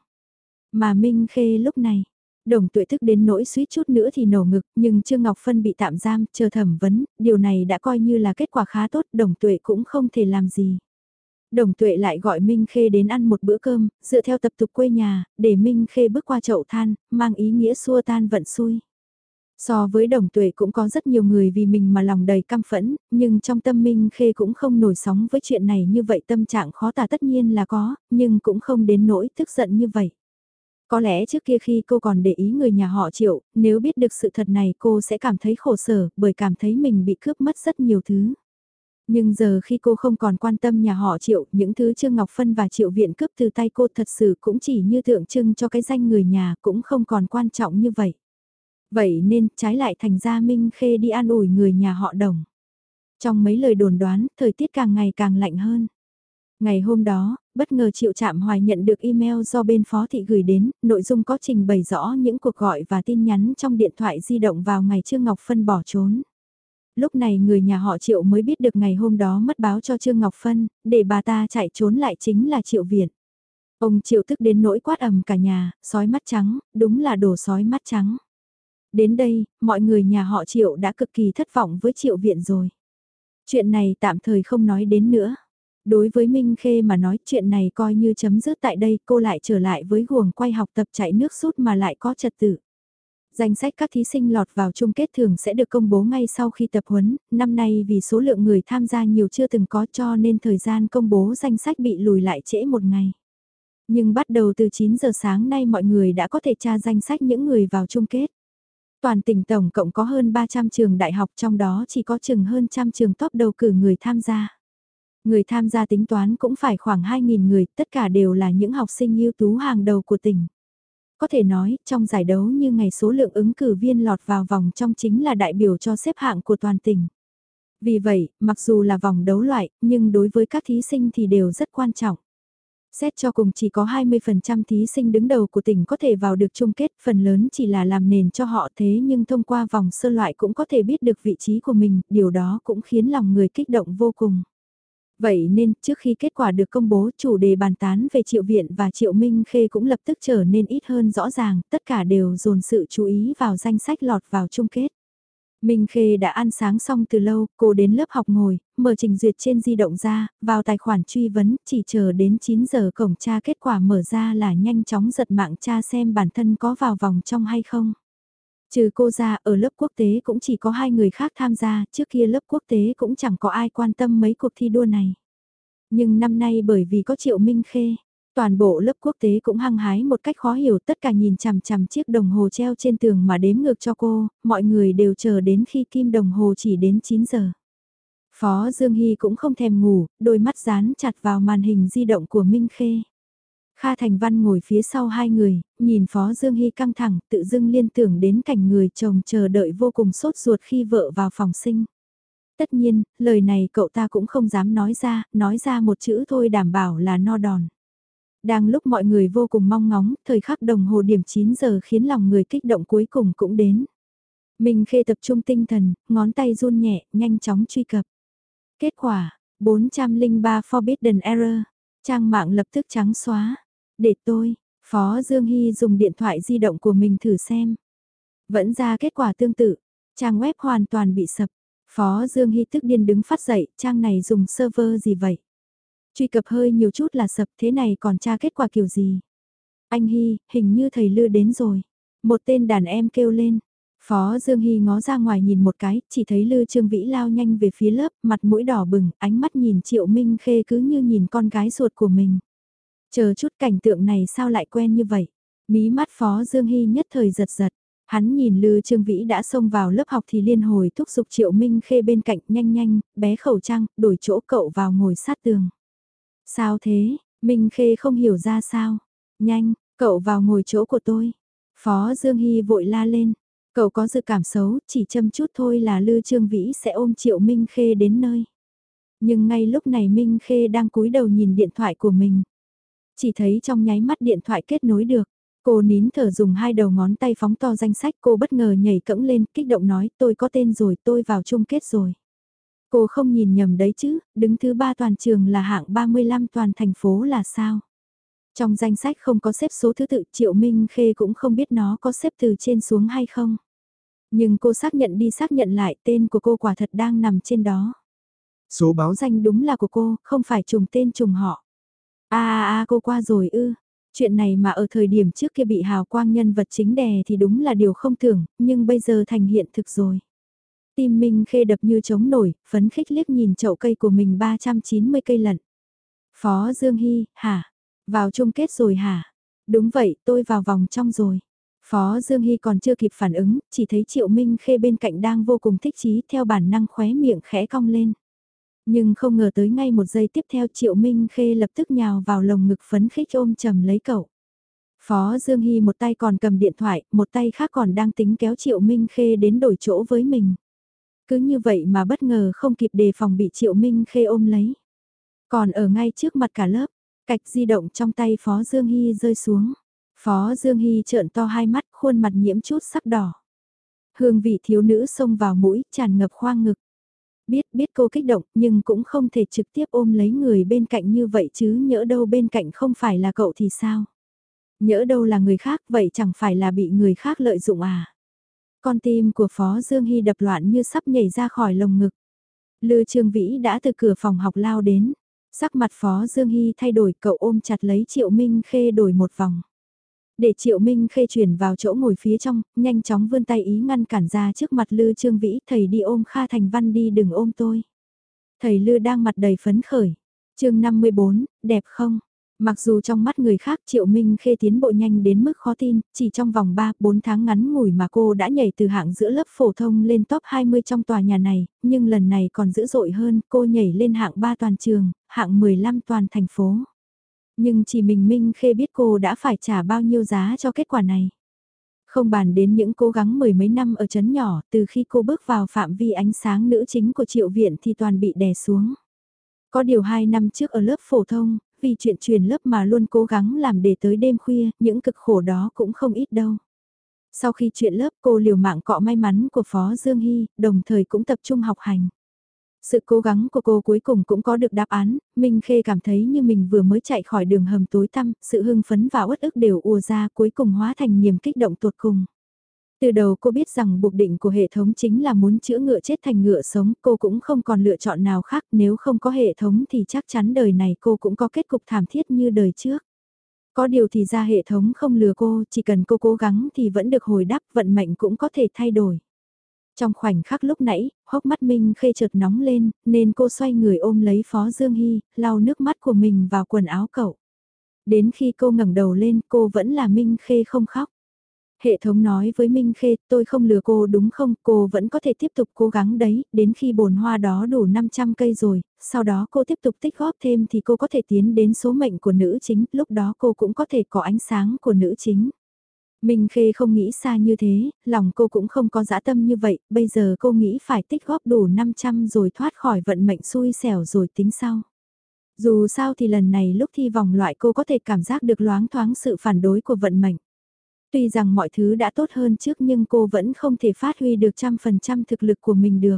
A: Mà Minh Khê lúc này, Đồng tuệ thức đến nỗi suýt chút nữa thì nổ ngực, nhưng Trương Ngọc Phân bị tạm giam, chờ thẩm vấn, điều này đã coi như là kết quả khá tốt, đồng tuệ cũng không thể làm gì. Đồng tuệ lại gọi Minh Khê đến ăn một bữa cơm, dựa theo tập tục quê nhà, để Minh Khê bước qua chậu than, mang ý nghĩa xua tan vận xui. So với đồng tuệ cũng có rất nhiều người vì mình mà lòng đầy căm phẫn, nhưng trong tâm Minh Khê cũng không nổi sóng với chuyện này như vậy tâm trạng khó tả tất nhiên là có, nhưng cũng không đến nỗi tức giận như vậy. Có lẽ trước kia khi cô còn để ý người nhà họ triệu, nếu biết được sự thật này cô sẽ cảm thấy khổ sở bởi cảm thấy mình bị cướp mất rất nhiều thứ. Nhưng giờ khi cô không còn quan tâm nhà họ triệu, những thứ Trương Ngọc Phân và triệu viện cướp từ tay cô thật sự cũng chỉ như tượng trưng cho cái danh người nhà cũng không còn quan trọng như vậy. Vậy nên trái lại thành ra Minh Khê đi an ủi người nhà họ đồng. Trong mấy lời đồn đoán, thời tiết càng ngày càng lạnh hơn. Ngày hôm đó, bất ngờ Triệu Trạm Hoài nhận được email do bên phó thị gửi đến, nội dung có trình bày rõ những cuộc gọi và tin nhắn trong điện thoại di động vào ngày Trương Ngọc Phân bỏ trốn. Lúc này người nhà họ Triệu mới biết được ngày hôm đó mất báo cho Trương Ngọc Phân, để bà ta chạy trốn lại chính là Triệu Viện. Ông Triệu tức đến nỗi quát ầm cả nhà, sói mắt trắng, đúng là đồ sói mắt trắng. Đến đây, mọi người nhà họ Triệu đã cực kỳ thất vọng với Triệu Viện rồi. Chuyện này tạm thời không nói đến nữa. Đối với Minh Khê mà nói chuyện này coi như chấm dứt tại đây cô lại trở lại với guồng quay học tập chạy nước sút mà lại có trật tự. Danh sách các thí sinh lọt vào chung kết thường sẽ được công bố ngay sau khi tập huấn, năm nay vì số lượng người tham gia nhiều chưa từng có cho nên thời gian công bố danh sách bị lùi lại trễ một ngày. Nhưng bắt đầu từ 9 giờ sáng nay mọi người đã có thể tra danh sách những người vào chung kết. Toàn tỉnh tổng cộng có hơn 300 trường đại học trong đó chỉ có chừng hơn trăm trường top đầu cử người tham gia. Người tham gia tính toán cũng phải khoảng 2.000 người, tất cả đều là những học sinh ưu tú hàng đầu của tỉnh. Có thể nói, trong giải đấu như ngày số lượng ứng cử viên lọt vào vòng trong chính là đại biểu cho xếp hạng của toàn tỉnh. Vì vậy, mặc dù là vòng đấu loại, nhưng đối với các thí sinh thì đều rất quan trọng. Xét cho cùng chỉ có 20% thí sinh đứng đầu của tỉnh có thể vào được chung kết, phần lớn chỉ là làm nền cho họ thế nhưng thông qua vòng sơ loại cũng có thể biết được vị trí của mình, điều đó cũng khiến lòng người kích động vô cùng. Vậy nên, trước khi kết quả được công bố chủ đề bàn tán về Triệu Viện và Triệu Minh Khê cũng lập tức trở nên ít hơn rõ ràng, tất cả đều dồn sự chú ý vào danh sách lọt vào chung kết. Minh Khê đã ăn sáng xong từ lâu, cô đến lớp học ngồi, mở trình duyệt trên di động ra, vào tài khoản truy vấn, chỉ chờ đến 9 giờ cổng tra kết quả mở ra là nhanh chóng giật mạng tra xem bản thân có vào vòng trong hay không. Trừ cô ra, ở lớp quốc tế cũng chỉ có hai người khác tham gia, trước kia lớp quốc tế cũng chẳng có ai quan tâm mấy cuộc thi đua này. Nhưng năm nay bởi vì có Triệu Minh Khê, toàn bộ lớp quốc tế cũng hăng hái một cách khó hiểu tất cả nhìn chằm chằm chiếc đồng hồ treo trên tường mà đếm ngược cho cô, mọi người đều chờ đến khi kim đồng hồ chỉ đến 9 giờ. Phó Dương Hy cũng không thèm ngủ, đôi mắt dán chặt vào màn hình di động của Minh Khê. Kha Thành Văn ngồi phía sau hai người, nhìn Phó Dương Hy căng thẳng, tự dưng liên tưởng đến cảnh người chồng chờ đợi vô cùng sốt ruột khi vợ vào phòng sinh. Tất nhiên, lời này cậu ta cũng không dám nói ra, nói ra một chữ thôi đảm bảo là no đòn. Đang lúc mọi người vô cùng mong ngóng, thời khắc đồng hồ điểm 9 giờ khiến lòng người kích động cuối cùng cũng đến. Minh Khê tập trung tinh thần, ngón tay run nhẹ, nhanh chóng truy cập. Kết quả, 403 Forbidden Error. Trang mạng lập tức trắng xóa. Để tôi, Phó Dương Hy dùng điện thoại di động của mình thử xem. Vẫn ra kết quả tương tự, trang web hoàn toàn bị sập. Phó Dương Hy tức điên đứng phát dậy, trang này dùng server gì vậy? Truy cập hơi nhiều chút là sập thế này còn tra kết quả kiểu gì? Anh Hy, hình như thầy lưa đến rồi. Một tên đàn em kêu lên. Phó Dương Hy ngó ra ngoài nhìn một cái, chỉ thấy Lư Trương Vĩ lao nhanh về phía lớp, mặt mũi đỏ bừng, ánh mắt nhìn Triệu Minh Khê cứ như nhìn con gái ruột của mình. Chờ chút cảnh tượng này sao lại quen như vậy? Mí mắt Phó Dương Hy nhất thời giật giật. Hắn nhìn Lư Trương Vĩ đã xông vào lớp học thì liên hồi thúc giục Triệu Minh Khê bên cạnh nhanh nhanh, bé khẩu trang, đổi chỗ cậu vào ngồi sát tường. Sao thế, Minh Khê không hiểu ra sao. Nhanh, cậu vào ngồi chỗ của tôi. Phó Dương Hy vội la lên. Cậu có dự cảm xấu, chỉ châm chút thôi là Lư Trương Vĩ sẽ ôm Triệu Minh Khê đến nơi. Nhưng ngay lúc này Minh Khê đang cúi đầu nhìn điện thoại của mình. Chỉ thấy trong nháy mắt điện thoại kết nối được. Cô nín thở dùng hai đầu ngón tay phóng to danh sách cô bất ngờ nhảy cẫng lên, kích động nói tôi có tên rồi, tôi vào chung kết rồi. Cô không nhìn nhầm đấy chứ, đứng thứ ba toàn trường là hạng 35 toàn thành phố là sao? Trong danh sách không có xếp số thứ tự Triệu Minh Khê cũng không biết nó có xếp từ trên xuống hay không. Nhưng cô xác nhận đi xác nhận lại tên của cô quả thật đang nằm trên đó. Số báo danh đúng là của cô, không phải trùng tên trùng họ a a cô qua rồi ư. Chuyện này mà ở thời điểm trước kia bị hào quang nhân vật chính đè thì đúng là điều không tưởng, nhưng bây giờ thành hiện thực rồi. Tim Minh Khê đập như trống nổi, phấn khích liếc nhìn chậu cây của mình 390 cây lận. Phó Dương Hy, hả? Vào chung kết rồi hả? Đúng vậy, tôi vào vòng trong rồi. Phó Dương Hy còn chưa kịp phản ứng, chỉ thấy Triệu Minh Khê bên cạnh đang vô cùng thích chí theo bản năng khóe miệng khẽ cong lên. Nhưng không ngờ tới ngay một giây tiếp theo Triệu Minh Khê lập tức nhào vào lồng ngực phấn khích ôm chầm lấy cậu. Phó Dương Hy một tay còn cầm điện thoại, một tay khác còn đang tính kéo Triệu Minh Khê đến đổi chỗ với mình. Cứ như vậy mà bất ngờ không kịp đề phòng bị Triệu Minh Khê ôm lấy. Còn ở ngay trước mặt cả lớp, cạch di động trong tay Phó Dương Hy rơi xuống. Phó Dương Hy trợn to hai mắt, khuôn mặt nhiễm chút sắc đỏ. Hương vị thiếu nữ xông vào mũi, tràn ngập khoang ngực. Biết biết cô kích động, nhưng cũng không thể trực tiếp ôm lấy người bên cạnh như vậy chứ nhỡ đâu bên cạnh không phải là cậu thì sao? Nhỡ đâu là người khác, vậy chẳng phải là bị người khác lợi dụng à? Con tim của Phó Dương Hy đập loạn như sắp nhảy ra khỏi lồng ngực. Lư Trương Vĩ đã từ cửa phòng học lao đến. Sắc mặt Phó Dương Hy thay đổi, cậu ôm chặt lấy Triệu Minh Khê đổi một vòng. Để Triệu Minh Khê chuyển vào chỗ ngồi phía trong, nhanh chóng vươn tay ý ngăn cản ra trước mặt Lư Trương Vĩ, thầy đi ôm Kha Thành Văn đi đừng ôm tôi. Thầy Lư đang mặt đầy phấn khởi. chương 54, đẹp không? Mặc dù trong mắt người khác Triệu Minh Khê tiến bộ nhanh đến mức khó tin, chỉ trong vòng 3-4 tháng ngắn ngủi mà cô đã nhảy từ hạng giữa lớp phổ thông lên top 20 trong tòa nhà này, nhưng lần này còn dữ dội hơn, cô nhảy lên hạng 3 toàn trường, hạng 15 toàn thành phố. Nhưng chỉ mình Minh Khê biết cô đã phải trả bao nhiêu giá cho kết quả này. Không bàn đến những cố gắng mười mấy năm ở chấn nhỏ, từ khi cô bước vào phạm vi ánh sáng nữ chính của triệu viện thì toàn bị đè xuống. Có điều hai năm trước ở lớp phổ thông, vì chuyện truyền lớp mà luôn cố gắng làm để tới đêm khuya, những cực khổ đó cũng không ít đâu. Sau khi chuyện lớp cô liều mạng cọ may mắn của Phó Dương Hy, đồng thời cũng tập trung học hành. Sự cố gắng của cô cuối cùng cũng có được đáp án, Minh Khê cảm thấy như mình vừa mới chạy khỏi đường hầm tối tăm, sự hưng phấn và uất ức đều ùa ra cuối cùng hóa thành niềm kích động tuột cùng. Từ đầu cô biết rằng buộc định của hệ thống chính là muốn chữa ngựa chết thành ngựa sống, cô cũng không còn lựa chọn nào khác nếu không có hệ thống thì chắc chắn đời này cô cũng có kết cục thảm thiết như đời trước. Có điều thì ra hệ thống không lừa cô, chỉ cần cô cố gắng thì vẫn được hồi đáp, vận mệnh cũng có thể thay đổi. Trong khoảnh khắc lúc nãy, hốc mắt Minh Khê chợt nóng lên, nên cô xoay người ôm lấy Phó Dương Hy, lau nước mắt của mình vào quần áo cậu. Đến khi cô ngẩng đầu lên, cô vẫn là Minh Khê không khóc. Hệ thống nói với Minh Khê, tôi không lừa cô đúng không, cô vẫn có thể tiếp tục cố gắng đấy, đến khi bồn hoa đó đủ 500 cây rồi, sau đó cô tiếp tục tích góp thêm thì cô có thể tiến đến số mệnh của nữ chính, lúc đó cô cũng có thể có ánh sáng của nữ chính. Minh Khê không nghĩ xa như thế, lòng cô cũng không có dã tâm như vậy, bây giờ cô nghĩ phải tích góp đủ 500 rồi thoát khỏi vận mệnh xui xẻo rồi tính sau. Dù sao thì lần này lúc thi vòng loại cô có thể cảm giác được loáng thoáng sự phản đối của vận mệnh. Tuy rằng mọi thứ đã tốt hơn trước nhưng cô vẫn không thể phát huy được trăm phần trăm thực lực của mình được.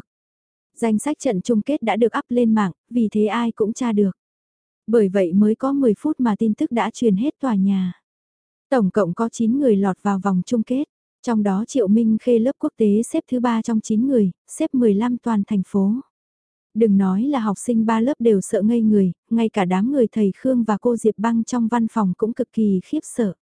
A: Danh sách trận chung kết đã được up lên mạng, vì thế ai cũng tra được. Bởi vậy mới có 10 phút mà tin tức đã truyền hết tòa nhà. Tổng cộng có 9 người lọt vào vòng chung kết, trong đó Triệu Minh Khê lớp quốc tế xếp thứ 3 trong 9 người, xếp 15 toàn thành phố. Đừng nói là học sinh ba lớp đều sợ ngây người, ngay cả đám người thầy Khương và cô Diệp Băng trong văn phòng cũng cực kỳ khiếp sợ.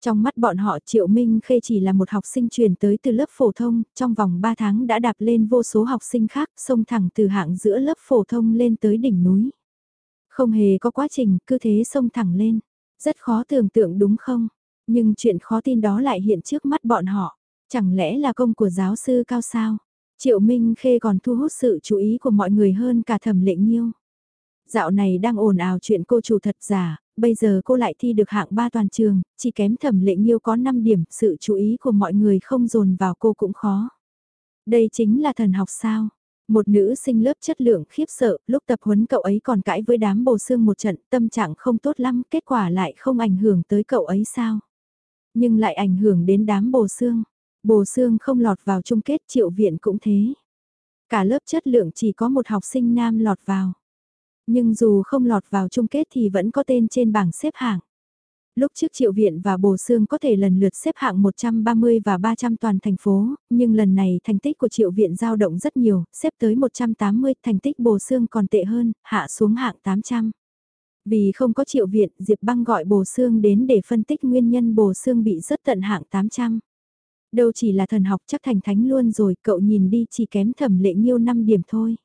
A: Trong mắt bọn họ Triệu Minh Khê chỉ là một học sinh chuyển tới từ lớp phổ thông, trong vòng 3 tháng đã đạp lên vô số học sinh khác, xông thẳng từ hạng giữa lớp phổ thông lên tới đỉnh núi. Không hề có quá trình, cứ thế xông thẳng lên. Rất khó tưởng tượng đúng không? Nhưng chuyện khó tin đó lại hiện trước mắt bọn họ. Chẳng lẽ là công của giáo sư cao sao? Triệu Minh Khê còn thu hút sự chú ý của mọi người hơn cả thẩm Lệnh nghiêu. Dạo này đang ồn ào chuyện cô chủ thật giả, bây giờ cô lại thi được hạng 3 toàn trường, chỉ kém thẩm Lệnh nghiêu có 5 điểm, sự chú ý của mọi người không dồn vào cô cũng khó. Đây chính là thần học sao? Một nữ sinh lớp chất lượng khiếp sợ, lúc tập huấn cậu ấy còn cãi với đám bồ xương một trận, tâm trạng không tốt lắm, kết quả lại không ảnh hưởng tới cậu ấy sao? Nhưng lại ảnh hưởng đến đám bồ xương. Bồ xương không lọt vào chung kết triệu viện cũng thế. Cả lớp chất lượng chỉ có một học sinh nam lọt vào. Nhưng dù không lọt vào chung kết thì vẫn có tên trên bảng xếp hạng. Lúc trước Triệu Viện và Bồ Sương có thể lần lượt xếp hạng 130 và 300 toàn thành phố, nhưng lần này thành tích của Triệu Viện dao động rất nhiều, xếp tới 180, thành tích Bồ Sương còn tệ hơn, hạ xuống hạng 800. Vì không có Triệu Viện, Diệp Băng gọi Bồ Sương đến để phân tích nguyên nhân Bồ Sương bị rất tận hạng 800. Đâu chỉ là thần học chắc thành thánh luôn rồi, cậu nhìn đi chỉ kém thẩm lệ nghiêu 5 điểm thôi.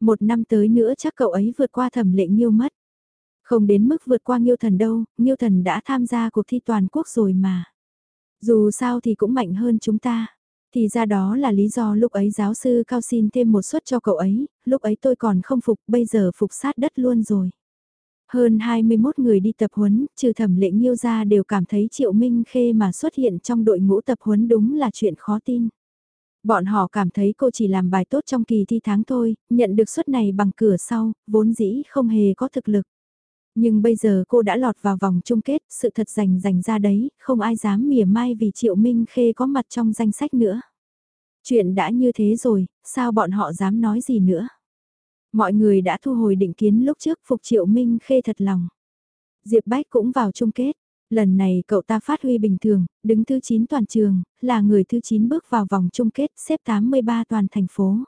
A: Một năm tới nữa chắc cậu ấy vượt qua thẩm lệ nghiêu mất. Không đến mức vượt qua Nghiêu Thần đâu, Nghiêu Thần đã tham gia cuộc thi toàn quốc rồi mà. Dù sao thì cũng mạnh hơn chúng ta. Thì ra đó là lý do lúc ấy giáo sư cao xin thêm một suất cho cậu ấy, lúc ấy tôi còn không phục, bây giờ phục sát đất luôn rồi. Hơn 21 người đi tập huấn, trừ thẩm lệ nghiêu ra đều cảm thấy Triệu Minh Khê mà xuất hiện trong đội ngũ tập huấn đúng là chuyện khó tin. Bọn họ cảm thấy cô chỉ làm bài tốt trong kỳ thi tháng thôi, nhận được suất này bằng cửa sau, vốn dĩ không hề có thực lực. Nhưng bây giờ cô đã lọt vào vòng chung kết, sự thật rành rành ra đấy, không ai dám mỉa mai vì Triệu Minh Khê có mặt trong danh sách nữa. Chuyện đã như thế rồi, sao bọn họ dám nói gì nữa? Mọi người đã thu hồi định kiến lúc trước phục Triệu Minh Khê thật lòng. Diệp Bách cũng vào chung kết. Lần này cậu ta phát huy bình thường, đứng thứ 9 toàn trường, là người thứ 9 bước vào vòng chung kết xếp 83 toàn thành phố.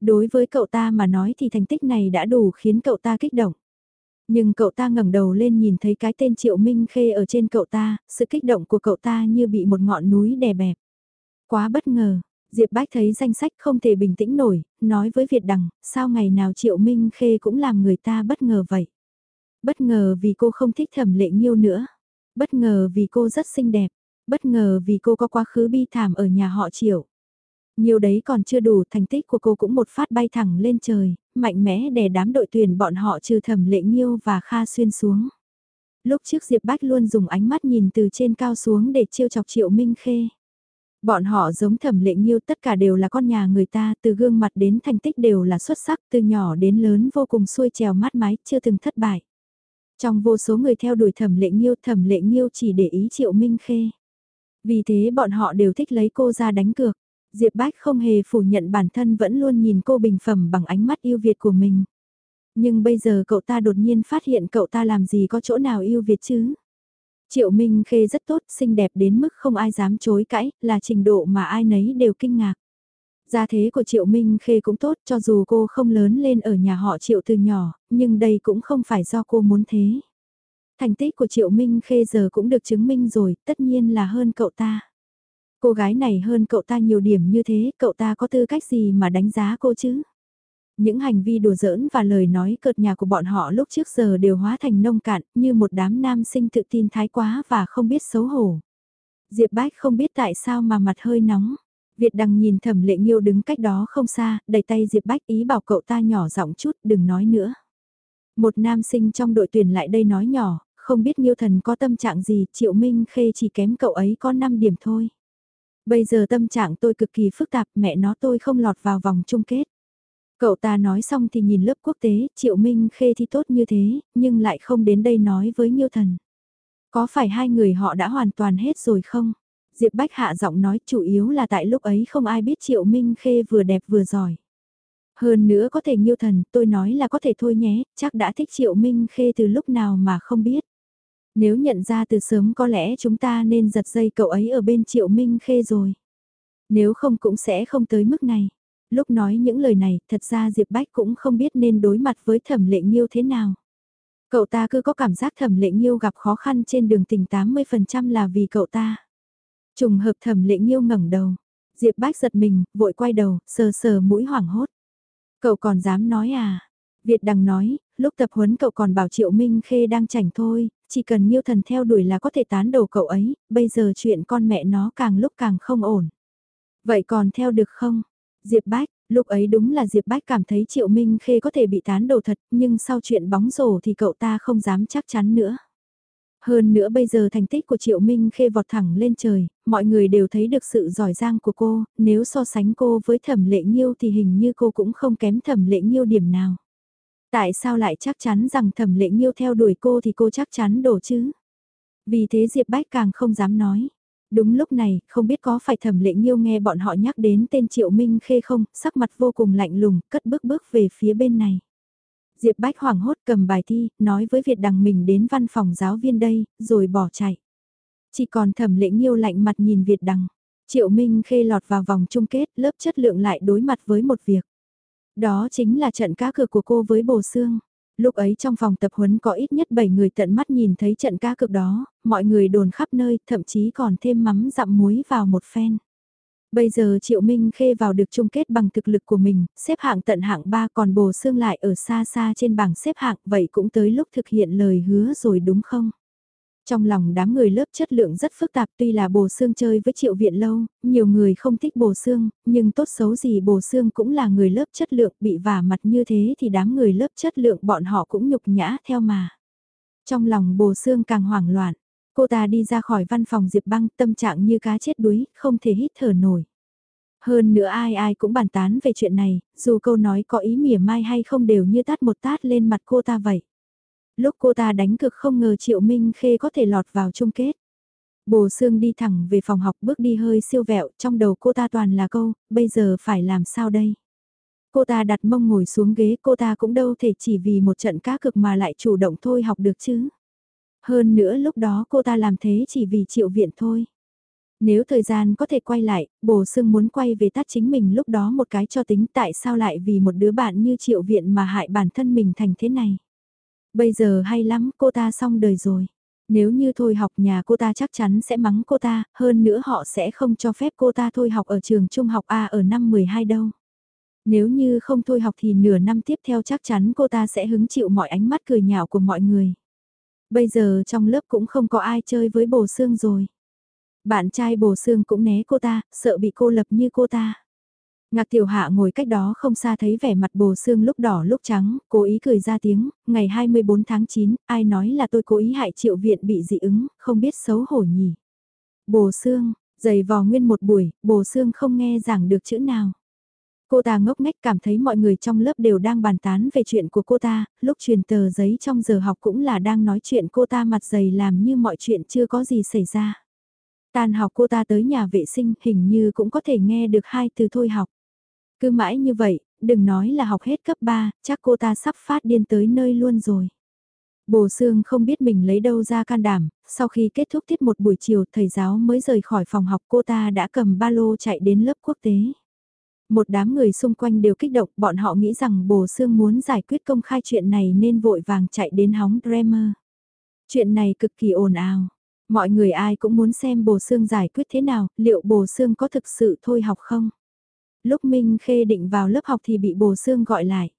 A: Đối với cậu ta mà nói thì thành tích này đã đủ khiến cậu ta kích động. Nhưng cậu ta ngẩng đầu lên nhìn thấy cái tên Triệu Minh Khê ở trên cậu ta, sự kích động của cậu ta như bị một ngọn núi đè bẹp. Quá bất ngờ, Diệp Bách thấy danh sách không thể bình tĩnh nổi, nói với Việt Đằng, sao ngày nào Triệu Minh Khê cũng làm người ta bất ngờ vậy. Bất ngờ vì cô không thích thẩm lệ nghiêu nữa. Bất ngờ vì cô rất xinh đẹp. Bất ngờ vì cô có quá khứ bi thảm ở nhà họ Triệu. Nhiều đấy còn chưa đủ, thành tích của cô cũng một phát bay thẳng lên trời, mạnh mẽ để đám đội tuyển bọn họ trừ thẩm lệ nghiêu và Kha xuyên xuống. Lúc trước Diệp Bách luôn dùng ánh mắt nhìn từ trên cao xuống để chiêu chọc Triệu Minh Khê. Bọn họ giống thẩm lệ nghiêu tất cả đều là con nhà người ta, từ gương mặt đến thành tích đều là xuất sắc, từ nhỏ đến lớn vô cùng xuôi trèo mát mái, chưa từng thất bại. Trong vô số người theo đuổi thẩm lệ nghiêu, thẩm lệ nghiêu chỉ để ý Triệu Minh Khê. Vì thế bọn họ đều thích lấy cô ra đánh cược. Diệp Bách không hề phủ nhận bản thân vẫn luôn nhìn cô bình phẩm bằng ánh mắt yêu Việt của mình. Nhưng bây giờ cậu ta đột nhiên phát hiện cậu ta làm gì có chỗ nào yêu Việt chứ? Triệu Minh Khê rất tốt, xinh đẹp đến mức không ai dám chối cãi, là trình độ mà ai nấy đều kinh ngạc. Gia thế của Triệu Minh Khê cũng tốt cho dù cô không lớn lên ở nhà họ Triệu từ nhỏ, nhưng đây cũng không phải do cô muốn thế. Thành tích của Triệu Minh Khê giờ cũng được chứng minh rồi, tất nhiên là hơn cậu ta. Cô gái này hơn cậu ta nhiều điểm như thế, cậu ta có tư cách gì mà đánh giá cô chứ? Những hành vi đùa giỡn và lời nói cợt nhà của bọn họ lúc trước giờ đều hóa thành nông cạn, như một đám nam sinh tự tin thái quá và không biết xấu hổ. Diệp Bách không biết tại sao mà mặt hơi nóng. Việt Đằng nhìn thẩm lệ nghiêu đứng cách đó không xa, đẩy tay Diệp Bách ý bảo cậu ta nhỏ giọng chút, đừng nói nữa. Một nam sinh trong đội tuyển lại đây nói nhỏ, không biết nghiêu thần có tâm trạng gì, Triệu Minh Khê chỉ kém cậu ấy có 5 điểm thôi. Bây giờ tâm trạng tôi cực kỳ phức tạp, mẹ nó tôi không lọt vào vòng chung kết. Cậu ta nói xong thì nhìn lớp quốc tế, Triệu Minh Khê thi tốt như thế, nhưng lại không đến đây nói với Nhiêu Thần. Có phải hai người họ đã hoàn toàn hết rồi không? Diệp Bách hạ giọng nói chủ yếu là tại lúc ấy không ai biết Triệu Minh Khê vừa đẹp vừa giỏi. Hơn nữa có thể Nhiêu Thần, tôi nói là có thể thôi nhé, chắc đã thích Triệu Minh Khê từ lúc nào mà không biết. Nếu nhận ra từ sớm có lẽ chúng ta nên giật dây cậu ấy ở bên Triệu Minh Khê rồi. Nếu không cũng sẽ không tới mức này. Lúc nói những lời này, thật ra Diệp Bách cũng không biết nên đối mặt với thẩm lệ nghiêu thế nào. Cậu ta cứ có cảm giác thẩm lệ nghiêu gặp khó khăn trên đường tình 80% là vì cậu ta. Trùng hợp thẩm lệ nghiêu ngẩng đầu. Diệp Bách giật mình, vội quay đầu, sờ sờ mũi hoảng hốt. Cậu còn dám nói à? Việt Đằng nói, lúc tập huấn cậu còn bảo Triệu Minh Khê đang chảnh thôi, chỉ cần Nhiêu Thần theo đuổi là có thể tán đầu cậu ấy, bây giờ chuyện con mẹ nó càng lúc càng không ổn. Vậy còn theo được không? Diệp Bách, lúc ấy đúng là Diệp Bách cảm thấy Triệu Minh Khê có thể bị tán đầu thật, nhưng sau chuyện bóng rổ thì cậu ta không dám chắc chắn nữa. Hơn nữa bây giờ thành tích của Triệu Minh Khê vọt thẳng lên trời, mọi người đều thấy được sự giỏi giang của cô, nếu so sánh cô với thẩm lệ nghiêu thì hình như cô cũng không kém thẩm lệ nghiêu điểm nào. Tại sao lại chắc chắn rằng thẩm lệ nghiêu theo đuổi cô thì cô chắc chắn đổ chứ? Vì thế Diệp Bách càng không dám nói. Đúng lúc này, không biết có phải thẩm lệ nghiêu nghe bọn họ nhắc đến tên Triệu Minh Khê không, sắc mặt vô cùng lạnh lùng, cất bước bước về phía bên này. Diệp Bách hoảng hốt cầm bài thi, nói với Việt Đằng mình đến văn phòng giáo viên đây, rồi bỏ chạy. Chỉ còn thẩm lệ nghiêu lạnh mặt nhìn Việt Đằng. Triệu Minh Khê lọt vào vòng chung kết, lớp chất lượng lại đối mặt với một việc. Đó chính là trận cá cược của cô với Bồ Sương. Lúc ấy trong phòng tập huấn có ít nhất 7 người tận mắt nhìn thấy trận cá cược đó, mọi người đồn khắp nơi, thậm chí còn thêm mắm dặm muối vào một phen. Bây giờ Triệu Minh Khê vào được chung kết bằng thực lực của mình, xếp hạng tận hạng 3 còn Bồ xương lại ở xa xa trên bảng xếp hạng, vậy cũng tới lúc thực hiện lời hứa rồi đúng không? Trong lòng đám người lớp chất lượng rất phức tạp tuy là bồ xương chơi với triệu viện lâu, nhiều người không thích bồ xương, nhưng tốt xấu gì bồ xương cũng là người lớp chất lượng bị vả mặt như thế thì đám người lớp chất lượng bọn họ cũng nhục nhã theo mà. Trong lòng bồ xương càng hoảng loạn, cô ta đi ra khỏi văn phòng Diệp Băng tâm trạng như cá chết đuối, không thể hít thở nổi. Hơn nữa ai ai cũng bàn tán về chuyện này, dù câu nói có ý mỉa mai hay không đều như tát một tát lên mặt cô ta vậy lúc cô ta đánh cực không ngờ Triệu Minh Khê có thể lọt vào chung kết. Bồ Sương đi thẳng về phòng học bước đi hơi siêu vẹo, trong đầu cô ta toàn là câu, bây giờ phải làm sao đây? Cô ta đặt mông ngồi xuống ghế, cô ta cũng đâu thể chỉ vì một trận cá cực mà lại chủ động thôi học được chứ. Hơn nữa lúc đó cô ta làm thế chỉ vì triệu viện thôi. Nếu thời gian có thể quay lại, bồ sương muốn quay về tát chính mình lúc đó một cái cho tính tại sao lại vì một đứa bạn như triệu viện mà hại bản thân mình thành thế này. Bây giờ hay lắm, cô ta xong đời rồi. Nếu như thôi học nhà cô ta chắc chắn sẽ mắng cô ta, hơn nữa họ sẽ không cho phép cô ta thôi học ở trường trung học A ở năm 12 đâu. Nếu như không thôi học thì nửa năm tiếp theo chắc chắn cô ta sẽ hứng chịu mọi ánh mắt cười nhạo của mọi người. Bây giờ trong lớp cũng không có ai chơi với bồ xương rồi. Bạn trai bồ xương cũng né cô ta, sợ bị cô lập như cô ta. Ngạc tiểu hạ ngồi cách đó không xa thấy vẻ mặt bồ xương lúc đỏ lúc trắng, cố ý cười ra tiếng, ngày 24 tháng 9, ai nói là tôi cố ý hại triệu viện bị dị ứng, không biết xấu hổ nhỉ. Bồ xương, giày vò nguyên một buổi, bồ xương không nghe giảng được chữ nào. Cô ta ngốc nghếch cảm thấy mọi người trong lớp đều đang bàn tán về chuyện của cô ta, lúc truyền tờ giấy trong giờ học cũng là đang nói chuyện cô ta mặt dày làm như mọi chuyện chưa có gì xảy ra. Tàn học cô ta tới nhà vệ sinh hình như cũng có thể nghe được hai từ thôi học. Cứ mãi như vậy, đừng nói là học hết cấp 3, chắc cô ta sắp phát điên tới nơi luôn rồi. Bồ Sương không biết mình lấy đâu ra can đảm, sau khi kết thúc tiết một buổi chiều thầy giáo mới rời khỏi phòng học cô ta đã cầm ba lô chạy đến lớp quốc tế. Một đám người xung quanh đều kích động, bọn họ nghĩ rằng Bồ Sương muốn giải quyết công khai chuyện này nên vội vàng chạy đến hóng Dremer. Chuyện này cực kỳ ồn ào. Mọi người ai cũng muốn xem Bồ Sương giải quyết thế nào, liệu Bồ Sương có thực sự thôi học không? Lúc Minh Khê định vào lớp học thì bị Bồ Sương gọi lại.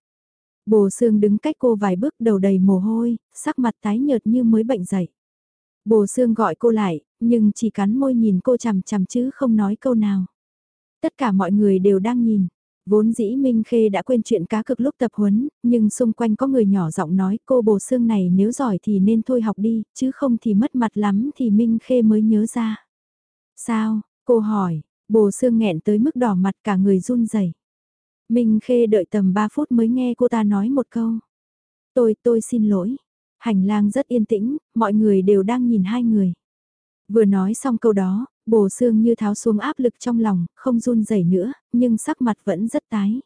A: Bồ Sương đứng cách cô vài bước đầu đầy mồ hôi, sắc mặt tái nhợt như mới bệnh dậy. Bồ Sương gọi cô lại, nhưng chỉ cắn môi nhìn cô chằm chằm chứ không nói câu nào. Tất cả mọi người đều đang nhìn. Vốn dĩ Minh Khê đã quên chuyện cá cực lúc tập huấn, nhưng xung quanh có người nhỏ giọng nói cô bồ xương này nếu giỏi thì nên thôi học đi, chứ không thì mất mặt lắm thì Minh Khê mới nhớ ra. Sao, cô hỏi, Bồ Sương nghẹn tới mức đỏ mặt cả người run rẩy. Minh Khê đợi tầm 3 phút mới nghe cô ta nói một câu. Tôi, tôi xin lỗi. Hành lang rất yên tĩnh, mọi người đều đang nhìn hai người. Vừa nói xong câu đó, bồ xương như tháo xuống áp lực trong lòng, không run rẩy nữa, nhưng sắc mặt vẫn rất tái.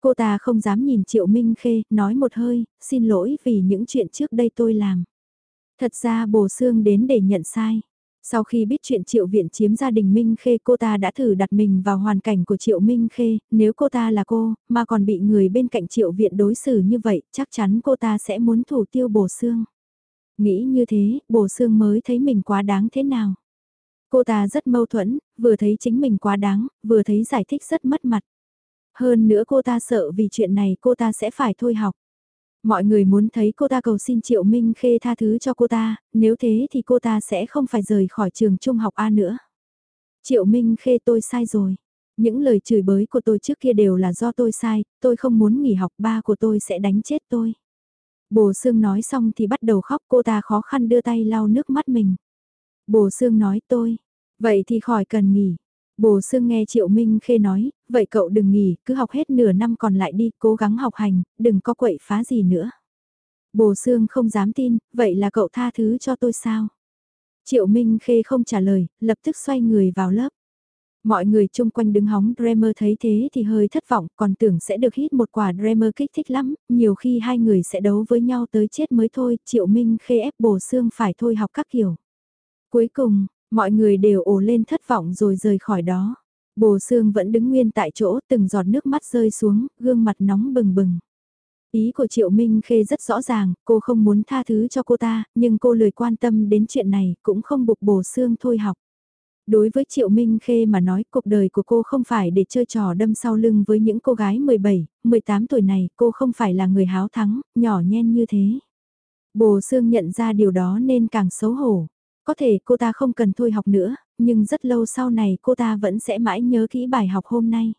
A: Cô ta không dám nhìn Triệu Minh Khê, nói một hơi, xin lỗi vì những chuyện trước đây tôi làm. Thật ra bồ xương đến để nhận sai. Sau khi biết chuyện Triệu Viện chiếm gia đình Minh Khê cô ta đã thử đặt mình vào hoàn cảnh của Triệu Minh Khê, nếu cô ta là cô, mà còn bị người bên cạnh Triệu Viện đối xử như vậy, chắc chắn cô ta sẽ muốn thủ tiêu bổ xương. Nghĩ như thế, bổ xương mới thấy mình quá đáng thế nào. Cô ta rất mâu thuẫn, vừa thấy chính mình quá đáng, vừa thấy giải thích rất mất mặt. Hơn nữa cô ta sợ vì chuyện này cô ta sẽ phải thôi học. Mọi người muốn thấy cô ta cầu xin Triệu Minh Khê tha thứ cho cô ta, nếu thế thì cô ta sẽ không phải rời khỏi trường trung học A nữa. Triệu Minh Khê tôi sai rồi. Những lời chửi bới của tôi trước kia đều là do tôi sai, tôi không muốn nghỉ học ba của tôi sẽ đánh chết tôi. Bồ Sương nói xong thì bắt đầu khóc cô ta khó khăn đưa tay lau nước mắt mình. Bồ Sương nói tôi, vậy thì khỏi cần nghỉ. Bồ Sương nghe Triệu Minh Khê nói, vậy cậu đừng nghỉ, cứ học hết nửa năm còn lại đi, cố gắng học hành, đừng có quậy phá gì nữa. Bồ Sương không dám tin, vậy là cậu tha thứ cho tôi sao? Triệu Minh Khê không trả lời, lập tức xoay người vào lớp. Mọi người chung quanh đứng hóng Dremer thấy thế thì hơi thất vọng, còn tưởng sẽ được hít một quả Dremer kích thích lắm, nhiều khi hai người sẽ đấu với nhau tới chết mới thôi, Triệu Minh Khê ép Bồ Sương phải thôi học các kiểu. Cuối cùng, mọi người đều ồ lên thất vọng rồi rời khỏi đó. Bồ Sương vẫn đứng nguyên tại chỗ, từng giọt nước mắt rơi xuống, gương mặt nóng bừng bừng. Ý của Triệu Minh Khê rất rõ ràng, cô không muốn tha thứ cho cô ta, nhưng cô lười quan tâm đến chuyện này, cũng không buộc Bồ Sương thôi học. Đối với Triệu Minh Khê mà nói cuộc đời của cô không phải để chơi trò đâm sau lưng với những cô gái 17, 18 tuổi này, cô không phải là người háo thắng, nhỏ nhen như thế. Bồ Sương nhận ra điều đó nên càng xấu hổ. Có thể cô ta không cần thôi học nữa, nhưng rất lâu sau này cô ta vẫn sẽ mãi nhớ kỹ bài học hôm nay.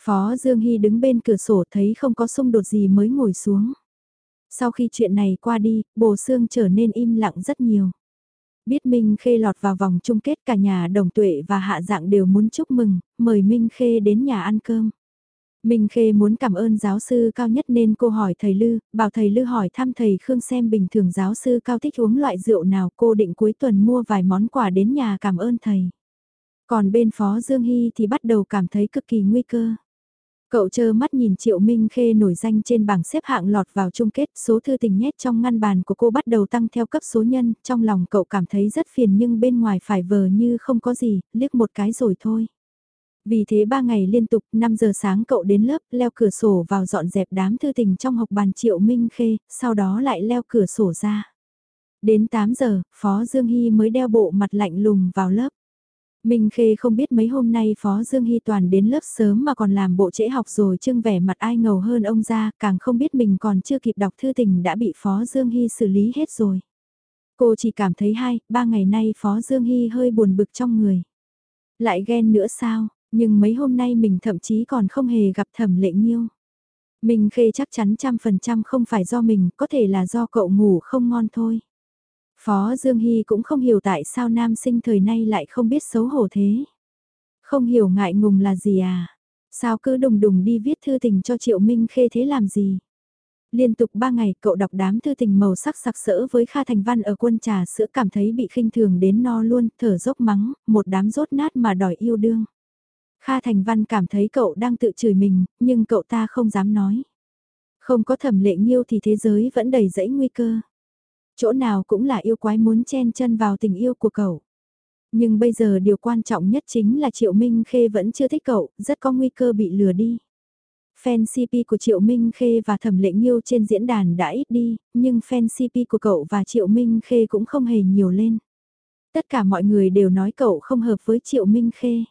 A: Phó Dương Hy đứng bên cửa sổ thấy không có xung đột gì mới ngồi xuống. Sau khi chuyện này qua đi, Bồ xương trở nên im lặng rất nhiều. Biết Minh Khê lọt vào vòng chung kết cả nhà đồng tuệ và hạ dạng đều muốn chúc mừng, mời Minh Khê đến nhà ăn cơm. Minh Khê muốn cảm ơn giáo sư cao nhất nên cô hỏi thầy Lư, bảo thầy Lư hỏi thăm thầy Khương xem bình thường giáo sư cao thích uống loại rượu nào cô định cuối tuần mua vài món quà đến nhà cảm ơn thầy. Còn bên Phó Dương Hy thì bắt đầu cảm thấy cực kỳ nguy cơ. Cậu chơ mắt nhìn Triệu Minh Khê nổi danh trên bảng xếp hạng lọt vào chung kết, số thư tình nhét trong ngăn bàn của cô bắt đầu tăng theo cấp số nhân, trong lòng cậu cảm thấy rất phiền nhưng bên ngoài phải vờ như không có gì, liếc một cái rồi thôi. Vì thế ba ngày liên tục, 5 giờ sáng cậu đến lớp, leo cửa sổ vào dọn dẹp đám thư tình trong học bàn Triệu Minh Khê, sau đó lại leo cửa sổ ra. Đến 8 giờ, Phó Dương Hy mới đeo bộ mặt lạnh lùng vào lớp. Minh Khê không biết mấy hôm nay Phó Dương Hy Toàn đến lớp sớm mà còn làm bộ trễ học rồi trưng vẻ mặt ai ngầu hơn ông ra, càng không biết mình còn chưa kịp đọc thư tình đã bị Phó Dương Hy xử lý hết rồi. Cô chỉ cảm thấy hai, ba ngày nay Phó Dương Hy hơi buồn bực trong người. Lại ghen nữa sao, nhưng mấy hôm nay mình thậm chí còn không hề gặp thẩm lệ nghiêu. Minh Khê chắc chắn trăm phần trăm không phải do mình, có thể là do cậu ngủ không ngon thôi. Phó Dương Hy cũng không hiểu tại sao nam sinh thời nay lại không biết xấu hổ thế. Không hiểu ngại ngùng là gì à? Sao cứ đùng đùng đi viết thư tình cho Triệu Minh Khê thế làm gì? Liên tục 3 ngày cậu đọc đám thư tình màu sắc sặc sỡ với Kha Thành Văn ở quân trà sữa cảm thấy bị khinh thường đến no luôn, thở dốc mắng, một đám rốt nát mà đòi yêu đương. Kha Thành Văn cảm thấy cậu đang tự chửi mình, nhưng cậu ta không dám nói. Không có thẩm lệ nghiêu thì thế giới vẫn đầy rẫy nguy cơ. Chỗ nào cũng là yêu quái muốn chen chân vào tình yêu của cậu. Nhưng bây giờ điều quan trọng nhất chính là Triệu Minh Khê vẫn chưa thích cậu, rất có nguy cơ bị lừa đi. Fan CP của Triệu Minh Khê và Thẩm Lệ Nghiêu trên diễn đàn đã ít đi, nhưng fan CP của cậu và Triệu Minh Khê cũng không hề nhiều lên. Tất cả mọi người đều nói cậu không hợp với Triệu Minh Khê.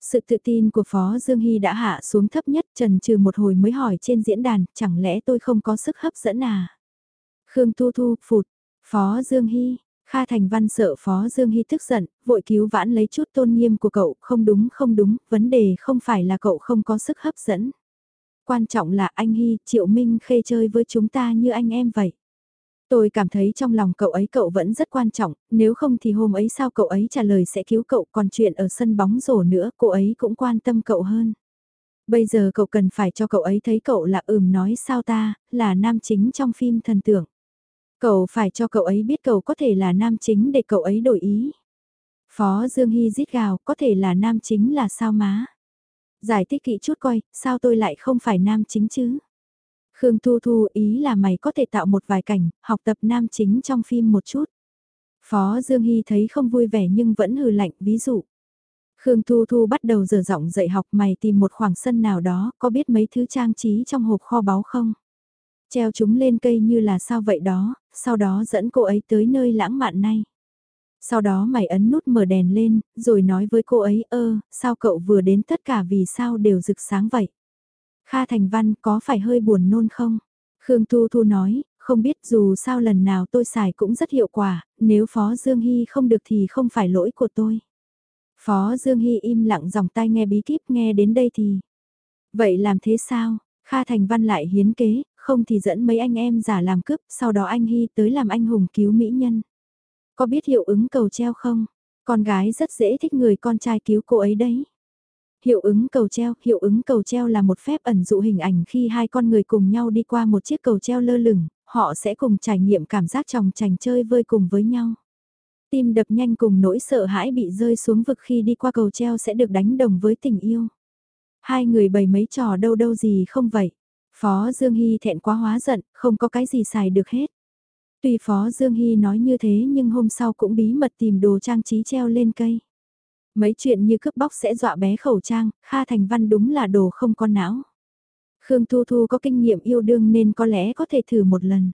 A: Sự tự tin của Phó Dương Hy đã hạ xuống thấp nhất trần trừ một hồi mới hỏi trên diễn đàn, chẳng lẽ tôi không có sức hấp dẫn à? Khương Thu Thu, phụt, Phó Dương Hy, Kha Thành Văn sợ Phó Dương Hy tức giận, vội cứu vãn lấy chút tôn nghiêm của cậu, không đúng không đúng, vấn đề không phải là cậu không có sức hấp dẫn. Quan trọng là anh Hy, Triệu Minh khê chơi với chúng ta như anh em vậy. Tôi cảm thấy trong lòng cậu ấy cậu vẫn rất quan trọng, nếu không thì hôm ấy sao cậu ấy trả lời sẽ cứu cậu còn chuyện ở sân bóng rổ nữa cô ấy cũng quan tâm cậu hơn. Bây giờ cậu cần phải cho cậu ấy thấy cậu là ừm nói sao ta, là nam chính trong phim thần tượng. Cậu phải cho cậu ấy biết cậu có thể là nam chính để cậu ấy đổi ý. Phó Dương Hy rít gào, có thể là nam chính là sao má. Giải thích kỹ chút coi, sao tôi lại không phải nam chính chứ? Khương Thu Thu ý là mày có thể tạo một vài cảnh, học tập nam chính trong phim một chút. Phó Dương Hy thấy không vui vẻ nhưng vẫn hừ lạnh, ví dụ. Khương Thu Thu bắt đầu dở giọng dạy học mày tìm một khoảng sân nào đó, có biết mấy thứ trang trí trong hộp kho báu không? Treo chúng lên cây như là sao vậy đó, sau đó dẫn cô ấy tới nơi lãng mạn này. Sau đó mày ấn nút mở đèn lên, rồi nói với cô ấy ơ, sao cậu vừa đến tất cả vì sao đều rực sáng vậy? Kha Thành Văn có phải hơi buồn nôn không? Khương Thu Thu nói, không biết dù sao lần nào tôi xài cũng rất hiệu quả, nếu Phó Dương Hy không được thì không phải lỗi của tôi. Phó Dương Hy im lặng dòng tai nghe bí kíp nghe đến đây thì. Vậy làm thế sao? Kha Thành Văn lại hiến kế, không thì dẫn mấy anh em giả làm cướp, sau đó anh Hy tới làm anh hùng cứu mỹ nhân. Có biết hiệu ứng cầu treo không? Con gái rất dễ thích người con trai cứu cô ấy đấy. Hiệu ứng cầu treo, hiệu ứng cầu treo là một phép ẩn dụ hình ảnh khi hai con người cùng nhau đi qua một chiếc cầu treo lơ lửng, họ sẽ cùng trải nghiệm cảm giác tròng trành chơi vơi cùng với nhau. Tim đập nhanh cùng nỗi sợ hãi bị rơi xuống vực khi đi qua cầu treo sẽ được đánh đồng với tình yêu. Hai người bày mấy trò đâu đâu gì không vậy. Phó Dương Hy thẹn quá hóa giận, không có cái gì xài được hết. Tuy Phó Dương Hy nói như thế nhưng hôm sau cũng bí mật tìm đồ trang trí treo lên cây. Mấy chuyện như cướp bóc sẽ dọa bé khẩu trang, Kha Thành Văn đúng là đồ không có não. Khương Thu Thu có kinh nghiệm yêu đương nên có lẽ có thể thử một lần.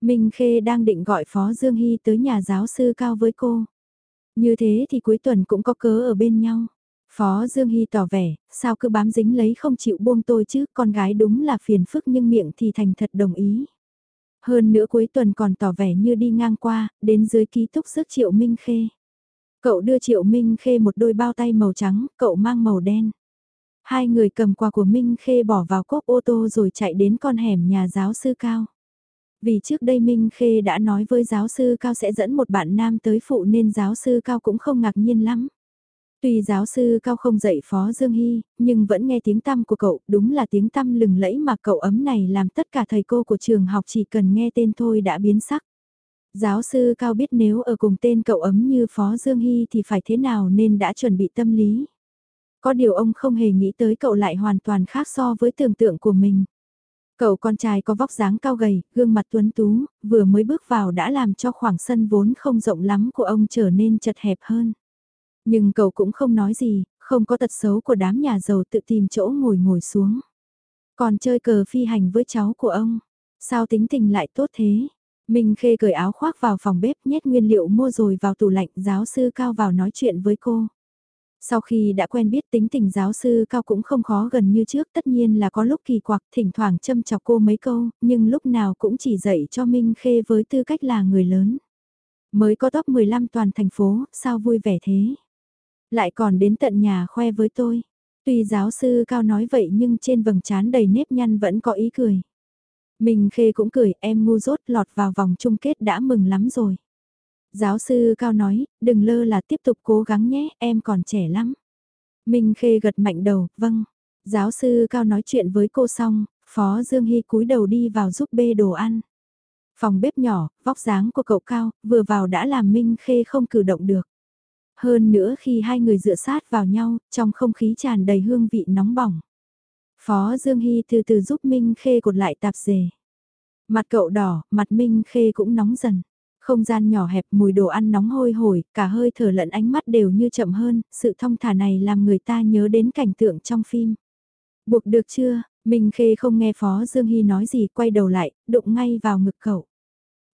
A: Minh Khê đang định gọi Phó Dương Hy tới nhà giáo sư cao với cô. Như thế thì cuối tuần cũng có cớ ở bên nhau. Phó Dương Hy tỏ vẻ, sao cứ bám dính lấy không chịu buông tôi chứ, con gái đúng là phiền phức nhưng miệng thì thành thật đồng ý. Hơn nữa cuối tuần còn tỏ vẻ như đi ngang qua, đến dưới ký túc sức Triệu Minh Khê. Cậu đưa Triệu Minh Khê một đôi bao tay màu trắng, cậu mang màu đen. Hai người cầm quà của Minh Khê bỏ vào cốp ô tô rồi chạy đến con hẻm nhà giáo sư Cao. Vì trước đây Minh Khê đã nói với giáo sư Cao sẽ dẫn một bạn nam tới phụ nên giáo sư Cao cũng không ngạc nhiên lắm. Tuy giáo sư Cao không dạy Phó Dương Hy, nhưng vẫn nghe tiếng tăm của cậu, đúng là tiếng tăm lừng lẫy mà cậu ấm này làm tất cả thầy cô của trường học chỉ cần nghe tên thôi đã biến sắc. Giáo sư Cao biết nếu ở cùng tên cậu ấm như Phó Dương Hy thì phải thế nào nên đã chuẩn bị tâm lý. Có điều ông không hề nghĩ tới cậu lại hoàn toàn khác so với tưởng tượng của mình. Cậu con trai có vóc dáng cao gầy, gương mặt tuấn tú, vừa mới bước vào đã làm cho khoảng sân vốn không rộng lắm của ông trở nên chật hẹp hơn. Nhưng cậu cũng không nói gì, không có tật xấu của đám nhà giàu tự tìm chỗ ngồi ngồi xuống. Còn chơi cờ phi hành với cháu của ông. Sao tính tình lại tốt thế? Minh Khê cởi áo khoác vào phòng bếp nhét nguyên liệu mua rồi vào tủ lạnh giáo sư cao vào nói chuyện với cô. Sau khi đã quen biết tính tình giáo sư cao cũng không khó gần như trước tất nhiên là có lúc kỳ quặc thỉnh thoảng châm chọc cô mấy câu nhưng lúc nào cũng chỉ dạy cho Minh Khê với tư cách là người lớn. Mới có top 15 toàn thành phố, sao vui vẻ thế? Lại còn đến tận nhà khoe với tôi. Tuy giáo sư cao nói vậy nhưng trên vầng trán đầy nếp nhăn vẫn có ý cười minh khê cũng cười, em ngu dốt lọt vào vòng chung kết đã mừng lắm rồi. Giáo sư Cao nói, đừng lơ là tiếp tục cố gắng nhé, em còn trẻ lắm. Minh Khê gật mạnh đầu, vâng. Giáo sư Cao nói chuyện với cô xong, Phó Dương Hy cúi đầu đi vào giúp bê đồ ăn. Phòng bếp nhỏ, vóc dáng của cậu Cao, vừa vào đã làm Minh Khê không cử động được. Hơn nữa khi hai người dựa sát vào nhau, trong không khí tràn đầy hương vị nóng bỏng. Phó Dương Hy từ từ giúp Minh Khê cột lại tạp dề. Mặt cậu đỏ, mặt Minh Khê cũng nóng dần. Không gian nhỏ hẹp mùi đồ ăn nóng hôi hổi, cả hơi thở lẫn ánh mắt đều như chậm hơn, sự thông thả này làm người ta nhớ đến cảnh tượng trong phim. Buộc được chưa, Minh Khê không nghe Phó Dương Hy nói gì quay đầu lại, đụng ngay vào ngực cậu.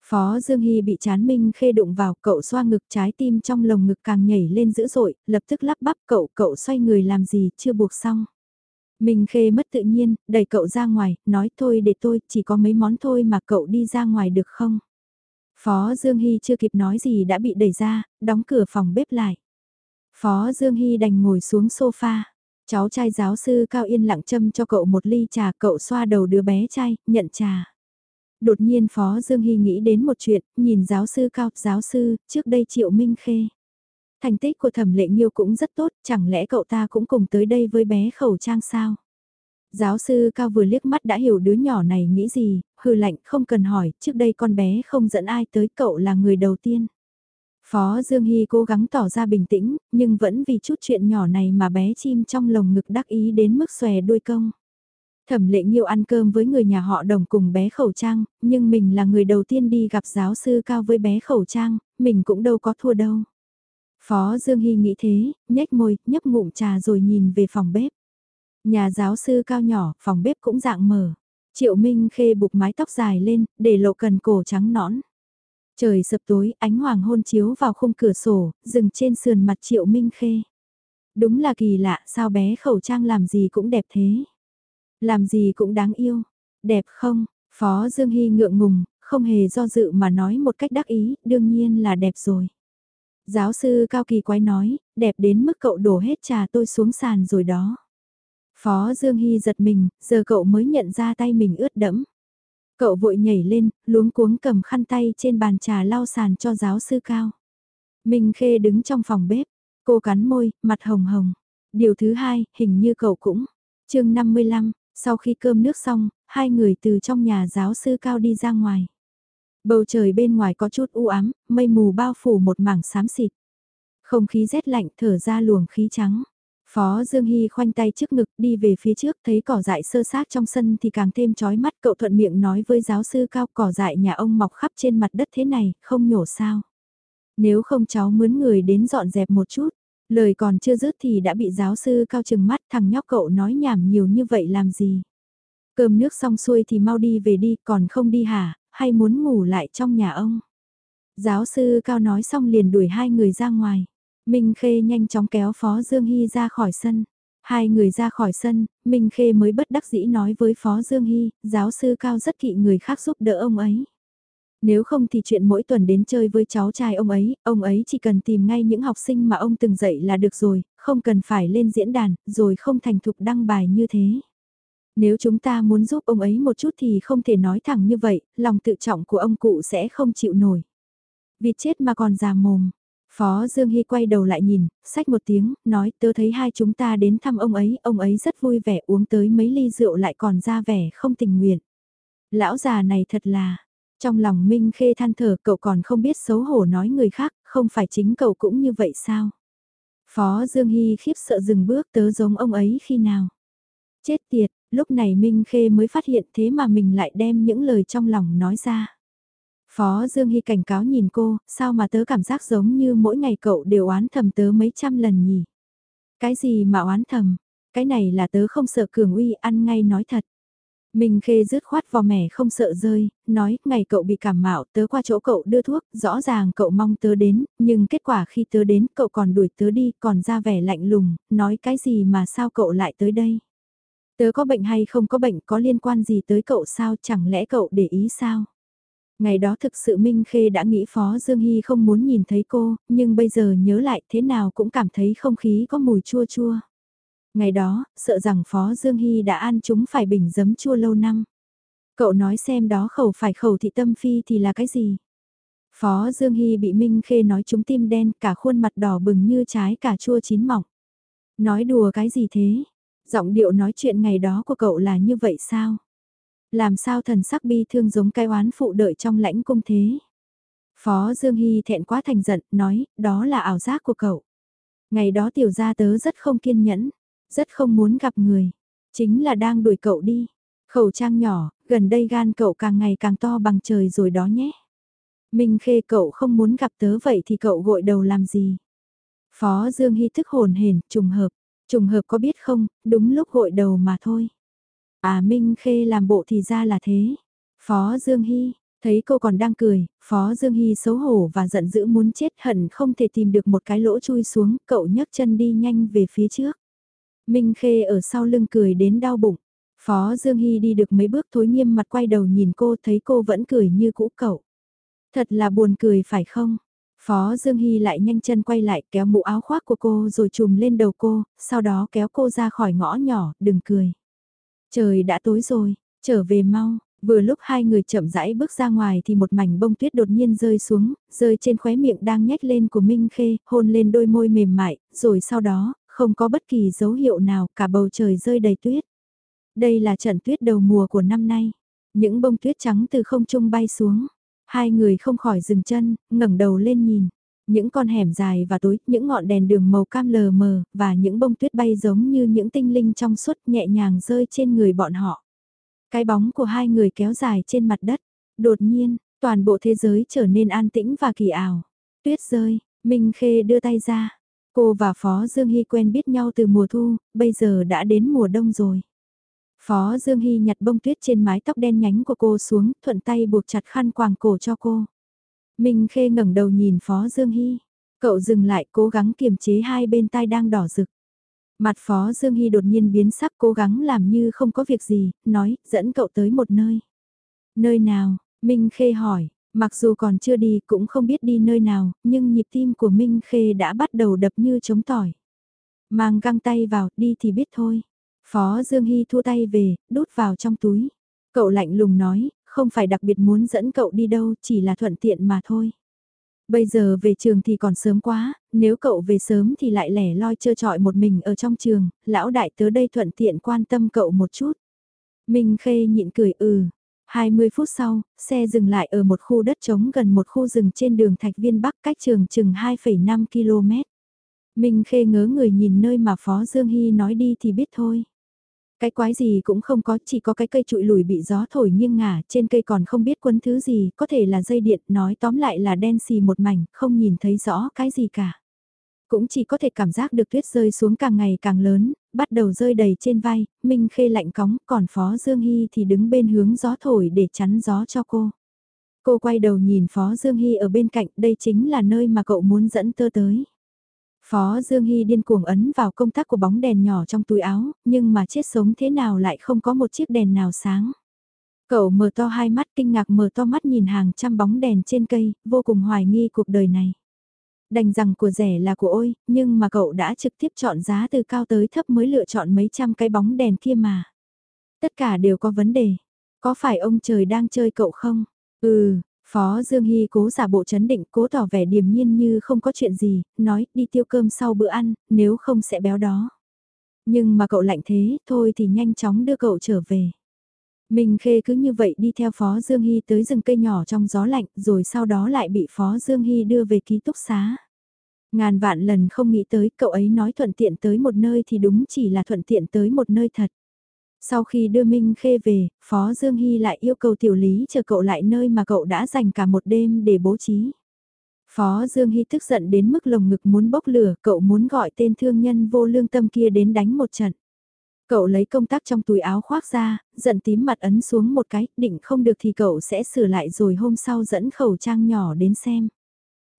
A: Phó Dương Hy bị chán Minh Khê đụng vào cậu xoa ngực trái tim trong lồng ngực càng nhảy lên dữ dội, lập tức lắp bắp cậu cậu xoay người làm gì chưa buộc xong. Minh Khê mất tự nhiên, đẩy cậu ra ngoài, nói thôi để tôi, chỉ có mấy món thôi mà cậu đi ra ngoài được không? Phó Dương Hy chưa kịp nói gì đã bị đẩy ra, đóng cửa phòng bếp lại. Phó Dương Hy đành ngồi xuống sofa. Cháu trai giáo sư Cao Yên lặng châm cho cậu một ly trà, cậu xoa đầu đứa bé trai, nhận trà. Đột nhiên Phó Dương Hy nghĩ đến một chuyện, nhìn giáo sư Cao, giáo sư, trước đây Triệu Minh Khê. Thành tích của thẩm lệ nghiêu cũng rất tốt, chẳng lẽ cậu ta cũng cùng tới đây với bé khẩu trang sao? Giáo sư Cao vừa liếc mắt đã hiểu đứa nhỏ này nghĩ gì, hư lạnh không cần hỏi, trước đây con bé không dẫn ai tới cậu là người đầu tiên. Phó Dương Hy cố gắng tỏ ra bình tĩnh, nhưng vẫn vì chút chuyện nhỏ này mà bé chim trong lồng ngực đắc ý đến mức xòe đuôi công. Thẩm lệ nghiêu ăn cơm với người nhà họ đồng cùng bé khẩu trang, nhưng mình là người đầu tiên đi gặp giáo sư cao với bé khẩu trang, mình cũng đâu có thua đâu. Phó Dương Hy nghĩ thế, nhếch môi, nhấp ngụm trà rồi nhìn về phòng bếp. Nhà giáo sư cao nhỏ, phòng bếp cũng dạng mở. Triệu Minh Khê buộc mái tóc dài lên, để lộ cần cổ trắng nõn. Trời sập tối, ánh hoàng hôn chiếu vào khung cửa sổ, dừng trên sườn mặt Triệu Minh Khê. Đúng là kỳ lạ, sao bé khẩu trang làm gì cũng đẹp thế. Làm gì cũng đáng yêu. Đẹp không? Phó Dương Hy ngượng ngùng, không hề do dự mà nói một cách đắc ý, đương nhiên là đẹp rồi. Giáo sư Cao Kỳ quái nói, đẹp đến mức cậu đổ hết trà tôi xuống sàn rồi đó. Phó Dương Hy giật mình, giờ cậu mới nhận ra tay mình ướt đẫm. Cậu vội nhảy lên, luống cuống cầm khăn tay trên bàn trà lau sàn cho giáo sư Cao. Minh Khê đứng trong phòng bếp, cô cắn môi, mặt hồng hồng. Điều thứ hai, hình như cậu cũng. chương 55, sau khi cơm nước xong, hai người từ trong nhà giáo sư Cao đi ra ngoài. Bầu trời bên ngoài có chút u ám, mây mù bao phủ một mảng xám xịt. Không khí rét lạnh thở ra luồng khí trắng. Phó Dương Hy khoanh tay trước ngực đi về phía trước thấy cỏ dại sơ sát trong sân thì càng thêm chói mắt cậu thuận miệng nói với giáo sư cao cỏ dại nhà ông mọc khắp trên mặt đất thế này, không nhổ sao. Nếu không cháu mướn người đến dọn dẹp một chút, lời còn chưa dứt thì đã bị giáo sư cao chừng mắt thằng nhóc cậu nói nhảm nhiều như vậy làm gì. Cơm nước xong xuôi thì mau đi về đi, còn không đi hả, hay muốn ngủ lại trong nhà ông. Giáo sư cao nói xong liền đuổi hai người ra ngoài. Minh Khê nhanh chóng kéo Phó Dương Hy ra khỏi sân. Hai người ra khỏi sân, Minh Khê mới bất đắc dĩ nói với Phó Dương Hy, giáo sư Cao rất kỵ người khác giúp đỡ ông ấy. Nếu không thì chuyện mỗi tuần đến chơi với cháu trai ông ấy, ông ấy chỉ cần tìm ngay những học sinh mà ông từng dạy là được rồi, không cần phải lên diễn đàn, rồi không thành thục đăng bài như thế. Nếu chúng ta muốn giúp ông ấy một chút thì không thể nói thẳng như vậy, lòng tự trọng của ông cụ sẽ không chịu nổi. Vịt chết mà còn già mồm. Phó Dương Hy quay đầu lại nhìn, sách một tiếng, nói tớ thấy hai chúng ta đến thăm ông ấy, ông ấy rất vui vẻ uống tới mấy ly rượu lại còn ra vẻ không tình nguyện. Lão già này thật là, trong lòng Minh Khê than thở cậu còn không biết xấu hổ nói người khác, không phải chính cậu cũng như vậy sao? Phó Dương Hy khiếp sợ dừng bước tớ giống ông ấy khi nào? Chết tiệt, lúc này Minh Khê mới phát hiện thế mà mình lại đem những lời trong lòng nói ra. Phó Dương Hy cảnh cáo nhìn cô, sao mà tớ cảm giác giống như mỗi ngày cậu đều oán thầm tớ mấy trăm lần nhỉ? Cái gì mà oán thầm? Cái này là tớ không sợ cường uy ăn ngay nói thật. Minh Khê rứt khoát vò mẻ không sợ rơi, nói, ngày cậu bị cảm mạo, tớ qua chỗ cậu đưa thuốc, rõ ràng cậu mong tớ đến, nhưng kết quả khi tớ đến, cậu còn đuổi tớ đi, còn ra vẻ lạnh lùng, nói cái gì mà sao cậu lại tới đây? Tớ có bệnh hay không có bệnh có liên quan gì tới cậu sao chẳng lẽ cậu để ý sao? Ngày đó thực sự Minh Khê đã nghĩ Phó Dương Hy không muốn nhìn thấy cô, nhưng bây giờ nhớ lại thế nào cũng cảm thấy không khí có mùi chua chua. Ngày đó, sợ rằng Phó Dương Hy đã ăn chúng phải bình giấm chua lâu năm. Cậu nói xem đó khẩu phải khẩu thị tâm phi thì là cái gì? Phó Dương Hy bị Minh Khê nói chúng tim đen cả khuôn mặt đỏ bừng như trái cà chua chín mỏng. Nói đùa cái gì thế? Giọng điệu nói chuyện ngày đó của cậu là như vậy sao? Làm sao thần sắc bi thương giống cái oán phụ đợi trong lãnh cung thế? Phó Dương Hy thẹn quá thành giận, nói, đó là ảo giác của cậu. Ngày đó tiểu gia tớ rất không kiên nhẫn, rất không muốn gặp người. Chính là đang đuổi cậu đi. Khẩu trang nhỏ, gần đây gan cậu càng ngày càng to bằng trời rồi đó nhé. Minh khê cậu không muốn gặp tớ vậy thì cậu gội đầu làm gì? Phó Dương Hy thức hồn hển, trùng hợp. Trùng hợp có biết không, đúng lúc hội đầu mà thôi. À Minh Khê làm bộ thì ra là thế. Phó Dương Hy, thấy cô còn đang cười, Phó Dương Hy xấu hổ và giận dữ muốn chết hận không thể tìm được một cái lỗ chui xuống, cậu nhấc chân đi nhanh về phía trước. Minh Khê ở sau lưng cười đến đau bụng. Phó Dương Hy đi được mấy bước thối nghiêm mặt quay đầu nhìn cô thấy cô vẫn cười như cũ cậu. Thật là buồn cười phải không? Phó Dương Hy lại nhanh chân quay lại kéo mũ áo khoác của cô rồi chùm lên đầu cô, sau đó kéo cô ra khỏi ngõ nhỏ, đừng cười. Trời đã tối rồi, trở về mau, vừa lúc hai người chậm rãi bước ra ngoài thì một mảnh bông tuyết đột nhiên rơi xuống, rơi trên khóe miệng đang nhếch lên của Minh Khê, hôn lên đôi môi mềm mại, rồi sau đó, không có bất kỳ dấu hiệu nào, cả bầu trời rơi đầy tuyết. Đây là trận tuyết đầu mùa của năm nay. Những bông tuyết trắng từ không trung bay xuống. Hai người không khỏi dừng chân, ngẩng đầu lên nhìn. Những con hẻm dài và tối, những ngọn đèn đường màu cam lờ mờ, và những bông tuyết bay giống như những tinh linh trong suốt nhẹ nhàng rơi trên người bọn họ. Cái bóng của hai người kéo dài trên mặt đất. Đột nhiên, toàn bộ thế giới trở nên an tĩnh và kỳ ảo. Tuyết rơi, Minh Khê đưa tay ra. Cô và Phó Dương Hy quen biết nhau từ mùa thu, bây giờ đã đến mùa đông rồi. Phó Dương Hy nhặt bông tuyết trên mái tóc đen nhánh của cô xuống, thuận tay buộc chặt khăn quàng cổ cho cô. Minh Khê ngẩng đầu nhìn Phó Dương Hy. Cậu dừng lại cố gắng kiềm chế hai bên tai đang đỏ rực. Mặt Phó Dương Hy đột nhiên biến sắc cố gắng làm như không có việc gì, nói, dẫn cậu tới một nơi. Nơi nào? Minh Khê hỏi, mặc dù còn chưa đi cũng không biết đi nơi nào, nhưng nhịp tim của Minh Khê đã bắt đầu đập như chống tỏi. Mang găng tay vào, đi thì biết thôi. Phó Dương Hy thua tay về, đút vào trong túi. Cậu lạnh lùng nói, không phải đặc biệt muốn dẫn cậu đi đâu, chỉ là thuận tiện mà thôi. Bây giờ về trường thì còn sớm quá, nếu cậu về sớm thì lại lẻ loi trơ trọi một mình ở trong trường, lão đại tới đây thuận tiện quan tâm cậu một chút. Minh Khê nhịn cười ừ. 20 phút sau, xe dừng lại ở một khu đất trống gần một khu rừng trên đường Thạch Viên Bắc cách trường chừng 2,5 km. Minh Khê ngớ người nhìn nơi mà Phó Dương Hy nói đi thì biết thôi. Cái quái gì cũng không có, chỉ có cái cây trụi lùi bị gió thổi nghiêng ngả, trên cây còn không biết quấn thứ gì, có thể là dây điện, nói tóm lại là đen xì một mảnh, không nhìn thấy rõ cái gì cả. Cũng chỉ có thể cảm giác được tuyết rơi xuống càng ngày càng lớn, bắt đầu rơi đầy trên vai, Minh Khê lạnh cóng, còn Phó Dương Hy thì đứng bên hướng gió thổi để chắn gió cho cô. Cô quay đầu nhìn Phó Dương Hy ở bên cạnh, đây chính là nơi mà cậu muốn dẫn tơ tới. Phó Dương Hy điên cuồng ấn vào công tắc của bóng đèn nhỏ trong túi áo, nhưng mà chết sống thế nào lại không có một chiếc đèn nào sáng. Cậu mở to hai mắt kinh ngạc mở to mắt nhìn hàng trăm bóng đèn trên cây, vô cùng hoài nghi cuộc đời này. Đành rằng của rẻ là của ôi, nhưng mà cậu đã trực tiếp chọn giá từ cao tới thấp mới lựa chọn mấy trăm cái bóng đèn kia mà. Tất cả đều có vấn đề. Có phải ông trời đang chơi cậu không? Ừ, Phó Dương Hy cố giả bộ chấn định, cố tỏ vẻ điềm nhiên như không có chuyện gì, nói đi tiêu cơm sau bữa ăn, nếu không sẽ béo đó. Nhưng mà cậu lạnh thế, thôi thì nhanh chóng đưa cậu trở về. Minh Khê cứ như vậy đi theo Phó Dương Hy tới rừng cây nhỏ trong gió lạnh, rồi sau đó lại bị Phó Dương Hy đưa về ký túc xá. Ngàn vạn lần không nghĩ tới cậu ấy nói thuận tiện tới một nơi thì đúng chỉ là thuận tiện tới một nơi thật. Sau khi đưa Minh Khê về, Phó Dương Hy lại yêu cầu tiểu lý chờ cậu lại nơi mà cậu đã dành cả một đêm để bố trí. Phó Dương Hy tức giận đến mức lồng ngực muốn bốc lửa, cậu muốn gọi tên thương nhân vô lương tâm kia đến đánh một trận. Cậu lấy công tắc trong túi áo khoác ra, giận tím mặt ấn xuống một cái, định không được thì cậu sẽ sửa lại rồi hôm sau dẫn khẩu trang nhỏ đến xem.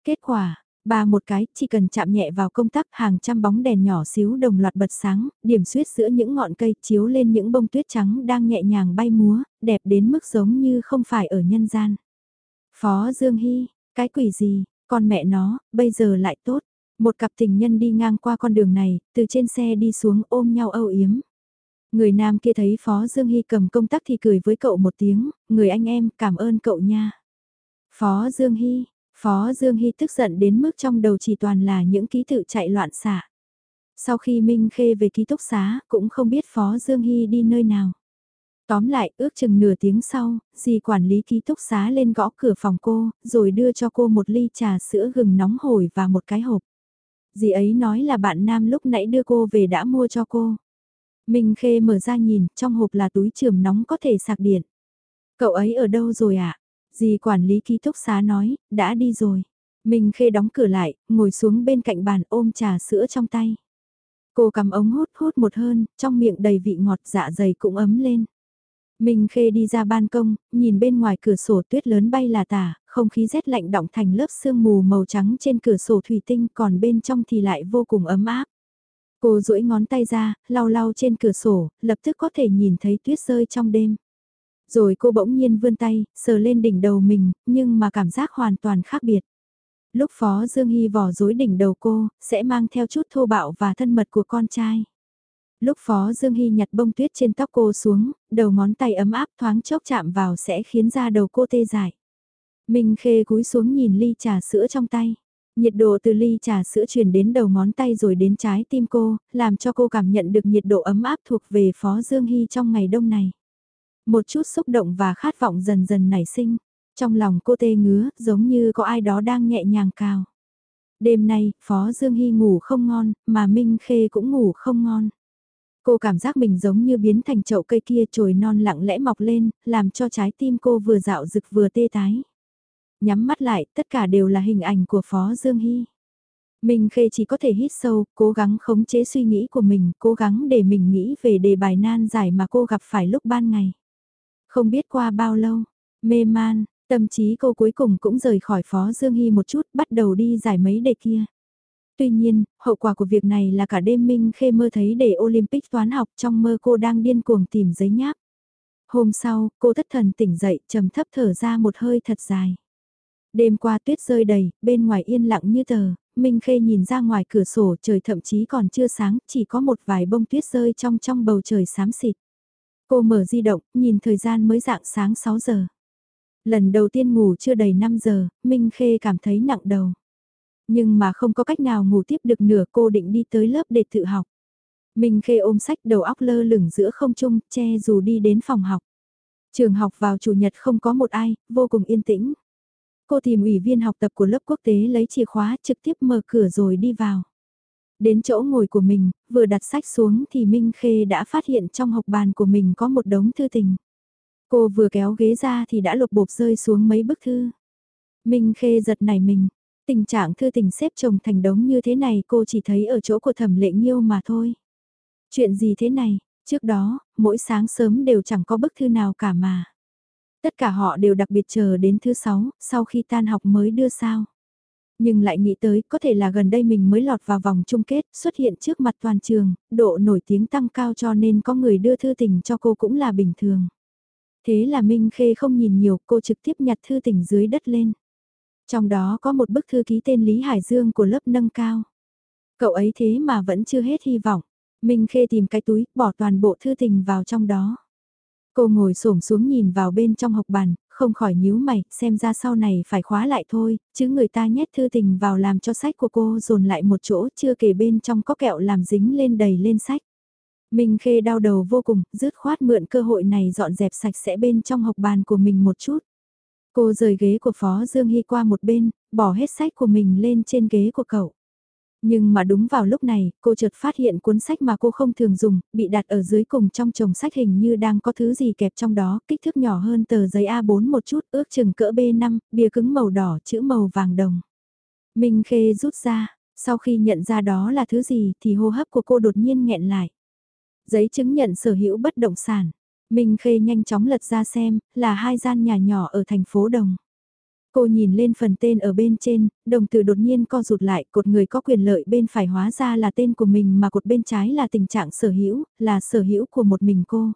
A: Kết quả, Ba một cái, chỉ cần chạm nhẹ vào công tắc hàng trăm bóng đèn nhỏ xíu đồng loạt bật sáng, điểm xuyết giữa những ngọn cây chiếu lên những bông tuyết trắng đang nhẹ nhàng bay múa, đẹp đến mức giống như không phải ở nhân gian. Phó Dương Hy, cái quỷ gì, con mẹ nó, bây giờ lại tốt. Một cặp tình nhân đi ngang qua con đường này, từ trên xe đi xuống ôm nhau âu yếm. Người nam kia thấy Phó Dương Hy cầm công tắc thì cười với cậu một tiếng, người anh em cảm ơn cậu nha. Phó Dương Hy, Phó Dương Hy tức giận đến mức trong đầu chỉ toàn là những ký tự chạy loạn xạ. Sau khi Minh Khê về ký túc xá, cũng không biết Phó Dương Hy đi nơi nào. Tóm lại, ước chừng nửa tiếng sau, dì quản lý ký túc xá lên gõ cửa phòng cô, rồi đưa cho cô một ly trà sữa gừng nóng hổi và một cái hộp. Dì ấy nói là bạn nam lúc nãy đưa cô về đã mua cho cô. Minh Khê mở ra nhìn, trong hộp là túi trường nóng có thể sạc điện. Cậu ấy ở đâu rồi ạ? À? Dì quản lý ký túc xá nói, đã đi rồi. Minh Khê đóng cửa lại, ngồi xuống bên cạnh bàn ôm trà sữa trong tay. Cô cầm ống hút hút một hơn, trong miệng đầy vị ngọt dạ dày cũng ấm lên. Minh Khê đi ra ban công, nhìn bên ngoài cửa sổ tuyết lớn bay là tả, không khí rét lạnh động thành lớp sương mù màu trắng trên cửa sổ thủy tinh còn bên trong thì lại vô cùng ấm áp. Cô duỗi ngón tay ra, lau lau trên cửa sổ, lập tức có thể nhìn thấy tuyết rơi trong đêm. Rồi cô bỗng nhiên vươn tay, sờ lên đỉnh đầu mình, nhưng mà cảm giác hoàn toàn khác biệt. Lúc Phó Dương Hy vò dối đỉnh đầu cô, sẽ mang theo chút thô bạo và thân mật của con trai. Lúc Phó Dương Hy nhặt bông tuyết trên tóc cô xuống, đầu ngón tay ấm áp thoáng chốc chạm vào sẽ khiến da đầu cô tê dại. Minh Khê cúi xuống nhìn ly trà sữa trong tay. Nhiệt độ từ ly trà sữa truyền đến đầu ngón tay rồi đến trái tim cô, làm cho cô cảm nhận được nhiệt độ ấm áp thuộc về Phó Dương Hy trong ngày đông này. Một chút xúc động và khát vọng dần dần nảy sinh. Trong lòng cô tê ngứa, giống như có ai đó đang nhẹ nhàng cào. Đêm nay, Phó Dương Hy ngủ không ngon, mà Minh Khê cũng ngủ không ngon. Cô cảm giác mình giống như biến thành chậu cây kia trồi non lặng lẽ mọc lên, làm cho trái tim cô vừa dạo rực vừa tê tái. Nhắm mắt lại, tất cả đều là hình ảnh của Phó Dương Hy. Minh Khê chỉ có thể hít sâu, cố gắng khống chế suy nghĩ của mình, cố gắng để mình nghĩ về đề bài nan giải mà cô gặp phải lúc ban ngày. Không biết qua bao lâu, mê man, tâm trí cô cuối cùng cũng rời khỏi Phó Dương Hy một chút, bắt đầu đi giải mấy đề kia. Tuy nhiên, hậu quả của việc này là cả đêm Minh Khê mơ thấy đề Olympic toán học trong mơ cô đang điên cuồng tìm giấy nháp. Hôm sau, cô thất thần tỉnh dậy, trầm thấp thở ra một hơi thật dài. Đêm qua tuyết rơi đầy, bên ngoài yên lặng như tờ, Minh Khê nhìn ra ngoài cửa sổ trời thậm chí còn chưa sáng, chỉ có một vài bông tuyết rơi trong trong bầu trời xám xịt. Cô mở di động, nhìn thời gian mới dạng sáng 6 giờ. Lần đầu tiên ngủ chưa đầy 5 giờ, Minh Khê cảm thấy nặng đầu. Nhưng mà không có cách nào ngủ tiếp được nửa cô định đi tới lớp để tự học. Minh Khê ôm sách đầu óc lơ lửng giữa không trung, che dù đi đến phòng học. Trường học vào chủ nhật không có một ai, vô cùng yên tĩnh. Cô tìm ủy viên học tập của lớp quốc tế lấy chìa khóa trực tiếp mở cửa rồi đi vào. Đến chỗ ngồi của mình, vừa đặt sách xuống thì Minh Khê đã phát hiện trong học bàn của mình có một đống thư tình. Cô vừa kéo ghế ra thì đã lột bột rơi xuống mấy bức thư. Minh Khê giật nảy mình. Tình trạng thư tình xếp chồng thành đống như thế này cô chỉ thấy ở chỗ của thẩm lệ nghiêu mà thôi. Chuyện gì thế này, trước đó, mỗi sáng sớm đều chẳng có bức thư nào cả mà. Tất cả họ đều đặc biệt chờ đến thứ sáu, sau khi tan học mới đưa sao. Nhưng lại nghĩ tới có thể là gần đây mình mới lọt vào vòng chung kết, xuất hiện trước mặt toàn trường, độ nổi tiếng tăng cao cho nên có người đưa thư tình cho cô cũng là bình thường. Thế là Minh Khê không nhìn nhiều, cô trực tiếp nhặt thư tình dưới đất lên. Trong đó có một bức thư ký tên Lý Hải Dương của lớp nâng cao. Cậu ấy thế mà vẫn chưa hết hy vọng. Minh Khê tìm cái túi, bỏ toàn bộ thư tình vào trong đó. Cô ngồi xổm xuống nhìn vào bên trong học bàn, không khỏi nhíu mày, xem ra sau này phải khóa lại thôi, chứ người ta nhét thư tình vào làm cho sách của cô dồn lại một chỗ, chưa kể bên trong có kẹo làm dính lên đầy lên sách. Minh Khê đau đầu vô cùng, dứt khoát mượn cơ hội này dọn dẹp sạch sẽ bên trong học bàn của mình một chút. Cô rời ghế của Phó Dương Hy qua một bên, bỏ hết sách của mình lên trên ghế của cậu. Nhưng mà đúng vào lúc này, cô chợt phát hiện cuốn sách mà cô không thường dùng, bị đặt ở dưới cùng trong chồng sách hình như đang có thứ gì kẹp trong đó, kích thước nhỏ hơn tờ giấy A4 một chút, ước chừng cỡ B5, bìa cứng màu đỏ, chữ màu vàng đồng. Minh Khê rút ra, sau khi nhận ra đó là thứ gì thì hô hấp của cô đột nhiên nghẹn lại. Giấy chứng nhận sở hữu bất động sản. Minh Khê nhanh chóng lật ra xem, là hai gian nhà nhỏ ở thành phố Đồng. Cô nhìn lên phần tên ở bên trên, đồng từ đột nhiên co rụt lại, cột người có quyền lợi bên phải hóa ra là tên của mình mà cột bên trái là tình trạng sở hữu, là sở hữu của một mình cô.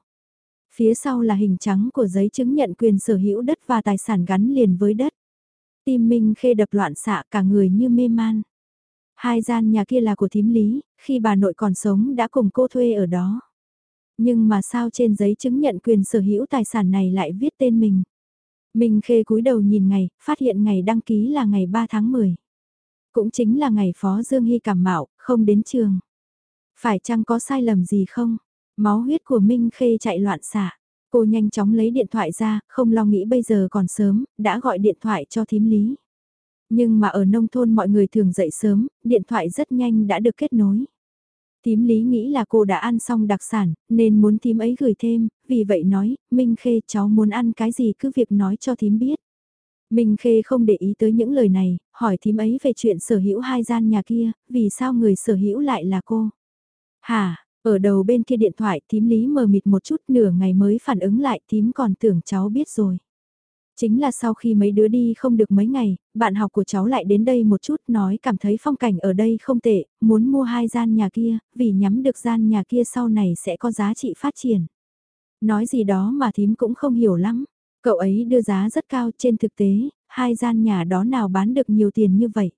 A: Phía sau là hình trắng của giấy chứng nhận quyền sở hữu đất và tài sản gắn liền với đất. Tim Minh Khê đập loạn xạ cả người như mê man. Hai gian nhà kia là của thím lý, khi bà nội còn sống đã cùng cô thuê ở đó. Nhưng mà sao trên giấy chứng nhận quyền sở hữu tài sản này lại viết tên mình? Minh Khê cúi đầu nhìn ngày, phát hiện ngày đăng ký là ngày 3 tháng 10. Cũng chính là ngày Phó Dương Hy cảm mạo, không đến trường. Phải chăng có sai lầm gì không? Máu huyết của Minh Khê chạy loạn xạ. Cô nhanh chóng lấy điện thoại ra, không lo nghĩ bây giờ còn sớm, đã gọi điện thoại cho thím lý. Nhưng mà ở nông thôn mọi người thường dậy sớm, điện thoại rất nhanh đã được kết nối. Tím lý nghĩ là cô đã ăn xong đặc sản, nên muốn tím ấy gửi thêm, vì vậy nói, Minh Khê cháu muốn ăn cái gì cứ việc nói cho tím biết. Minh Khê không để ý tới những lời này, hỏi thím ấy về chuyện sở hữu hai gian nhà kia, vì sao người sở hữu lại là cô. Hả, ở đầu bên kia điện thoại thím lý mờ mịt một chút nửa ngày mới phản ứng lại thím còn tưởng cháu biết rồi. Chính là sau khi mấy đứa đi không được mấy ngày, bạn học của cháu lại đến đây một chút nói cảm thấy phong cảnh ở đây không tệ, muốn mua hai gian nhà kia, vì nhắm được gian nhà kia sau này sẽ có giá trị phát triển. Nói gì đó mà thím cũng không hiểu lắm, cậu ấy đưa giá rất cao trên thực tế, hai gian nhà đó nào bán được nhiều tiền như vậy.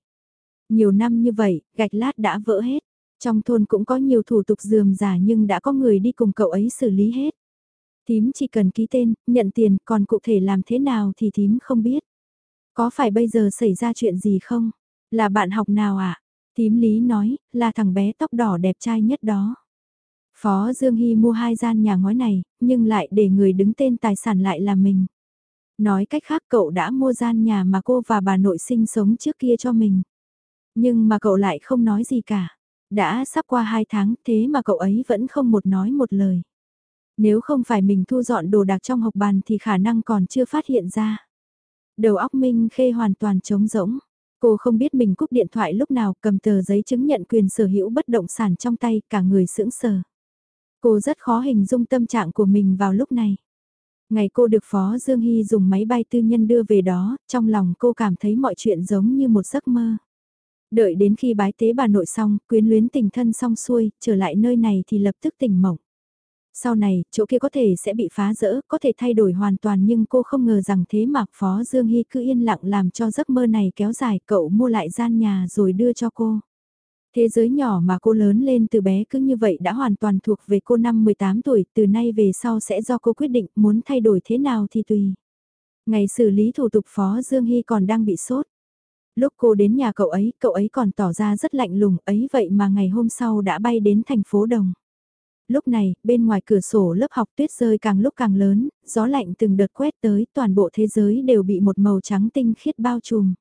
A: Nhiều năm như vậy, gạch lát đã vỡ hết. Trong thôn cũng có nhiều thủ tục dườm giả nhưng đã có người đi cùng cậu ấy xử lý hết. Thím chỉ cần ký tên, nhận tiền, còn cụ thể làm thế nào thì thím không biết. Có phải bây giờ xảy ra chuyện gì không? Là bạn học nào ạ? À? Thím Lý nói, là thằng bé tóc đỏ đẹp trai nhất đó. Phó Dương Hy mua hai gian nhà ngói này, nhưng lại để người đứng tên tài sản lại là mình. Nói cách khác cậu đã mua gian nhà mà cô và bà nội sinh sống trước kia cho mình. Nhưng mà cậu lại không nói gì cả. Đã sắp qua hai tháng thế mà cậu ấy vẫn không một nói một lời. Nếu không phải mình thu dọn đồ đạc trong học bàn thì khả năng còn chưa phát hiện ra. Đầu óc Minh Khê hoàn toàn trống rỗng. Cô không biết mình cúp điện thoại lúc nào cầm tờ giấy chứng nhận quyền sở hữu bất động sản trong tay cả người sững sờ. Cô rất khó hình dung tâm trạng của mình vào lúc này. Ngày cô được Phó Dương Hy dùng máy bay tư nhân đưa về đó, trong lòng cô cảm thấy mọi chuyện giống như một giấc mơ. Đợi đến khi bái tế bà nội xong, quyến luyến tình thân xong xuôi, trở lại nơi này thì lập tức tỉnh mộng. Sau này, chỗ kia có thể sẽ bị phá rỡ, có thể thay đổi hoàn toàn nhưng cô không ngờ rằng thế mà Phó Dương Hy cứ yên lặng làm cho giấc mơ này kéo dài cậu mua lại gian nhà rồi đưa cho cô. Thế giới nhỏ mà cô lớn lên từ bé cứ như vậy đã hoàn toàn thuộc về cô năm 18 tuổi, từ nay về sau sẽ do cô quyết định muốn thay đổi thế nào thì tùy. Ngày xử lý thủ tục Phó Dương Hy còn đang bị sốt. Lúc cô đến nhà cậu ấy, cậu ấy còn tỏ ra rất lạnh lùng ấy vậy mà ngày hôm sau đã bay đến thành phố Đồng. Lúc này, bên ngoài cửa sổ lớp học tuyết rơi càng lúc càng lớn, gió lạnh từng đợt quét tới, toàn bộ thế giới đều bị một màu trắng tinh khiết bao trùm.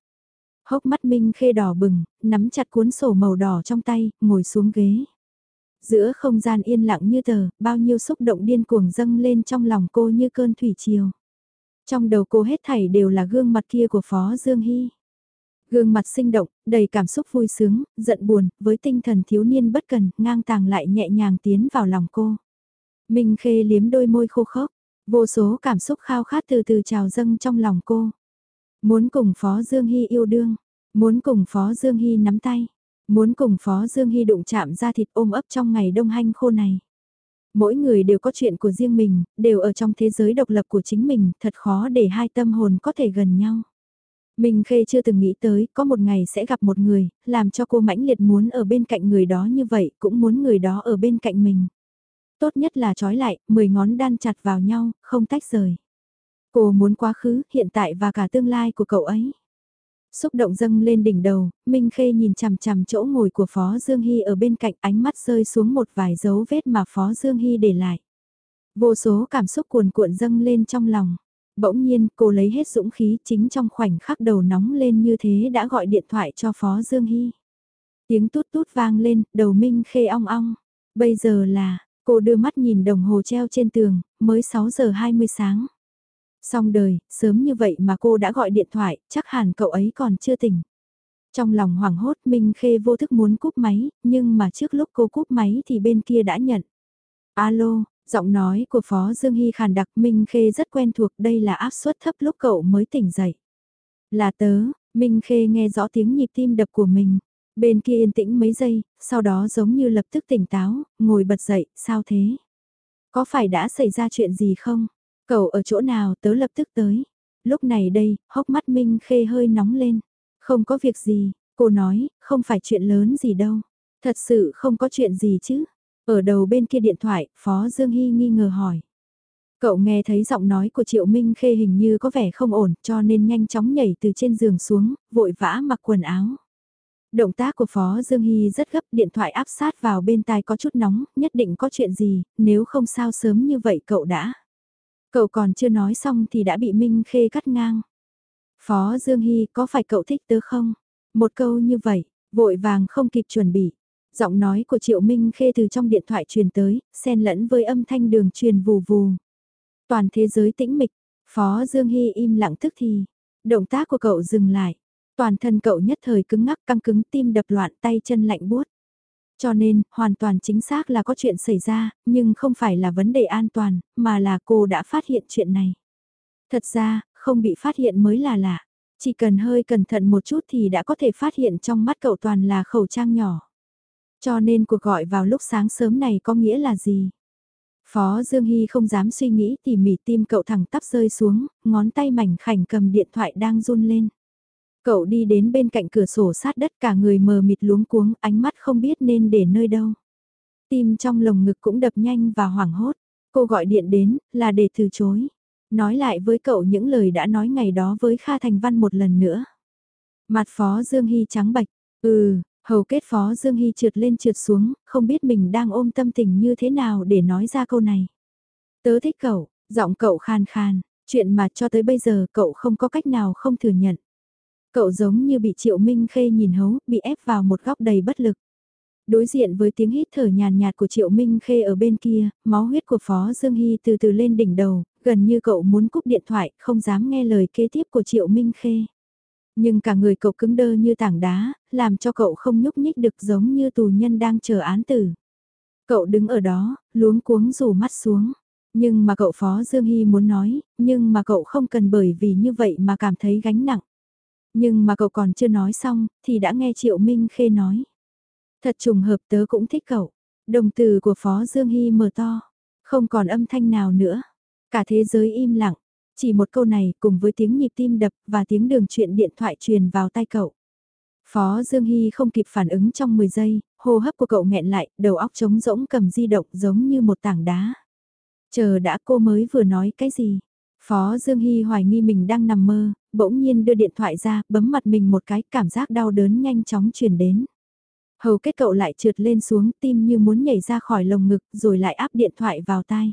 A: Hốc mắt Minh Khê đỏ bừng, nắm chặt cuốn sổ màu đỏ trong tay, ngồi xuống ghế. Giữa không gian yên lặng như tờ, bao nhiêu xúc động điên cuồng dâng lên trong lòng cô như cơn thủy triều. Trong đầu cô hết thảy đều là gương mặt kia của Phó Dương Hy. Gương mặt sinh động, đầy cảm xúc vui sướng, giận buồn, với tinh thần thiếu niên bất cần, ngang tàng lại nhẹ nhàng tiến vào lòng cô. Minh Khê liếm đôi môi khô khốc, vô số cảm xúc khao khát từ từ trào dâng trong lòng cô. Muốn cùng Phó Dương Hy yêu đương, muốn cùng Phó Dương Hy nắm tay, muốn cùng Phó Dương Hy đụng chạm ra thịt ôm ấp trong ngày đông hanh khô này. Mỗi người đều có chuyện của riêng mình, đều ở trong thế giới độc lập của chính mình, thật khó để hai tâm hồn có thể gần nhau. Minh Khê chưa từng nghĩ tới có một ngày sẽ gặp một người, làm cho cô mãnh liệt muốn ở bên cạnh người đó như vậy, cũng muốn người đó ở bên cạnh mình. Tốt nhất là trói lại, 10 ngón đan chặt vào nhau, không tách rời. Cô muốn quá khứ, hiện tại và cả tương lai của cậu ấy. Xúc động dâng lên đỉnh đầu, Minh Khê nhìn chằm chằm chỗ ngồi của Phó Dương Hy ở bên cạnh ánh mắt rơi xuống một vài dấu vết mà Phó Dương Hy để lại. Vô số cảm xúc cuồn cuộn dâng lên trong lòng. Bỗng nhiên cô lấy hết dũng khí chính trong khoảnh khắc đầu nóng lên như thế đã gọi điện thoại cho Phó Dương Hy. Tiếng tút tút vang lên, đầu Minh Khê ong ong. Bây giờ là, cô đưa mắt nhìn đồng hồ treo trên tường, mới 6 giờ 20 sáng. Xong đời, sớm như vậy mà cô đã gọi điện thoại, chắc hẳn cậu ấy còn chưa tỉnh. Trong lòng hoảng hốt Minh Khê vô thức muốn cúp máy, nhưng mà trước lúc cô cúp máy thì bên kia đã nhận. Alo, giọng nói của Phó Dương Hy khàn đặc Minh Khê rất quen thuộc đây là áp suất thấp lúc cậu mới tỉnh dậy. Là tớ, Minh Khê nghe rõ tiếng nhịp tim đập của mình. Bên kia yên tĩnh mấy giây, sau đó giống như lập tức tỉnh táo, ngồi bật dậy, sao thế? Có phải đã xảy ra chuyện gì không? Cậu ở chỗ nào tớ lập tức tới. Lúc này đây, hốc mắt Minh Khê hơi nóng lên. Không có việc gì, cô nói, không phải chuyện lớn gì đâu. Thật sự không có chuyện gì chứ. Ở đầu bên kia điện thoại, Phó Dương Hy nghi ngờ hỏi. Cậu nghe thấy giọng nói của Triệu Minh Khê hình như có vẻ không ổn cho nên nhanh chóng nhảy từ trên giường xuống, vội vã mặc quần áo. Động tác của Phó Dương Hy rất gấp, điện thoại áp sát vào bên tai có chút nóng, nhất định có chuyện gì, nếu không sao sớm như vậy cậu đã. Cậu còn chưa nói xong thì đã bị Minh Khê cắt ngang. Phó Dương Hy có phải cậu thích tớ không? Một câu như vậy, vội vàng không kịp chuẩn bị. Giọng nói của Triệu Minh Khê từ trong điện thoại truyền tới, xen lẫn với âm thanh đường truyền vù vù. Toàn thế giới tĩnh mịch, Phó Dương Hy im lặng tức thì. Động tác của cậu dừng lại. Toàn thân cậu nhất thời cứng ngắc căng cứng tim đập loạn tay chân lạnh buốt. Cho nên, hoàn toàn chính xác là có chuyện xảy ra, nhưng không phải là vấn đề an toàn, mà là cô đã phát hiện chuyện này. Thật ra, không bị phát hiện mới là lạ. Chỉ cần hơi cẩn thận một chút thì đã có thể phát hiện trong mắt cậu toàn là khẩu trang nhỏ. Cho nên cuộc gọi vào lúc sáng sớm này có nghĩa là gì? Phó Dương Hy không dám suy nghĩ tỉ mỉ tim cậu thẳng tắp rơi xuống, ngón tay mảnh khảnh cầm điện thoại đang run lên. Cậu đi đến bên cạnh cửa sổ sát đất cả người mờ mịt luống cuống, ánh mắt không biết nên để nơi đâu. Tim trong lồng ngực cũng đập nhanh và hoảng hốt. Cô gọi điện đến, là để từ chối. Nói lại với cậu những lời đã nói ngày đó với Kha Thành Văn một lần nữa. Mặt Phó Dương Hy trắng bạch, ừ, hầu kết Phó Dương Hy trượt lên trượt xuống, không biết mình đang ôm tâm tình như thế nào để nói ra câu này. Tớ thích cậu, giọng cậu khan khan, chuyện mà cho tới bây giờ cậu không có cách nào không thừa nhận. Cậu giống như bị Triệu Minh Khê nhìn hấu, bị ép vào một góc đầy bất lực. Đối diện với tiếng hít thở nhàn nhạt của Triệu Minh Khê ở bên kia, máu huyết của Phó Dương Hy từ từ lên đỉnh đầu, gần như cậu muốn cúp điện thoại, không dám nghe lời kế tiếp của Triệu Minh Khê. Nhưng cả người cậu cứng đơ như tảng đá, làm cho cậu không nhúc nhích được giống như tù nhân đang chờ án tử. Cậu đứng ở đó, luống cuống rủ mắt xuống. Nhưng mà cậu Phó Dương Hy muốn nói, nhưng mà cậu không cần bởi vì như vậy mà cảm thấy gánh nặng. Nhưng mà cậu còn chưa nói xong, thì đã nghe Triệu Minh Khê nói. Thật trùng hợp tớ cũng thích cậu. Đồng từ của Phó Dương Hy mở to. Không còn âm thanh nào nữa. Cả thế giới im lặng. Chỉ một câu này cùng với tiếng nhịp tim đập và tiếng đường chuyện điện thoại truyền vào tay cậu. Phó Dương Hy không kịp phản ứng trong 10 giây, hô hấp của cậu nghẹn lại, đầu óc trống rỗng cầm di động giống như một tảng đá. Chờ đã cô mới vừa nói cái gì? Phó Dương Hy hoài nghi mình đang nằm mơ, bỗng nhiên đưa điện thoại ra, bấm mặt mình một cái, cảm giác đau đớn nhanh chóng truyền đến. Hầu kết cậu lại trượt lên xuống, tim như muốn nhảy ra khỏi lồng ngực, rồi lại áp điện thoại vào tai.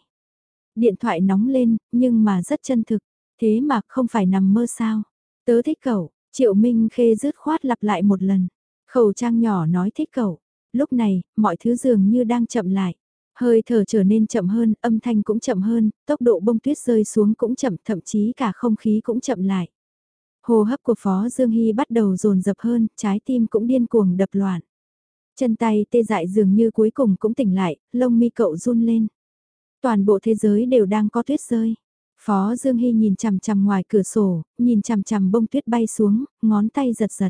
A: Điện thoại nóng lên, nhưng mà rất chân thực, thế mà không phải nằm mơ sao. Tớ thích cậu, Triệu Minh Khê rứt khoát lặp lại một lần. Khẩu trang nhỏ nói thích cậu. Lúc này, mọi thứ dường như đang chậm lại. Hơi thở trở nên chậm hơn, âm thanh cũng chậm hơn, tốc độ bông tuyết rơi xuống cũng chậm, thậm chí cả không khí cũng chậm lại. Hồ hấp của Phó Dương Hy bắt đầu dồn dập hơn, trái tim cũng điên cuồng đập loạn. Chân tay tê dại dường như cuối cùng cũng tỉnh lại, lông mi cậu run lên. Toàn bộ thế giới đều đang có tuyết rơi. Phó Dương Hy nhìn chằm chằm ngoài cửa sổ, nhìn chằm chằm bông tuyết bay xuống, ngón tay giật giật.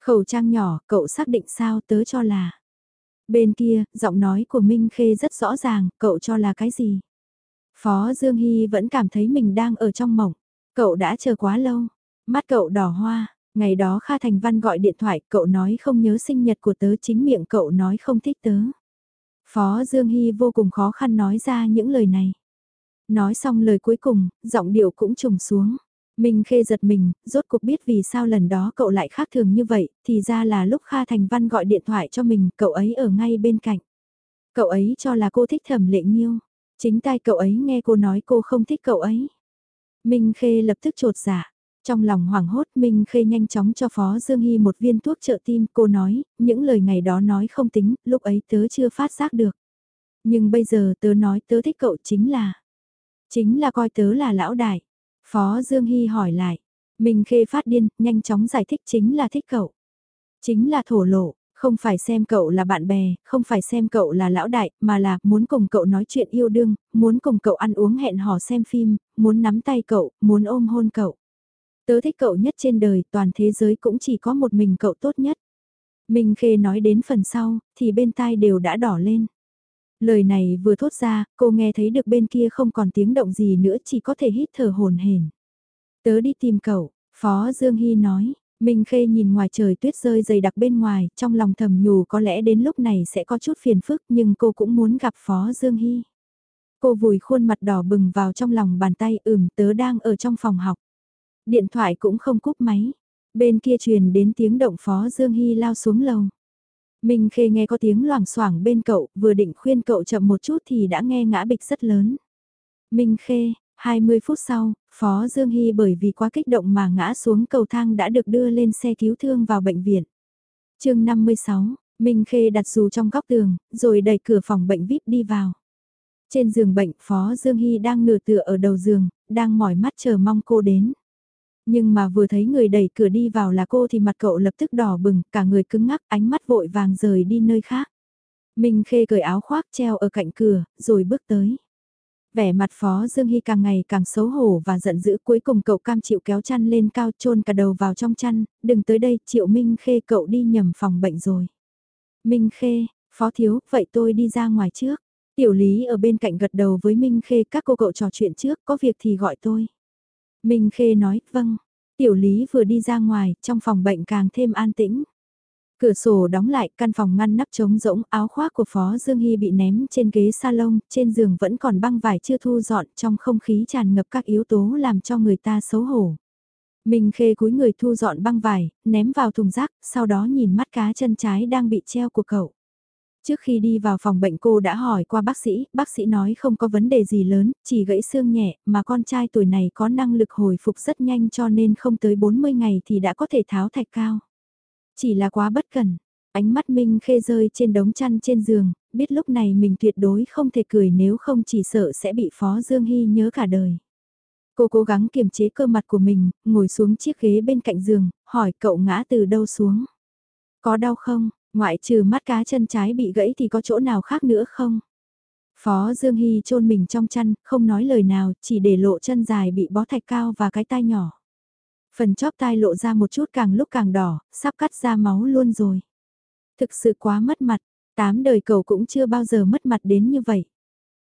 A: Khẩu trang nhỏ, cậu xác định sao tớ cho là. Bên kia, giọng nói của Minh Khê rất rõ ràng, cậu cho là cái gì? Phó Dương Hy vẫn cảm thấy mình đang ở trong mộng. Cậu đã chờ quá lâu. Mắt cậu đỏ hoa. Ngày đó Kha Thành Văn gọi điện thoại, cậu nói không nhớ sinh nhật của tớ chính miệng cậu nói không thích tớ. Phó Dương Hy vô cùng khó khăn nói ra những lời này. Nói xong lời cuối cùng, giọng điệu cũng trùng xuống. Minh Khê giật mình, rốt cuộc biết vì sao lần đó cậu lại khác thường như vậy, thì ra là lúc Kha Thành Văn gọi điện thoại cho mình, cậu ấy ở ngay bên cạnh. Cậu ấy cho là cô thích thẩm lệ nghiêu. Chính tai cậu ấy nghe cô nói cô không thích cậu ấy. Minh Khê lập tức trột dạ. Trong lòng hoảng hốt Minh Khê nhanh chóng cho Phó Dương Hy một viên thuốc trợ tim, cô nói, những lời ngày đó nói không tính, lúc ấy tớ chưa phát giác được. Nhưng bây giờ tớ nói tớ thích cậu chính là, chính là coi tớ là lão đại. Phó Dương Hy hỏi lại, Minh Khê phát điên, nhanh chóng giải thích chính là thích cậu. Chính là thổ lộ, không phải xem cậu là bạn bè, không phải xem cậu là lão đại, mà là muốn cùng cậu nói chuyện yêu đương, muốn cùng cậu ăn uống hẹn hò xem phim, muốn nắm tay cậu, muốn ôm hôn cậu. Tớ thích cậu nhất trên đời, toàn thế giới cũng chỉ có một mình cậu tốt nhất. Minh Khê nói đến phần sau, thì bên tai đều đã đỏ lên. Lời này vừa thốt ra, cô nghe thấy được bên kia không còn tiếng động gì nữa chỉ có thể hít thở hồn hển. Tớ đi tìm cậu, Phó Dương Hy nói. Minh Khê nhìn ngoài trời tuyết rơi dày đặc bên ngoài, trong lòng thầm nhủ có lẽ đến lúc này sẽ có chút phiền phức nhưng cô cũng muốn gặp Phó Dương Hy. Cô vùi khuôn mặt đỏ bừng vào trong lòng bàn tay ừm tớ đang ở trong phòng học. Điện thoại cũng không cúp máy. Bên kia truyền đến tiếng động Phó Dương Hy lao xuống lầu. Minh Khê nghe có tiếng loảng xoảng bên cậu, vừa định khuyên cậu chậm một chút thì đã nghe ngã bịch rất lớn. Minh Khê, 20 phút sau, Phó Dương Hy bởi vì quá kích động mà ngã xuống cầu thang đã được đưa lên xe cứu thương vào bệnh viện. chương 56, Minh Khê đặt dù trong góc tường, rồi đẩy cửa phòng bệnh VIP đi vào. Trên giường bệnh, Phó Dương Hy đang nửa tựa ở đầu giường, đang mỏi mắt chờ mong cô đến. Nhưng mà vừa thấy người đẩy cửa đi vào là cô thì mặt cậu lập tức đỏ bừng, cả người cứng ngắc, ánh mắt vội vàng rời đi nơi khác. Minh Khê cởi áo khoác treo ở cạnh cửa, rồi bước tới. Vẻ mặt Phó Dương Hy càng ngày càng xấu hổ và giận dữ cuối cùng cậu cam chịu kéo chăn lên cao chôn cả đầu vào trong chăn, đừng tới đây, Triệu Minh Khê cậu đi nhầm phòng bệnh rồi. Minh Khê, Phó Thiếu, vậy tôi đi ra ngoài trước. Tiểu Lý ở bên cạnh gật đầu với Minh Khê các cô cậu trò chuyện trước, có việc thì gọi tôi. Minh Khê nói, vâng. Tiểu Lý vừa đi ra ngoài, trong phòng bệnh càng thêm an tĩnh. Cửa sổ đóng lại, căn phòng ngăn nắp trống rỗng, áo khoác của Phó Dương Hy bị ném trên ghế salon, trên giường vẫn còn băng vải chưa thu dọn, trong không khí tràn ngập các yếu tố làm cho người ta xấu hổ. Minh Khê cúi người thu dọn băng vải, ném vào thùng rác, sau đó nhìn mắt cá chân trái đang bị treo của cậu. Trước khi đi vào phòng bệnh cô đã hỏi qua bác sĩ, bác sĩ nói không có vấn đề gì lớn, chỉ gãy xương nhẹ, mà con trai tuổi này có năng lực hồi phục rất nhanh cho nên không tới 40 ngày thì đã có thể tháo thạch cao. Chỉ là quá bất cẩn, ánh mắt Minh khê rơi trên đống chăn trên giường, biết lúc này mình tuyệt đối không thể cười nếu không chỉ sợ sẽ bị Phó Dương Hy nhớ cả đời. Cô cố gắng kiềm chế cơ mặt của mình, ngồi xuống chiếc ghế bên cạnh giường, hỏi cậu ngã từ đâu xuống. Có đau không, Ngoại trừ mắt cá chân trái bị gãy thì có chỗ nào khác nữa không? Phó Dương Hy chôn mình trong chăn, không nói lời nào, chỉ để lộ chân dài bị bó thạch cao và cái tai nhỏ. Phần chóp tai lộ ra một chút càng lúc càng đỏ, sắp cắt ra máu luôn rồi. Thực sự quá mất mặt, tám đời cầu cũng chưa bao giờ mất mặt đến như vậy.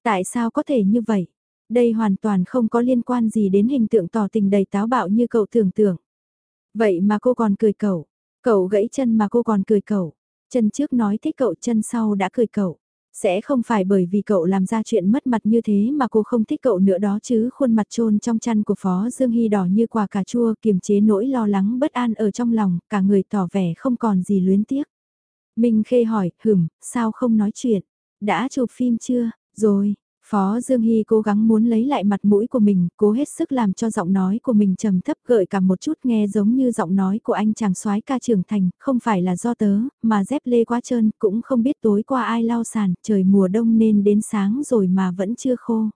A: Tại sao có thể như vậy? Đây hoàn toàn không có liên quan gì đến hình tượng tỏ tình đầy táo bạo như cậu tưởng tượng. Vậy mà cô còn cười cậu. Cậu gãy chân mà cô còn cười cậu. Chân trước nói thích cậu chân sau đã cười cậu. Sẽ không phải bởi vì cậu làm ra chuyện mất mặt như thế mà cô không thích cậu nữa đó chứ khuôn mặt trôn trong chăn của Phó Dương Hy đỏ như quả cà chua kiềm chế nỗi lo lắng bất an ở trong lòng, cả người tỏ vẻ không còn gì luyến tiếc. Minh Khê hỏi, hửm, sao không nói chuyện? Đã chụp phim chưa? Rồi, Phó Dương Hy cố gắng muốn lấy lại mặt mũi của mình, cố hết sức làm cho giọng nói của mình trầm thấp gợi cả một chút nghe giống như giọng nói của anh chàng soái ca trưởng thành, không phải là do tớ, mà dép lê quá trơn, cũng không biết tối qua ai lau sàn, trời mùa đông nên đến sáng rồi mà vẫn chưa khô.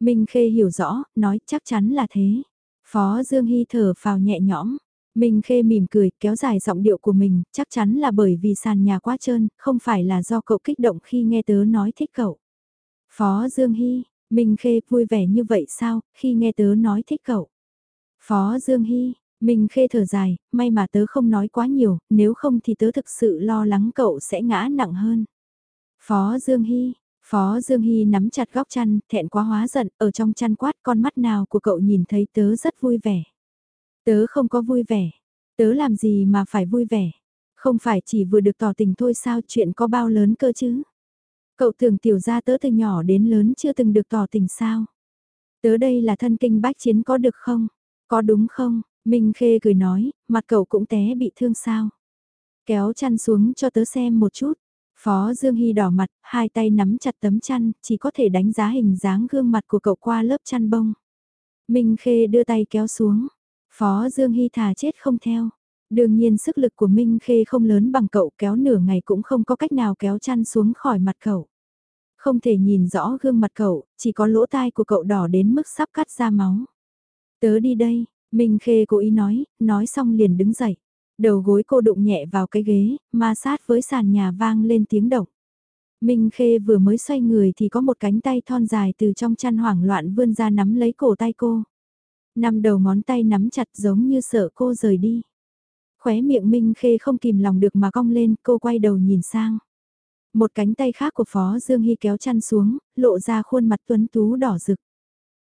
A: Minh Khê hiểu rõ, nói chắc chắn là thế. Phó Dương Hy thở phào nhẹ nhõm. Minh Khê mỉm cười, kéo dài giọng điệu của mình, chắc chắn là bởi vì sàn nhà quá trơn, không phải là do cậu kích động khi nghe tớ nói thích cậu. Phó Dương Hy, Minh Khê vui vẻ như vậy sao, khi nghe tớ nói thích cậu. Phó Dương Hy, Minh Khê thở dài, may mà tớ không nói quá nhiều, nếu không thì tớ thực sự lo lắng cậu sẽ ngã nặng hơn. Phó Dương Hy, Phó Dương Hy nắm chặt góc chăn, thẹn quá hóa giận, ở trong chăn quát con mắt nào của cậu nhìn thấy tớ rất vui vẻ. Tớ không có vui vẻ, tớ làm gì mà phải vui vẻ, không phải chỉ vừa được tỏ tình thôi sao chuyện có bao lớn cơ chứ. Cậu tưởng tiểu gia tớ từ nhỏ đến lớn chưa từng được tỏ tình sao? Tớ đây là thân kinh bách chiến có được không? Có đúng không? Minh Khê cười nói, mặt cậu cũng té bị thương sao? Kéo chăn xuống cho tớ xem một chút. Phó Dương Hy đỏ mặt, hai tay nắm chặt tấm chăn, chỉ có thể đánh giá hình dáng gương mặt của cậu qua lớp chăn bông. Minh Khê đưa tay kéo xuống. Phó Dương Hy thà chết không theo. Đương nhiên sức lực của Minh Khê không lớn bằng cậu kéo nửa ngày cũng không có cách nào kéo chăn xuống khỏi mặt cậu. Không thể nhìn rõ gương mặt cậu, chỉ có lỗ tai của cậu đỏ đến mức sắp cắt ra máu. Tớ đi đây, Minh Khê cố ý nói, nói xong liền đứng dậy. Đầu gối cô đụng nhẹ vào cái ghế, ma sát với sàn nhà vang lên tiếng động. Minh Khê vừa mới xoay người thì có một cánh tay thon dài từ trong chăn hoảng loạn vươn ra nắm lấy cổ tay cô. Năm đầu ngón tay nắm chặt giống như sợ cô rời đi. Khóe miệng Minh Khê không kìm lòng được mà cong lên, cô quay đầu nhìn sang. Một cánh tay khác của Phó Dương Hy kéo chăn xuống, lộ ra khuôn mặt tuấn tú đỏ rực.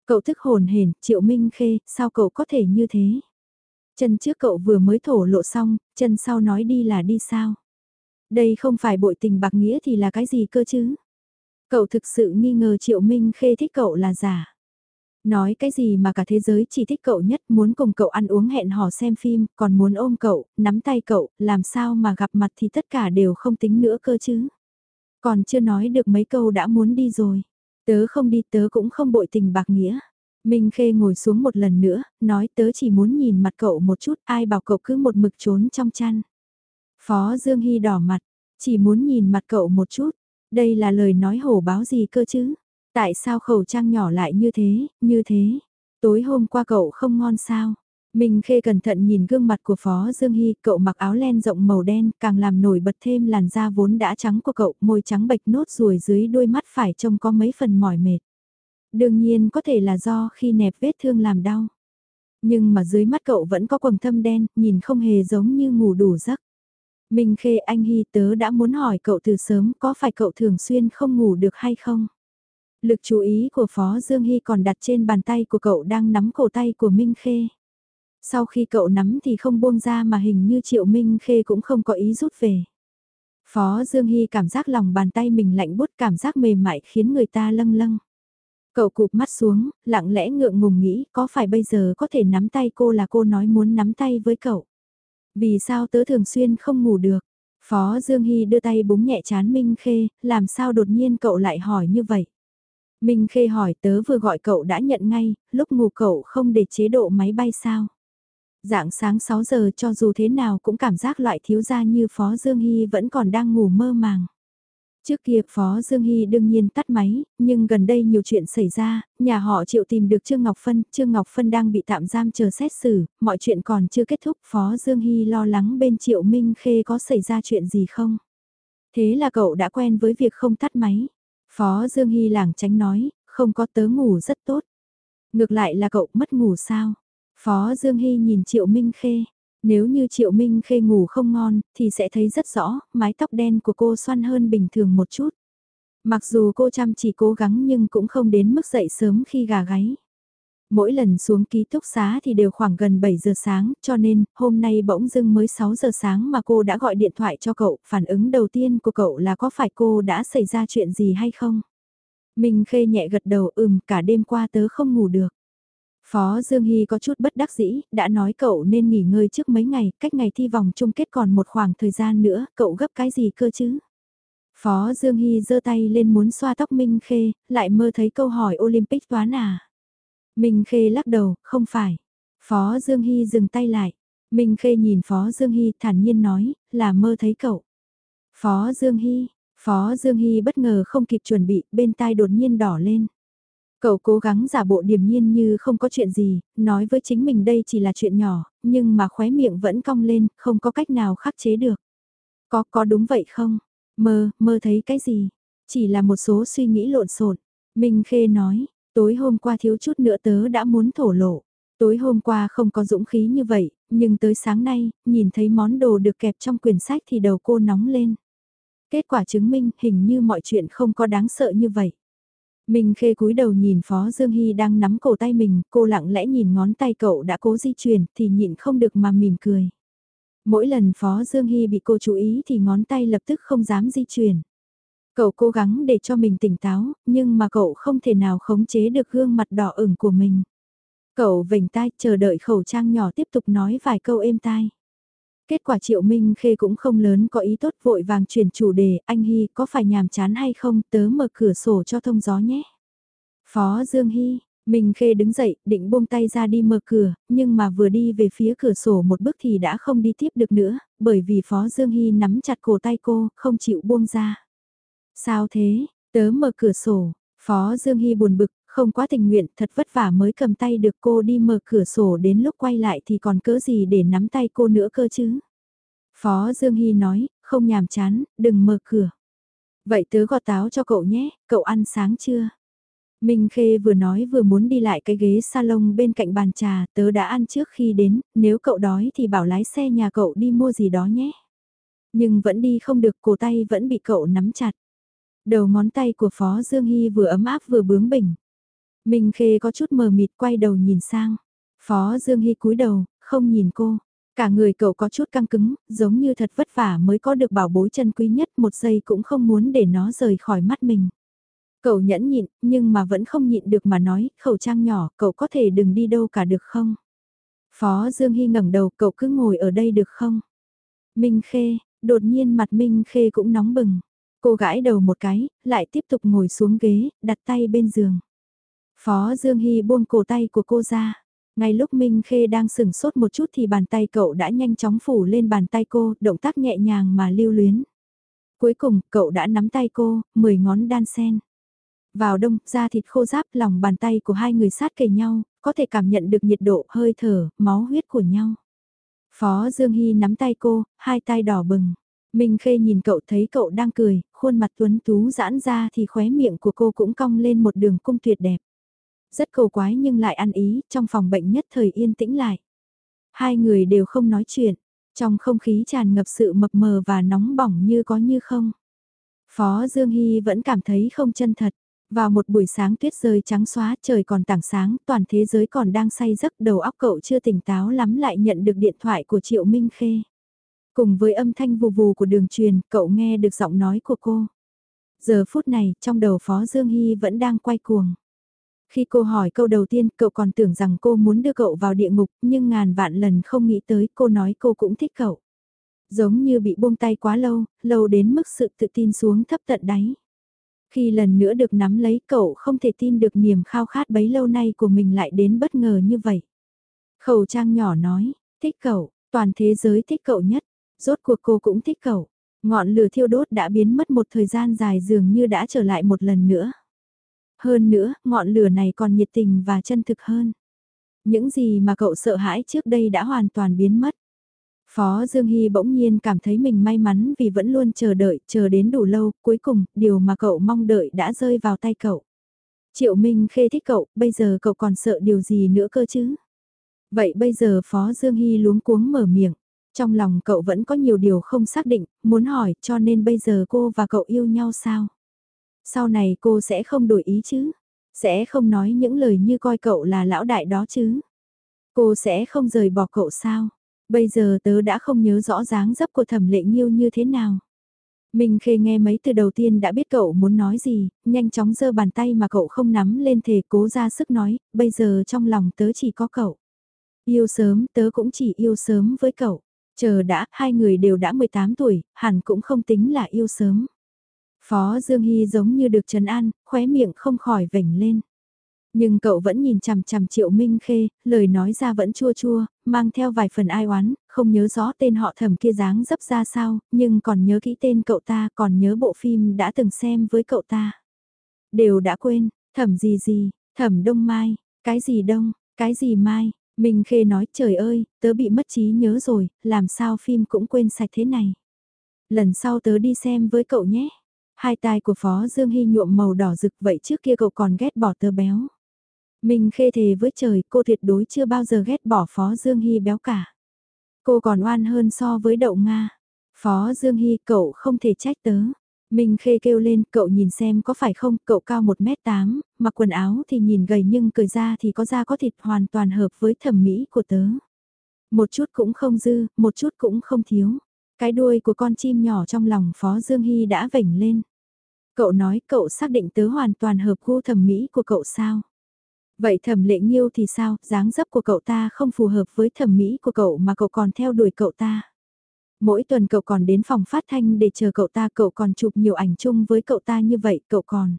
A: Cậu thức hồn hển, Triệu Minh Khê, sao cậu có thể như thế? Chân trước cậu vừa mới thổ lộ xong, chân sau nói đi là đi sao? Đây không phải bội tình bạc nghĩa thì là cái gì cơ chứ? Cậu thực sự nghi ngờ Triệu Minh Khê thích cậu là giả. Nói cái gì mà cả thế giới chỉ thích cậu nhất muốn cùng cậu ăn uống hẹn hò xem phim, còn muốn ôm cậu, nắm tay cậu, làm sao mà gặp mặt thì tất cả đều không tính nữa cơ chứ. Còn chưa nói được mấy câu đã muốn đi rồi. Tớ không đi tớ cũng không bội tình bạc nghĩa. Minh Khê ngồi xuống một lần nữa, nói tớ chỉ muốn nhìn mặt cậu một chút, ai bảo cậu cứ một mực trốn trong chăn. Phó Dương Hy đỏ mặt, chỉ muốn nhìn mặt cậu một chút, đây là lời nói hổ báo gì cơ chứ? Tại sao khẩu trang nhỏ lại như thế, như thế? Tối hôm qua cậu không ngon sao? Minh Khê cẩn thận nhìn gương mặt của Phó Dương Hy, cậu mặc áo len rộng màu đen, càng làm nổi bật thêm làn da vốn đã trắng của cậu, môi trắng bệch nốt ruồi dưới đôi mắt phải trông có mấy phần mỏi mệt. Đương nhiên có thể là do khi nẹp vết thương làm đau. Nhưng mà dưới mắt cậu vẫn có quầng thâm đen, nhìn không hề giống như ngủ đủ giấc. Minh Khê anh Hy tớ đã muốn hỏi cậu từ sớm có phải cậu thường xuyên không ngủ được hay không? Lực chú ý của Phó Dương Hy còn đặt trên bàn tay của cậu đang nắm cổ tay của Minh Khê. Sau khi cậu nắm thì không buông ra mà hình như Triệu Minh Khê cũng không có ý rút về. Phó Dương Hy cảm giác lòng bàn tay mình lạnh bút cảm giác mềm mại khiến người ta lâng lâng. Cậu cụp mắt xuống, lặng lẽ ngượng ngùng nghĩ có phải bây giờ có thể nắm tay cô là cô nói muốn nắm tay với cậu. Vì sao tớ thường xuyên không ngủ được? Phó Dương Hy đưa tay búng nhẹ chán Minh Khê, làm sao đột nhiên cậu lại hỏi như vậy? Minh Khê hỏi tớ vừa gọi cậu đã nhận ngay, lúc ngủ cậu không để chế độ máy bay sao? Dạng sáng 6 giờ cho dù thế nào cũng cảm giác loại thiếu gia như Phó Dương Hy vẫn còn đang ngủ mơ màng. Trước kia Phó Dương Hy đương nhiên tắt máy, nhưng gần đây nhiều chuyện xảy ra, nhà họ chịu tìm được Trương Ngọc Phân, Trương Ngọc Phân đang bị tạm giam chờ xét xử, mọi chuyện còn chưa kết thúc, Phó Dương Hy lo lắng bên Triệu Minh Khê có xảy ra chuyện gì không. Thế là cậu đã quen với việc không tắt máy. Phó Dương Hy lảng tránh nói, không có tớ ngủ rất tốt. Ngược lại là cậu mất ngủ sao? Phó Dương Hy nhìn Triệu Minh Khê. Nếu như Triệu Minh Khê ngủ không ngon, thì sẽ thấy rất rõ, mái tóc đen của cô xoăn hơn bình thường một chút. Mặc dù cô chăm chỉ cố gắng nhưng cũng không đến mức dậy sớm khi gà gáy. Mỗi lần xuống ký túc xá thì đều khoảng gần 7 giờ sáng, cho nên hôm nay bỗng dưng mới 6 giờ sáng mà cô đã gọi điện thoại cho cậu, phản ứng đầu tiên của cậu là có phải cô đã xảy ra chuyện gì hay không? Minh Khê nhẹ gật đầu ừm cả đêm qua tớ không ngủ được. Phó Dương Hy có chút bất đắc dĩ, đã nói cậu nên nghỉ ngơi trước mấy ngày, cách ngày thi vòng chung kết còn một khoảng thời gian nữa, cậu gấp cái gì cơ chứ? Phó Dương Hy giơ tay lên muốn xoa tóc Minh Khê, lại mơ thấy câu hỏi Olympic toán à? Minh Khê lắc đầu, không phải. Phó Dương Hy dừng tay lại. Minh Khê nhìn Phó Dương Hy thản nhiên nói, là mơ thấy cậu. Phó Dương Hy, Phó Dương Hy bất ngờ không kịp chuẩn bị, bên tai đột nhiên đỏ lên. Cậu cố gắng giả bộ điềm nhiên như không có chuyện gì, nói với chính mình đây chỉ là chuyện nhỏ, nhưng mà khóe miệng vẫn cong lên, không có cách nào khắc chế được. Có, có đúng vậy không? Mơ, mơ thấy cái gì? Chỉ là một số suy nghĩ lộn xộn. Minh Khê nói, tối hôm qua thiếu chút nữa tớ đã muốn thổ lộ. Tối hôm qua không có dũng khí như vậy, nhưng tới sáng nay, nhìn thấy món đồ được kẹp trong quyển sách thì đầu cô nóng lên. Kết quả chứng minh hình như mọi chuyện không có đáng sợ như vậy. Minh khê cúi đầu nhìn Phó Dương Hy đang nắm cổ tay mình, cô lặng lẽ nhìn ngón tay cậu đã cố di chuyển thì nhịn không được mà mỉm cười. Mỗi lần Phó Dương Hy bị cô chú ý thì ngón tay lập tức không dám di chuyển. Cậu cố gắng để cho mình tỉnh táo, nhưng mà cậu không thể nào khống chế được gương mặt đỏ ửng của mình. Cậu vểnh tai chờ đợi khẩu trang nhỏ tiếp tục nói vài câu êm tai. Kết quả Triệu Minh Khê cũng không lớn có ý tốt vội vàng chuyển chủ đề, anh Hy có phải nhàm chán hay không, tớ mở cửa sổ cho thông gió nhé. Phó Dương Hy, Minh Khê đứng dậy, định buông tay ra đi mở cửa, nhưng mà vừa đi về phía cửa sổ một bước thì đã không đi tiếp được nữa, bởi vì Phó Dương Hy nắm chặt cổ tay cô, không chịu buông ra. Sao thế, tớ mở cửa sổ, Phó Dương Hy buồn bực, không quá tình nguyện, thật vất vả mới cầm tay được cô đi mở cửa sổ đến lúc quay lại thì còn cỡ gì để nắm tay cô nữa cơ chứ. Phó Dương Hy nói, không nhàm chán, đừng mở cửa. Vậy tớ gọt táo cho cậu nhé, cậu ăn sáng chưa? Minh Khê vừa nói vừa muốn đi lại cái ghế salon bên cạnh bàn trà, tớ đã ăn trước khi đến, nếu cậu đói thì bảo lái xe nhà cậu đi mua gì đó nhé. Nhưng vẫn đi không được, cổ tay vẫn bị cậu nắm chặt. Đầu ngón tay của Phó Dương Hy vừa ấm áp vừa bướng bỉnh. Minh Khê có chút mờ mịt quay đầu nhìn sang. Phó Dương Hy cúi đầu, không nhìn cô. Cả người cậu có chút căng cứng, giống như thật vất vả mới có được bảo bối chân quý nhất một giây cũng không muốn để nó rời khỏi mắt mình. Cậu nhẫn nhịn, nhưng mà vẫn không nhịn được mà nói, khẩu trang nhỏ, cậu có thể đừng đi đâu cả được không? Phó Dương Hy ngẩng đầu, cậu cứ ngồi ở đây được không? Minh Khê, đột nhiên mặt Minh Khê cũng nóng bừng. Cô gãi đầu một cái, lại tiếp tục ngồi xuống ghế, đặt tay bên giường. Phó Dương Hy buông cổ tay của cô ra. Ngay lúc Minh Khê đang sừng sốt một chút thì bàn tay cậu đã nhanh chóng phủ lên bàn tay cô, động tác nhẹ nhàng mà lưu luyến. Cuối cùng, cậu đã nắm tay cô, mười ngón đan sen. Vào đông, da thịt khô ráp lòng bàn tay của hai người sát kề nhau, có thể cảm nhận được nhiệt độ, hơi thở, máu huyết của nhau. Phó Dương Hy nắm tay cô, hai tay đỏ bừng. Minh Khê nhìn cậu thấy cậu đang cười, khuôn mặt tuấn tú giãn ra thì khóe miệng của cô cũng cong lên một đường cung tuyệt đẹp. Rất cầu quái nhưng lại ăn ý, trong phòng bệnh nhất thời yên tĩnh lại. Hai người đều không nói chuyện, trong không khí tràn ngập sự mập mờ và nóng bỏng như có như không. Phó Dương Hy vẫn cảm thấy không chân thật. Vào một buổi sáng tuyết rơi trắng xóa trời còn tảng sáng, toàn thế giới còn đang say giấc đầu óc cậu chưa tỉnh táo lắm lại nhận được điện thoại của Triệu Minh Khê. Cùng với âm thanh vù vù của đường truyền, cậu nghe được giọng nói của cô. Giờ phút này, trong đầu Phó Dương Hy vẫn đang quay cuồng. Khi cô hỏi câu đầu tiên, cậu còn tưởng rằng cô muốn đưa cậu vào địa ngục, nhưng ngàn vạn lần không nghĩ tới cô nói cô cũng thích cậu. Giống như bị buông tay quá lâu, lâu đến mức sự tự tin xuống thấp tận đáy. Khi lần nữa được nắm lấy cậu không thể tin được niềm khao khát bấy lâu nay của mình lại đến bất ngờ như vậy. Khẩu trang nhỏ nói, thích cậu, toàn thế giới thích cậu nhất, rốt cuộc cô cũng thích cậu. Ngọn lửa thiêu đốt đã biến mất một thời gian dài dường như đã trở lại một lần nữa. Hơn nữa, ngọn lửa này còn nhiệt tình và chân thực hơn. Những gì mà cậu sợ hãi trước đây đã hoàn toàn biến mất. Phó Dương Hy bỗng nhiên cảm thấy mình may mắn vì vẫn luôn chờ đợi, chờ đến đủ lâu, cuối cùng, điều mà cậu mong đợi đã rơi vào tay cậu. Triệu Minh khê thích cậu, bây giờ cậu còn sợ điều gì nữa cơ chứ? Vậy bây giờ Phó Dương Hy luống cuống mở miệng. Trong lòng cậu vẫn có nhiều điều không xác định, muốn hỏi cho nên bây giờ cô và cậu yêu nhau sao? Sau này cô sẽ không đổi ý chứ? Sẽ không nói những lời như coi cậu là lão đại đó chứ? Cô sẽ không rời bỏ cậu sao? Bây giờ tớ đã không nhớ rõ dáng dấp của thẩm lệ nghiêu như thế nào. mình Khê nghe mấy từ đầu tiên đã biết cậu muốn nói gì, nhanh chóng giơ bàn tay mà cậu không nắm lên thể cố ra sức nói, bây giờ trong lòng tớ chỉ có cậu. Yêu sớm, tớ cũng chỉ yêu sớm với cậu. Chờ đã, hai người đều đã 18 tuổi, hẳn cũng không tính là yêu sớm. Phó Dương Hy giống như được trấn an, khóe miệng không khỏi vểnh lên. Nhưng cậu vẫn nhìn chằm chằm Triệu Minh Khê, lời nói ra vẫn chua chua, mang theo vài phần ai oán, không nhớ rõ tên họ thẩm kia dáng dấp ra sao, nhưng còn nhớ kỹ tên cậu ta, còn nhớ bộ phim đã từng xem với cậu ta. Đều đã quên, thẩm gì gì, thẩm đông mai, cái gì đông, cái gì mai, Minh Khê nói trời ơi, tớ bị mất trí nhớ rồi, làm sao phim cũng quên sạch thế này. Lần sau tớ đi xem với cậu nhé. Hai tai của Phó Dương Hy nhuộm màu đỏ rực vậy trước kia cậu còn ghét bỏ tớ béo. Minh Khê thề với trời cô tuyệt đối chưa bao giờ ghét bỏ Phó Dương Hy béo cả. Cô còn oan hơn so với đậu Nga. Phó Dương Hy cậu không thể trách tớ. Minh Khê kêu lên, cậu nhìn xem có phải không, cậu cao 1m8, mặc quần áo thì nhìn gầy nhưng cười ra thì có da có thịt hoàn toàn hợp với thẩm mỹ của tớ. Một chút cũng không dư, một chút cũng không thiếu. Cái đuôi của con chim nhỏ trong lòng Phó Dương Hy đã vểnh lên. Cậu nói cậu xác định tớ hoàn toàn hợp gu thẩm mỹ của cậu sao? Vậy thẩm lệ nghiêu thì sao, dáng dấp của cậu ta không phù hợp với thẩm mỹ của cậu mà cậu còn theo đuổi cậu ta. Mỗi tuần cậu còn đến phòng phát thanh để chờ cậu ta, cậu còn chụp nhiều ảnh chung với cậu ta như vậy, cậu còn.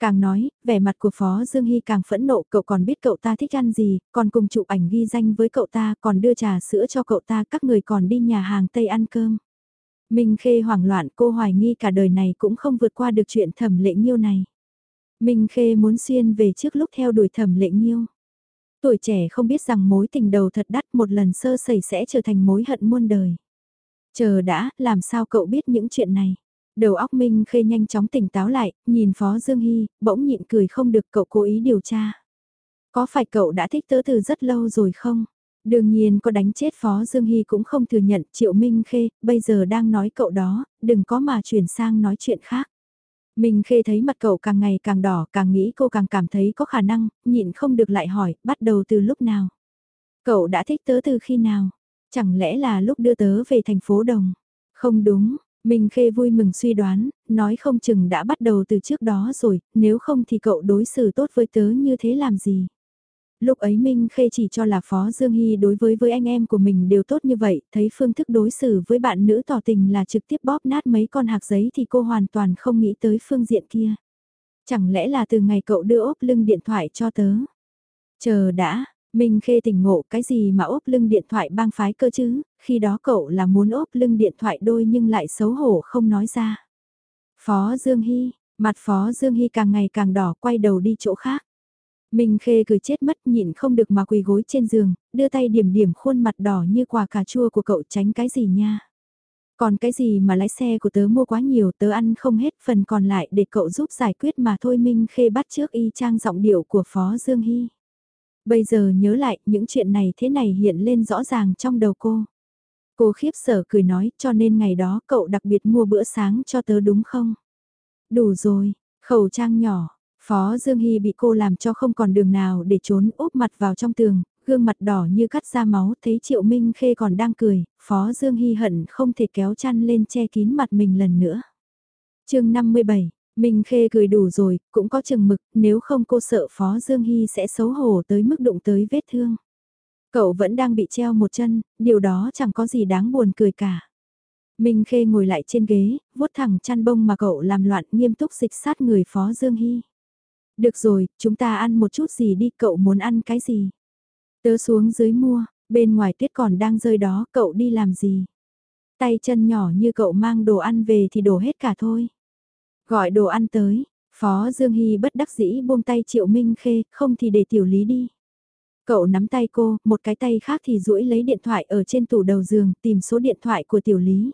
A: Càng nói, vẻ mặt của Phó Dương Hy càng phẫn nộ, cậu còn biết cậu ta thích ăn gì, còn cùng chụp ảnh ghi danh với cậu ta, còn đưa trà sữa cho cậu ta, các người còn đi nhà hàng Tây ăn cơm. Minh Khê hoảng loạn cô hoài nghi cả đời này cũng không vượt qua được chuyện thẩm lệ nghiêu này. Minh Khê muốn xuyên về trước lúc theo đuổi thẩm lệ nghiêu. Tuổi trẻ không biết rằng mối tình đầu thật đắt một lần sơ sẩy sẽ trở thành mối hận muôn đời. Chờ đã, làm sao cậu biết những chuyện này? Đầu óc Minh Khê nhanh chóng tỉnh táo lại, nhìn Phó Dương Hy, bỗng nhịn cười không được cậu cố ý điều tra. Có phải cậu đã thích tớ từ rất lâu rồi không? Đương nhiên có đánh chết Phó Dương Hy cũng không thừa nhận Triệu Minh Khê, bây giờ đang nói cậu đó, đừng có mà chuyển sang nói chuyện khác. Minh Khê thấy mặt cậu càng ngày càng đỏ, càng nghĩ cô càng cảm thấy có khả năng, nhịn không được lại hỏi, bắt đầu từ lúc nào? Cậu đã thích tớ từ khi nào? Chẳng lẽ là lúc đưa tớ về thành phố Đồng? Không đúng, Minh Khê vui mừng suy đoán, nói không chừng đã bắt đầu từ trước đó rồi, nếu không thì cậu đối xử tốt với tớ như thế làm gì? Lúc ấy Minh Khê chỉ cho là Phó Dương Hy đối với với anh em của mình đều tốt như vậy, thấy phương thức đối xử với bạn nữ tỏ tình là trực tiếp bóp nát mấy con hạc giấy thì cô hoàn toàn không nghĩ tới phương diện kia. Chẳng lẽ là từ ngày cậu đưa ốp lưng điện thoại cho tớ? Chờ đã, Minh Khê tỉnh ngộ cái gì mà ốp lưng điện thoại bang phái cơ chứ, khi đó cậu là muốn ốp lưng điện thoại đôi nhưng lại xấu hổ không nói ra. Phó Dương Hy, mặt Phó Dương Hy càng ngày càng đỏ quay đầu đi chỗ khác. Minh Khê cười chết mất nhịn không được mà quỳ gối trên giường, đưa tay điểm điểm khuôn mặt đỏ như quả cà chua của cậu tránh cái gì nha. Còn cái gì mà lái xe của tớ mua quá nhiều tớ ăn không hết phần còn lại để cậu giúp giải quyết mà thôi Minh Khê bắt trước y trang giọng điệu của Phó Dương Hy. Bây giờ nhớ lại những chuyện này thế này hiện lên rõ ràng trong đầu cô. Cô khiếp sở cười nói cho nên ngày đó cậu đặc biệt mua bữa sáng cho tớ đúng không? Đủ rồi, khẩu trang nhỏ, Phó Dương Hy bị cô làm cho không còn đường nào để trốn úp mặt vào trong tường, gương mặt đỏ như cắt ra máu thấy Triệu Minh Khê còn đang cười, Phó Dương Hy hận không thể kéo chăn lên che kín mặt mình lần nữa. chương 57, Minh Khê cười đủ rồi, cũng có chừng mực, nếu không cô sợ Phó Dương Hy sẽ xấu hổ tới mức đụng tới vết thương. Cậu vẫn đang bị treo một chân, điều đó chẳng có gì đáng buồn cười cả. Minh Khê ngồi lại trên ghế, vuốt thẳng chăn bông mà cậu làm loạn nghiêm túc dịch sát người Phó Dương Hy. Được rồi, chúng ta ăn một chút gì đi, cậu muốn ăn cái gì? Tớ xuống dưới mua, bên ngoài tuyết còn đang rơi đó, cậu đi làm gì? Tay chân nhỏ như cậu mang đồ ăn về thì đổ hết cả thôi. Gọi đồ ăn tới, Phó Dương Hy bất đắc dĩ buông tay Triệu Minh Khê, không thì để tiểu lý đi. Cậu nắm tay cô, một cái tay khác thì duỗi lấy điện thoại ở trên tủ đầu giường, tìm số điện thoại của tiểu lý.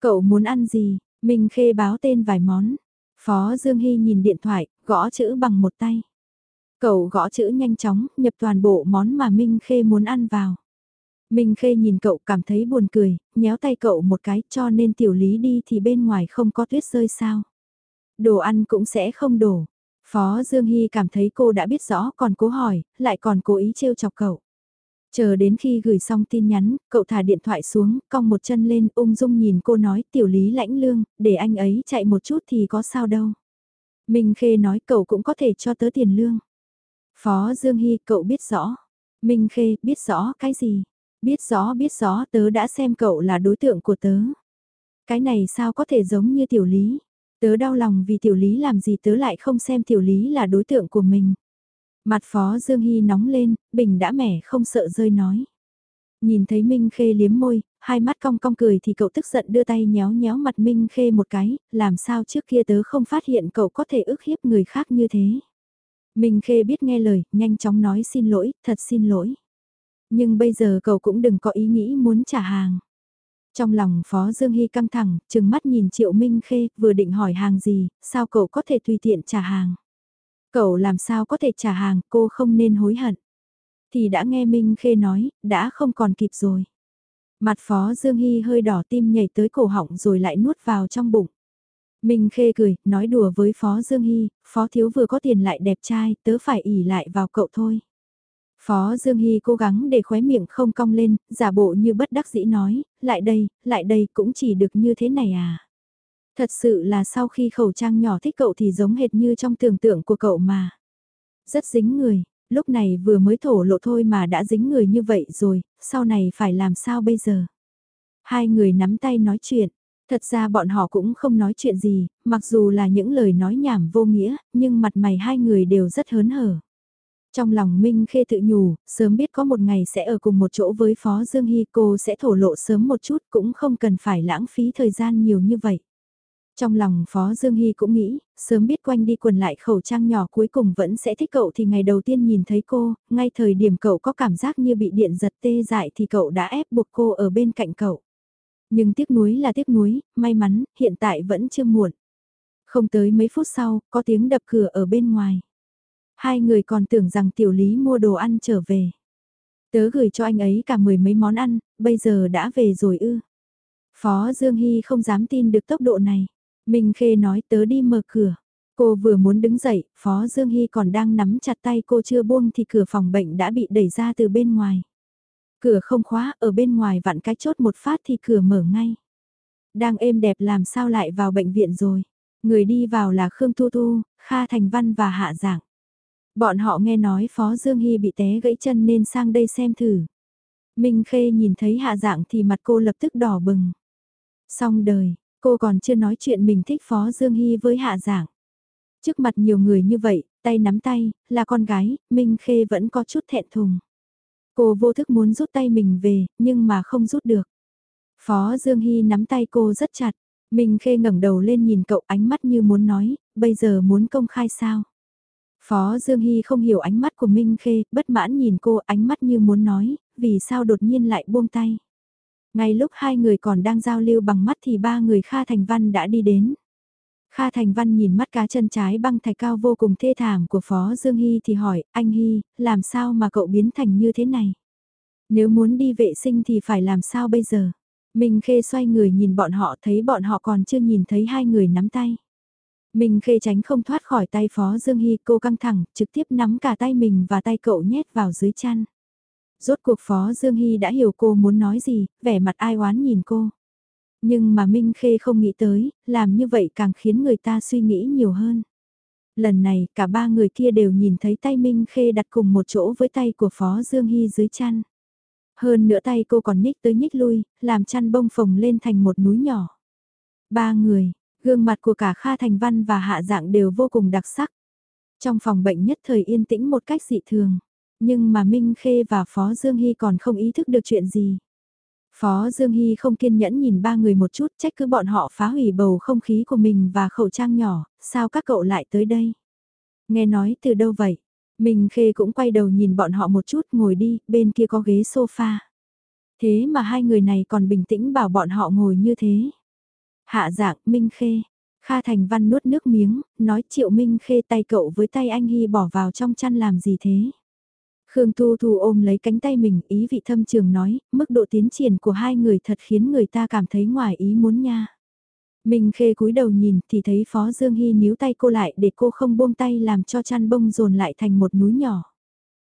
A: Cậu muốn ăn gì? Minh Khê báo tên vài món. Phó Dương Hy nhìn điện thoại, gõ chữ bằng một tay. Cậu gõ chữ nhanh chóng, nhập toàn bộ món mà Minh Khê muốn ăn vào. Minh Khê nhìn cậu cảm thấy buồn cười, nhéo tay cậu một cái cho nên tiểu lý đi thì bên ngoài không có tuyết rơi sao. Đồ ăn cũng sẽ không đổ. Phó Dương Hy cảm thấy cô đã biết rõ còn cố hỏi, lại còn cố ý trêu chọc cậu. Chờ đến khi gửi xong tin nhắn, cậu thả điện thoại xuống, cong một chân lên, ung dung nhìn cô nói tiểu lý lãnh lương, để anh ấy chạy một chút thì có sao đâu. Minh Khê nói cậu cũng có thể cho tớ tiền lương. Phó Dương Hy cậu biết rõ. Minh Khê biết rõ cái gì? Biết rõ biết rõ tớ đã xem cậu là đối tượng của tớ. Cái này sao có thể giống như tiểu lý? Tớ đau lòng vì tiểu lý làm gì tớ lại không xem tiểu lý là đối tượng của mình. Mặt phó Dương Hy nóng lên, bình đã mẻ không sợ rơi nói. Nhìn thấy Minh Khê liếm môi, hai mắt cong cong cười thì cậu tức giận đưa tay nhéo nhéo mặt Minh Khê một cái, làm sao trước kia tớ không phát hiện cậu có thể ức hiếp người khác như thế. Minh Khê biết nghe lời, nhanh chóng nói xin lỗi, thật xin lỗi. Nhưng bây giờ cậu cũng đừng có ý nghĩ muốn trả hàng. Trong lòng Phó Dương Hy căng thẳng, chừng mắt nhìn Triệu Minh Khê, vừa định hỏi hàng gì, sao cậu có thể tùy tiện trả hàng. Cậu làm sao có thể trả hàng, cô không nên hối hận. Thì đã nghe Minh Khê nói, đã không còn kịp rồi. Mặt Phó Dương Hy hơi đỏ tim nhảy tới cổ họng rồi lại nuốt vào trong bụng. Minh Khê cười, nói đùa với Phó Dương Hy, Phó Thiếu vừa có tiền lại đẹp trai, tớ phải ỉ lại vào cậu thôi. Phó Dương Hy cố gắng để khóe miệng không cong lên, giả bộ như bất đắc dĩ nói, lại đây, lại đây cũng chỉ được như thế này à. Thật sự là sau khi khẩu trang nhỏ thích cậu thì giống hệt như trong tưởng tượng của cậu mà. Rất dính người, lúc này vừa mới thổ lộ thôi mà đã dính người như vậy rồi, sau này phải làm sao bây giờ? Hai người nắm tay nói chuyện, thật ra bọn họ cũng không nói chuyện gì, mặc dù là những lời nói nhảm vô nghĩa, nhưng mặt mày hai người đều rất hớn hở. Trong lòng Minh Khê tự nhủ, sớm biết có một ngày sẽ ở cùng một chỗ với Phó Dương Hy cô sẽ thổ lộ sớm một chút cũng không cần phải lãng phí thời gian nhiều như vậy. Trong lòng Phó Dương Hy cũng nghĩ, sớm biết quanh đi quần lại khẩu trang nhỏ cuối cùng vẫn sẽ thích cậu thì ngày đầu tiên nhìn thấy cô, ngay thời điểm cậu có cảm giác như bị điện giật tê dại thì cậu đã ép buộc cô ở bên cạnh cậu. Nhưng tiếc nuối là tiếc nuối, may mắn, hiện tại vẫn chưa muộn. Không tới mấy phút sau, có tiếng đập cửa ở bên ngoài. Hai người còn tưởng rằng tiểu lý mua đồ ăn trở về. Tớ gửi cho anh ấy cả mười mấy món ăn, bây giờ đã về rồi ư. Phó Dương Hy không dám tin được tốc độ này. Minh Khê nói tớ đi mở cửa. Cô vừa muốn đứng dậy, Phó Dương Hy còn đang nắm chặt tay cô chưa buông thì cửa phòng bệnh đã bị đẩy ra từ bên ngoài. Cửa không khóa, ở bên ngoài vặn cái chốt một phát thì cửa mở ngay. Đang êm đẹp làm sao lại vào bệnh viện rồi. Người đi vào là Khương Tu Tu, Kha Thành Văn và Hạ Giảng. Bọn họ nghe nói Phó Dương Hy bị té gãy chân nên sang đây xem thử. Minh Khê nhìn thấy Hạ dạng thì mặt cô lập tức đỏ bừng. Xong đời, Cô còn chưa nói chuyện mình thích Phó Dương Hy với Hạ dạng Trước mặt nhiều người như vậy, tay nắm tay, là con gái, Minh Khê vẫn có chút thẹn thùng. Cô vô thức muốn rút tay mình về, nhưng mà không rút được. Phó Dương Hy nắm tay cô rất chặt. Minh Khê ngẩng đầu lên nhìn cậu ánh mắt như muốn nói, bây giờ muốn công khai sao? Phó Dương Hy không hiểu ánh mắt của Minh Khê, bất mãn nhìn cô ánh mắt như muốn nói, vì sao đột nhiên lại buông tay. Ngay lúc hai người còn đang giao lưu bằng mắt thì ba người Kha Thành Văn đã đi đến. Kha Thành Văn nhìn mắt cá chân trái băng thạch cao vô cùng thê thảm của Phó Dương Hy thì hỏi, anh Hy, làm sao mà cậu biến thành như thế này? Nếu muốn đi vệ sinh thì phải làm sao bây giờ? Minh Khê xoay người nhìn bọn họ thấy bọn họ còn chưa nhìn thấy hai người nắm tay. Minh Khê tránh không thoát khỏi tay Phó Dương Hy cô căng thẳng, trực tiếp nắm cả tay mình và tay cậu nhét vào dưới chăn. Rốt cuộc Phó Dương Hy đã hiểu cô muốn nói gì, vẻ mặt ai oán nhìn cô. Nhưng mà Minh Khê không nghĩ tới, làm như vậy càng khiến người ta suy nghĩ nhiều hơn. Lần này cả ba người kia đều nhìn thấy tay Minh Khê đặt cùng một chỗ với tay của Phó Dương Hy dưới chăn. Hơn nữa tay cô còn nhích tới nhích lui, làm chăn bông phồng lên thành một núi nhỏ. Ba người, gương mặt của cả Kha Thành Văn và Hạ Dạng đều vô cùng đặc sắc. Trong phòng bệnh nhất thời yên tĩnh một cách dị thường. Nhưng mà Minh Khê và Phó Dương Hy còn không ý thức được chuyện gì. Phó Dương Hy không kiên nhẫn nhìn ba người một chút trách cứ bọn họ phá hủy bầu không khí của mình và khẩu trang nhỏ, sao các cậu lại tới đây? Nghe nói từ đâu vậy? Minh Khê cũng quay đầu nhìn bọn họ một chút ngồi đi, bên kia có ghế sofa. Thế mà hai người này còn bình tĩnh bảo bọn họ ngồi như thế. Hạ dạng Minh Khê, Kha Thành Văn nuốt nước miếng, nói triệu Minh Khê tay cậu với tay anh Hy bỏ vào trong chăn làm gì thế? Khương Tu Thu ôm lấy cánh tay mình ý vị thâm trường nói, mức độ tiến triển của hai người thật khiến người ta cảm thấy ngoài ý muốn nha. Minh Khê cúi đầu nhìn thì thấy Phó Dương Hy níu tay cô lại để cô không buông tay làm cho chăn bông dồn lại thành một núi nhỏ.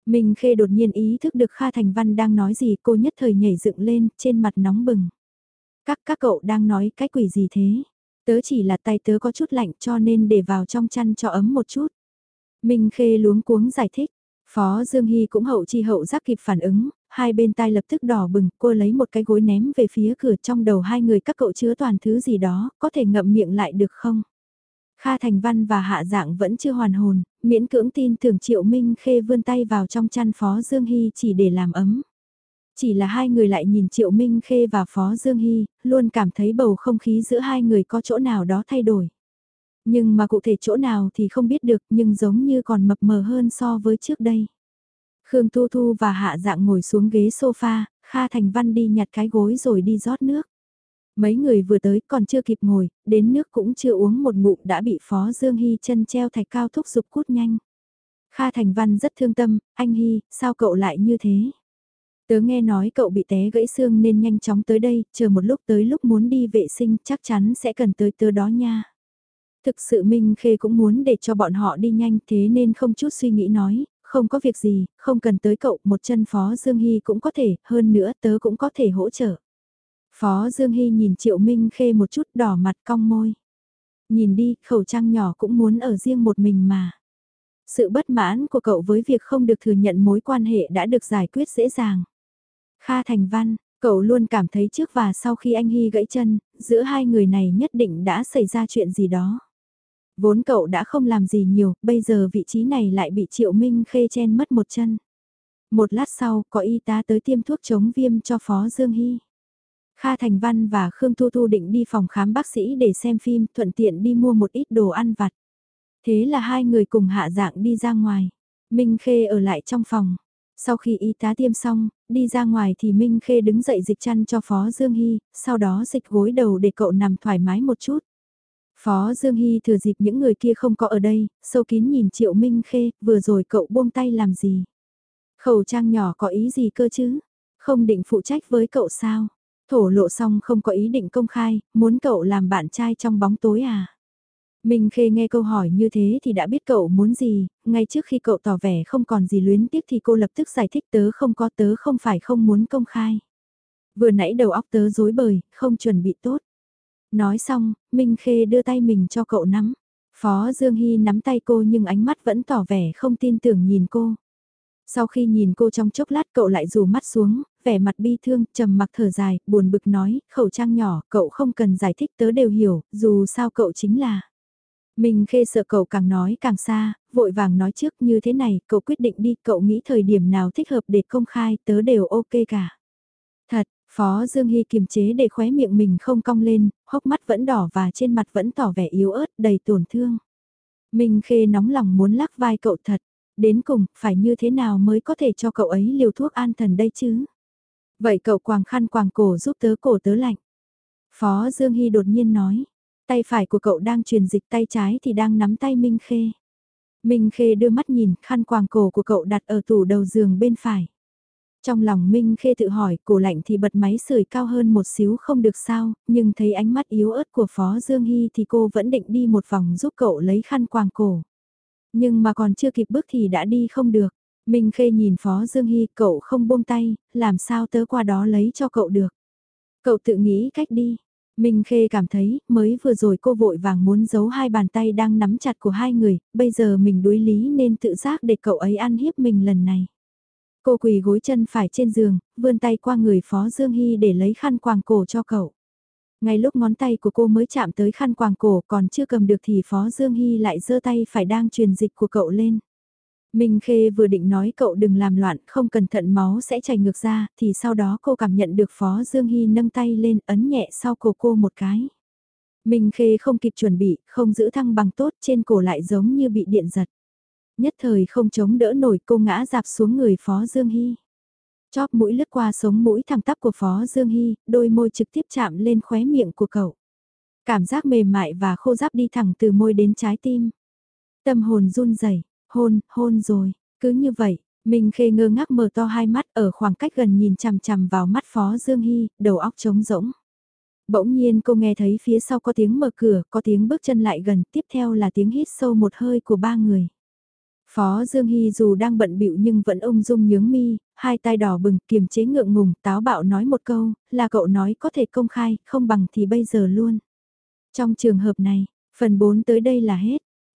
A: Minh Khê đột nhiên ý thức được Kha Thành Văn đang nói gì cô nhất thời nhảy dựng lên trên mặt nóng bừng. Các các cậu đang nói cái quỷ gì thế? Tớ chỉ là tay tớ có chút lạnh cho nên để vào trong chăn cho ấm một chút. Minh Khê luống cuống giải thích. Phó Dương Hy cũng hậu chi hậu giác kịp phản ứng, hai bên tai lập tức đỏ bừng, cô lấy một cái gối ném về phía cửa trong đầu hai người các cậu chứa toàn thứ gì đó, có thể ngậm miệng lại được không? Kha Thành Văn và Hạ Dạng vẫn chưa hoàn hồn, miễn cưỡng tin tưởng Triệu Minh Khê vươn tay vào trong chăn Phó Dương Hy chỉ để làm ấm. Chỉ là hai người lại nhìn Triệu Minh Khê và Phó Dương Hy, luôn cảm thấy bầu không khí giữa hai người có chỗ nào đó thay đổi. Nhưng mà cụ thể chỗ nào thì không biết được nhưng giống như còn mập mờ hơn so với trước đây. Khương thu Thu và Hạ Dạng ngồi xuống ghế sofa, Kha Thành Văn đi nhặt cái gối rồi đi rót nước. Mấy người vừa tới còn chưa kịp ngồi, đến nước cũng chưa uống một ngụm đã bị Phó Dương Hy chân treo thạch cao thúc giục cút nhanh. Kha Thành Văn rất thương tâm, anh Hy, sao cậu lại như thế? Tớ nghe nói cậu bị té gãy xương nên nhanh chóng tới đây, chờ một lúc tới lúc muốn đi vệ sinh chắc chắn sẽ cần tới tớ đó nha. Thực sự Minh Khê cũng muốn để cho bọn họ đi nhanh thế nên không chút suy nghĩ nói, không có việc gì, không cần tới cậu, một chân Phó Dương Hy cũng có thể, hơn nữa tớ cũng có thể hỗ trợ. Phó Dương Hy nhìn Triệu Minh Khê một chút đỏ mặt cong môi. Nhìn đi, khẩu trang nhỏ cũng muốn ở riêng một mình mà. Sự bất mãn của cậu với việc không được thừa nhận mối quan hệ đã được giải quyết dễ dàng. Kha Thành Văn, cậu luôn cảm thấy trước và sau khi anh Hy gãy chân, giữa hai người này nhất định đã xảy ra chuyện gì đó. Vốn cậu đã không làm gì nhiều, bây giờ vị trí này lại bị Triệu Minh Khê chen mất một chân. Một lát sau, có y tá tới tiêm thuốc chống viêm cho Phó Dương Hy. Kha Thành Văn và Khương Thu Thu định đi phòng khám bác sĩ để xem phim, thuận tiện đi mua một ít đồ ăn vặt. Thế là hai người cùng hạ dạng đi ra ngoài. Minh Khê ở lại trong phòng. Sau khi y tá tiêm xong, đi ra ngoài thì Minh Khê đứng dậy dịch chăn cho Phó Dương Hy, sau đó dịch gối đầu để cậu nằm thoải mái một chút. Phó Dương Hy thừa dịp những người kia không có ở đây, sâu kín nhìn Triệu Minh Khê, vừa rồi cậu buông tay làm gì? Khẩu trang nhỏ có ý gì cơ chứ? Không định phụ trách với cậu sao? Thổ lộ xong không có ý định công khai, muốn cậu làm bạn trai trong bóng tối à? Minh Khê nghe câu hỏi như thế thì đã biết cậu muốn gì, ngay trước khi cậu tỏ vẻ không còn gì luyến tiếc thì cô lập tức giải thích tớ không có tớ không phải không muốn công khai. Vừa nãy đầu óc tớ dối bời, không chuẩn bị tốt. Nói xong, Minh Khê đưa tay mình cho cậu nắm. Phó Dương Hy nắm tay cô nhưng ánh mắt vẫn tỏ vẻ không tin tưởng nhìn cô. Sau khi nhìn cô trong chốc lát cậu lại rủ mắt xuống, vẻ mặt bi thương, trầm mặc thở dài, buồn bực nói, khẩu trang nhỏ, cậu không cần giải thích tớ đều hiểu, dù sao cậu chính là. Mình khê sợ cậu càng nói càng xa, vội vàng nói trước như thế này, cậu quyết định đi, cậu nghĩ thời điểm nào thích hợp để công khai, tớ đều ok cả. Thật, Phó Dương Hy kiềm chế để khóe miệng mình không cong lên, hốc mắt vẫn đỏ và trên mặt vẫn tỏ vẻ yếu ớt đầy tổn thương. Minh Khê nóng lòng muốn lắc vai cậu thật, đến cùng phải như thế nào mới có thể cho cậu ấy liều thuốc an thần đây chứ? Vậy cậu quàng khăn quàng cổ giúp tớ cổ tớ lạnh. Phó Dương Hy đột nhiên nói, tay phải của cậu đang truyền dịch tay trái thì đang nắm tay Minh Khê. Minh Khê đưa mắt nhìn khăn quàng cổ của cậu đặt ở tủ đầu giường bên phải. Trong lòng Minh Khê tự hỏi, cổ lạnh thì bật máy sưởi cao hơn một xíu không được sao, nhưng thấy ánh mắt yếu ớt của Phó Dương Hy thì cô vẫn định đi một vòng giúp cậu lấy khăn quàng cổ. Nhưng mà còn chưa kịp bước thì đã đi không được. Minh Khê nhìn Phó Dương Hy, cậu không buông tay, làm sao tớ qua đó lấy cho cậu được. Cậu tự nghĩ cách đi. Minh Khê cảm thấy, mới vừa rồi cô vội vàng muốn giấu hai bàn tay đang nắm chặt của hai người, bây giờ mình đối lý nên tự giác để cậu ấy ăn hiếp mình lần này. Cô quỳ gối chân phải trên giường, vươn tay qua người Phó Dương Hy để lấy khăn quàng cổ cho cậu. Ngay lúc ngón tay của cô mới chạm tới khăn quàng cổ còn chưa cầm được thì Phó Dương Hy lại giơ tay phải đang truyền dịch của cậu lên. Minh Khê vừa định nói cậu đừng làm loạn, không cẩn thận máu sẽ chảy ngược ra, thì sau đó cô cảm nhận được Phó Dương Hy nâng tay lên ấn nhẹ sau cổ cô một cái. Minh Khê không kịp chuẩn bị, không giữ thăng bằng tốt trên cổ lại giống như bị điện giật. Nhất thời không chống đỡ nổi cô ngã dạp xuống người Phó Dương Hy. Chóp mũi lướt qua sống mũi thẳng tắp của Phó Dương Hy, đôi môi trực tiếp chạm lên khóe miệng của cậu. Cảm giác mềm mại và khô ráp đi thẳng từ môi đến trái tim. Tâm hồn run rẩy hôn, hôn rồi, cứ như vậy, Minh Khê ngơ ngác mở to hai mắt ở khoảng cách gần nhìn chằm chằm vào mắt Phó Dương Hy, đầu óc trống rỗng. Bỗng nhiên cô nghe thấy phía sau có tiếng mở cửa, có tiếng bước chân lại gần, tiếp theo là tiếng hít sâu một hơi của ba người. Phó Dương Hy dù đang bận bịu nhưng vẫn ung dung nhướng mi, hai tay đỏ bừng, kiềm chế ngượng ngùng, táo bạo nói một câu, là cậu nói có thể công khai, không bằng thì bây giờ luôn. Trong trường hợp này, phần 4 tới đây là hết.